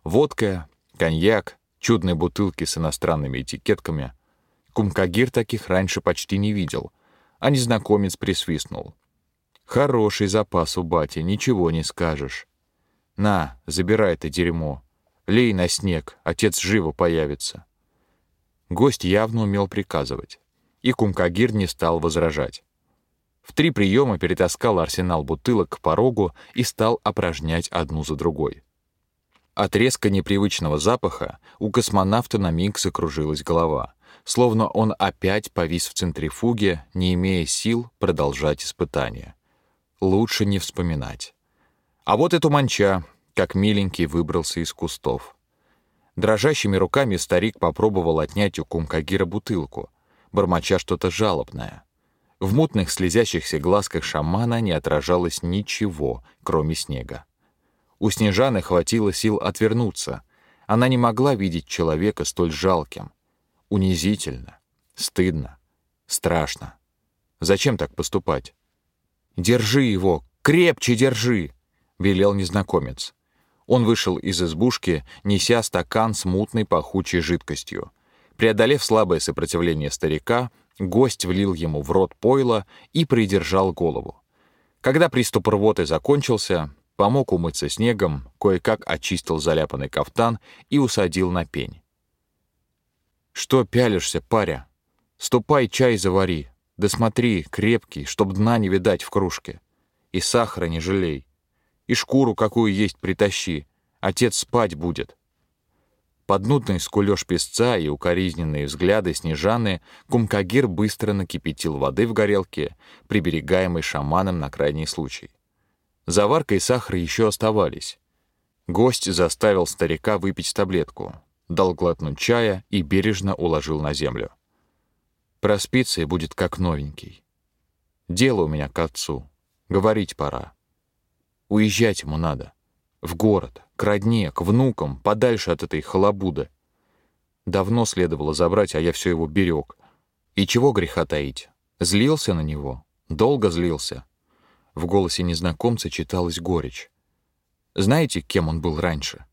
[SPEAKER 3] Водка, коньяк, чудные бутылки с иностранными этикетками. Кумкагир таких раньше почти не видел, а незнакомец присвистнул. «Хороший запас у бати, ничего не скажешь. На, забирай это дерьмо. Лей на снег, отец живо появится». Гость явно умел приказывать, и Кумкагир не стал возражать. В три приема перетаскал арсенал бутылок к порогу и стал опорожнять одну за другой. От резко непривычного запаха у космонавта на миг закружилась голова, словно он опять повис в центрифуге, не имея сил продолжать испытания. Лучше не вспоминать. А вот эту манча, как миленький выбрался из кустов. Дрожащими руками старик попробовал отнять у Кумкагира бутылку, бормоча что-то жалобное. В мутных слезящихся глазках шамана не отражалось ничего, кроме снега. У Снежаны хватило сил отвернуться. Она не могла видеть человека столь жалким. Унизительно, стыдно, страшно. Зачем так поступать? «Держи его, крепче держи!» — велел незнакомец. Он вышел из избушки, неся стакан с мутной пахучей жидкостью. Преодолев слабое сопротивление старика, гость влил ему в рот пойло и придержал голову. Когда приступ рвоты закончился, помог умыться снегом, кое-как очистил заляпанный кафтан и усадил на пень. «Что пялишься, паря? Ступай чай завари. Да смотри, крепкий, чтоб дна не видать в кружке. И сахара не жалей. И шкуру, какую есть, притащи. Отец спать будет». Под нудный скулёж песца и укоризненные взгляды Снежаны Кумкагир быстро накипятил воды в горелке, приберегаемой шаманом на крайний случай. Заварка и сахар еще оставались. Гость заставил старика выпить таблетку, дал глотнуть чая и бережно уложил на землю. Проспится и будет как новенький. Дело у меня к отцу. Говорить пора. Уезжать ему надо. В город, к родне, к внукам, подальше от этой халабуды. Давно следовало забрать, а я все его берег. И чего греха таить? Злился на него? Долго злился? В голосе незнакомца читалась горечь. Знаете, кем он был раньше?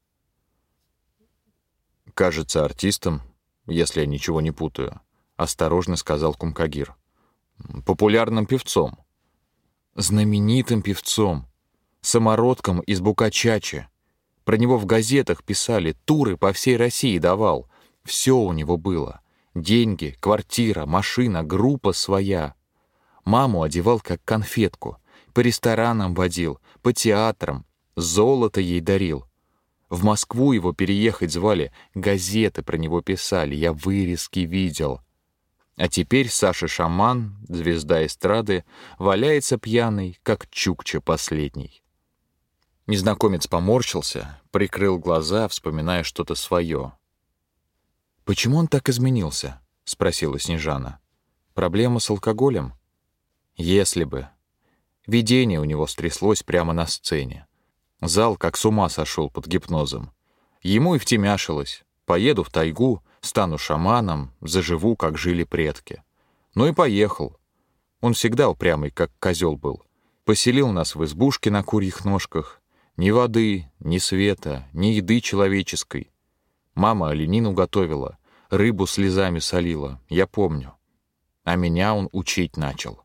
[SPEAKER 3] Кажется, артистом, если я ничего не путаю, осторожно сказал Кумкагир. Популярным певцом. Знаменитым певцом. Самородком из Букачачи. Про него в газетах писали, туры по всей России давал. Все у него было. Деньги, квартира, машина, группа своя. Маму одевал как конфетку — по ресторанам водил, по театрам, золото ей дарил. В Москву его переехать звали, газеты про него писали, я вырезки видел. А теперь Саша Шаман, звезда эстрады, валяется пьяный, как Чукча последний. Незнакомец поморщился, прикрыл глаза, вспоминая что-то свое. «Почему он так изменился?» — спросила Снежана. «Проблема с алкоголем?» «Если бы», Видение у него стряслось прямо на сцене. Зал как с ума сошел под гипнозом. Ему и втемяшилось. Поеду в тайгу, стану шаманом, заживу, как жили предки. Ну и поехал. Он всегда упрямый, как козел был. Поселил нас в избушке на курьих ножках. Ни воды, ни света, ни еды человеческой. Мама оленину готовила, рыбу слезами солила, я помню. А меня он учить начал.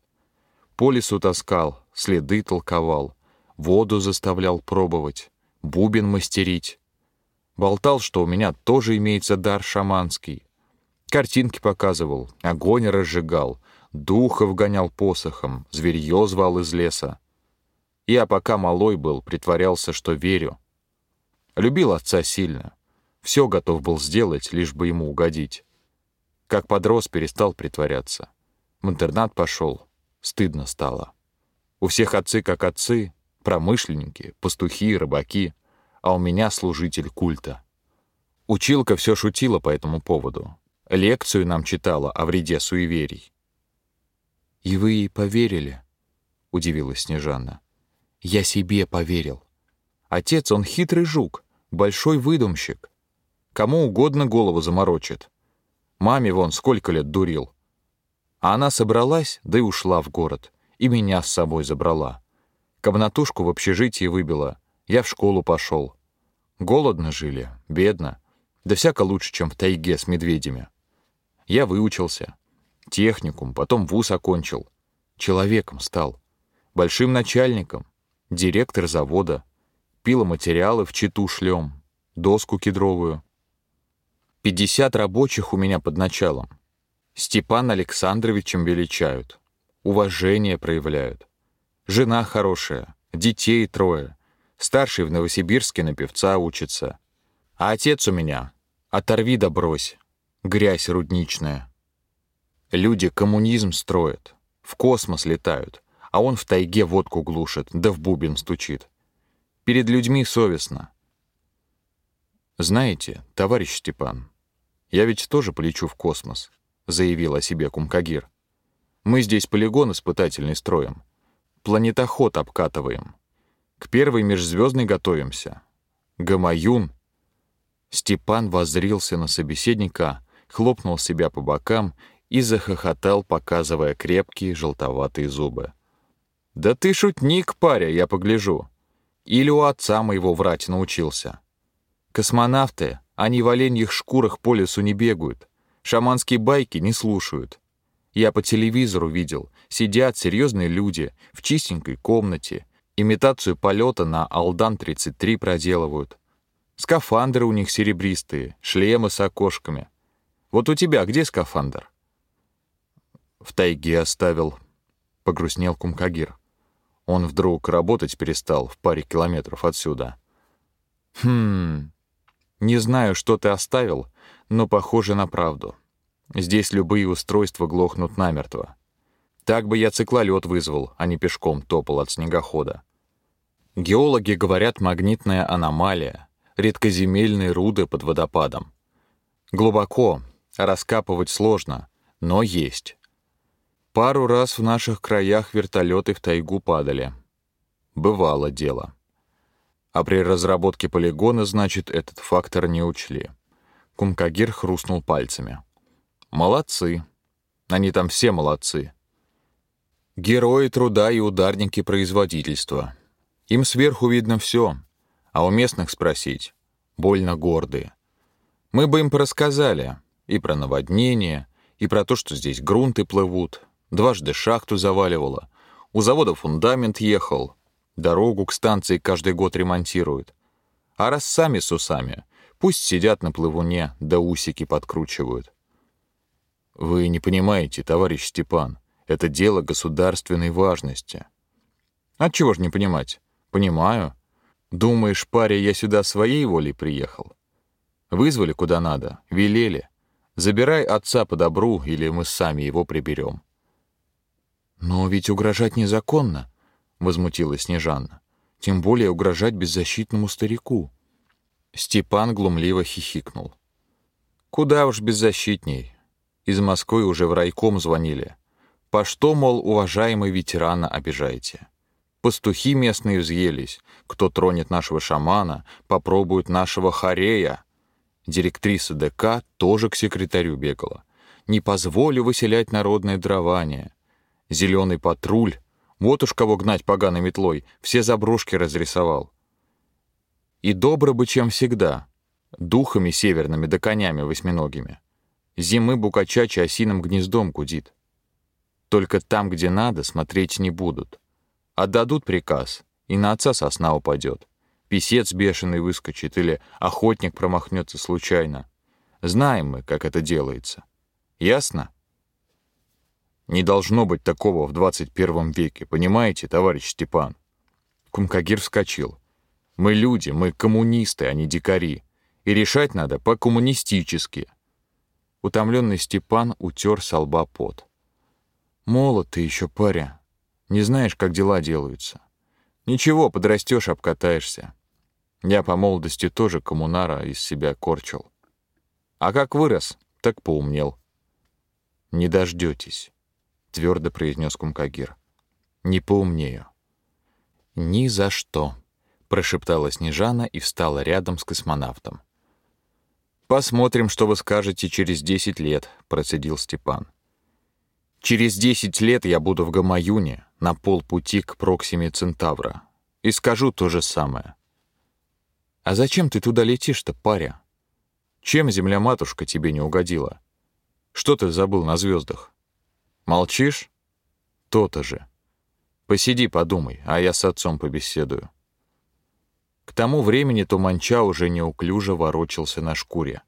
[SPEAKER 3] По лесу таскал, следы толковал, воду заставлял пробовать, бубен мастерить. Болтал, что у меня тоже имеется дар шаманский. Картинки показывал, огонь разжигал, духов гонял посохом, зверье звал из леса. Я пока малой был, притворялся, что верю. Любил отца сильно. Все готов был сделать, лишь бы ему угодить. Как подрос, перестал притворяться. В интернат пошел. Стыдно стало. У всех отцы как отцы, промышленники, пастухи, рыбаки, а у меня служитель культа. Училка все шутила по этому поводу. Лекцию нам читала о вреде суеверий. «И вы ей поверили?» — удивилась Снежана. «Я себе поверил. Отец, он хитрый жук, большой выдумщик.
[SPEAKER 2] Кому угодно голову заморочит. Маме вон сколько лет дурил. А она собралась, да и ушла в город. И меня с собой забрала. Комнатушку в общежитии выбила. Я в школу пошел. Голодно жили, бедно. Да всяко лучше, чем в тайге с медведями. Я выучился. Техникум, потом вуз окончил. Человеком стал. Большим начальником. Директор завода. Пиломатериалы в Читу шлем. Доску кедровую. 50 рабочих у меня под началом. Степан Александровичем величают. Уважение проявляют. Жена хорошая, детей трое. Старший в Новосибирске на певца учится. А отец у меня — оторви да брось. Грязь рудничная. Люди коммунизм строят, в космос летают, а он в тайге водку глушит, да в бубен стучит. Перед людьми совестно. Знаете, товарищ Степан, я ведь тоже полечу в космос, заявил о себе Кумкагир. Мы здесь полигон испытательный строим. Планетоход обкатываем. К первой межзвездной готовимся. Гамаюн. Степан воззрился на собеседника, хлопнул себя по бокам и захохотал, показывая крепкие желтоватые зубы. «Да ты шутник, паря, я погляжу. Или у отца моего врать научился. Космонавты, они в оленьих шкурах по лесу не бегают, шаманские байки не слушают. Я по телевизору видел, сидят серьезные люди в чистенькой комнате, имитацию полета на Алдан-33 проделывают. Скафандры у них серебристые, шлемы с окошками. Вот у тебя где скафандр? В тайге оставил, погрустнел Кумкагир. Он вдруг работать перестал в паре километров отсюда. Хм. Не знаю, что ты оставил, но похоже на правду. Здесь любые устройства глохнут намертво. Так бы я циклолет вызвал, а не пешком топал от снегохода. Геологи говорят, магнитная аномалия, редкоземельные руды под водопадом. Глубоко, раскапывать сложно, но есть. Пару раз в наших краях вертолеты в тайгу падали. Бывало дело. А при разработке полигона, значит, этот фактор не учли. Кумкагир хрустнул пальцами. Молодцы. Они там все молодцы. Герои труда и ударники производительства. Им сверху видно все, а у местных спросить больно гордые. Мы бы им порассказали и про наводнение, и про то, что здесь грунты плывут, дважды шахту заваливало, у завода фундамент ехал, дорогу к станции каждый год ремонтируют. А раз сами с усами, пусть сидят на плывуне, да усики подкручивают. Вы не понимаете, товарищ Степан, это дело государственной важности. А чего ж не понимать? Понимаю. Думаешь, паря, я сюда своей волей приехал? Вызвали куда надо, велели. Забирай отца по добру, или мы сами его приберем. Но ведь угрожать незаконно, возмутилась Снежанна. Тем более угрожать беззащитному старику. Степан глумливо хихикнул. Куда уж беззащитней. Из Москвы уже в райком звонили. По что, мол, уважаемый ветерана обижаете? Пастухи местные взъелись. Кто тронет нашего шамана, попробует нашего харея. Директриса ДК тоже к секретарю бегала. Не позволю выселять народное дрование. Зеленый патруль, вот уж кого гнать поганой метлой, все заброшки разрисовал. И добро бы, чем всегда, духами северными да конями восьминогими. Зимы букачачи осиным гнездом гудит. Только там, где надо, смотреть не будут. Отдадут приказ, и на отца сосна упадет. Песец бешеный выскочит или охотник промахнется случайно. Знаем мы, как это делается. Ясно? Не должно быть такого в 21 веке, понимаете, товарищ Степан? Кумкагир вскочил. Мы люди, мы коммунисты, а не дикари. И решать надо по-коммунистически. Утомленный Степан утер со лба пот. «Молод ты еще, паря. Не знаешь, как дела делаются. Ничего, подрастешь, обкатаешься. Я по молодости тоже коммунара из себя корчил. А как вырос, так поумнел. Не дождетесь, твердо произнес Кумкагир. Не поумнею. Ни за что, прошептала Снежана и встала рядом с космонавтом.
[SPEAKER 3] «Посмотрим, что вы скажете через десять лет», — процедил Степан. «Через десять лет я буду в Гамаюне, на полпути к Проксиме Центавра, и скажу то же самое. А зачем ты туда летишь-то, паря? Чем земля-матушка тебе не угодила? Что ты забыл на звездах? Молчишь? То-то же. Посиди, подумай, а я с отцом побеседую». К тому времени Туманча уже неуклюже ворочался на шкуре.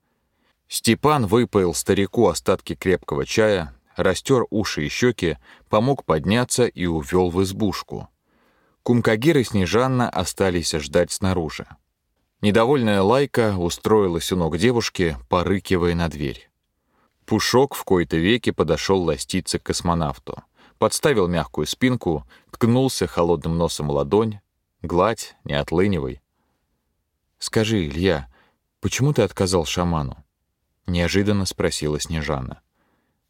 [SPEAKER 3] Степан выпоил старику остатки крепкого чая, растер уши и щеки, помог подняться и увел в избушку. Кумкагир и Снежанна остались ждать снаружи. Недовольная Лайка устроилась у ног девушки, порыкивая на дверь. Пушок в кои-то веки подошел ластиться к космонавту. Подставил мягкую спинку, ткнулся холодным носом ладонь. Гладь, не отлынивай. «Скажи, Илья, почему ты отказал шаману?» — неожиданно спросила Снежана.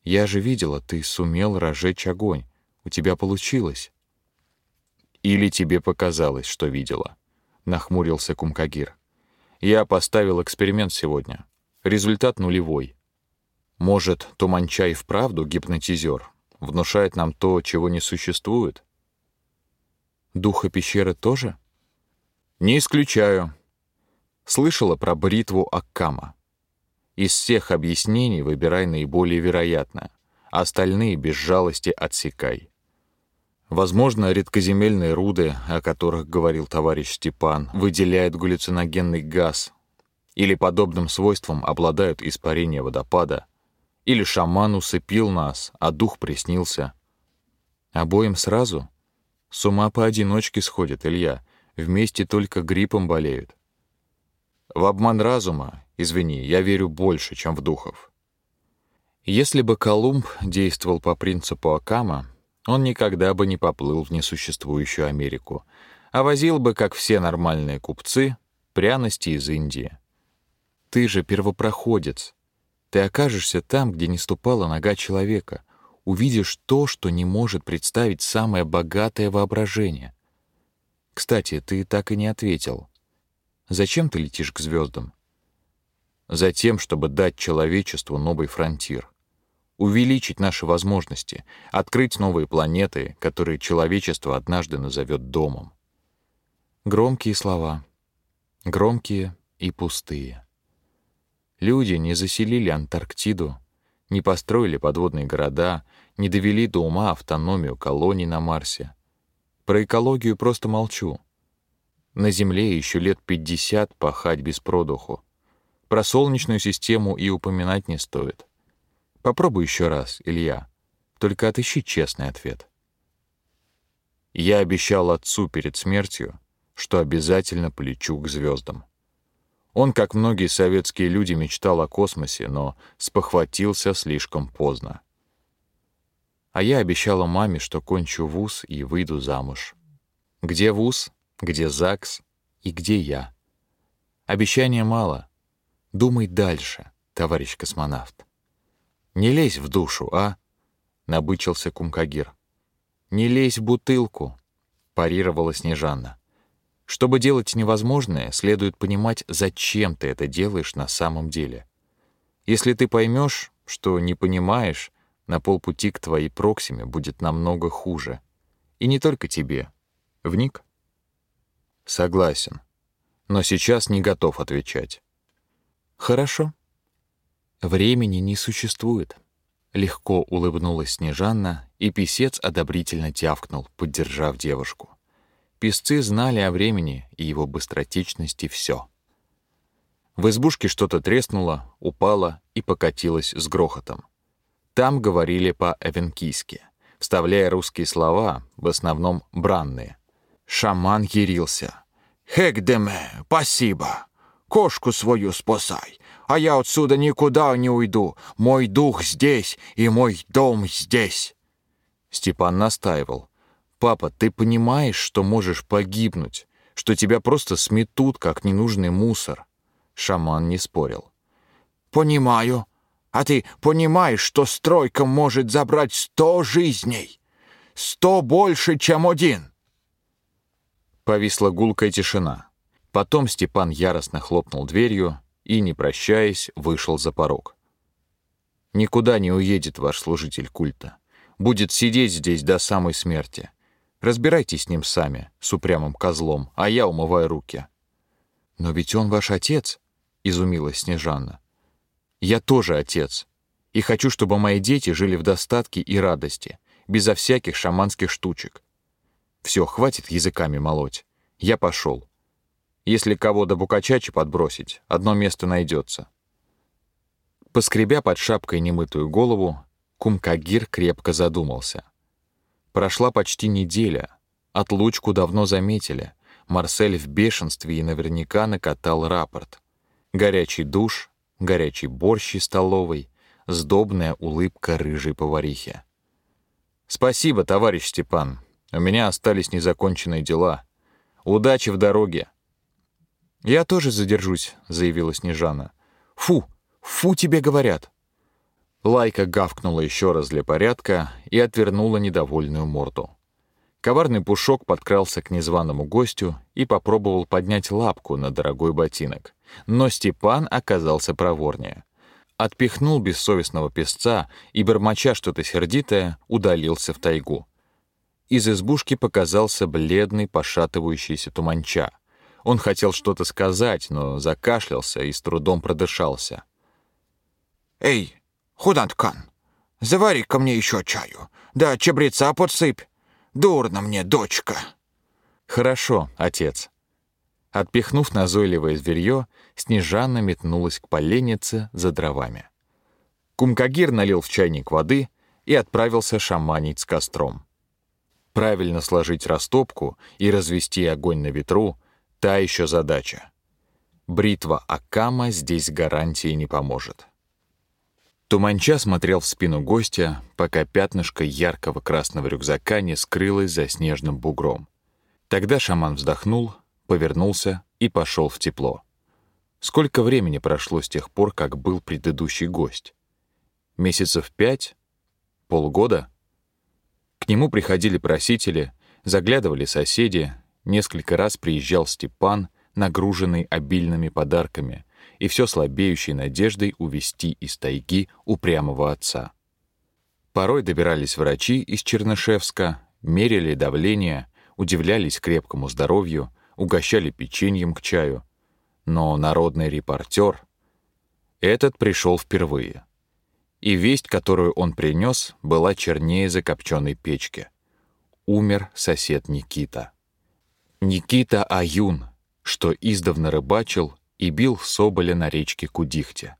[SPEAKER 3] «Я же видела, ты сумел разжечь огонь. У тебя получилось». «Или тебе показалось, что видела?» — нахмурился Кумкагир. «Я поставил эксперимент сегодня. Результат нулевой. Может, Туманчай вправду гипнотизер, внушает нам то, чего не существует?» «Духа пещеры тоже?» «Не исключаю», Слышала про бритву Аккама. Из всех объяснений выбирай наиболее вероятное, а остальные без жалости отсекай. Возможно, редкоземельные руды, о которых говорил товарищ Степан, выделяют галлюциногенный газ, или подобным свойством обладают испарения водопада, или шаман усыпил нас, а дух приснился. Обоим сразу? С ума поодиночке сходит Илья, вместе только гриппом болеют. В обман разума, извини, я верю больше, чем в духов. Если бы Колумб действовал по принципу Акама, он никогда бы не поплыл в несуществующую Америку, а возил бы, как все нормальные купцы, пряности из Индии. Ты же первопроходец. Ты окажешься там, где не ступала нога человека, увидишь то, что не может представить самое богатое воображение. Кстати, ты так и не ответил. Зачем ты летишь к звездам? Затем, чтобы дать человечеству новый фронтир, увеличить наши возможности, открыть новые планеты, которые человечество однажды назовет домом. Громкие слова, громкие и пустые. Люди не заселили Антарктиду, не построили подводные города, не довели до ума автономию колоний на Марсе. Про экологию просто молчу. На Земле еще лет 50 пахать без продуху. Про Солнечную систему и упоминать не стоит. Попробуй еще раз, Илья. Только отыщи честный ответ. Я обещал отцу перед смертью, что обязательно полечу к звездам. Он, как многие советские люди, мечтал о космосе, но спохватился слишком поздно. А я обещала маме, что кончу вуз и выйду замуж. Где вуз? где ЗАГС и где я. Обещания мало. Думай дальше, товарищ космонавт. Не лезь в душу, а? Набычился Кумкагир. Не лезь в бутылку, парировала Снежанна. Чтобы делать невозможное, следует понимать, зачем ты это делаешь на самом деле. Если ты поймешь, что не понимаешь, на полпути к твоей проксиме будет намного хуже. И не только тебе. Вник? Согласен. Но сейчас не готов отвечать. Хорошо. Времени не существует. Легко улыбнулась Снежанна, и писец одобрительно тявкнул, поддержав девушку. Песцы знали о времени и его быстротечности все. В избушке что-то треснуло, упало и покатилось с грохотом. Там говорили по-эвенкийски, вставляя русские слова, в основном бранные. Шаман ярился. «Хэгдеме, спасибо. Кошку свою спасай, а я отсюда никуда не уйду. Мой дух здесь, и мой дом здесь». Степан настаивал. «Папа, ты понимаешь, что можешь погибнуть, что тебя просто сметут, как ненужный мусор?» Шаман не спорил. «Понимаю. А ты понимаешь, что стройка может забрать сто жизней? Сто больше, чем один?» Повисла гулкая тишина. Потом Степан яростно хлопнул дверью, и, не прощаясь, вышел за порог. «Никуда не уедет ваш служитель культа. Будет сидеть здесь до самой смерти. Разбирайтесь с ним сами, с упрямым козлом, а я умываю руки». «Но ведь он ваш отец», — изумилась Снежанна. «Я тоже отец, и хочу, чтобы мои дети жили в достатке и радости, безо всяких шаманских штучек. Все, хватит языками молоть. Я пошел. Если кого до Букачачи подбросить, одно место найдется. Поскребя под шапкой немытую голову, Кумкагир крепко задумался. Прошла почти неделя. Отлучку давно заметили. Марсель в бешенстве и наверняка накатал рапорт. Горячий душ, горячий борщ из столовой, сдобная улыбка рыжей поварихи. «Спасибо, товарищ Степан. У меня остались незаконченные дела. Удачи в дороге». «Я тоже задержусь», — заявила Снежана. «Фу, фу тебе говорят». Лайка гавкнула еще раз для порядка и отвернула недовольную морду. Коварный пушок подкрался к незваному гостю и попробовал поднять лапку на дорогой ботинок. Но Степан оказался проворнее отпихнул бессовестного песца и, бормоча что-то сердитое, удалился в тайгу. Из избушки показался бледный, пошатывающийся туманча. Он хотел что-то сказать, но закашлялся и с трудом продышался.
[SPEAKER 4] «Эй, худанткан, завари ко мне еще чаю, да чабреца подсыпь. Дурно мне, дочка».
[SPEAKER 3] «Хорошо, отец». Отпихнув назойливое зверье, Снежана метнулась к поленнице за дровами. Кумкагир налил в чайник воды и отправился шаманить с костром. Правильно сложить растопку и развести огонь на ветру — та еще задача. Бритва Акама здесь гарантии не поможет. Туманча смотрел в спину гостя, пока пятнышко яркого красного рюкзака не скрылось за снежным бугром. Тогда шаман вздохнул, повернулся и пошел в тепло. Сколько времени прошло с тех пор, как был предыдущий гость? Месяцев пять? Полгода? К нему приходили просители, заглядывали соседи, несколько раз приезжал Степан, нагруженный обильными подарками и все слабеющей надеждой увести из тайги упрямого отца. Порой добирались врачи из Чернышевска, мерили давление, удивлялись крепкому здоровью, угощали печеньем к чаю — но народный репортер этот пришел впервые. И весть, которую он принес, была чернее закопченной печки. Умер сосед Никита. Никита Аюн, что издавна рыбачил и бил соболя на речке Кудихте.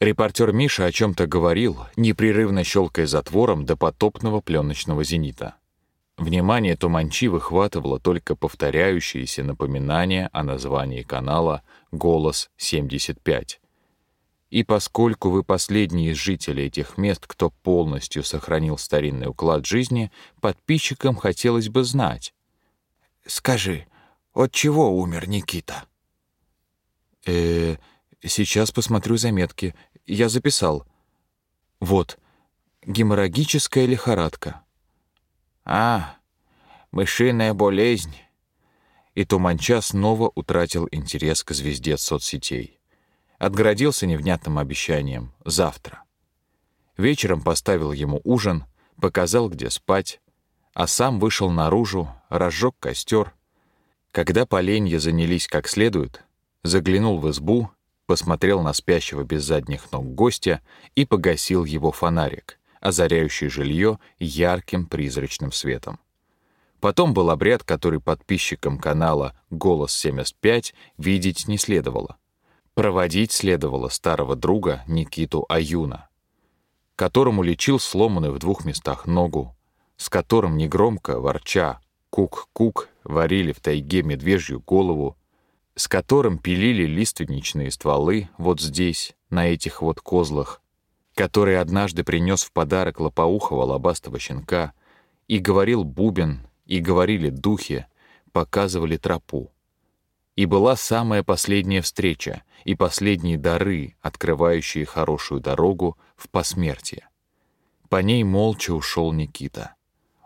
[SPEAKER 3] Репортер Миша о чем-то говорил, непрерывно щелкая затвором до потопного пленочного зенита. Внимание Туманчи выхватывало только повторяющиеся напоминания о названии канала «Голос 75». И поскольку вы последний из жителей этих мест, кто полностью сохранил старинный уклад жизни, подписчикам хотелось бы знать.
[SPEAKER 4] «Скажи, от чего умер Никита?»
[SPEAKER 3] э, сейчас посмотрю заметки. Я записал. Вот, геморрагическая лихорадка.
[SPEAKER 4] А, мышиная болезнь.
[SPEAKER 3] И Туманча снова утратил интерес к звезде соцсетей. Отгородился невнятным обещанием «завтра». Вечером поставил ему ужин, показал, где спать, а сам вышел наружу, разжег костер. Когда поленья занялись как следует, заглянул в избу, посмотрел на спящего без задних ног гостя и погасил его фонарик — озаряющий жилье ярким призрачным светом. Потом был обряд, который подписчикам канала «Голос 75» видеть не следовало. Проводить следовало старого друга Никиту Аюна, которому лечил сломанную в двух местах ногу, с которым негромко, ворча, кук-кук, варили в тайге медвежью голову, с которым пилили лиственничные стволы вот здесь, на этих вот козлах, который однажды принес в подарок лопоухого лобастого щенка, и говорил бубен, и говорили духи, показывали тропу. И была самая последняя встреча и последние дары, открывающие хорошую дорогу в посмертие. По ней молча ушел Никита.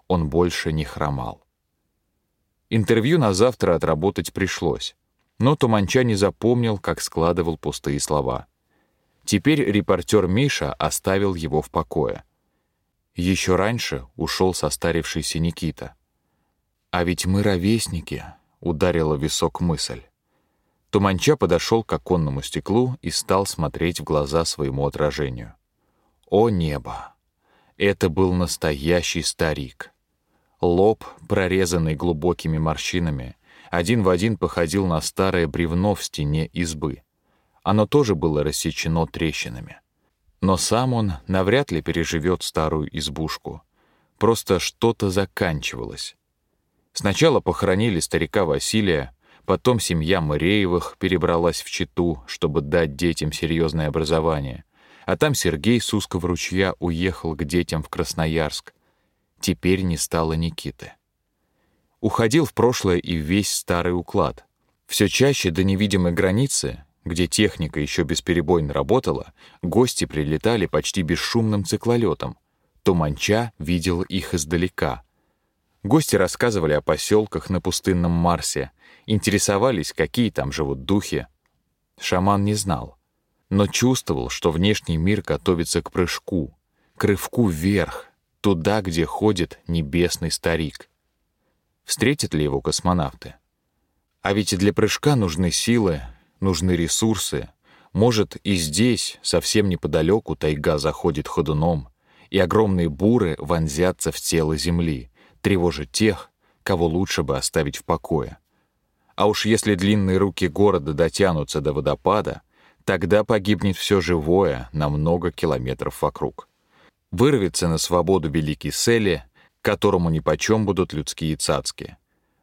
[SPEAKER 3] Он больше не хромал. Интервью на завтра отработать пришлось. Но Туманча запомнил, как складывал пустые слова. Теперь репортер Миша оставил его в покое. Еще раньше ушел состарившийся Никита. «А ведь мы ровесники», — ударила висок мысль. Туманча подошел к оконному стеклу и стал смотреть в глаза своему отражению. О небо! Это был настоящий старик. Лоб, прорезанный глубокими морщинами, один в один походил на старое бревно в стене избы. Оно тоже было рассечено трещинами. Но сам он навряд ли переживет старую избушку. Просто что-то заканчивалось. Сначала похоронили старика Василия, потом семья Мыреевых перебралась в Читу, чтобы дать детям серьезное образование. А там Сергей с узкого ручья уехал к детям в Красноярск. Теперь не стало Никиты. Уходил в прошлое и весь старый уклад. Все чаще до невидимой границы где техника еще бесперебойно работала, гости прилетали почти бесшумным циклолетом. Туманча видел их издалека. Гости рассказывали о поселках на пустынном Марсе, интересовались, какие там живут духи. Шаман не знал, но чувствовал, что внешний мир готовится к прыжку, к рывку вверх, туда, где ходит небесный старик. Встретят ли его космонавты? А ведь и для прыжка нужны силы, нужны ресурсы. Может, и здесь, совсем неподалеку, тайга заходит ходуном, и огромные буры вонзятся в тело земли, тревожа тех, кого лучше бы оставить в покое. А уж если длинные руки города дотянутся до водопада, тогда погибнет все живое на много километров вокруг. Вырвется на свободу великий Сели, которому нипочем будут людские цацки.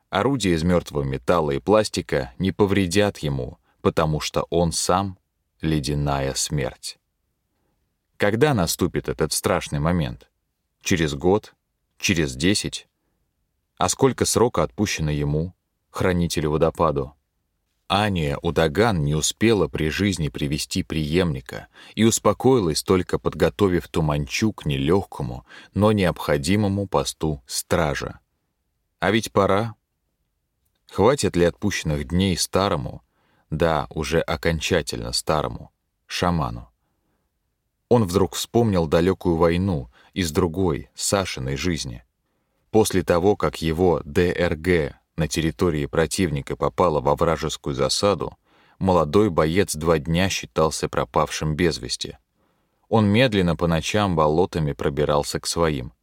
[SPEAKER 3] Орудия из мертвого металла и пластика не повредят ему, потому что он сам — ледяная смерть. Когда наступит этот страшный момент? Через год? Через десять? А сколько срока отпущено ему, хранителю водопаду? Ания Удаган не успела при жизни привести преемника и успокоилась только подготовив Туманчу к нелегкому, но необходимому посту стража. А ведь пора. Хватит ли отпущенных дней старому, да, уже окончательно старому, шаману. Он вдруг вспомнил далекую войну из другой, Сашиной жизни. После того, как его ДРГ на территории противника попала во вражескую засаду, молодой боец два дня считался пропавшим без вести. Он медленно по ночам болотами пробирался к своим.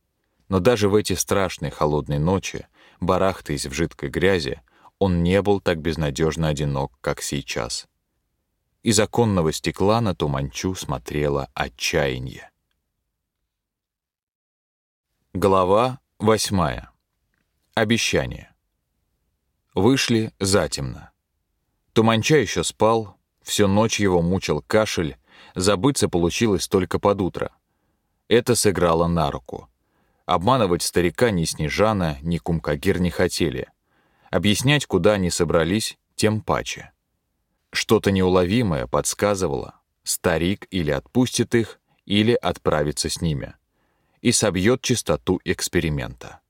[SPEAKER 3] Но даже в эти страшные холодные ночи, барахтаясь в жидкой грязи, он не был так безнадежно одинок, как сейчас. Из оконного стекла на Туманчу смотрело отчаяние. Глава восьмая. Обещание. Вышли затемно. Туманча еще спал, всю ночь его мучил кашель, забыться получилось только под утро. Это сыграло на руку. Обманывать старика ни Снежана, ни Кумкагир не хотели — Объяснять, куда они собрались, тем паче. Что-то неуловимое подсказывало, старик или отпустит их, или отправится с ними. И собьет чистоту эксперимента.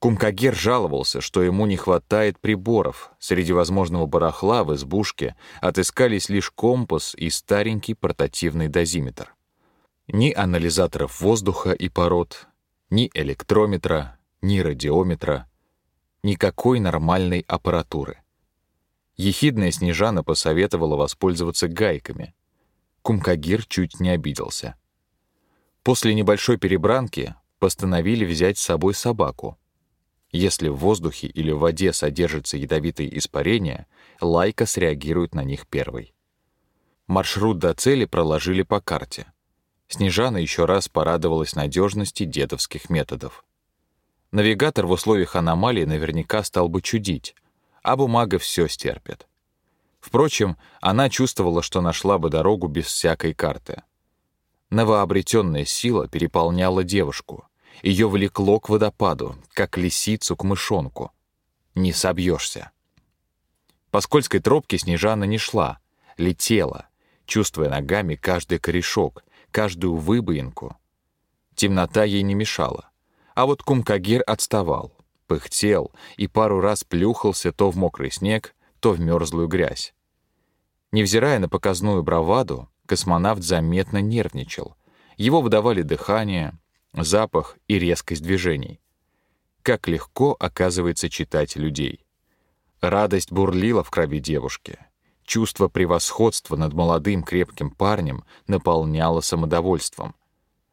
[SPEAKER 3] Кумкагер жаловался, что ему не хватает приборов. Среди возможного барахла в избушке отыскались лишь компас и старенький портативный дозиметр. Ни анализаторов воздуха и пород, ни электрометра, ни радиометра, никакой нормальной аппаратуры. Ехидная Снежана посоветовала воспользоваться гайками. Кумкагир чуть не обиделся. После небольшой перебранки постановили взять с собой собаку. Если в воздухе или в воде содержатся ядовитые испарения, лайка среагирует на них первой. Маршрут до цели проложили по карте. Снежана еще раз порадовалась надежности дедовских методов. Навигатор в условиях аномалии наверняка стал бы чудить, а бумага все стерпит. Впрочем, она чувствовала, что нашла бы дорогу без всякой карты. Новообретенная сила переполняла девушку. Ее влекло к водопаду, как лисицу к мышонку. Не собьешься. По скользкой тропке Снежана не шла, летела, чувствуя ногами каждый корешок, каждую выбоинку. Темнота ей не мешала. А вот Кумкагир отставал, пыхтел и пару раз плюхался то в мокрый снег, то в мерзлую грязь. Невзирая на показную браваду, космонавт заметно нервничал. Его выдавали дыхание, запах и резкость движений. Как легко, оказывается, читать людей. Радость бурлила в крови девушки. Чувство превосходства над молодым крепким парнем наполняло самодовольством.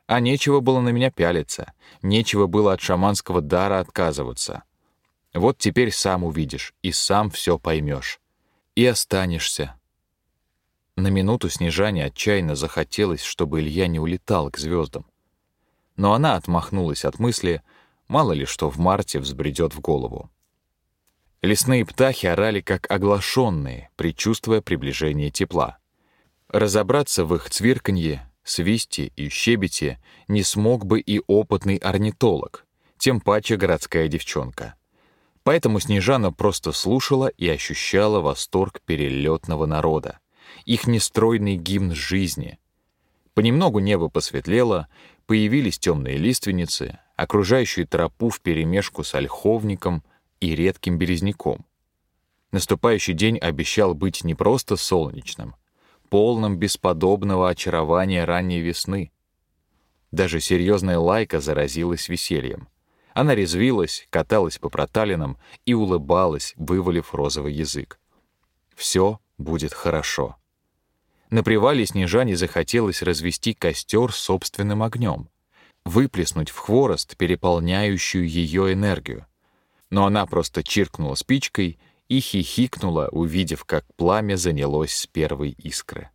[SPEAKER 3] А нечего было на меня пялиться, нечего было от шаманского дара отказываться. Вот теперь сам увидишь и сам все поймешь. И останешься. На минуту Снежане отчаянно захотелось, чтобы Илья не улетал к звездам. Но она отмахнулась от мысли, мало ли что в марте взбредет в голову. Лесные птахи орали как оглашенные, предчувствуя приближение тепла. Разобраться в их цвирканье, свисте и щебете не смог бы и опытный орнитолог, тем паче городская девчонка. Поэтому Снежана просто слушала и ощущала восторг перелетного народа, их нестройный гимн жизни. Понемногу небо посветлело, появились темные лиственницы, окружающие тропу вперемешку с ольховником и редким березняком. Наступающий день обещал быть не просто солнечным, полным бесподобного очарования ранней весны. Даже серьезная лайка заразилась весельем. Она резвилась, каталась по проталинам и улыбалась, вывалив розовый язык. Все будет хорошо. На привале Снежане захотелось развести костер собственным огнем, выплеснуть в хворост переполняющую ее энергию. Но она просто чиркнула спичкой и хихикнула, увидев, как пламя занялось с первой искры.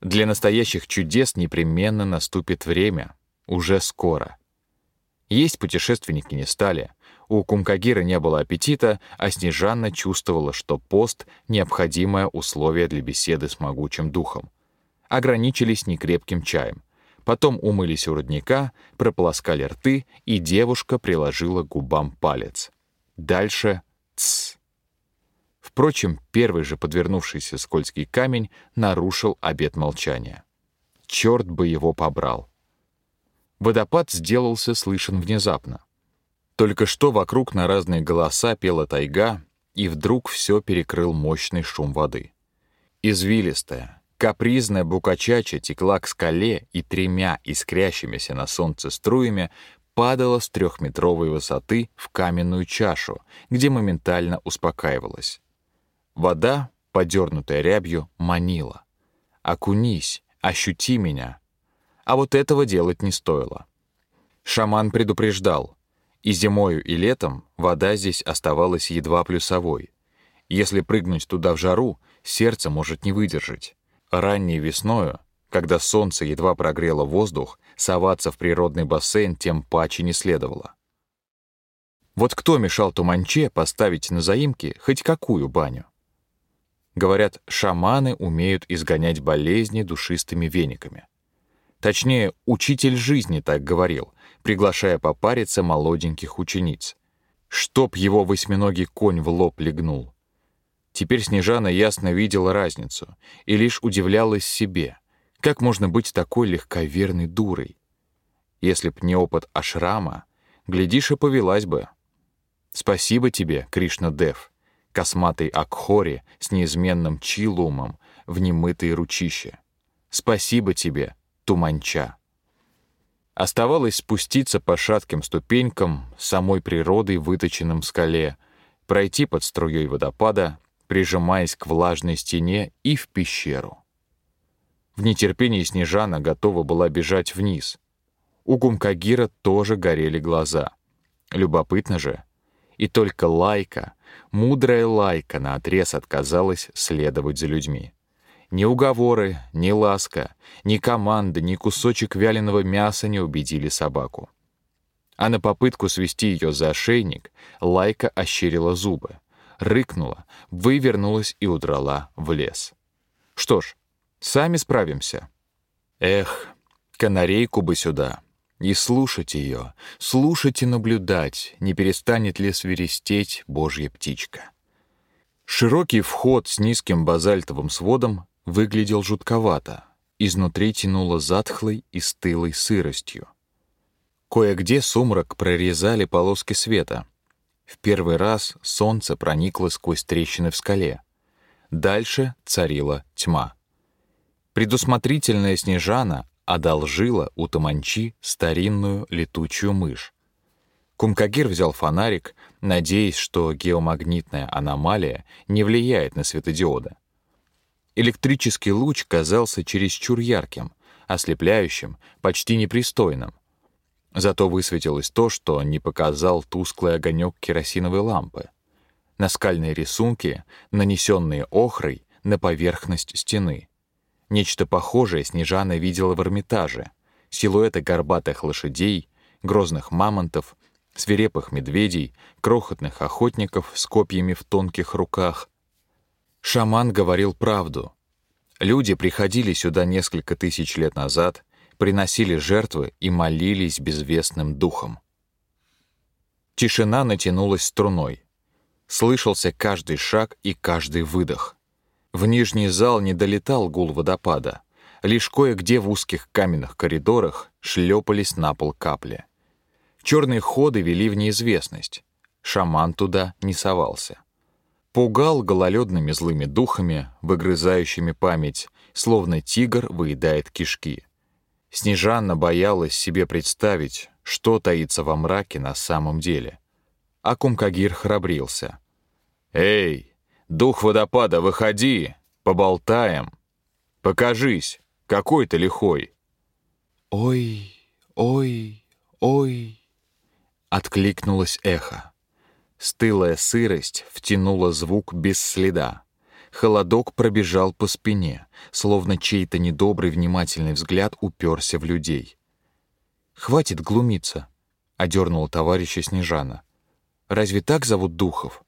[SPEAKER 3] Для настоящих чудес непременно наступит время, уже скоро. Есть путешественники не стали. У Кумкагира не было аппетита, а Снежанна чувствовала, что пост — необходимое условие для беседы с могучим духом. Ограничились некрепким чаем. Потом умылись у родника, прополоскали рты, и девушка приложила губам палец. Дальше — тс. Впрочем, первый же подвернувшийся скользкий камень нарушил обет молчания. Черт бы его побрал. Водопад сделался слышен внезапно. Только что вокруг на разные голоса пела тайга, и вдруг все перекрыл мощный шум воды. Извилистая, капризная букачача текла к скале и тремя искрящимися на солнце струями падала с трехметровой высоты в каменную чашу, где моментально успокаивалась. Вода, подернутая рябью, манила. «Окунись, ощути меня, а вот этого делать не стоило. Шаман предупреждал. И зимою, и летом вода здесь оставалась едва плюсовой. Если прыгнуть туда в жару, сердце может не выдержать. Ранней весною, когда солнце едва прогрело воздух, соваться в природный бассейн тем паче не следовало. Вот кто мешал Туманче поставить на заимке хоть какую баню? Говорят, шаманы умеют изгонять болезни душистыми вениками. Точнее, учитель жизни так говорил, приглашая попариться молоденьких учениц. Чтоб его восьминогий конь в лоб легнул. Теперь Снежана ясно видела разницу и лишь удивлялась себе, как можно быть такой легковерной дурой. Если б не опыт ашрама, глядишь, и повелась бы. Спасибо тебе, Кришна Дев, косматый Акхори с неизменным чилумом в немытые ручище. Спасибо тебе, Туманча. Оставалось спуститься по шатким ступенькам, самой природой выточенным скале, пройти под струей водопада, прижимаясь к влажной стене и в пещеру. В нетерпении Снежана готова была бежать вниз. У Гумкагира тоже горели глаза. Любопытно же. И только Лайка, мудрая Лайка, наотрез отказалась следовать за людьми. Ни уговоры, ни ласка, ни команда, ни кусочек вяленого мяса не убедили собаку. А на попытку свести ее за ошейник Лайка ощерила зубы, рыкнула, вывернулась и удрала в лес. Что ж, сами справимся. Эх, канарейку бы сюда. И слушать ее, слушать и наблюдать, не перестанет ли свиристеть божья птичка. Широкий вход с низким базальтовым сводом выглядел жутковато, изнутри тянуло затхлой и стылой сыростью. Кое-где сумрак прорезали полоски света.
[SPEAKER 1] В первый раз солнце проникло сквозь трещины в скале. Дальше царила тьма. Предусмотрительная Снежана одолжила у Таманчи старинную летучую мышь. Кумкагир взял фонарик, надеясь, что геомагнитная аномалия не влияет на светодиоды. Электрический луч казался чересчур ярким, ослепляющим, почти непристойным. Зато высветилось то, что не показал тусклый огонек керосиновой лампы. Наскальные рисунки, нанесенные охрой на поверхность стены. Нечто похожее Снежана видела в Эрмитаже. Силуэты горбатых лошадей, грозных мамонтов, свирепых медведей, крохотных охотников с копьями в тонких руках. Шаман говорил правду. Люди приходили сюда несколько тысяч лет назад, приносили жертвы и молились безвестным духом. Тишина натянулась струной. Слышался каждый шаг и каждый выдох. В нижний зал не долетал гул водопада. Лишь кое-где в узких каменных коридорах шлепались на пол капли. Черные ходы вели в неизвестность. Шаман туда не совался. Пугал гололедными злыми духами, выгрызающими память, словно тигр выедает кишки. Снежанна боялась себе представить, что таится во мраке на самом деле. А Кумкагир храбрился. «Эй, дух водопада, выходи, поболтаем. Покажись, какой ты лихой».
[SPEAKER 3] «Ой, ой, ой», — откликнулось эхо. Стылая сырость втянула звук без следа. Холодок пробежал по спине, словно чей-то недобрый внимательный взгляд уперся в людей. «Хватит глумиться», — одернула товарища Снежана. «Разве так зовут духов?»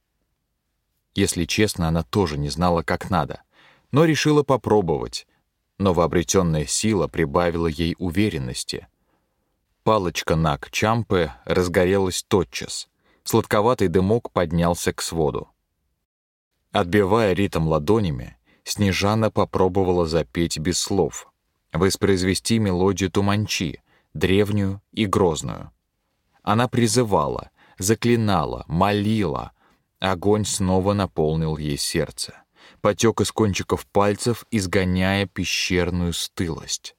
[SPEAKER 3] Если честно, она тоже не знала, как надо, но решила попробовать. Новообретенная сила прибавила ей уверенности. Палочка Нак Чампе разгорелась тотчас. Сладковатый дымок поднялся к своду. Отбивая ритм ладонями, Снежана попробовала запеть без слов, воспроизвести мелодию туманчи, древнюю и грозную. Она призывала, заклинала, молила. Огонь снова наполнил ей сердце. Потек из кончиков пальцев, изгоняя пещерную стылость.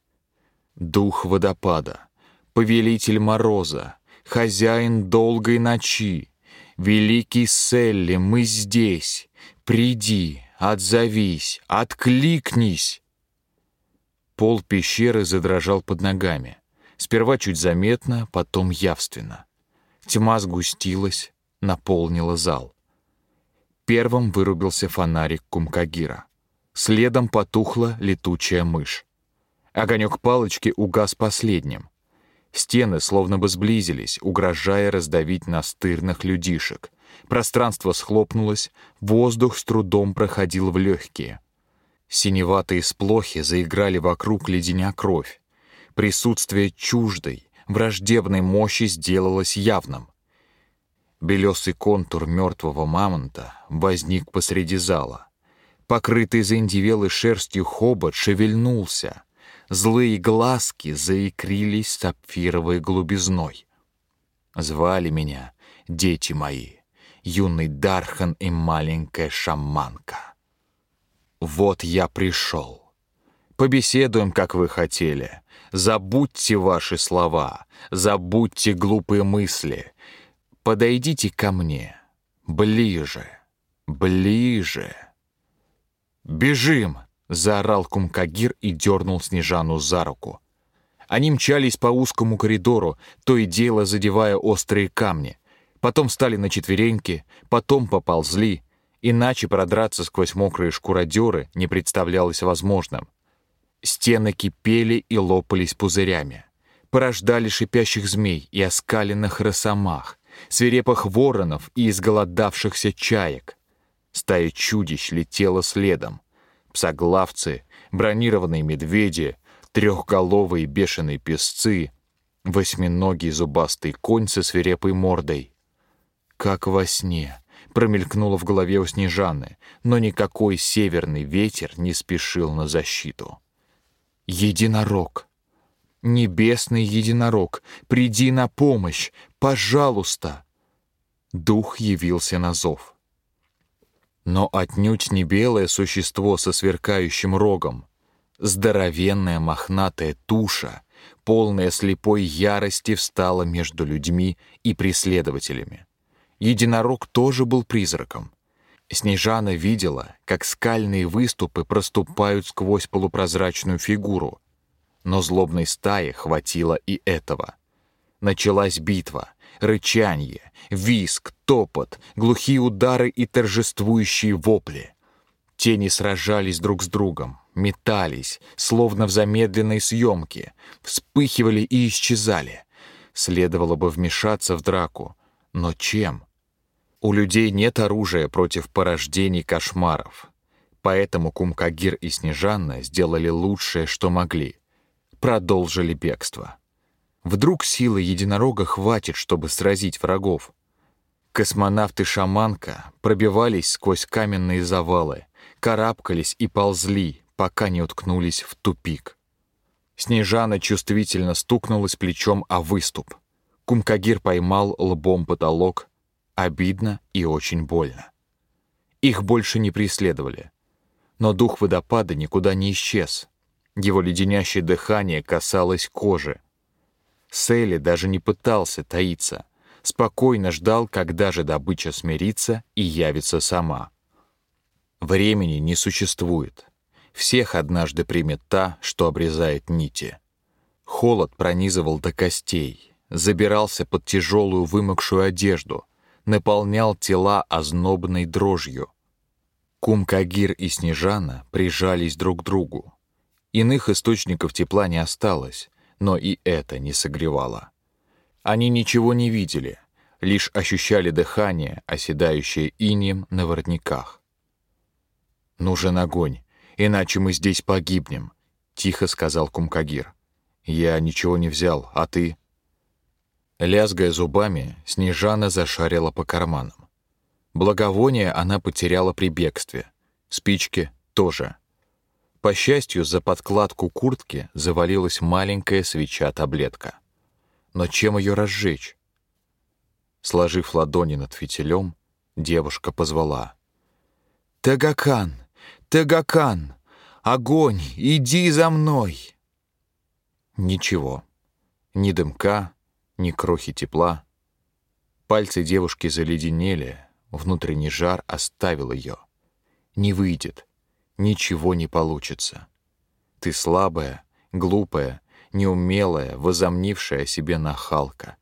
[SPEAKER 3] Дух водопада, повелитель мороза, хозяин долгой ночи, великий Селли, мы здесь, Приди, отзовись, откликнись!» Пол пещеры задрожал под ногами. Сперва чуть заметно, потом явственно. Тьма сгустилась, наполнила зал. Первым вырубился фонарик Кумкагира. Следом потухла летучая мышь. Огонек палочки угас последним. Стены словно бы сблизились, угрожая раздавить настырных людишек — Пространство схлопнулось, воздух с трудом проходил в легкие. Синеватые сплохи заиграли вокруг леденя кровь. Присутствие чуждой, враждебной мощи сделалось явным. Белесый контур мертвого мамонта возник посреди зала. Покрытый заиндевелой шерстью хобот шевельнулся. Злые глазки заикрились сапфировой глубизной. Звали меня дети мои юный Дархан и маленькая шаманка. Вот я пришел. Побеседуем, как вы хотели. Забудьте ваши слова, забудьте глупые мысли. Подойдите ко мне. Ближе, ближе. «Бежим!» — заорал Кумкагир и дернул Снежану за руку. Они мчались по узкому коридору, то и дело задевая острые камни потом встали на четвереньки, потом поползли, иначе продраться сквозь мокрые шкуродеры не представлялось возможным. Стены кипели и лопались пузырями, порождали шипящих змей и оскаленных росомах, свирепых воронов и изголодавшихся чаек. Стая чудищ летела следом. Псоглавцы, бронированные медведи, трехголовые бешеные песцы, восьминогий зубастый конь со свирепой мордой, как во сне, промелькнуло в голове у Снежаны, но никакой северный ветер не спешил на защиту. Единорог! Небесный единорог, приди на помощь, пожалуйста! Дух явился на зов. Но отнюдь не белое существо со сверкающим рогом. Здоровенная мохнатая туша, полная слепой ярости, встала между людьми и преследователями. Единорог тоже был призраком. Снежана видела, как скальные выступы проступают сквозь полупрозрачную фигуру. Но злобной стае хватило и этого. Началась битва, рычанье, виск, топот, глухие удары и торжествующие вопли. Тени сражались друг с другом, метались, словно в замедленной съемке, вспыхивали и исчезали. Следовало бы вмешаться в драку, но чем? У людей нет оружия против порождений кошмаров. Поэтому Кумкагир и Снежанна сделали лучшее, что могли. Продолжили бегство. Вдруг силы единорога хватит, чтобы сразить врагов. Космонавты-шаманка пробивались сквозь каменные завалы, карабкались и ползли, пока не уткнулись в тупик. Снежана чувствительно стукнулась плечом о выступ. Кумкагир поймал лбом потолок, Обидно и очень больно. Их больше не преследовали. Но дух водопада никуда не исчез. Его леденящее дыхание касалось кожи. Селли даже не пытался таиться. Спокойно ждал, когда же добыча смирится и явится сама. Времени не существует. Всех однажды примет та, что обрезает нити. Холод пронизывал до костей, забирался под тяжелую вымокшую одежду, наполнял тела ознобной дрожью. Кумкагир и Снежана прижались друг к другу. Иных источников тепла не осталось, но и это не согревало. Они ничего не видели, лишь ощущали дыхание, оседающее инеем на воротниках. «Нужен огонь, иначе мы здесь погибнем», — тихо сказал Кумкагир. «Я ничего не взял, а ты?» Лязгая зубами, Снежана зашарила по карманам. Благовоние она потеряла при бегстве. Спички тоже. По счастью, за подкладку куртки завалилась маленькая свеча-таблетка. Но чем ее разжечь? Сложив ладони над фитилем, девушка позвала. «Тагакан! Тагакан! Огонь! Иди за мной!» Ничего. Ни дымка, ни крохи тепла. Пальцы девушки заледенели, внутренний жар оставил ее. Не выйдет, ничего не получится. Ты слабая, глупая, неумелая, возомнившая себе нахалка.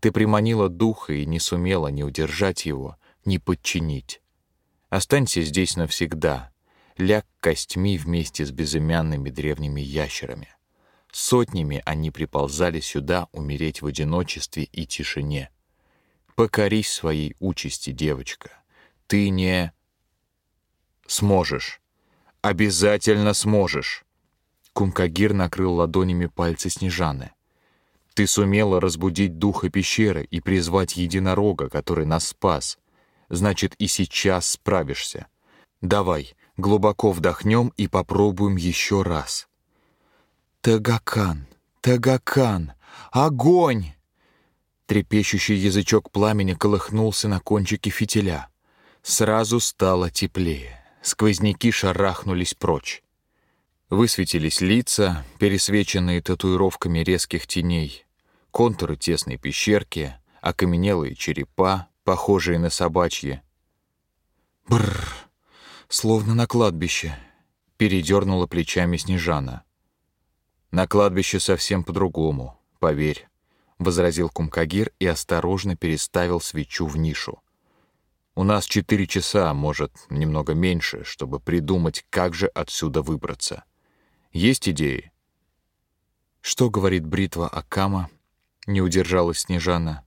[SPEAKER 3] Ты приманила духа и не сумела ни удержать его, ни подчинить. Останься здесь навсегда, ляг костьми вместе с безымянными древними ящерами. Сотнями они приползали сюда умереть в одиночестве и тишине. Покорись своей участи, девочка. Ты не... Сможешь. Обязательно сможешь. Кумкагир накрыл ладонями пальцы Снежаны. Ты сумела разбудить духа пещеры и призвать единорога, который нас спас. Значит, и сейчас справишься. Давай, глубоко вдохнем и попробуем еще раз. Тагакан, Тагакан, огонь! Трепещущий язычок пламени колыхнулся на кончике фитиля. Сразу стало теплее. Сквозняки шарахнулись прочь. Высветились лица, пересвеченные татуировками резких теней, контуры тесной пещерки, окаменелые черепа, похожие на собачьи. Бррр, словно на кладбище, передернула плечами Снежана. На кладбище совсем по-другому, поверь, возразил Кумкагир и осторожно переставил свечу в нишу. У нас четыре часа, может, немного меньше, чтобы придумать, как же отсюда выбраться. Есть идеи? Что говорит бритва Акама? Не удержалась Снежана.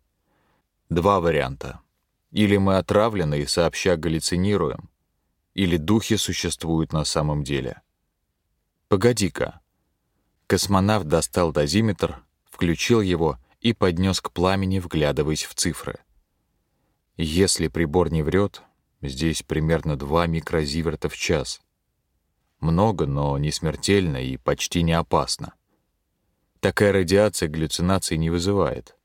[SPEAKER 3] Два варианта. Или мы отравлены и сообща галлюцинируем, или духи существуют на самом деле. Погоди-ка. Космонавт достал дозиметр, включил его и поднес к пламени, вглядываясь в цифры. Если прибор не врет, здесь примерно 2 микрозиверта в час. Много, но не смертельно и почти не опасно. Такая радиация галлюцинаций не вызывает.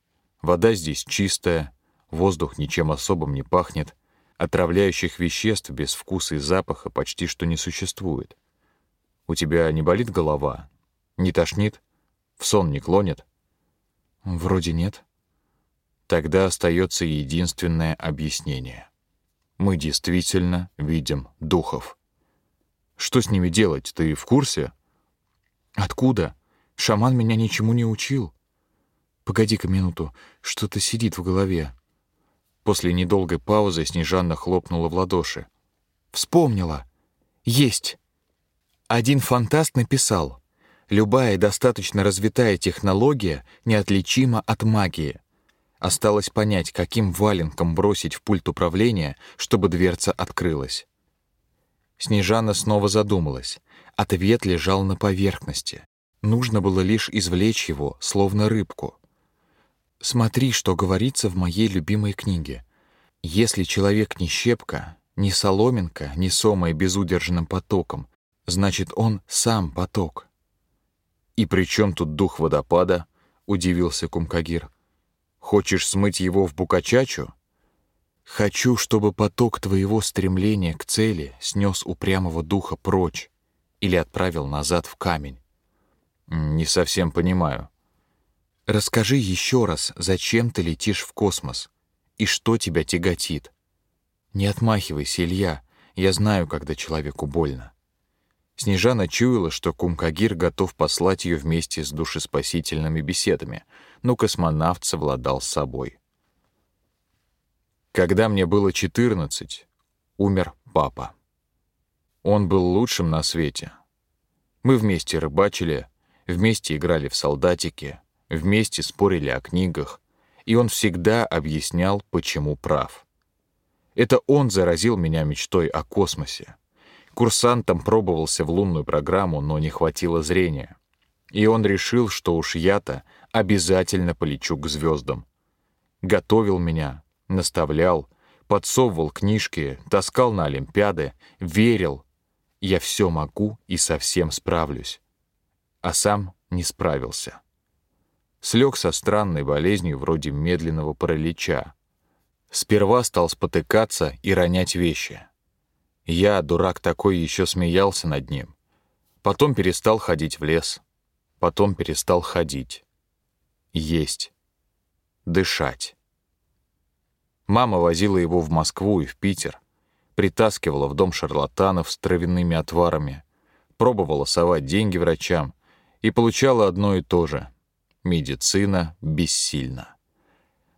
[SPEAKER 3] Вода здесь чистая, воздух ничем особым не пахнет, отравляющих веществ без вкуса и запаха почти что не существует. У тебя не болит голова? Не тошнит? В сон не клонит?
[SPEAKER 1] Вроде нет.
[SPEAKER 3] Тогда остается единственное объяснение. Мы действительно видим духов. Что с ними делать, ты в курсе?
[SPEAKER 1] Откуда? Шаман меня ничему не учил. Погоди-ка минуту, что-то сидит в голове. После недолгой паузы Снежанна хлопнула в ладоши. Вспомнила. Есть. Один фантаст написал: любая достаточно развитая технология неотличима от магии. Осталось понять, каким валенком бросить в пульт управления, чтобы дверца открылась. Снежана снова задумалась. Ответ лежал на поверхности. Нужно было лишь извлечь его, словно рыбку. Смотри, что говорится в моей любимой книге. Если человек не щепка, не соломинка, не сомая безудержным потоком, значит, он сам поток.
[SPEAKER 3] «И при чем тут дух водопада?» — удивился Кумкагир. «Хочешь смыть его в Букачачу?»
[SPEAKER 1] Хочу, чтобы поток твоего стремления к цели снес упрямого духа прочь или отправил назад в камень.
[SPEAKER 3] Не совсем понимаю.
[SPEAKER 1] Расскажи еще раз, зачем ты летишь в космос и что тебя тяготит. Не отмахивайся, Илья. Я знаю, когда человеку больно.
[SPEAKER 3] Снежана чуяла, что Кумкагир готов послать ее вместе с душеспасительными беседами, но космонавт совладал с собой. Когда мне было 14, умер папа. Он был лучшим на свете. Мы вместе рыбачили, вместе играли в солдатики, вместе спорили о книгах, и он всегда объяснял, почему прав. Это он заразил меня мечтой о космосе. Курсантом пробовался в лунную программу, но не хватило зрения. И он решил, что уж я-то обязательно полечу к звездам. Готовил меня, наставлял, подсовывал книжки, таскал на олимпиады, верил, я все могу и совсем справлюсь. А сам не справился. Слег со странной болезнью вроде медленного паралича. Сперва стал спотыкаться и ронять вещи. Я, дурак такой, еще смеялся над ним. Потом перестал ходить в лес. Потом перестал ходить. Есть. Дышать. Мама возила его в Москву и в Питер, притаскивала в дом шарлатанов с травяными отварами, пробовала совать деньги врачам и получала одно и то же — медицина бессильна.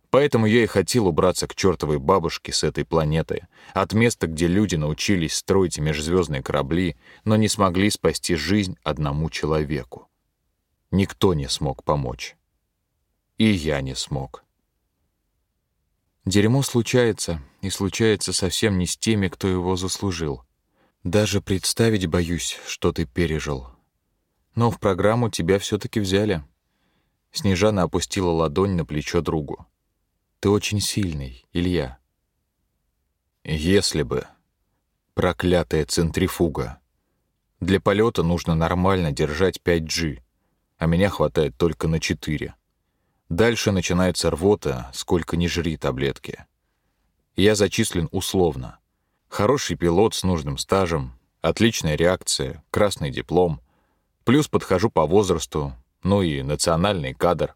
[SPEAKER 3] Поэтому я и хотел убраться к чертовой бабушке с этой планеты, от места, где люди научились строить межзвездные корабли, но не смогли спасти жизнь одному человеку. Никто не смог помочь. И я не смог.
[SPEAKER 1] Дерьмо случается, и случается совсем не с теми, кто его заслужил. Даже представить боюсь, что ты пережил. Но в программу тебя все таки взяли. Снежана опустила ладонь на плечо другу. Ты очень сильный, Илья.
[SPEAKER 3] Если бы. Проклятая центрифуга. Для полета нужно нормально держать 5G, а меня хватает только на 4. Дальше начинается рвота, сколько ни жри таблетки. Я зачислен условно. Хороший пилот с нужным стажем, отличная реакция, красный диплом. Плюс подхожу по возрасту, ну и национальный кадр.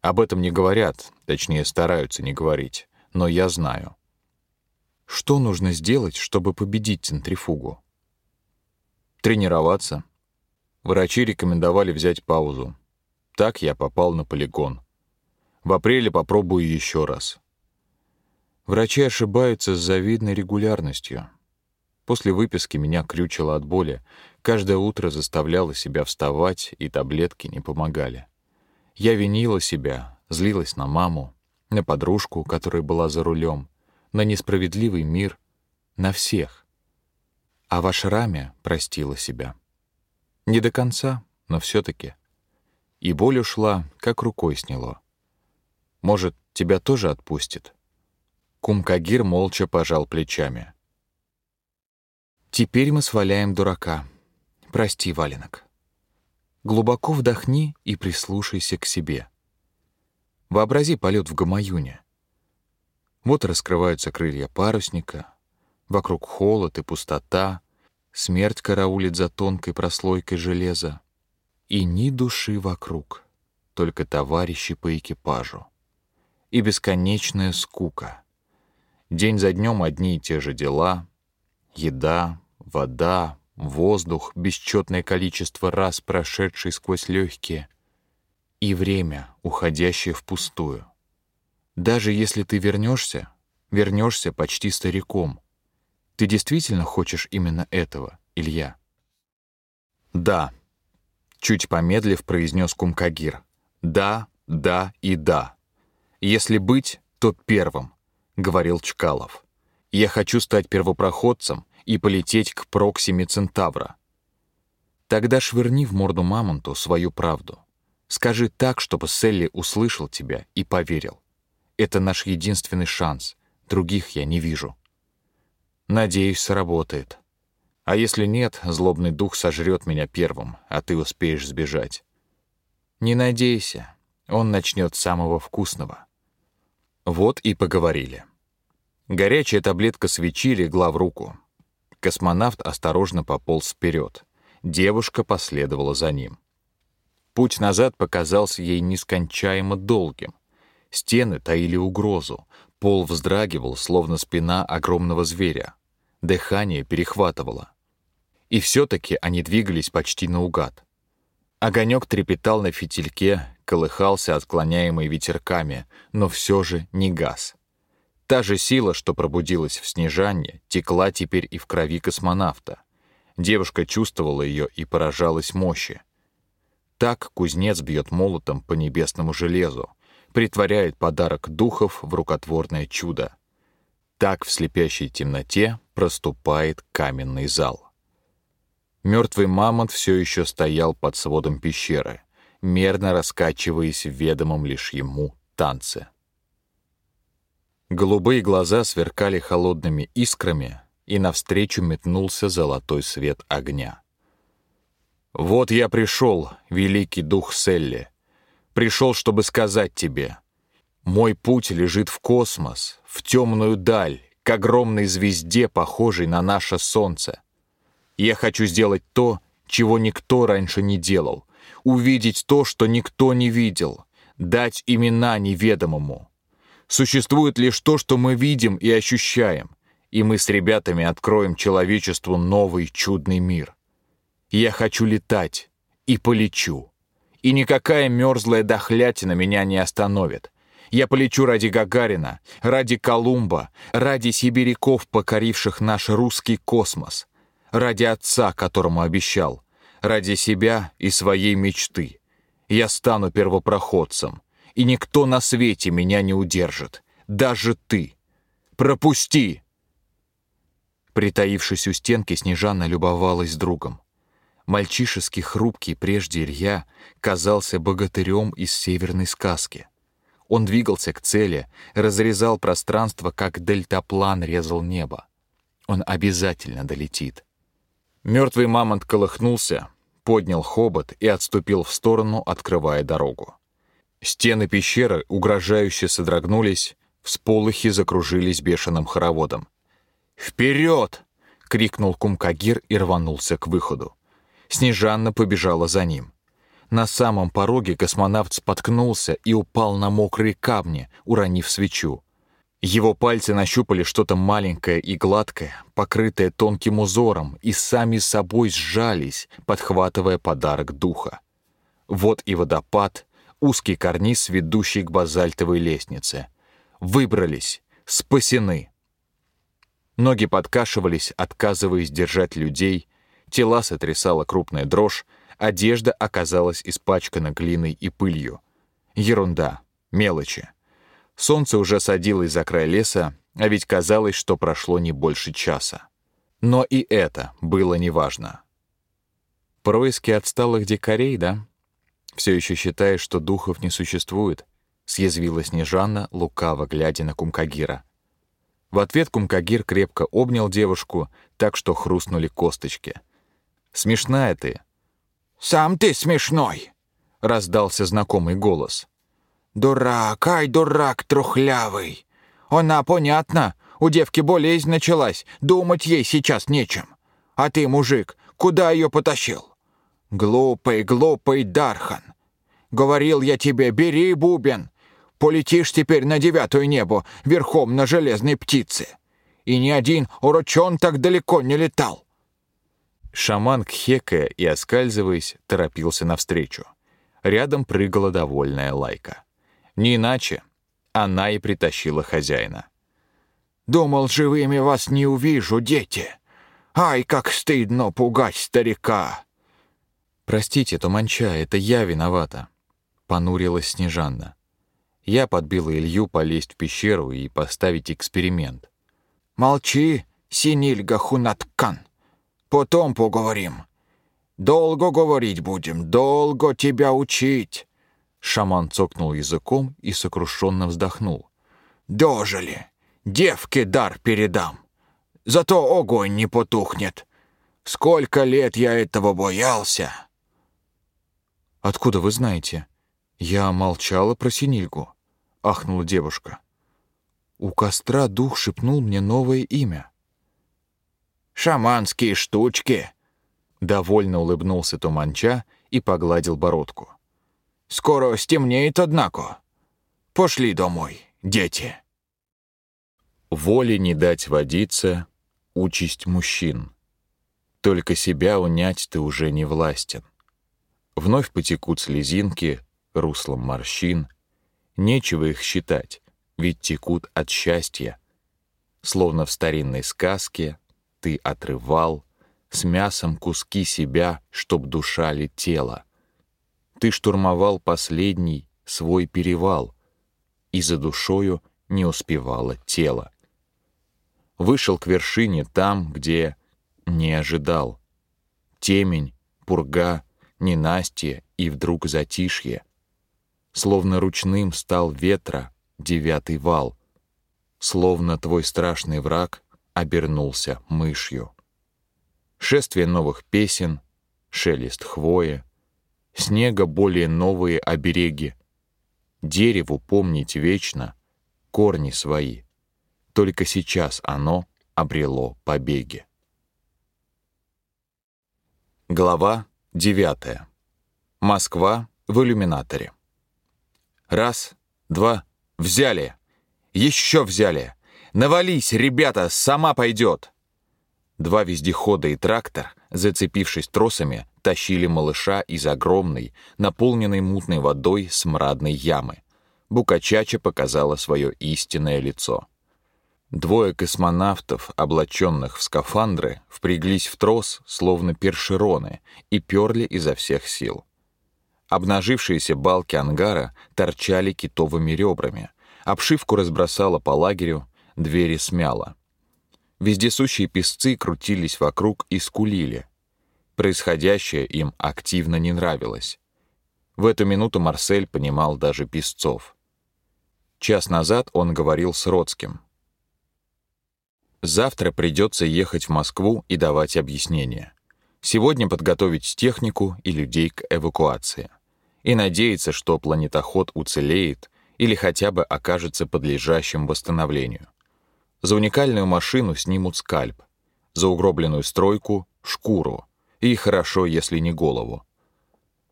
[SPEAKER 3] Об этом не говорят, точнее стараются не говорить, но я знаю.
[SPEAKER 1] Что нужно сделать, чтобы победить центрифугу?
[SPEAKER 3] Тренироваться. Врачи рекомендовали взять паузу. Так я попал на полигон. В апреле попробую еще раз.
[SPEAKER 1] Врачи ошибаются с завидной регулярностью. После выписки меня крючило от боли. Каждое утро заставляла себя вставать, и таблетки не помогали. Я винила себя, злилась на маму, на подружку, которая была за рулем, на несправедливый мир, на всех. А в ашраме простила себя. Не до конца, но все таки И боль ушла, как рукой сняло. Может, тебя тоже отпустит?» Кумкагир молча пожал плечами. «Теперь мы сваляем дурака. Прости, валенок. Глубоко вдохни и прислушайся к себе. Вообрази полет в Гамаюне.
[SPEAKER 3] Вот раскрываются крылья парусника, вокруг холод и пустота, смерть караулит за тонкой прослойкой железа. И ни души вокруг, только товарищи по экипажу. И бесконечная скука. День за днем одни и те же дела. Еда, вода, воздух, бесчетное количество раз прошедший сквозь легкие. И время, уходящее впустую. Даже если ты вернешься, вернешься почти стариком. Ты действительно хочешь именно этого, Илья?
[SPEAKER 1] Да. Чуть помедлив произнес Кумкагир. Да, да и да. Если быть, то первым, говорил Чкалов. Я хочу стать первопроходцем и полететь к Проксиме Центавра. Тогда швырни в морду мамонту свою правду. Скажи так, чтобы Селли услышал тебя и поверил. Это наш единственный шанс. Других я не вижу. Надеюсь, сработает. А если нет, злобный дух сожрет меня первым, а ты успеешь сбежать. Не надейся, он начнет с самого вкусного. Вот и поговорили. Горячая таблетка свечи легла в руку. Космонавт осторожно пополз вперед. Девушка последовала за ним. Путь назад показался ей нескончаемо долгим. Стены таили угрозу, пол вздрагивал, словно спина огромного зверя. Дыхание перехватывало. И все-таки они двигались почти наугад. Огонек трепетал на фитильке, колыхался, отклоняемый ветерками, но все же не газ. Та же сила, что пробудилась в Снежане, текла теперь и в крови космонавта. Девушка чувствовала ее и поражалась мощи. Так кузнец бьет молотом по небесному железу, притворяет подарок духов в рукотворное чудо. Так в слепящей темноте проступает каменный зал. Мертвый мамонт все еще стоял под сводом пещеры, мерно раскачиваясь в ведомом лишь ему танце. Голубые глаза сверкали холодными искрами, и навстречу метнулся золотой свет огня. «Вот я пришел, великий дух Селли», Пришел, чтобы сказать тебе. Мой путь лежит в космос, в темную даль, к огромной звезде, похожей на наше Солнце. Я хочу сделать то, чего никто раньше не делал, увидеть то, что никто не видел, дать имена неведомому. Существует лишь то, что мы видим и ощущаем, и мы с ребятами откроем человечеству новый чудный мир. Я хочу летать и полечу и никакая мерзлая дохлятина меня не остановит. Я полечу ради Гагарина, ради Колумба, ради сибиряков, покоривших наш русский космос, ради отца, которому обещал, ради себя и своей мечты. Я стану первопроходцем, и никто на свете меня не удержит, даже ты. Пропусти!» Притаившись у стенки, Снежана любовалась другом. Мальчишески хрупкий прежде Илья казался богатырем из северной сказки. Он двигался к цели, разрезал пространство, как дельтаплан резал небо. Он обязательно долетит. Мертвый мамонт колыхнулся, поднял хобот и отступил в сторону, открывая дорогу. Стены пещеры угрожающе содрогнулись, всполохи закружились бешеным хороводом. «Вперед!» — крикнул Кумкагир и рванулся к выходу. Снежанна побежала за ним. На самом пороге космонавт споткнулся и упал на мокрые камни, уронив свечу. Его пальцы нащупали что-то маленькое и гладкое, покрытое тонким узором, и сами собой сжались, подхватывая подарок духа. Вот и водопад, узкий карниз, ведущий к базальтовой лестнице. Выбрались, спасены. Ноги подкашивались, отказываясь держать людей, Тела сотрясала крупная дрожь, одежда оказалась испачкана глиной и пылью. Ерунда, мелочи. Солнце уже садилось за край леса, а ведь казалось, что прошло не больше часа. Но и это было неважно. Происки отсталых дикарей, да? Все еще считаешь, что духов не существует? Съязвила Снежана, лукаво глядя на Кумкагира. В ответ Кумкагир крепко обнял девушку, так что хрустнули косточки — Смешная ты».
[SPEAKER 4] «Сам ты смешной», — раздался знакомый голос. «Дурак, ай, дурак трухлявый! Она понятно. У девки болезнь началась. Думать ей сейчас нечем. А ты, мужик, куда ее потащил? Глупый, глупый Дархан. Говорил я тебе, бери бубен. Полетишь теперь на девятую небо, верхом на железной птице. И ни один урочон так далеко не летал.
[SPEAKER 1] Шаман, кхекая и оскальзываясь, торопился навстречу. Рядом прыгала довольная лайка. Не иначе она и притащила хозяина.
[SPEAKER 4] «Думал, живыми вас не увижу, дети. Ай, как стыдно пугать старика!»
[SPEAKER 1] «Простите, Туманча, это я виновата», — понурилась Снежанна. Я подбила Илью полезть в пещеру и поставить эксперимент.
[SPEAKER 4] «Молчи, Синильга Хунаткан. Потом поговорим. Долго говорить будем, долго тебя учить».
[SPEAKER 1] Шаман цокнул языком и сокрушенно вздохнул.
[SPEAKER 4] «Дожили. Девке дар передам. Зато огонь не потухнет. Сколько лет я этого боялся!»
[SPEAKER 1] «Откуда вы знаете?» «Я молчала про Синильгу», — ахнула девушка. «У костра дух шепнул мне новое имя».
[SPEAKER 4] «Шаманские штучки!»
[SPEAKER 1] Довольно улыбнулся Туманча и погладил бородку.
[SPEAKER 4] «Скоро стемнеет, однако. Пошли домой, дети».
[SPEAKER 1] Воли не дать водиться — участь мужчин. Только себя унять ты уже не властен. Вновь потекут слезинки руслом морщин. Нечего их считать, ведь текут от счастья. Словно в старинной сказке ты отрывал с мясом куски себя, чтоб душа летела. Ты штурмовал последний свой перевал, и за душою не успевало тело. Вышел к вершине там, где не ожидал. Темень, пурга, ненастье и вдруг затишье. Словно ручным стал ветра девятый вал. Словно твой страшный враг обернулся мышью шествие новых песен, шелест хвои, снега более новые обереги. Дереву помнить вечно корни свои. Только сейчас оно обрело побеги. Глава девятая. Москва в иллюминаторе. Раз, два, взяли. Еще взяли. Навались, ребята, сама пойдет. Два вездехода и трактор, зацепившись тросами, тащили малыша из огромной, наполненной мутной водой смрадной ямы. Букачача показала свое истинное лицо. Двое космонавтов, облаченных в скафандры, впряглись в трос, словно першероны, и перли изо всех сил. Обнажившиеся балки ангара торчали китовыми ребрами, обшивку разбросала по лагерю, двери смяло. Вездесущие песцы крутились вокруг и скулили. Происходящее им активно не нравилось. В эту минуту Марсель понимал даже песцов. Час назад он говорил с Родским. Завтра придется ехать в Москву и давать объяснения. Сегодня подготовить технику и людей к эвакуации. И надеяться, что планетоход уцелеет или хотя бы окажется подлежащим восстановлению. За уникальную машину снимут скальп, за угробленную стройку — шкуру, и хорошо, если не голову.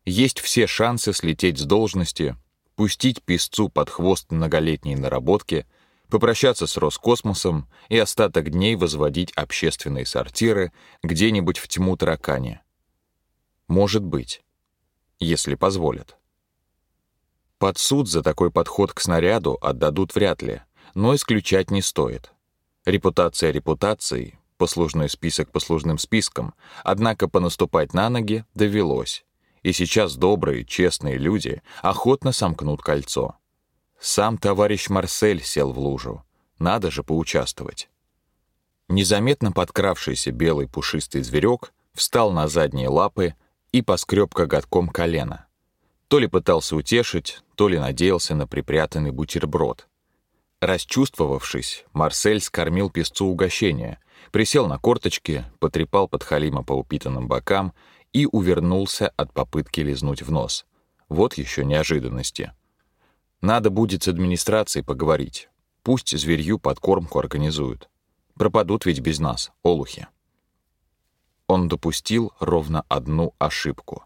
[SPEAKER 1] Есть все шансы слететь с должности, пустить песцу под хвост многолетней наработки, попрощаться с Роскосмосом и остаток дней возводить общественные сортиры где-нибудь в тьму таракани. Может быть, если позволят. Под суд за такой подход к снаряду отдадут вряд ли, но исключать не стоит. Репутация репутацией, послужной список послужным списком, однако понаступать на ноги довелось. И сейчас добрые, честные люди охотно сомкнут кольцо. Сам товарищ Марсель сел в лужу. Надо же поучаствовать. Незаметно подкравшийся белый пушистый зверек встал на задние лапы и поскреб коготком колено. То ли пытался утешить, то ли надеялся на припрятанный бутерброд — Расчувствовавшись, Марсель скормил песцу угощение, присел на корточки, потрепал подхалима по упитанным бокам и увернулся от попытки лизнуть в нос. Вот еще неожиданности. Надо будет с администрацией поговорить. Пусть зверью подкормку организуют. Пропадут ведь без нас, олухи. Он допустил ровно одну ошибку.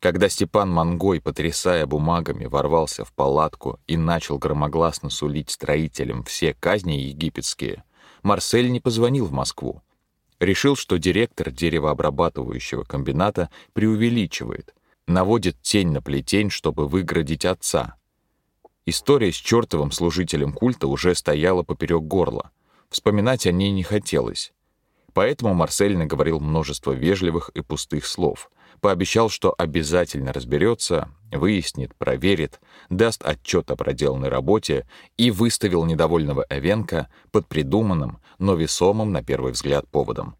[SPEAKER 1] Когда Степан Мангой, потрясая бумагами, ворвался в палатку и начал громогласно сулить строителям все казни египетские, Марсель не позвонил в Москву. Решил, что директор деревообрабатывающего комбината преувеличивает, наводит тень на плетень, чтобы выградить отца. История с чертовым служителем культа уже стояла поперек горла. Вспоминать о ней не хотелось. Поэтому Марсель наговорил множество вежливых и пустых слов. Пообещал, что обязательно разберется, выяснит, проверит, даст отчет о проделанной работе и выставил недовольного Эвенка под придуманным, но весомым на первый взгляд поводом.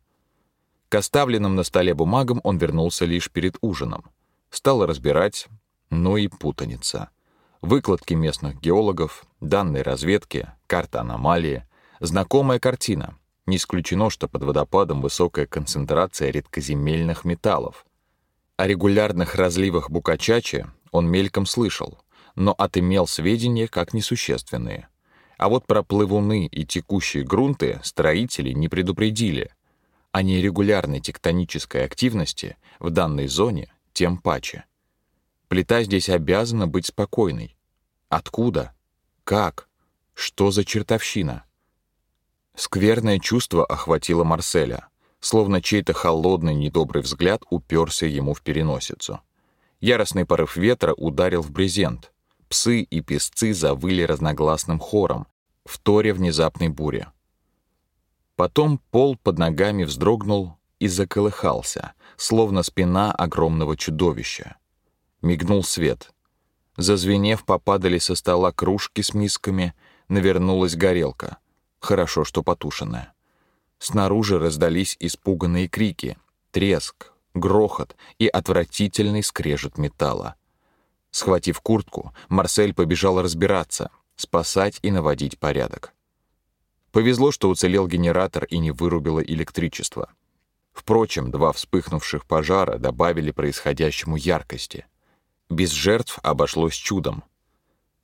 [SPEAKER 1] К оставленным на столе бумагам он вернулся лишь перед ужином. Стал разбирать, ну и путаница. Выкладки местных геологов, данные разведки, карта аномалии, знакомая картина — не исключено, что под водопадом высокая концентрация редкоземельных металлов. О регулярных разливах Букачачи он мельком слышал, но отымел сведения как несущественные. А вот про плывуны и текущие грунты строители не предупредили. О нерегулярной тектонической активности в данной зоне тем паче. Плита здесь обязана быть спокойной. Откуда? Как? Что за чертовщина? Скверное чувство охватило Марселя, словно чей-то холодный недобрый взгляд уперся ему в переносицу. Яростный порыв ветра ударил в брезент. Псы и песцы завыли разногласным хором, в торе внезапной буре. Потом пол под ногами вздрогнул и заколыхался, словно спина огромного чудовища. Мигнул свет. Зазвенев, попадали со стола кружки с мисками, навернулась горелка — Хорошо, что потушенная. Снаружи раздались испуганные крики, треск, грохот и отвратительный скрежет металла. Схватив куртку, Марсель побежал разбираться, спасать и наводить порядок. Повезло, что уцелел генератор и не вырубило электричество. Впрочем, два вспыхнувших пожара добавили происходящему яркости. Без жертв обошлось чудом.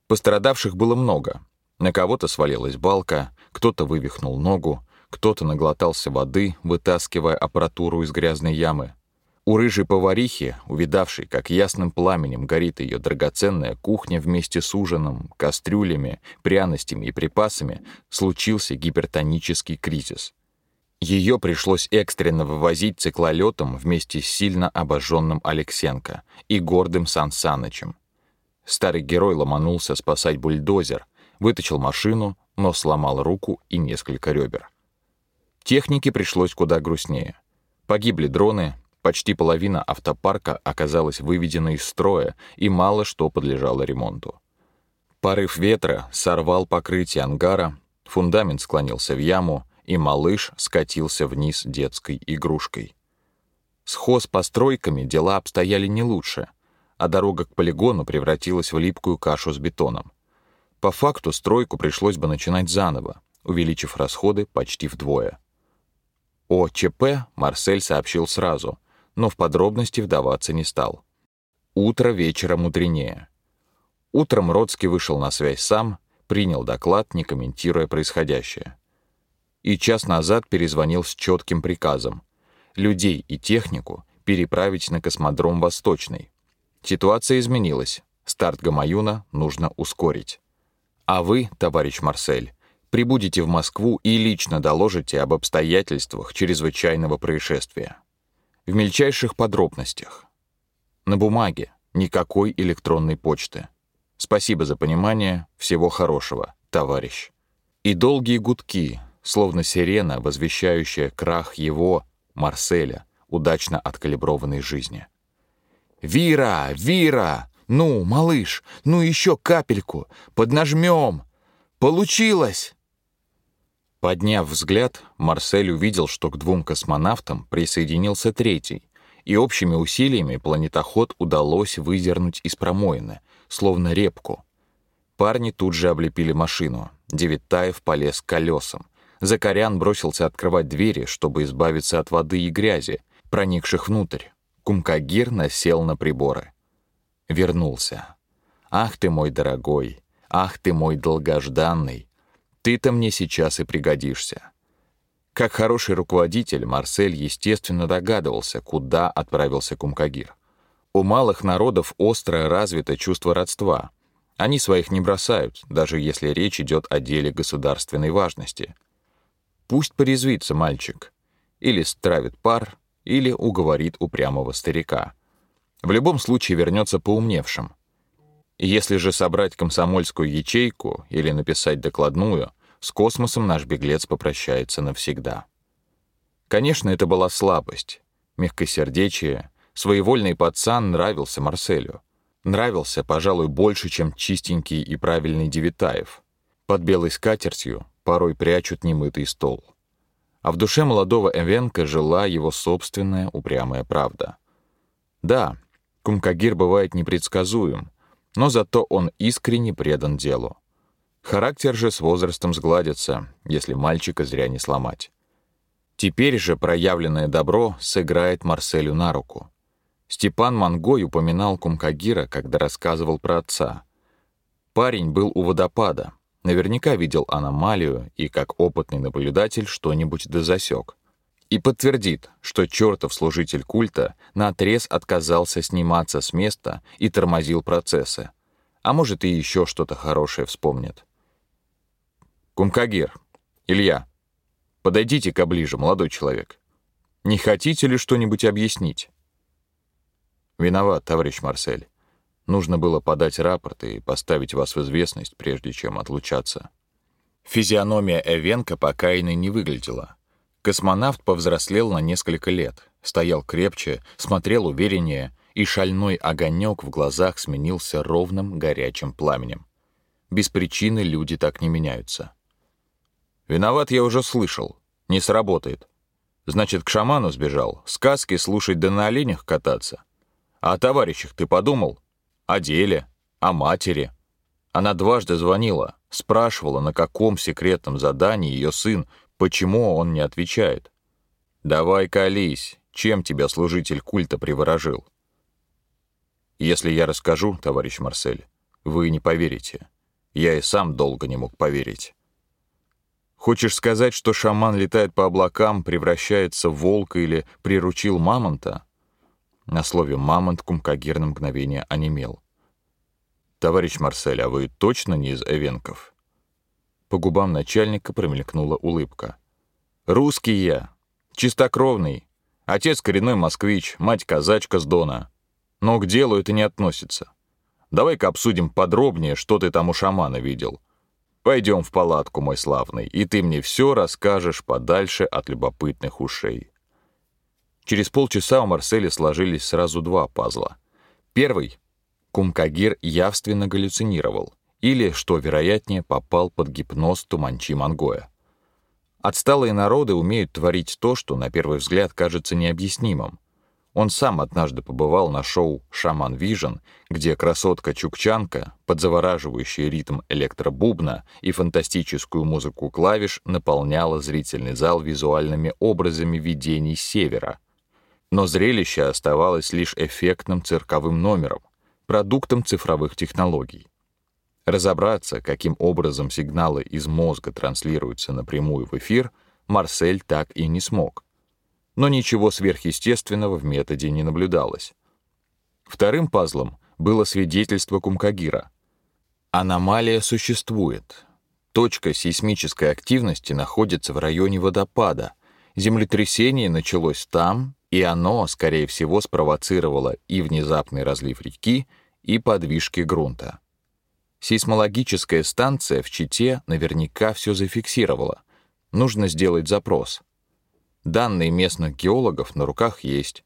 [SPEAKER 1] Пострадавших было много, на кого-то свалилась балка, кто-то вывихнул ногу, кто-то наглотался воды, вытаскивая аппаратуру из грязной ямы. У рыжей поварихи, увидавшей, как ясным пламенем горит ее драгоценная кухня вместе с ужином, кастрюлями, пряностями и припасами, случился гипертонический кризис. Ее пришлось экстренно вывозить циклолетом вместе с сильно обожженным Алексенко и гордым Сан Санычем. Старый герой ломанулся спасать бульдозер, вытащил машину, но сломал руку и несколько ребер. Технике пришлось куда грустнее. Погибли дроны, почти половина автопарка оказалась выведена из строя, и мало что подлежало ремонту. Порыв ветра сорвал покрытие ангара, фундамент склонился в яму, и малыш скатился вниз детской игрушкой. С хозпостройками дела обстояли не лучше, а дорога к полигону превратилась в липкую кашу с бетоном. По факту стройку пришлось бы начинать заново, увеличив расходы почти вдвое. О ЧП Марсель сообщил сразу, но в подробности вдаваться не стал. Утро вечера мудренее. Утром Родский вышел на связь сам, принял доклад, не комментируя происходящее. И час назад перезвонил с четким приказом людей и технику переправить на космодром Восточный. Ситуация изменилась. Старт Гамаюна нужно ускорить. А вы, товарищ Марсель, прибудете в Москву и лично доложите об обстоятельствах чрезвычайного происшествия. В мельчайших подробностях. На бумаге, никакой электронной почты. Спасибо за понимание, всего хорошего, товарищ. И долгие гудки, словно сирена, возвещающая крах его, Марселя, удачно откалиброванной жизни. «Вира! Вира!» Ну, малыш, ну еще капельку, поднажмем. Получилось!» Подняв взгляд, Марсель увидел, что к двум космонавтам присоединился третий, и общими усилиями планетоход удалось выдернуть из промоины, словно репку. Парни тут же облепили машину. Девятаев полез к колесам. Закарян бросился открывать двери, чтобы избавиться от воды и грязи, проникших внутрь. Кумкагир насел на приборы вернулся. Ах ты мой дорогой, ах ты мой долгожданный. Ты-то мне сейчас и пригодишься. Как хороший руководитель, Марсель, естественно, догадывался, куда отправился Кумкагир. У малых народов остро развито чувство родства. Они своих не бросают, даже если речь идет о деле государственной важности. Пусть порезвится мальчик. Или стравит пар, или уговорит упрямого старика. В любом случае вернется поумневшим. Если же собрать комсомольскую ячейку или написать докладную, с космосом наш беглец попрощается навсегда. Конечно, это была слабость, мягкосердечие, своевольный пацан нравился Марселю. Нравился, пожалуй, больше, чем чистенький и правильный Девитаев. Под белой скатертью порой прячут немытый стол. А в душе молодого Эвенка жила его собственная упрямая правда. Да, Кумкагир бывает непредсказуем, но зато он искренне предан делу. Характер же с возрастом сгладится, если мальчика зря не сломать. Теперь же проявленное добро сыграет Марселю на руку. Степан Мангой упоминал Кумкагира, когда рассказывал про отца. Парень был у водопада, наверняка видел аномалию и, как опытный наблюдатель, что-нибудь дозасек. И подтвердит, что чертов служитель культа наотрез отказался сниматься с места и тормозил процессы. А может, и еще что-то хорошее вспомнит. Кумкагир, Илья, подойдите-ка ближе, молодой человек. Не хотите ли что-нибудь объяснить? Виноват, товарищ Марсель. Нужно было подать рапорт и поставить вас в известность, прежде чем отлучаться. Физиономия Эвенка покаянной не выглядела. Космонавт повзрослел на несколько лет, стоял крепче, смотрел увереннее, и шальной огонек в глазах сменился ровным горячим пламенем. Без причины люди так не меняются. «Виноват я уже слышал. Не сработает. Значит, к шаману сбежал, сказки слушать да на оленях кататься. А о товарищах ты подумал? О деле? О матери?» Она дважды звонила, спрашивала, на каком секретном задании ее сын, почему он не отвечает. «Давай колись, чем тебя служитель культа приворожил?» «Если я расскажу, товарищ Марсель, вы не поверите. Я и сам долго не мог поверить». «Хочешь сказать, что шаман летает по облакам, превращается в волка или приручил мамонта?» На слове «мамонт» Кумкагир на мгновение онемел. «Товарищ Марсель, а вы точно не из Эвенков?» По губам начальника промелькнула улыбка. «Русский я, чистокровный. Отец коренной москвич, мать казачка с Дона. Но к делу это не относится. Давай-ка обсудим подробнее, что ты там у шамана видел. Пойдем в палатку, мой славный, и ты мне все расскажешь подальше от любопытных ушей». Через полчаса у Марселя сложились сразу два пазла. Первый — Кумкагир явственно галлюцинировал, или, что вероятнее, попал под гипноз Туманчи Мангоя. Отсталые народы умеют творить то, что на первый взгляд кажется необъяснимым. Он сам однажды побывал на шоу «Shaman Vision», где красотка-чукчанка под завораживающий ритм электробубна и фантастическую музыку клавиш наполняла зрительный зал визуальными образами видений севера — но зрелище оставалось лишь эффектным цирковым номером, продуктом цифровых технологий. Разобраться, каким образом сигналы из мозга транслируются напрямую в эфир, Марсель так и не смог. Но ничего сверхъестественного в методе не наблюдалось. Вторым пазлом было свидетельство Кумкагира. Аномалия существует. Точка сейсмической активности находится в районе водопада. Землетрясение началось там и оно, скорее всего, спровоцировало и внезапный разлив реки, и подвижки грунта. Сейсмологическая станция в Чите наверняка все зафиксировала. Нужно сделать запрос. Данные местных геологов на руках есть.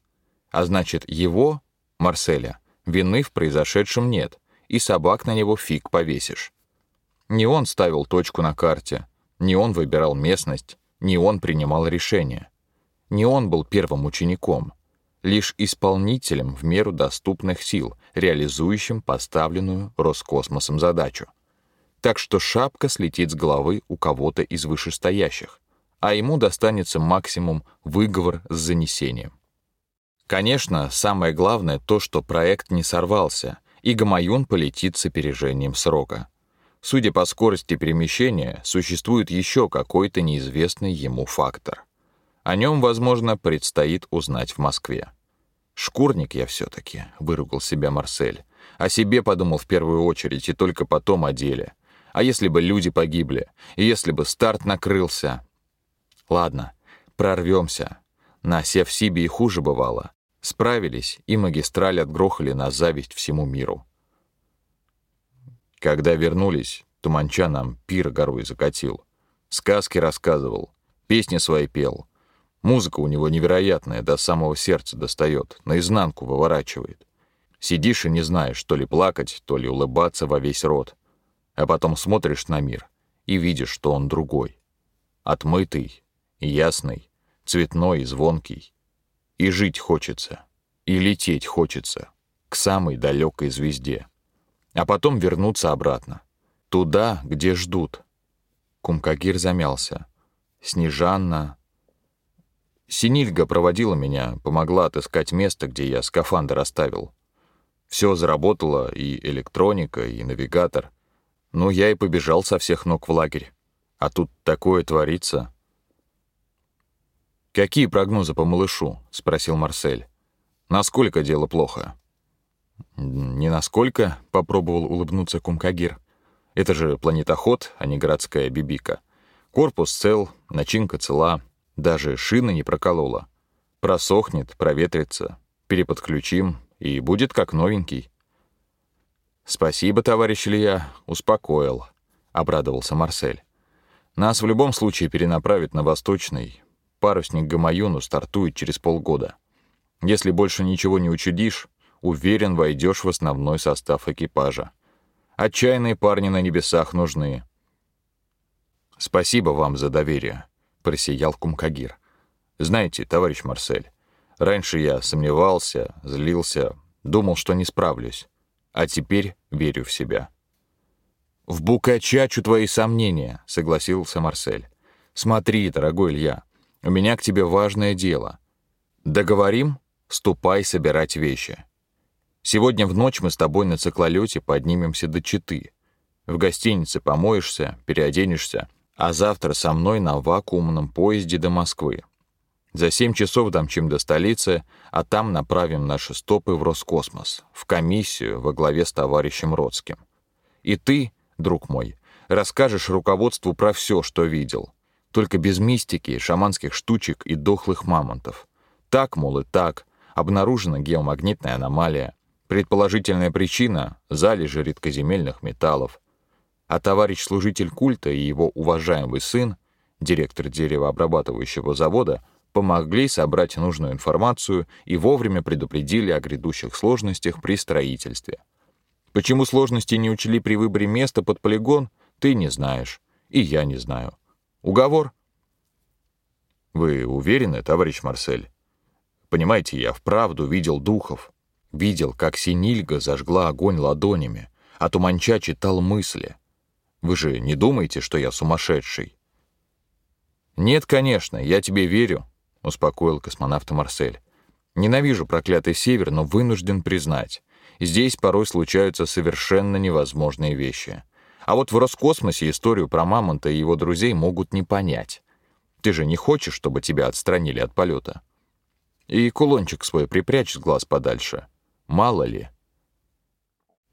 [SPEAKER 1] А значит, его, Марселя, вины в произошедшем нет, и собак на него фиг повесишь. Не он ставил точку на карте, не он выбирал местность, не он принимал решения. Не он был первым учеником, лишь исполнителем в меру доступных сил, реализующим поставленную Роскосмосом задачу. Так что шапка слетит с головы у кого-то из вышестоящих, а ему достанется максимум выговор с занесением. Конечно, самое главное то, что проект не сорвался, и Гамаюн полетит с опережением срока.
[SPEAKER 3] Судя по скорости перемещения, существует еще какой-то неизвестный ему фактор. О нем, возможно, предстоит узнать в Москве. «Шкурник я все-таки», — выругал себя Марсель. О себе подумал в первую очередь и только потом о деле. А если бы люди погибли? И если бы старт накрылся? Ладно, прорвемся. На Севсибе и хуже бывало. Справились, и магистраль отгрохали на зависть всему миру. Когда вернулись, Туманча нам пир горой закатил. Сказки рассказывал, песни свои пел. Музыка у него невероятная, до самого сердца достает, наизнанку выворачивает. Сидишь и не знаешь, то ли плакать, то ли улыбаться во весь рот. А потом смотришь на мир и видишь, что он другой. Отмытый, ясный, цветной звонкий. И жить хочется, и лететь хочется к самой далекой звезде. А потом вернуться обратно, туда, где ждут. Кумкагир замялся. Снежанна... Синильга проводила меня, помогла отыскать место, где я скафандр оставил. Все заработало, и электроника, и навигатор. Ну, я и побежал со всех ног в лагерь. А тут такое творится. «Какие прогнозы по малышу?» — спросил Марсель. «Насколько дело плохо?» «Не насколько», — попробовал улыбнуться Кумкагир. «Это же планетоход, а не городская бибика. Корпус цел, начинка цела, даже шины не проколола. Просохнет, проветрится, переподключим, и будет как новенький». «Спасибо, товарищ Илья, успокоил», — обрадовался Марсель. «Нас в любом случае перенаправят на Восточный. Парусник Гамаюну стартует через полгода. Если больше ничего не учудишь, уверен, войдешь в основной состав экипажа. Отчаянные парни на небесах нужны». «Спасибо вам за доверие», — просиял Кумкагир. «Знаете, товарищ Марсель, раньше я сомневался, злился, думал, что не справлюсь а теперь верю в себя. «В Букачачу твои сомнения», — согласился Марсель. «Смотри, дорогой Илья, у меня к тебе важное дело. Договорим? Ступай собирать вещи. Сегодня в ночь мы с тобой на циклолете поднимемся до Читы. В гостинице помоешься, переоденешься, а завтра со мной на вакуумном поезде до Москвы. За семь часов домчим до столицы, а там направим наши стопы в Роскосмос, в комиссию во главе с товарищем Родским. И ты, друг мой, расскажешь руководству про все, что видел. Только без мистики, шаманских штучек и дохлых мамонтов. Так, мол, и так. Обнаружена геомагнитная аномалия. Предположительная причина — залежи редкоземельных металлов. А товарищ служитель культа и его уважаемый сын, директор деревообрабатывающего завода — помогли собрать нужную информацию и вовремя предупредили о грядущих сложностях при строительстве. Почему сложности не учли при выборе места под полигон, ты не знаешь, и я не знаю. Уговор? Вы уверены, товарищ Марсель? Понимаете, я вправду видел духов. Видел, как Синильга зажгла огонь ладонями, а Туманча читал мысли. Вы же не думаете, что я сумасшедший? Нет, конечно, я тебе верю, успокоил космонавта Марсель. Ненавижу проклятый север, но вынужден признать, здесь порой случаются совершенно невозможные вещи. А вот в Роскосмосе историю про мамонта и его друзей могут не понять. Ты же не хочешь, чтобы тебя отстранили от полета? И кулончик свой припрячь с глаз подальше. Мало ли.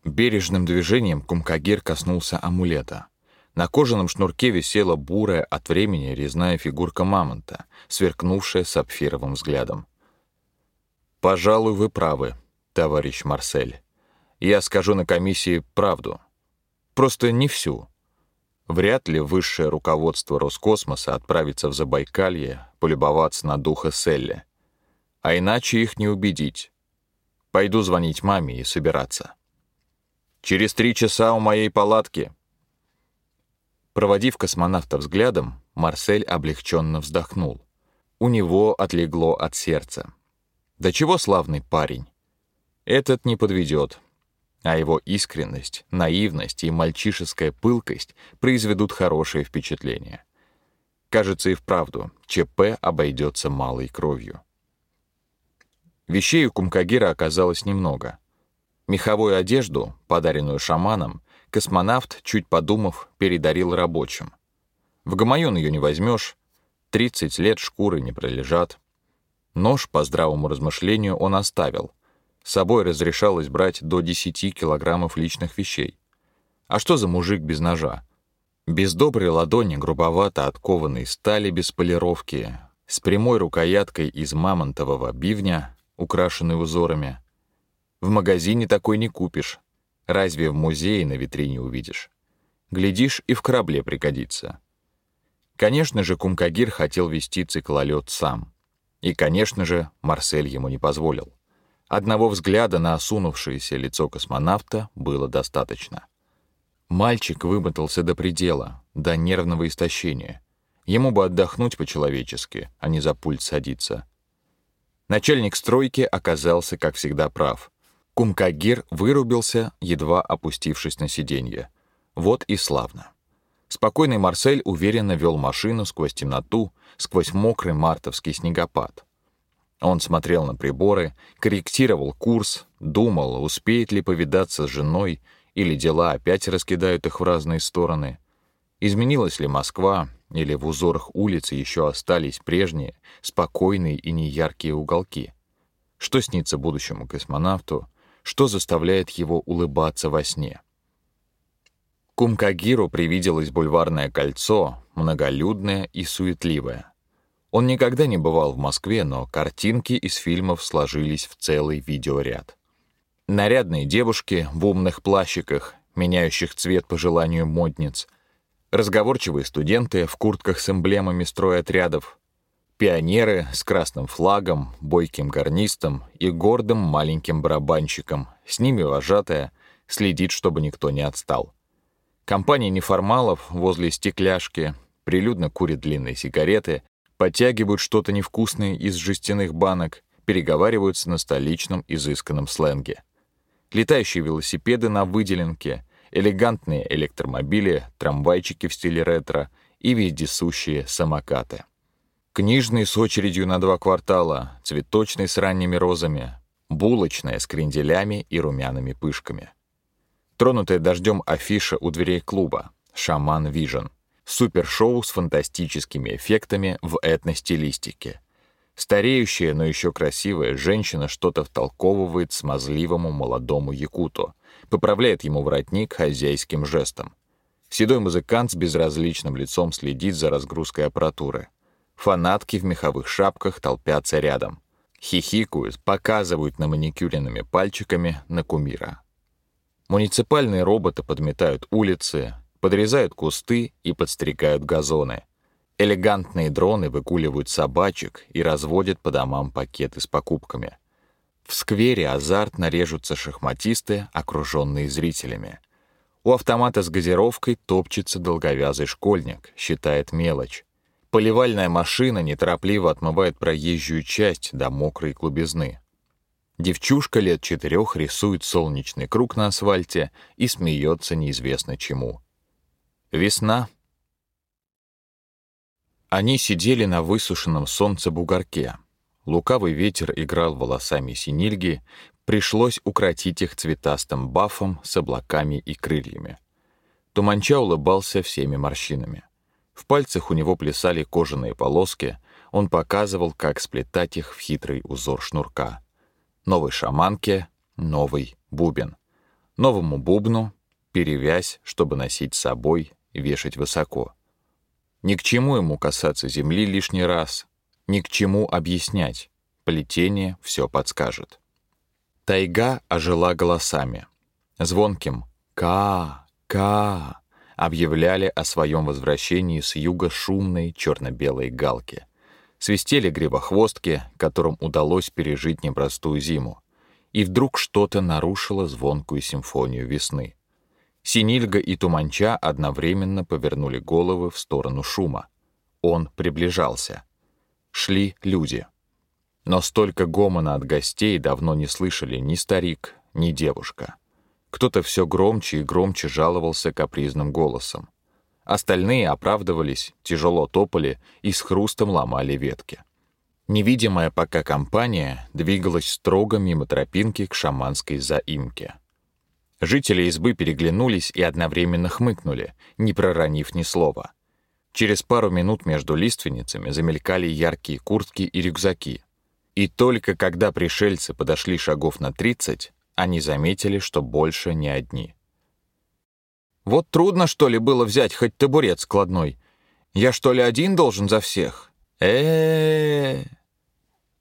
[SPEAKER 3] Бережным движением Кумкагир коснулся амулета. На кожаном шнурке висела бурая от времени резная фигурка мамонта, сверкнувшая сапфировым взглядом. «Пожалуй, вы правы, товарищ Марсель. Я скажу на комиссии правду. Просто не всю. Вряд ли высшее руководство Роскосмоса отправится в Забайкалье полюбоваться на духа Селли. А иначе их не убедить. Пойду звонить маме и собираться. Через три часа у моей палатки», Проводив космонавта взглядом, Марсель облегченно вздохнул. У него отлегло от сердца. Да чего славный парень. Этот не подведет. А его искренность, наивность и мальчишеская пылкость произведут хорошее впечатление. Кажется и вправду, ЧП обойдется малой кровью. Вещей у Кумкагира оказалось немного. Меховую одежду, подаренную шаманом, Космонавт, чуть подумав, передарил рабочим. В гамайон ее не возьмешь, 30 лет шкуры не пролежат. Нож, по здравому размышлению, он оставил. С собой разрешалось брать до 10 килограммов личных вещей. А что за мужик без ножа? Без доброй ладони, грубовато откованной стали без полировки, с прямой рукояткой из мамонтового бивня, украшенной узорами. В магазине такой не купишь. Разве в музее на витрине увидишь? Глядишь, и в корабле пригодится. Конечно же, Кумкагир хотел вести циклолет сам. И, конечно же, Марсель ему не позволил. Одного взгляда на осунувшееся лицо космонавта было достаточно. Мальчик вымотался до предела, до нервного истощения. Ему бы отдохнуть по-человечески, а не за пульт садиться. Начальник стройки оказался, как всегда, прав. Кумкагир вырубился, едва опустившись на сиденье. Вот и славно. Спокойный Марсель уверенно вел машину сквозь темноту, сквозь мокрый мартовский снегопад. Он смотрел на приборы, корректировал курс, думал, успеет ли повидаться с женой, или дела опять раскидают их в разные стороны. Изменилась ли Москва, или в узорах улиц еще остались прежние, спокойные и неяркие уголки? Что снится будущему космонавту, что заставляет его улыбаться во сне? Кумкагиру привиделось бульварное кольцо, многолюдное и суетливое. Он никогда не бывал в Москве, но картинки из фильмов сложились в целый видеоряд. Нарядные девушки в умных плащиках, меняющих цвет по желанию модниц, разговорчивые студенты в куртках с эмблемами стройотрядов, пионеры с красным флагом, бойким гарнистом и гордым маленьким барабанщиком, с ними вожатая, следит, чтобы никто не отстал. Компания неформалов возле стекляшки прилюдно курит длинные сигареты, подтягивают что-то невкусное из жестяных банок, переговариваются на столичном изысканном сленге. Летающие велосипеды на выделенке, элегантные электромобили, трамвайчики в стиле ретро и вездесущие самокаты. Книжный с очередью на два квартала, цветочный с ранними розами, булочная с кренделями и румяными пышками — Тронутая дождем афиша у дверей клуба «Shaman Vision». Супершоу с фантастическими эффектами в этностилистике. Стареющая, но еще красивая женщина что-то втолковывает смазливому молодому якуту, поправляет ему воротник хозяйским жестом. Седой музыкант с безразличным лицом следит за разгрузкой аппаратуры. Фанатки в меховых шапках толпятся рядом. Хихикают, показывают на маникюренными пальчиками на кумира. Муниципальные роботы подметают улицы, подрезают кусты и подстригают газоны. Элегантные дроны выгуливают собачек и разводят по домам пакеты с покупками. В сквере азартно режутся шахматисты, окруженные зрителями. У автомата с газировкой топчется долговязый школьник, считает мелочь. Поливальная машина неторопливо отмывает проезжую часть до мокрой клубизны. Девчушка лет четырех рисует солнечный круг на асфальте и смеется неизвестно чему. Весна. Они сидели на высушенном солнце бугорке. Лукавый ветер играл волосами синильги, пришлось укротить их цветастым бафом с облаками и крыльями. Туманча улыбался всеми морщинами. В пальцах у него плясали кожаные полоски, он показывал, как сплетать их в хитрый узор шнурка — новой шаманке новый бубен. Новому бубну перевязь, чтобы носить с собой вешать высоко. Ни к чему ему касаться земли лишний раз, ни к чему объяснять. Плетение все подскажет. Тайга ожила голосами. Звонким «Ка! Ка!» Объявляли о своем возвращении с юга шумной черно-белой галки — свистели гривохвостки, которым удалось пережить непростую зиму. И вдруг что-то нарушило звонкую симфонию весны. Синильга и Туманча одновременно повернули головы в сторону шума. Он приближался. Шли люди. Но столько гомона от гостей давно не слышали ни старик, ни девушка. Кто-то все громче и громче жаловался капризным голосом. Остальные оправдывались, тяжело топали и с хрустом ломали ветки. Невидимая пока компания двигалась строго мимо тропинки к шаманской заимке.
[SPEAKER 1] Жители избы переглянулись и одновременно хмыкнули, не проронив ни слова. Через пару минут между лиственницами замелькали яркие куртки и рюкзаки. И только когда пришельцы подошли шагов на тридцать, они заметили, что больше не одни. «Вот трудно, что ли, было взять хоть табурет складной? Я что ли один должен за всех? э э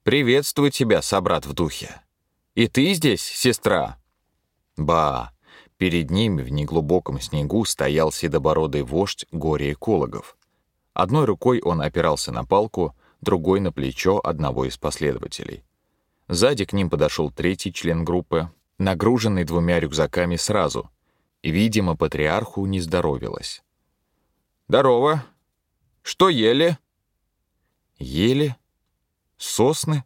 [SPEAKER 1] Приветствую тебя, собрат в духе. И ты здесь, сестра?» Ба! Перед ними в неглубоком снегу стоял седобородый вождь горе-экологов. Одной рукой он опирался на палку, другой — на плечо одного из последователей. Сзади к ним подошел третий член группы, нагруженный двумя рюкзаками сразу, и, видимо, патриарху не здоровилось. «Здорово! Что ели?» «Ели? Сосны?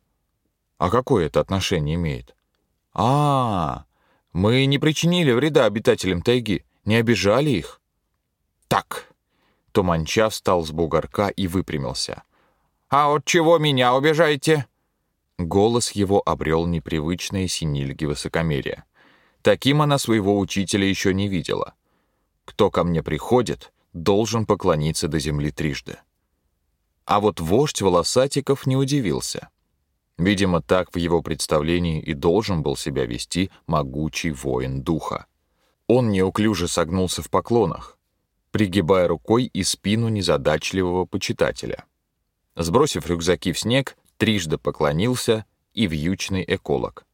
[SPEAKER 1] А какое это отношение имеет?» «А, мы не причинили вреда обитателям тайги, не обижали их?» «Так, Туманча встал с бугорка и выпрямился. «А от чего меня убежаете?» Голос его обрел непривычное синильги высокомерие. Таким она своего учителя еще не видела. «Кто ко мне приходит, должен поклониться до земли трижды». А вот вождь Волосатиков не удивился. Видимо, так в его представлении и должен был себя вести могучий воин духа. Он неуклюже согнулся в поклонах, пригибая рукой и спину незадачливого почитателя. Сбросив рюкзаки в снег, трижды поклонился и вьючный эколог.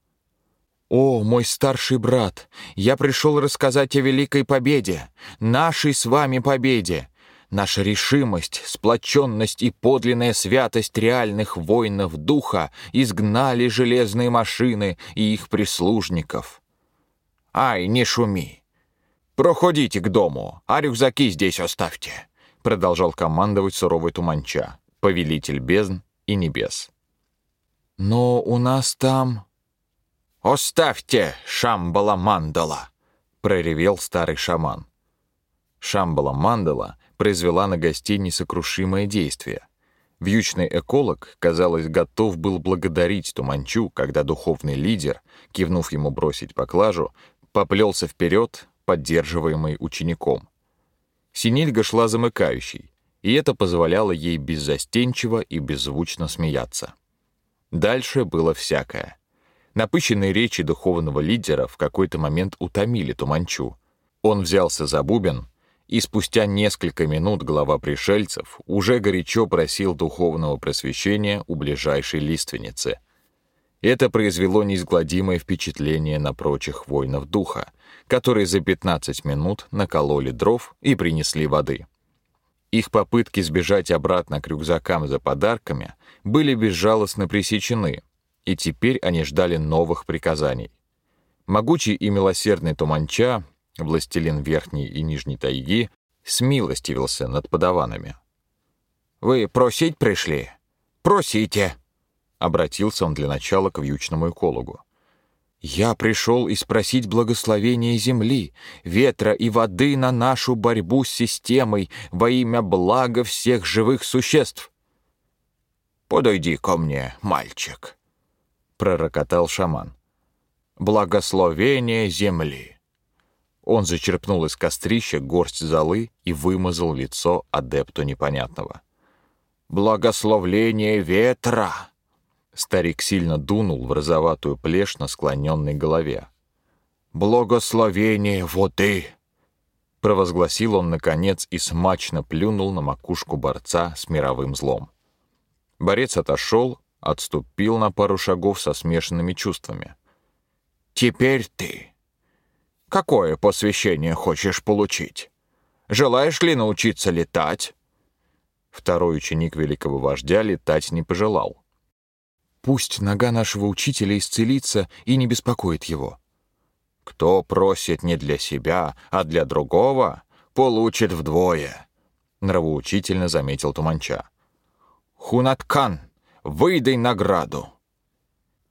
[SPEAKER 1] «О, мой старший брат, я пришел рассказать о великой победе, нашей с вами победе. Наша решимость, сплоченность и подлинная святость реальных воинов духа изгнали железные машины и их прислужников. Ай, не шуми, «Проходите к дому, а рюкзаки здесь оставьте», — продолжал командовать суровый туманча, повелитель бездн и небес. «Но у нас там...» «Оставьте, Шамбала Мандала!» — проревел старый шаман. Шамбала Мандала произвела на гостей несокрушимое действие. Вьючный эколог, казалось, готов был благодарить Туманчу, когда духовный лидер, кивнув ему бросить поклажу, поплелся вперед, поддерживаемый учеником. Синильга шла замыкающей, и это позволяло ей беззастенчиво и беззвучно смеяться. Дальше было всякое. Напыщенные речи духовного лидера в какой-то момент утомили Туманчу. Он взялся за бубен, и спустя несколько минут глава пришельцев уже горячо просил духовного просвещения у ближайшей лиственницы. Это произвело неизгладимое впечатление на прочих воинов духа, которые за 15 минут накололи дров и принесли воды. Их попытки сбежать обратно к рюкзакам за подарками были безжалостно пресечены, и теперь они ждали новых приказаний. Могучий и милосердный Туманча, властелин Верхней и Нижней тайги, смилостивился над подаванами. «Вы просить пришли? Просите!» Обратился он для начала к вьючному экологу. Я пришел и спросить благословения земли, ветра и воды на нашу борьбу с системой во имя блага всех живых существ. «Подойди ко мне, мальчик», — пророкотал шаман. «Благословение земли». Он зачерпнул из кострища горсть золы и вымазал лицо адепту непонятного. «Благословление ветра!» Старик сильно дунул в розоватую плешь на склоненной голове. «Благословение воды!» Провозгласил он, наконец, и смачно плюнул на макушку борца с мировым злом. Борец отошел, отступил на пару шагов со смешанными чувствами. «Теперь ты. Какое посвящение хочешь получить? Желаешь ли научиться летать?» Второй ученик великого вождя летать не пожелал. Пусть нога нашего учителя исцелится и не беспокоит его. Кто просит не для себя, а для другого, получит вдвое, нравоучительно заметил Туманча. Хунаткан, выдай награду.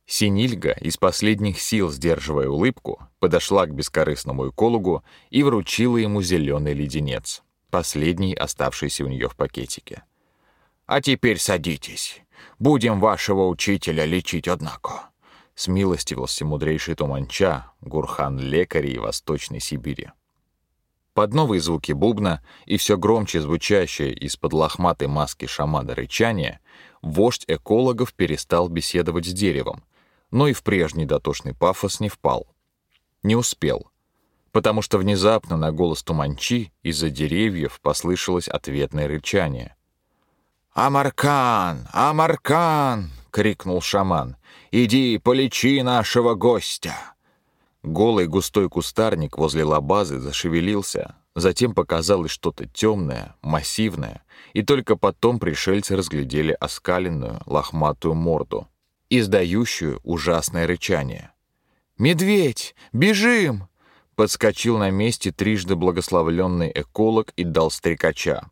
[SPEAKER 1] Синильга, из последних сил сдерживая улыбку, подошла к бескорыстному экологу и вручила ему зеленый леденец, последний оставшийся у нее в пакетике. «А теперь садитесь. Будем вашего учителя лечить, однако. смилостивился мудрейший Туманча, Гурхан лекарей Восточной Сибири. Под новые звуки бубна и все громче звучащее из-под лохматой маски шамана рычание, вождь экологов перестал беседовать с деревом, но и в прежний дотошный пафос не впал. Не успел, потому что внезапно на голос Туманчи из-за деревьев послышалось ответное рычание.
[SPEAKER 4] «Амаркан! Амаркан!» — крикнул шаман. «Иди, полечи нашего гостя!»
[SPEAKER 1] Голый густой кустарник возле лабазы зашевелился, затем показалось что-то темное, массивное, и только потом пришельцы разглядели оскаленную, лохматую морду, издающую ужасное рычание.
[SPEAKER 4] «Медведь! Бежим!»
[SPEAKER 1] Подскочил на месте трижды благословленный эколог и дал стрекача.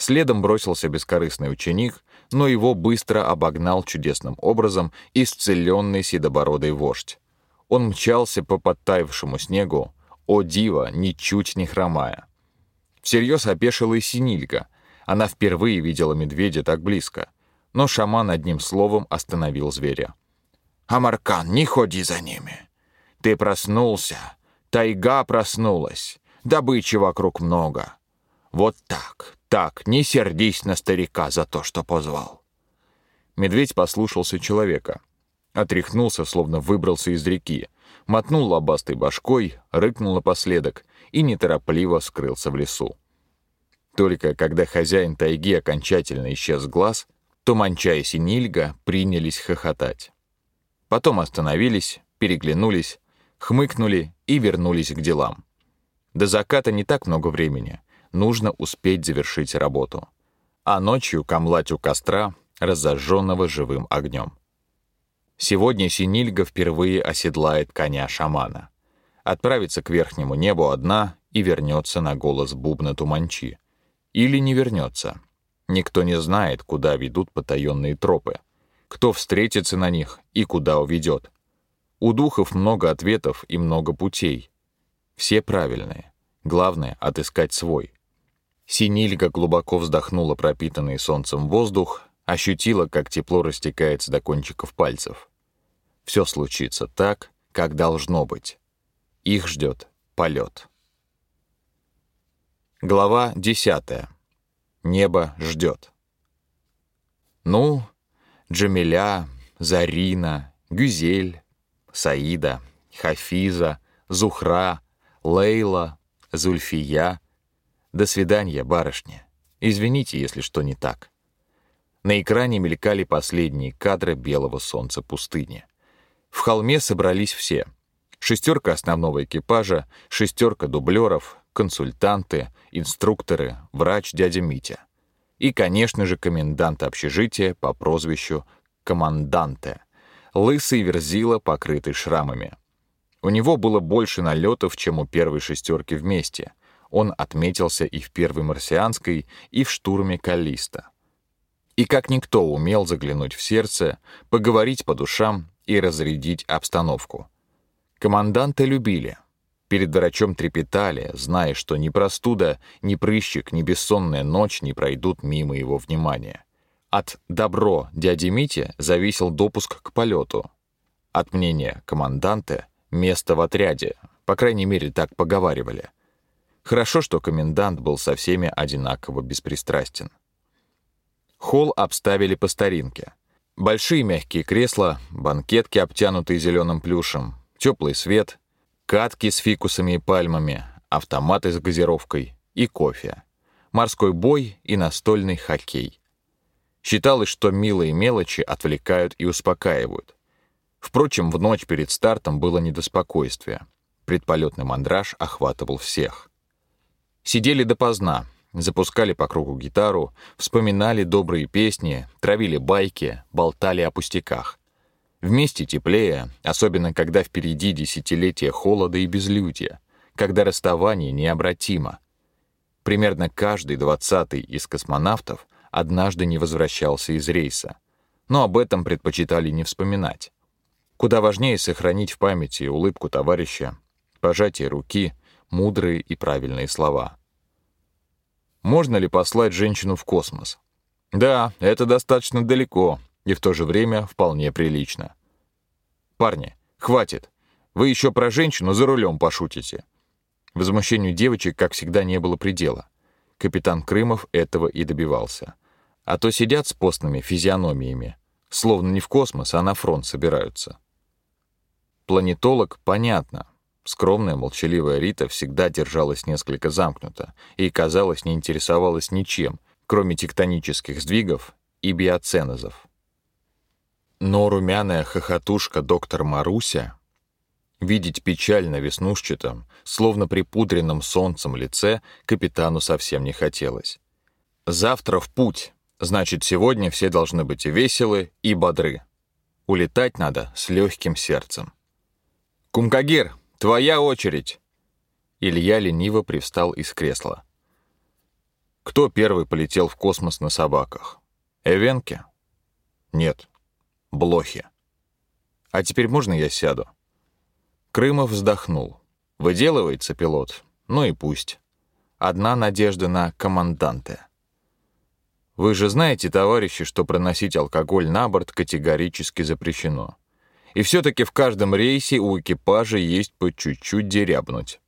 [SPEAKER 1] Следом бросился бескорыстный ученик, но его быстро обогнал чудесным образом исцеленный седобородый вождь. Он мчался по подтаявшему снегу, о диво, ничуть не хромая. Всерьез опешила и Синильга. Она впервые видела медведя так близко. Но шаман одним словом остановил зверя.
[SPEAKER 4] «Амаркан, не ходи за ними. Ты проснулся. Тайга проснулась. Добычи вокруг много. Вот так, так, не сердись на старика за то, что позвал».
[SPEAKER 1] Медведь послушался человека отряхнулся, словно выбрался из реки, мотнул лобастой башкой, рыкнул напоследок и неторопливо скрылся в лесу. Только когда хозяин тайги окончательно исчез глаз, то Манча и Синильга принялись хохотать. Потом остановились, переглянулись, хмыкнули и вернулись к делам. До заката не так много времени, нужно успеть завершить работу. А ночью камлать у костра, разожженного живым огнем. Сегодня Синильга впервые оседлает коня шамана. Отправится к верхнему небу одна и вернется на голос бубна Туманчи. Или не вернется. Никто не знает, куда ведут потаенные тропы, кто встретится на них и куда уведет. У духов много ответов и много путей. Все правильные. Главное — отыскать свой. Синильга глубоко вздохнула пропитанный солнцем воздух, ощутила, как тепло растекается до кончиков пальцев. Все случится так, как должно быть. Их ждет полет. Глава десятая. Небо ждет. Ну, Джамиля, Зарина, Гюзель, Саида, Хафиза, Зухра, Лейла, Зульфия. До свидания, барышня. Извините, если что не так. На экране мелькали последние кадры белого солнца пустыни. В холме собрались все. Шестерка основного экипажа, шестерка дублеров, консультанты, инструкторы, врач дядя Митя. И, конечно же, комендант общежития по прозвищу Команданте. Лысый верзила, покрытый шрамами. У него было больше налетов, чем у первой шестерки вместе. Он отметился и в первой марсианской, и в штурме Каллиста. И как никто умел заглянуть в сердце, поговорить по душам и разрядить обстановку. Команданта любили. Перед врачом трепетали, зная, что ни простуда, ни прыщик, ни бессонная ночь не пройдут мимо его внимания. От «добро» дяди Мити зависел допуск к полету. От мнения команданта — место в отряде, по крайней мере, так поговаривали. Хорошо, что комендант был со всеми одинаково беспристрастен. Холл обставили по старинке. Большие мягкие кресла, банкетки, обтянутые зеленым плюшем, теплый свет, катки с фикусами и пальмами, автоматы с газировкой и кофе, морской бой и настольный хоккей. Считалось, что милые мелочи отвлекают и успокаивают. Впрочем, в ночь перед стартом было не до спокойствия. Предполетный мандраж охватывал всех. Сидели допоздна, запускали по кругу гитару, вспоминали добрые песни, травили байки, болтали о пустяках. Вместе теплее, особенно когда впереди десятилетия холода и безлюдья, когда расставание необратимо. Примерно каждый двадцатый из космонавтов однажды не возвращался из рейса, но об этом предпочитали не вспоминать. Куда важнее сохранить в памяти улыбку товарища, пожатие руки, мудрые и правильные слова — можно ли послать женщину в космос? Да, это достаточно далеко и в то же время вполне прилично.
[SPEAKER 2] Парни, хватит. Вы еще про женщину за рулем пошутите. Возмущению девочек, как всегда, не было предела. Капитан Крымов этого и добивался. А то сидят с постными физиономиями, словно не в космос, а на фронт собираются. Планетолог, понятно. Скромная, молчаливая Рита всегда держалась несколько замкнуто и, казалось, не интересовалась ничем, кроме тектонических сдвигов и биоценозов. Но румяная хохотушка доктор Маруся Видеть печаль на веснушчатом, словно припудренном солнцем лице капитану совсем не хотелось. Завтра в путь, значит, сегодня все должны быть веселы и бодры. Улетать надо с легким сердцем. «Кумкагир, твоя очередь!» Илья лениво привстал из кресла. Кто первый полетел в космос на собаках? Эвенке? Нет. Блохи. А теперь можно я сяду? Крымов вздохнул. Выделывается пилот, ну и пусть. Одна надежда на команданте. Вы же знаете, товарищи, что проносить алкоголь на борт категорически запрещено. И все-таки в каждом рейсе у экипажа есть по чуть-чуть дерябнуть.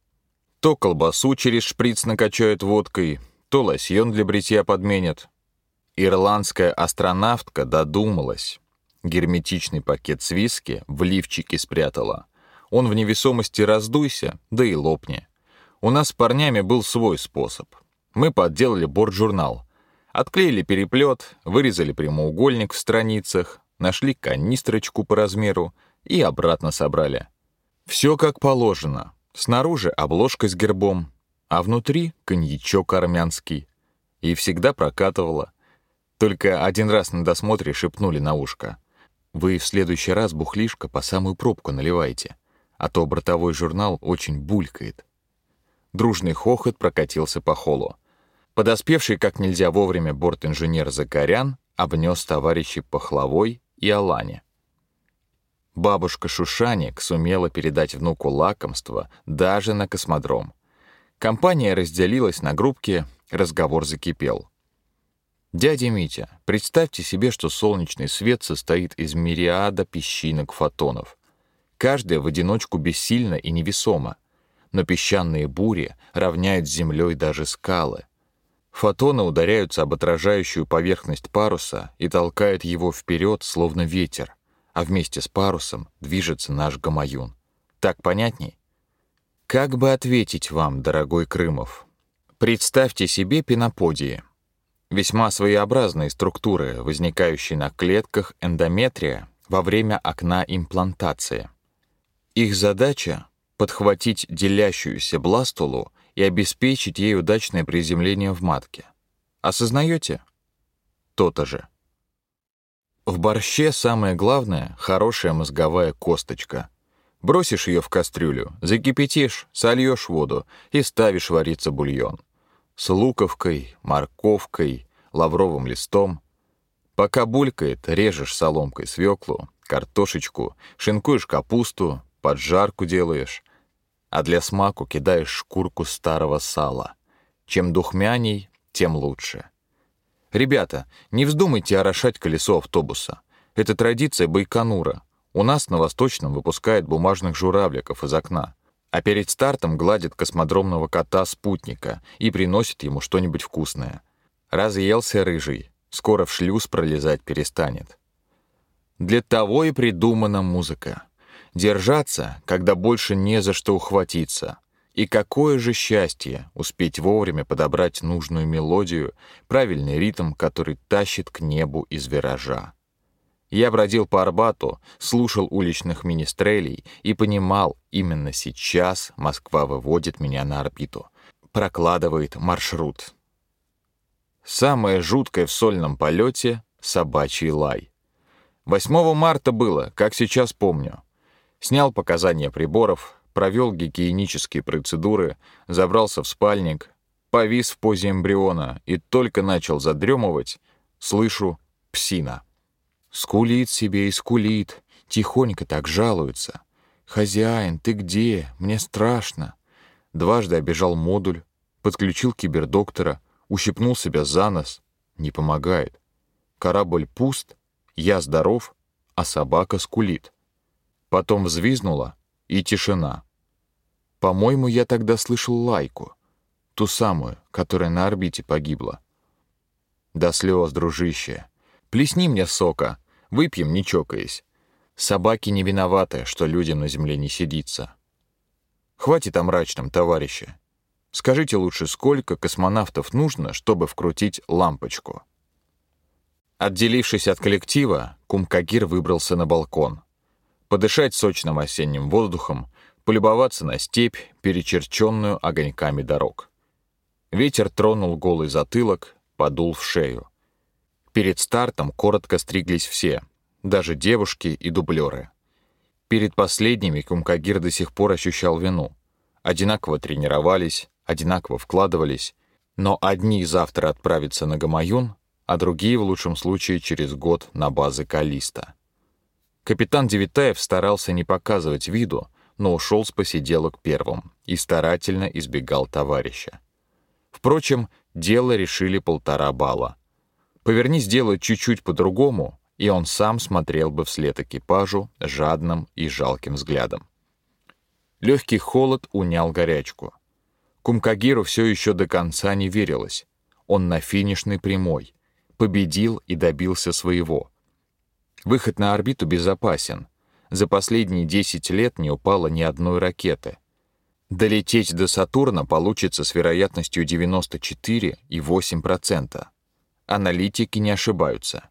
[SPEAKER 2] То колбасу через шприц накачают водкой, то лосьон для бритья подменят. Ирландская астронавтка додумалась. Герметичный пакет с виски в лифчике спрятала — он в невесомости раздуйся, да и лопни. У нас с парнями был свой способ. Мы подделали борт-журнал. Отклеили переплет, вырезали прямоугольник в страницах, нашли канистрочку по размеру и обратно собрали. Все как положено. Снаружи обложка с гербом, а внутри коньячок армянский. И всегда прокатывало. Только один раз на досмотре шепнули на ушко. «Вы в следующий раз бухлишко по самую пробку наливайте а то бортовой журнал очень булькает. Дружный хохот прокатился по холлу. Подоспевший как нельзя вовремя борт-инженер Закарян обнес товарищей Пахловой и Алане. Бабушка Шушаник сумела передать внуку лакомство даже на космодром. Компания разделилась на группки, разговор закипел. «Дядя Митя, представьте себе, что солнечный свет состоит из мириада песчинок-фотонов. Каждая в одиночку бессильна и невесома, но песчаные бури равняют землей даже скалы. Фотоны ударяются об отражающую поверхность паруса и толкают его вперед, словно ветер, а вместе с парусом движется наш гамаюн. Так понятней? Как бы ответить вам, дорогой Крымов? Представьте себе пеноподии. Весьма своеобразные структуры, возникающие на клетках эндометрия во время окна имплантации. Их задача — подхватить делящуюся бластулу и обеспечить ей удачное приземление в матке. Осознаете? То-то же. В борще самое главное — хорошая мозговая косточка. Бросишь ее в кастрюлю, закипятишь, сольешь воду и ставишь вариться бульон. С луковкой, морковкой, лавровым листом. Пока булькает, режешь соломкой свеклу, картошечку, шинкуешь капусту, поджарку делаешь, а для смаку кидаешь шкурку старого сала. Чем духмяней, тем лучше. Ребята, не вздумайте орошать колесо автобуса. Это традиция Байконура. У нас на Восточном выпускают бумажных журавликов из окна, а перед стартом гладят космодромного кота-спутника и приносят ему что-нибудь вкусное. Разъелся рыжий, скоро в шлюз пролезать перестанет. Для того и придумана музыка. Держаться, когда больше не за что ухватиться. И какое же счастье успеть вовремя подобрать нужную мелодию, правильный ритм, который тащит к небу из виража. Я бродил по Арбату, слушал уличных министрелей и понимал, именно сейчас Москва выводит меня на орбиту, прокладывает маршрут. Самое жуткое в сольном полете — собачий лай. 8 марта было, как сейчас помню. Снял показания приборов, провел гигиенические процедуры, забрался в спальник, повис в позе эмбриона и только начал задремывать, слышу псина. Скулит себе и скулит, тихонько так жалуется. «Хозяин, ты где? Мне страшно». Дважды обежал модуль, подключил кибердоктора, ущипнул себя за нос. Не помогает. Корабль пуст, я здоров, а собака скулит.
[SPEAKER 3] Потом взвизнула, и тишина. По-моему, я тогда слышал лайку. Ту самую, которая на орбите погибла. До слез, дружище. Плесни мне сока, выпьем, не чокаясь. Собаки не виноваты, что людям на земле не сидится. Хватит о мрачном, товарищи. Скажите лучше, сколько космонавтов нужно, чтобы вкрутить лампочку? Отделившись от коллектива, Кумкагир выбрался на балкон. Подышать сочным осенним воздухом, полюбоваться на степь, перечерченную огоньками дорог. Ветер тронул голый затылок, подул в шею. Перед стартом коротко стриглись все, даже девушки и дублеры. Перед последними Кумкагир до сих пор ощущал вину. Одинаково тренировались, одинаково вкладывались, но одни завтра отправятся на Гамаюн, а другие, в лучшем случае, через год на базы Калиста. Капитан Девитаев старался не показывать виду, но ушел с посиделок первым и старательно избегал товарища. Впрочем, дело решили полтора балла. Поверни сделать чуть-чуть по-другому, и он сам смотрел бы вслед экипажу жадным и жалким взглядом. Легкий холод унял горячку. Кумкагиру все еще до конца не верилось. Он на финишной прямой, победил и добился своего. Выход на орбиту безопасен. За последние 10 лет не упало ни одной ракеты. Долететь до Сатурна получится с вероятностью 94,8%. Аналитики не ошибаются.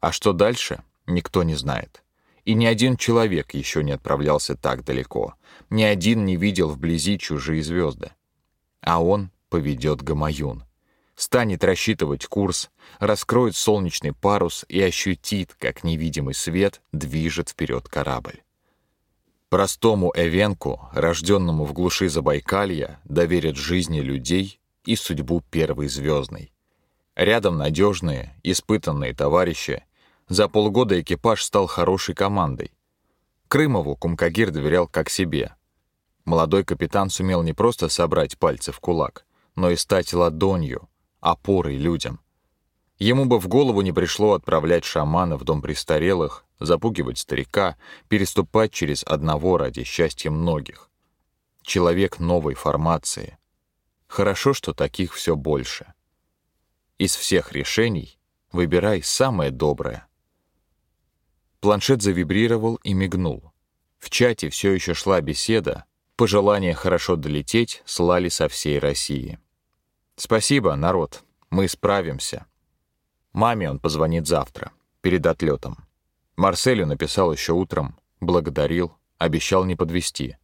[SPEAKER 3] А что дальше, никто не знает. И ни один человек еще не отправлялся так далеко. Ни один не видел вблизи чужие звезды. А он поведет Гамаюн станет рассчитывать курс, раскроет солнечный парус и ощутит, как невидимый свет движет вперед корабль. Простому Эвенку, рожденному в глуши Забайкалья, доверят жизни людей и судьбу первой звездной. Рядом надежные, испытанные товарищи. За полгода экипаж стал хорошей командой. Крымову Кумкагир доверял как себе. Молодой капитан сумел не просто собрать пальцы в кулак, но и стать ладонью, опорой людям. Ему бы в голову не пришло отправлять шамана в дом престарелых, запугивать старика, переступать через одного ради счастья многих. Человек новой формации. Хорошо, что таких все больше. Из всех решений выбирай самое доброе. Планшет завибрировал и мигнул. В чате все еще шла беседа, пожелания хорошо долететь слали со всей России. Спасибо, народ. Мы справимся. Маме он позвонит завтра, перед отлетом. Марселю написал еще утром, благодарил, обещал не подвести.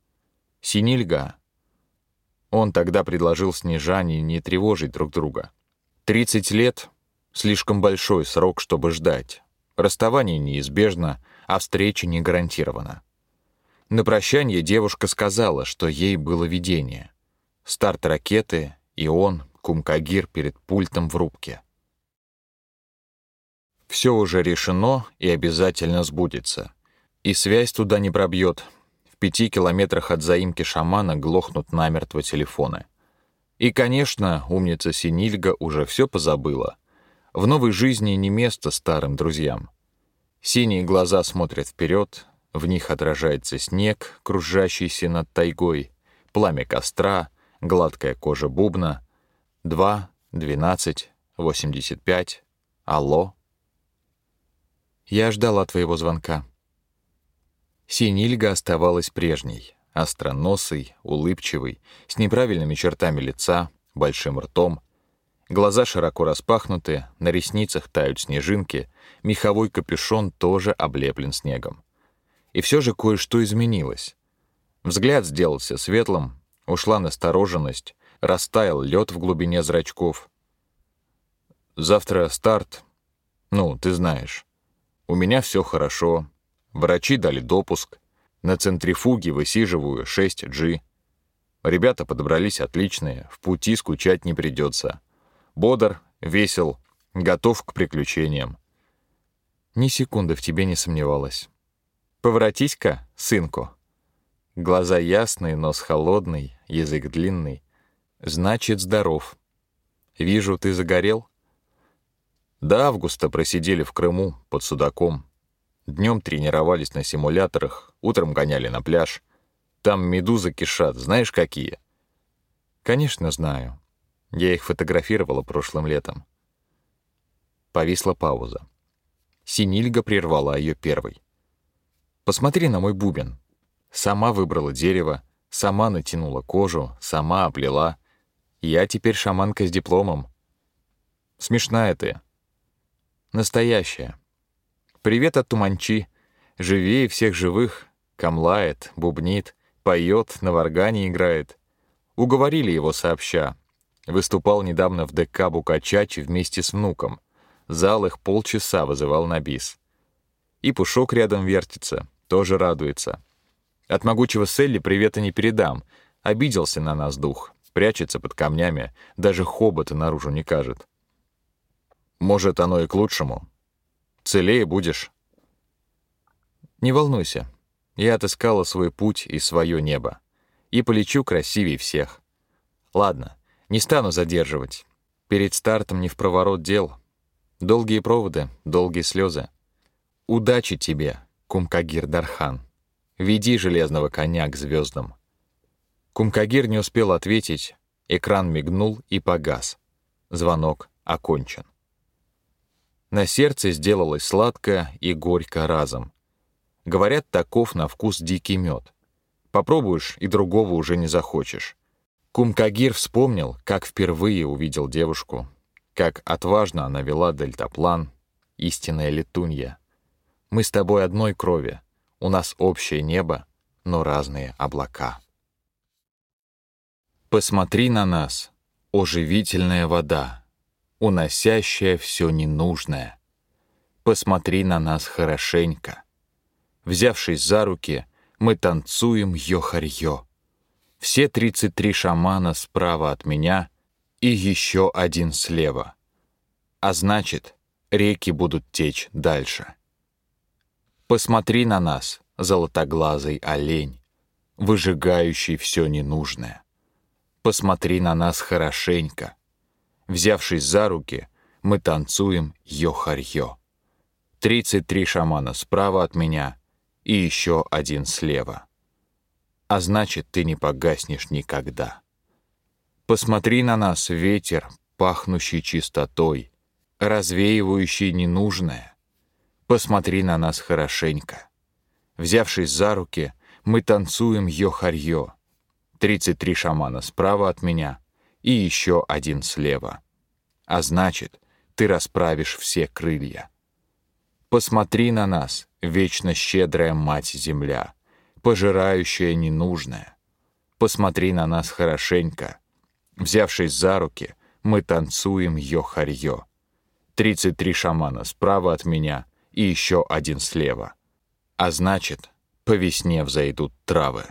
[SPEAKER 3] Синильга. Он тогда предложил Снежане не тревожить друг друга. Тридцать лет — слишком большой срок, чтобы ждать. Расставание неизбежно, а встреча не гарантирована. На прощание девушка сказала, что ей было видение. Старт ракеты, и он, Кумкагир перед пультом в рубке. Все уже решено и обязательно сбудется. И связь туда не пробьет. В пяти километрах от заимки шамана глохнут намертво телефоны. И, конечно, умница Синильга уже все позабыла. В новой жизни не место старым друзьям. Синие глаза смотрят вперед, в них отражается снег, кружащийся над тайгой, пламя костра, гладкая кожа бубна — Два, двенадцать, восемьдесят пять. Алло. Я ждала твоего звонка. Синильга оставалась прежней, остроносой, улыбчивой, с неправильными чертами лица, большим ртом. Глаза широко распахнуты, на ресницах тают снежинки, меховой капюшон тоже облеплен снегом. И все же кое-что изменилось. Взгляд сделался светлым, ушла настороженность, растаял лед в глубине зрачков. Завтра старт. Ну, ты знаешь. У меня все хорошо. Врачи дали допуск. На центрифуге высиживаю 6G. Ребята подобрались отличные, в пути скучать не придется. Бодр, весел, готов к приключениям. Ни секунды в тебе не сомневалась. Поворотись-ка, сынку. Глаза ясные, нос холодный, язык длинный. Значит, здоров. Вижу, ты загорел? До августа просидели в Крыму под Судаком.
[SPEAKER 2] Днем тренировались на симуляторах, утром гоняли на пляж. Там медузы кишат, знаешь какие? Конечно, знаю. Я их фотографировала прошлым летом. Повисла пауза. Синильга прервала ее первой. Посмотри на мой бубен. Сама выбрала дерево, сама натянула кожу, сама оплела. Я теперь шаманка с дипломом. Смешная ты. Настоящая. Привет от Туманчи. Живее всех живых. Камлает, бубнит, поет, на варгане играет. Уговорили его сообща. Выступал недавно в ДК Букачачи вместе с внуком. Зал их полчаса вызывал на бис. И Пушок рядом вертится, тоже радуется. От могучего Селли привета не передам. Обиделся на нас дух, прячется под камнями, даже хобота наружу не кажет. Может, оно и к лучшему. Целее будешь. Не волнуйся. Я отыскала свой путь и свое небо. И полечу красивее всех. Ладно, не стану задерживать. Перед стартом не в проворот дел. Долгие проводы, долгие слезы. Удачи тебе, Кумкагир Дархан. Веди железного коня к звездам. Кумкагир не успел ответить, экран мигнул и погас. Звонок окончен. На сердце сделалось сладко и горько разом. Говорят, таков на вкус дикий мед. Попробуешь, и другого уже не захочешь. Кумкагир вспомнил, как впервые увидел девушку, как отважно она вела дельтаплан, истинная летунья. Мы с тобой одной крови, у нас общее небо, но разные облака. Посмотри на нас, оживительная вода, уносящая все ненужное. Посмотри на нас хорошенько. Взявшись за руки, мы танцуем йо-харьё. Все 33 шамана справа от меня и еще один слева. А значит, реки будут течь дальше. Посмотри на нас, золотоглазый олень, выжигающий все ненужное. Посмотри на нас хорошенько. Взявшись за руки, мы танцуем йо-харьё. Тридцать три шамана справа от меня и еще один слева. А значит, ты не погаснешь никогда. Посмотри на нас, ветер, пахнущий чистотой, развеивающий ненужное. Посмотри на нас хорошенько. Взявшись за руки, мы танцуем йо-харьё. Тридцать три шамана справа от меня и еще один слева. А значит, ты расправишь все крылья. Посмотри на нас, вечно щедрая мать-земля, пожирающая ненужное. Посмотри на нас хорошенько. Взявшись за руки, мы танцуем йо-харьё. Тридцать три шамана справа от меня — и еще один слева. А значит, по весне взойдут травы.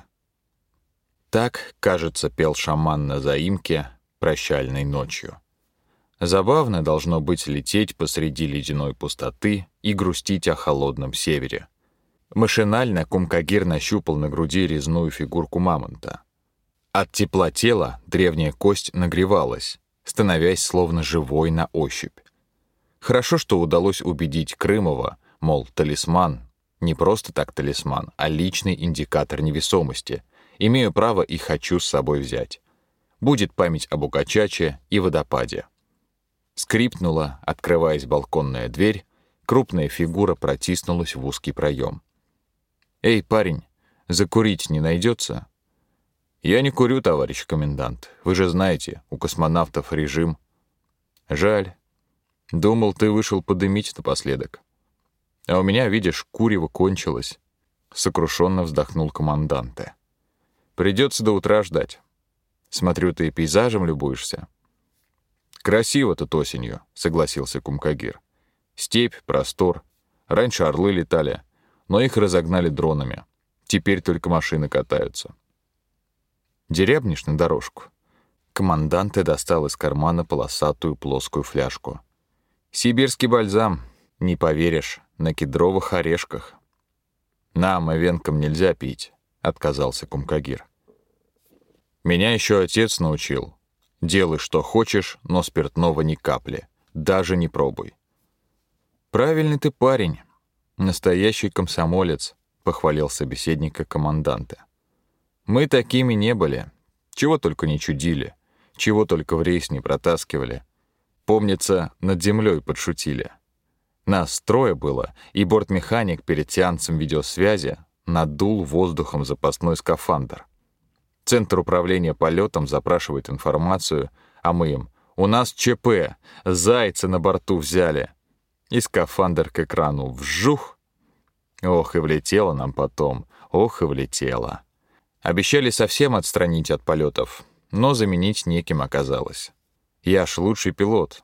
[SPEAKER 2] Так, кажется, пел шаман на заимке прощальной ночью. Забавно должно быть лететь посреди ледяной пустоты и грустить о холодном севере. Машинально Кумкагир нащупал на груди резную фигурку мамонта. От тепла тела древняя кость нагревалась, становясь словно живой на ощупь. Хорошо, что удалось убедить Крымова, мол, талисман — не просто так талисман, а личный индикатор невесомости. Имею право и хочу с собой взять. Будет память об Укачаче и водопаде. Скрипнула, открываясь балконная дверь, крупная фигура протиснулась в узкий проем. «Эй, парень, закурить не найдется?» «Я не курю, товарищ комендант. Вы же знаете, у космонавтов режим». «Жаль, Думал, ты вышел подымить напоследок. А у меня, видишь, курево кончилось. Сокрушенно вздохнул команданте. Придется до утра ждать. Смотрю, ты пейзажем любуешься. Красиво тут осенью, согласился Кумкагир. Степь, простор. Раньше орлы летали, но их разогнали дронами. Теперь только машины катаются. Дерябнешь на дорожку. Команданте достал из кармана полосатую плоскую фляжку. Сибирский бальзам, не поверишь, на кедровых орешках. Нам, овенкам, нельзя пить, отказался Кумкагир. Меня еще отец научил. Делай, что хочешь, но спиртного ни капли. Даже не пробуй. Правильный ты парень.
[SPEAKER 3] Настоящий комсомолец, похвалил собеседника команданта. Мы такими не были. Чего только не чудили, чего только в рейс не протаскивали. Помнится, над землей подшутили. Нас трое было, и бортмеханик перед сеансом видеосвязи надул воздухом запасной скафандр. Центр управления полетом запрашивает информацию, а мы им «У нас ЧП, зайца на борту взяли». И скафандр к экрану вжух. Ох, и влетело нам потом, ох, и влетело. Обещали совсем отстранить от полетов, но заменить неким оказалось. Я ж лучший пилот.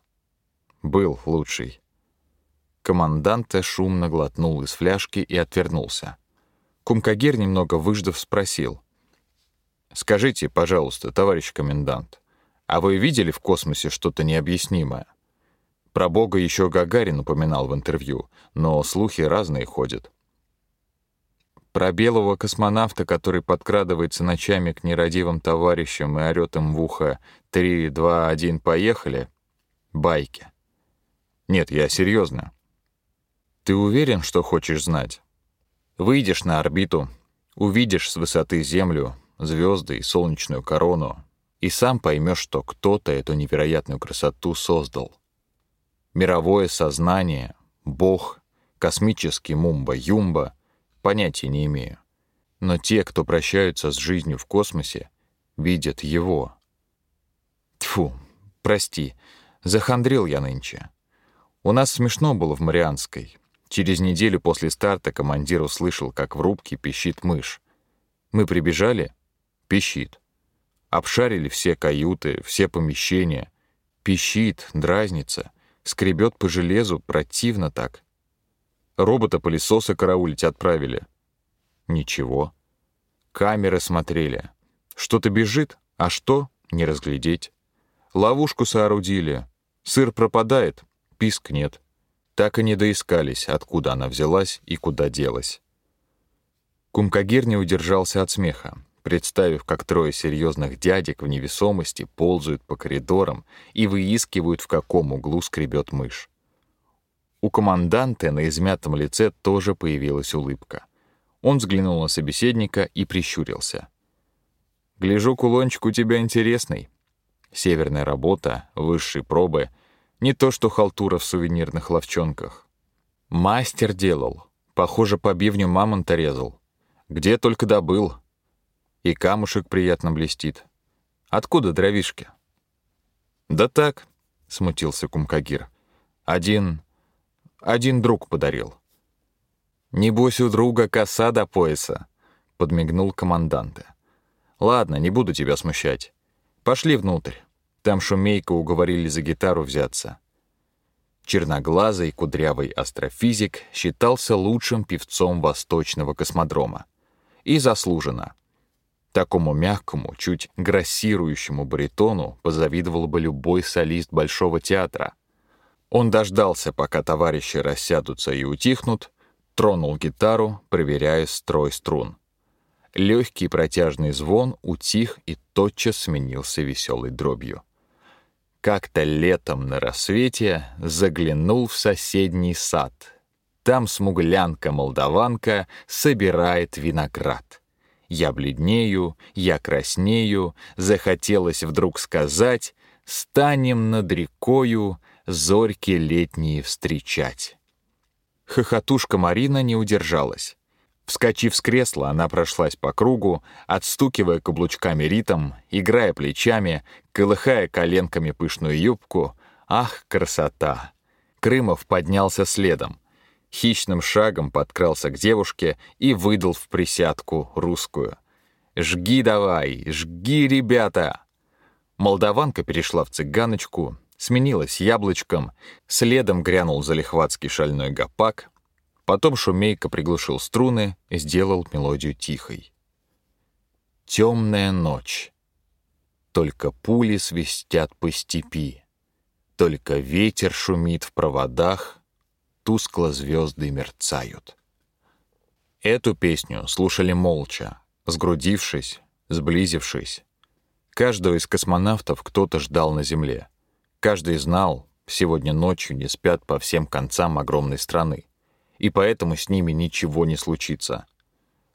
[SPEAKER 3] Был лучший. Командант шумно глотнул из фляжки и отвернулся. Кумкагир, немного выждав, спросил. «Скажите, пожалуйста, товарищ комендант, а вы видели в космосе что-то необъяснимое? Про Бога еще Гагарин упоминал в интервью, но слухи разные ходят. Про белого космонавта, который подкрадывается ночами к нерадивым товарищам и орёт им в ухо «Три, два, один, поехали» — байки. Нет, я серьезно. Ты уверен, что хочешь знать? Выйдешь на орбиту, увидишь с высоты Землю, звезды и солнечную корону, и сам поймешь, что кто-то эту невероятную красоту создал. Мировое сознание, Бог, космический мумба-юмба — Понятия не имею. Но те, кто прощаются с жизнью в космосе, видят его. Тьфу, прости, захандрил я нынче. У нас смешно было в Марианской. Через неделю после старта командир услышал, как в рубке пищит мышь. Мы прибежали — пищит. Обшарили все каюты, все помещения. Пищит, дразнится, скребет по железу, противно так. Робота-пылесоса караулить отправили. Ничего. Камеры смотрели. Что-то бежит, а что — не разглядеть. Ловушку соорудили. Сыр пропадает, писк нет. Так и не доискались, откуда она взялась и куда делась. Кумкагир не удержался от смеха, представив, как трое серьезных дядек в невесомости ползают по коридорам и выискивают, в каком углу скребет мышь. У команданта на измятом лице тоже появилась улыбка. Он взглянул на собеседника и прищурился. «Гляжу, кулончик у тебя интересный. Северная работа, высшие пробы. Не то что халтура в сувенирных ловчонках. Мастер делал. Похоже, по бивню мамонта резал. Где только добыл. И камушек приятно блестит. Откуда дровишки?» «Да так», — смутился Кумкагир. «Один один друг подарил. «Небось, у друга коса до пояса», — подмигнул команданта. «Ладно, не буду тебя смущать. Пошли внутрь. Там шумейка уговорили за гитару взяться». Черноглазый кудрявый астрофизик считался лучшим певцом восточного космодрома. И заслуженно. Такому мягкому, чуть грассирующему баритону позавидовал бы любой солист Большого театра — он дождался, пока товарищи рассядутся и утихнут, тронул гитару, проверяя строй струн. Легкий протяжный звон утих и тотчас сменился веселой дробью. Как-то летом на рассвете заглянул в соседний сад. Там смуглянка-молдаванка собирает виноград. Я бледнею, я краснею, захотелось вдруг сказать «Станем над рекою, зорьки летние встречать. Хохотушка Марина не удержалась. Вскочив с кресла, она прошлась по кругу, отстукивая каблучками ритм, играя плечами, колыхая коленками пышную юбку. Ах, красота! Крымов поднялся следом. Хищным шагом подкрался к девушке и выдал в присядку русскую. «Жги давай, жги, ребята!» Молдаванка перешла в цыганочку, сменилась яблочком, следом грянул залихватский шальной гопак, потом шумейка приглушил струны и сделал мелодию тихой. Темная ночь. Только пули свистят по степи, только ветер шумит в проводах, тускло звезды мерцают. Эту песню слушали молча, сгрудившись, сблизившись. Каждого из космонавтов кто-то ждал на Земле — Каждый знал, сегодня ночью не спят по всем концам огромной страны.
[SPEAKER 1] И поэтому с ними ничего не случится.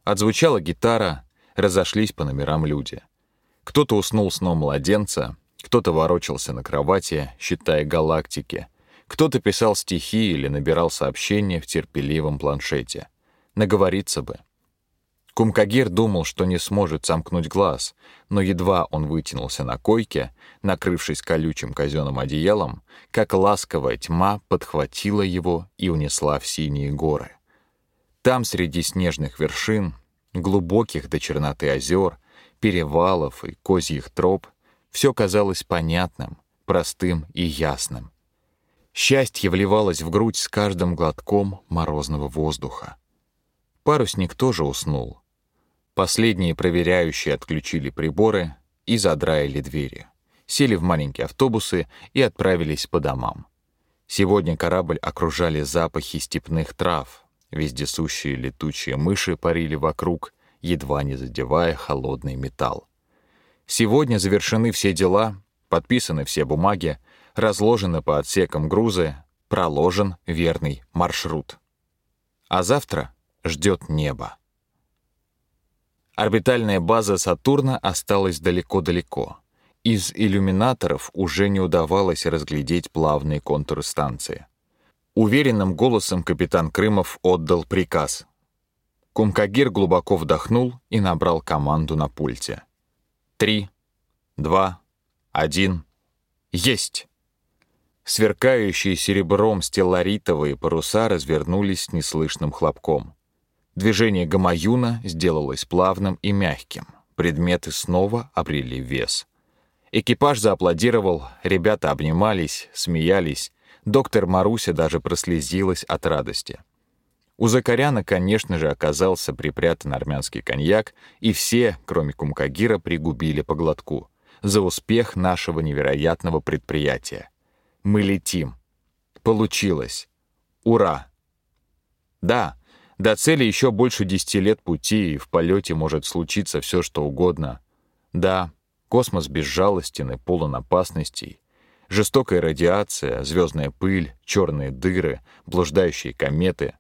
[SPEAKER 1] Отзвучала гитара, разошлись по номерам люди. Кто-то уснул сном младенца, кто-то ворочался на кровати, считая галактики, кто-то писал стихи или набирал сообщения в терпеливом планшете. Наговориться бы. Кумкагир думал, что не сможет сомкнуть глаз, но едва он вытянулся на койке, накрывшись колючим казенным одеялом, как ласковая тьма подхватила его и унесла в синие горы. Там, среди снежных вершин, глубоких до черноты озер, перевалов и козьих троп, все казалось понятным, простым и ясным. Счастье вливалось в грудь с каждым глотком морозного воздуха. Парусник тоже уснул. Последние проверяющие отключили приборы и задраили двери. Сели в маленькие автобусы и отправились по домам. Сегодня корабль окружали запахи степных трав. Вездесущие летучие мыши парили вокруг, едва не задевая холодный металл. Сегодня завершены все дела, подписаны все бумаги, разложены по отсекам грузы, проложен верный маршрут. А завтра ждет небо. Орбитальная база Сатурна осталась далеко-далеко. Из иллюминаторов уже не удавалось разглядеть плавные контуры станции. Уверенным голосом капитан Крымов отдал приказ. Кумкагир глубоко вдохнул и набрал команду на пульте. «Три, два, один, есть!» Сверкающие серебром стелларитовые паруса развернулись с неслышным хлопком. Движение гамаюна сделалось плавным и мягким. Предметы снова обрели вес. Экипаж зааплодировал, ребята обнимались, смеялись. Доктор Маруся даже прослезилась от радости. У Закаряна, конечно же, оказался припрятан армянский коньяк, и все, кроме Кумкагира, пригубили по глотку. За успех нашего невероятного предприятия. Мы летим. Получилось. Ура! Да, до цели еще больше десяти лет пути, и в полете может случиться все, что угодно. Да, космос безжалостен и полон опасностей. Жестокая радиация, звездная пыль, черные дыры, блуждающие кометы.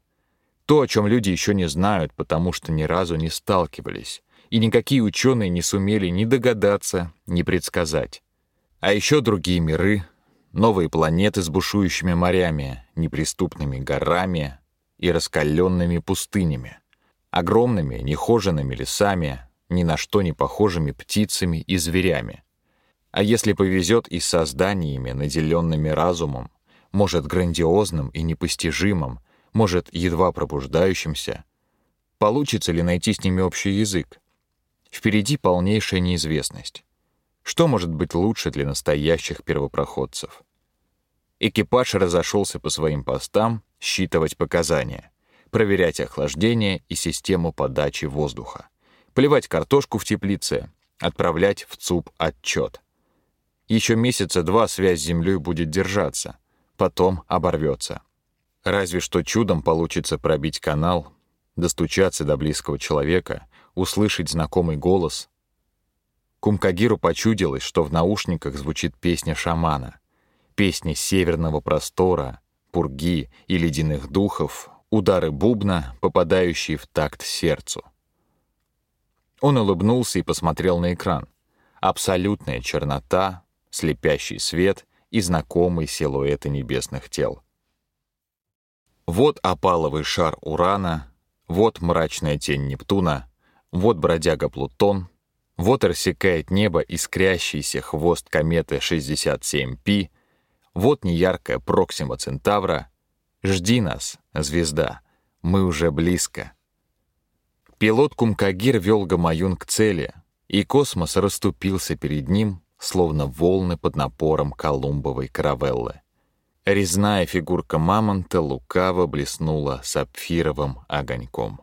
[SPEAKER 1] То, о чем люди еще не знают, потому что ни разу не сталкивались. И никакие ученые не сумели ни догадаться, ни предсказать. А еще другие миры, новые планеты с бушующими морями, неприступными горами и раскаленными пустынями, огромными нехоженными лесами, ни на что не похожими птицами и зверями. А если повезет и с созданиями, наделенными разумом, может, грандиозным и непостижимым, может, едва пробуждающимся, получится ли найти с ними общий язык? Впереди полнейшая неизвестность. Что может быть лучше для настоящих первопроходцев? Экипаж разошелся по своим постам считывать показания, проверять охлаждение и систему подачи воздуха, поливать картошку в теплице, отправлять в ЦУП отчет. Еще месяца два связь с Землей будет держаться, потом оборвется. Разве что чудом получится пробить канал, достучаться до близкого человека, услышать знакомый голос, Кумкагиру почудилось, что в наушниках звучит песня шамана, песня северного простора, пурги и ледяных духов, удары бубна, попадающие в такт сердцу. Он улыбнулся и посмотрел на экран. Абсолютная чернота, слепящий свет и знакомые силуэты небесных тел. Вот опаловый шар Урана, вот мрачная тень Нептуна, вот бродяга Плутон — вот рассекает небо искрящийся хвост кометы 67P, вот неяркая Проксима Центавра. Жди нас, звезда, мы уже близко. Пилот Кумкагир вел Гамаюн к цели, и космос расступился перед ним, словно волны под напором колумбовой каравеллы. Резная фигурка мамонта лукаво блеснула сапфировым огоньком.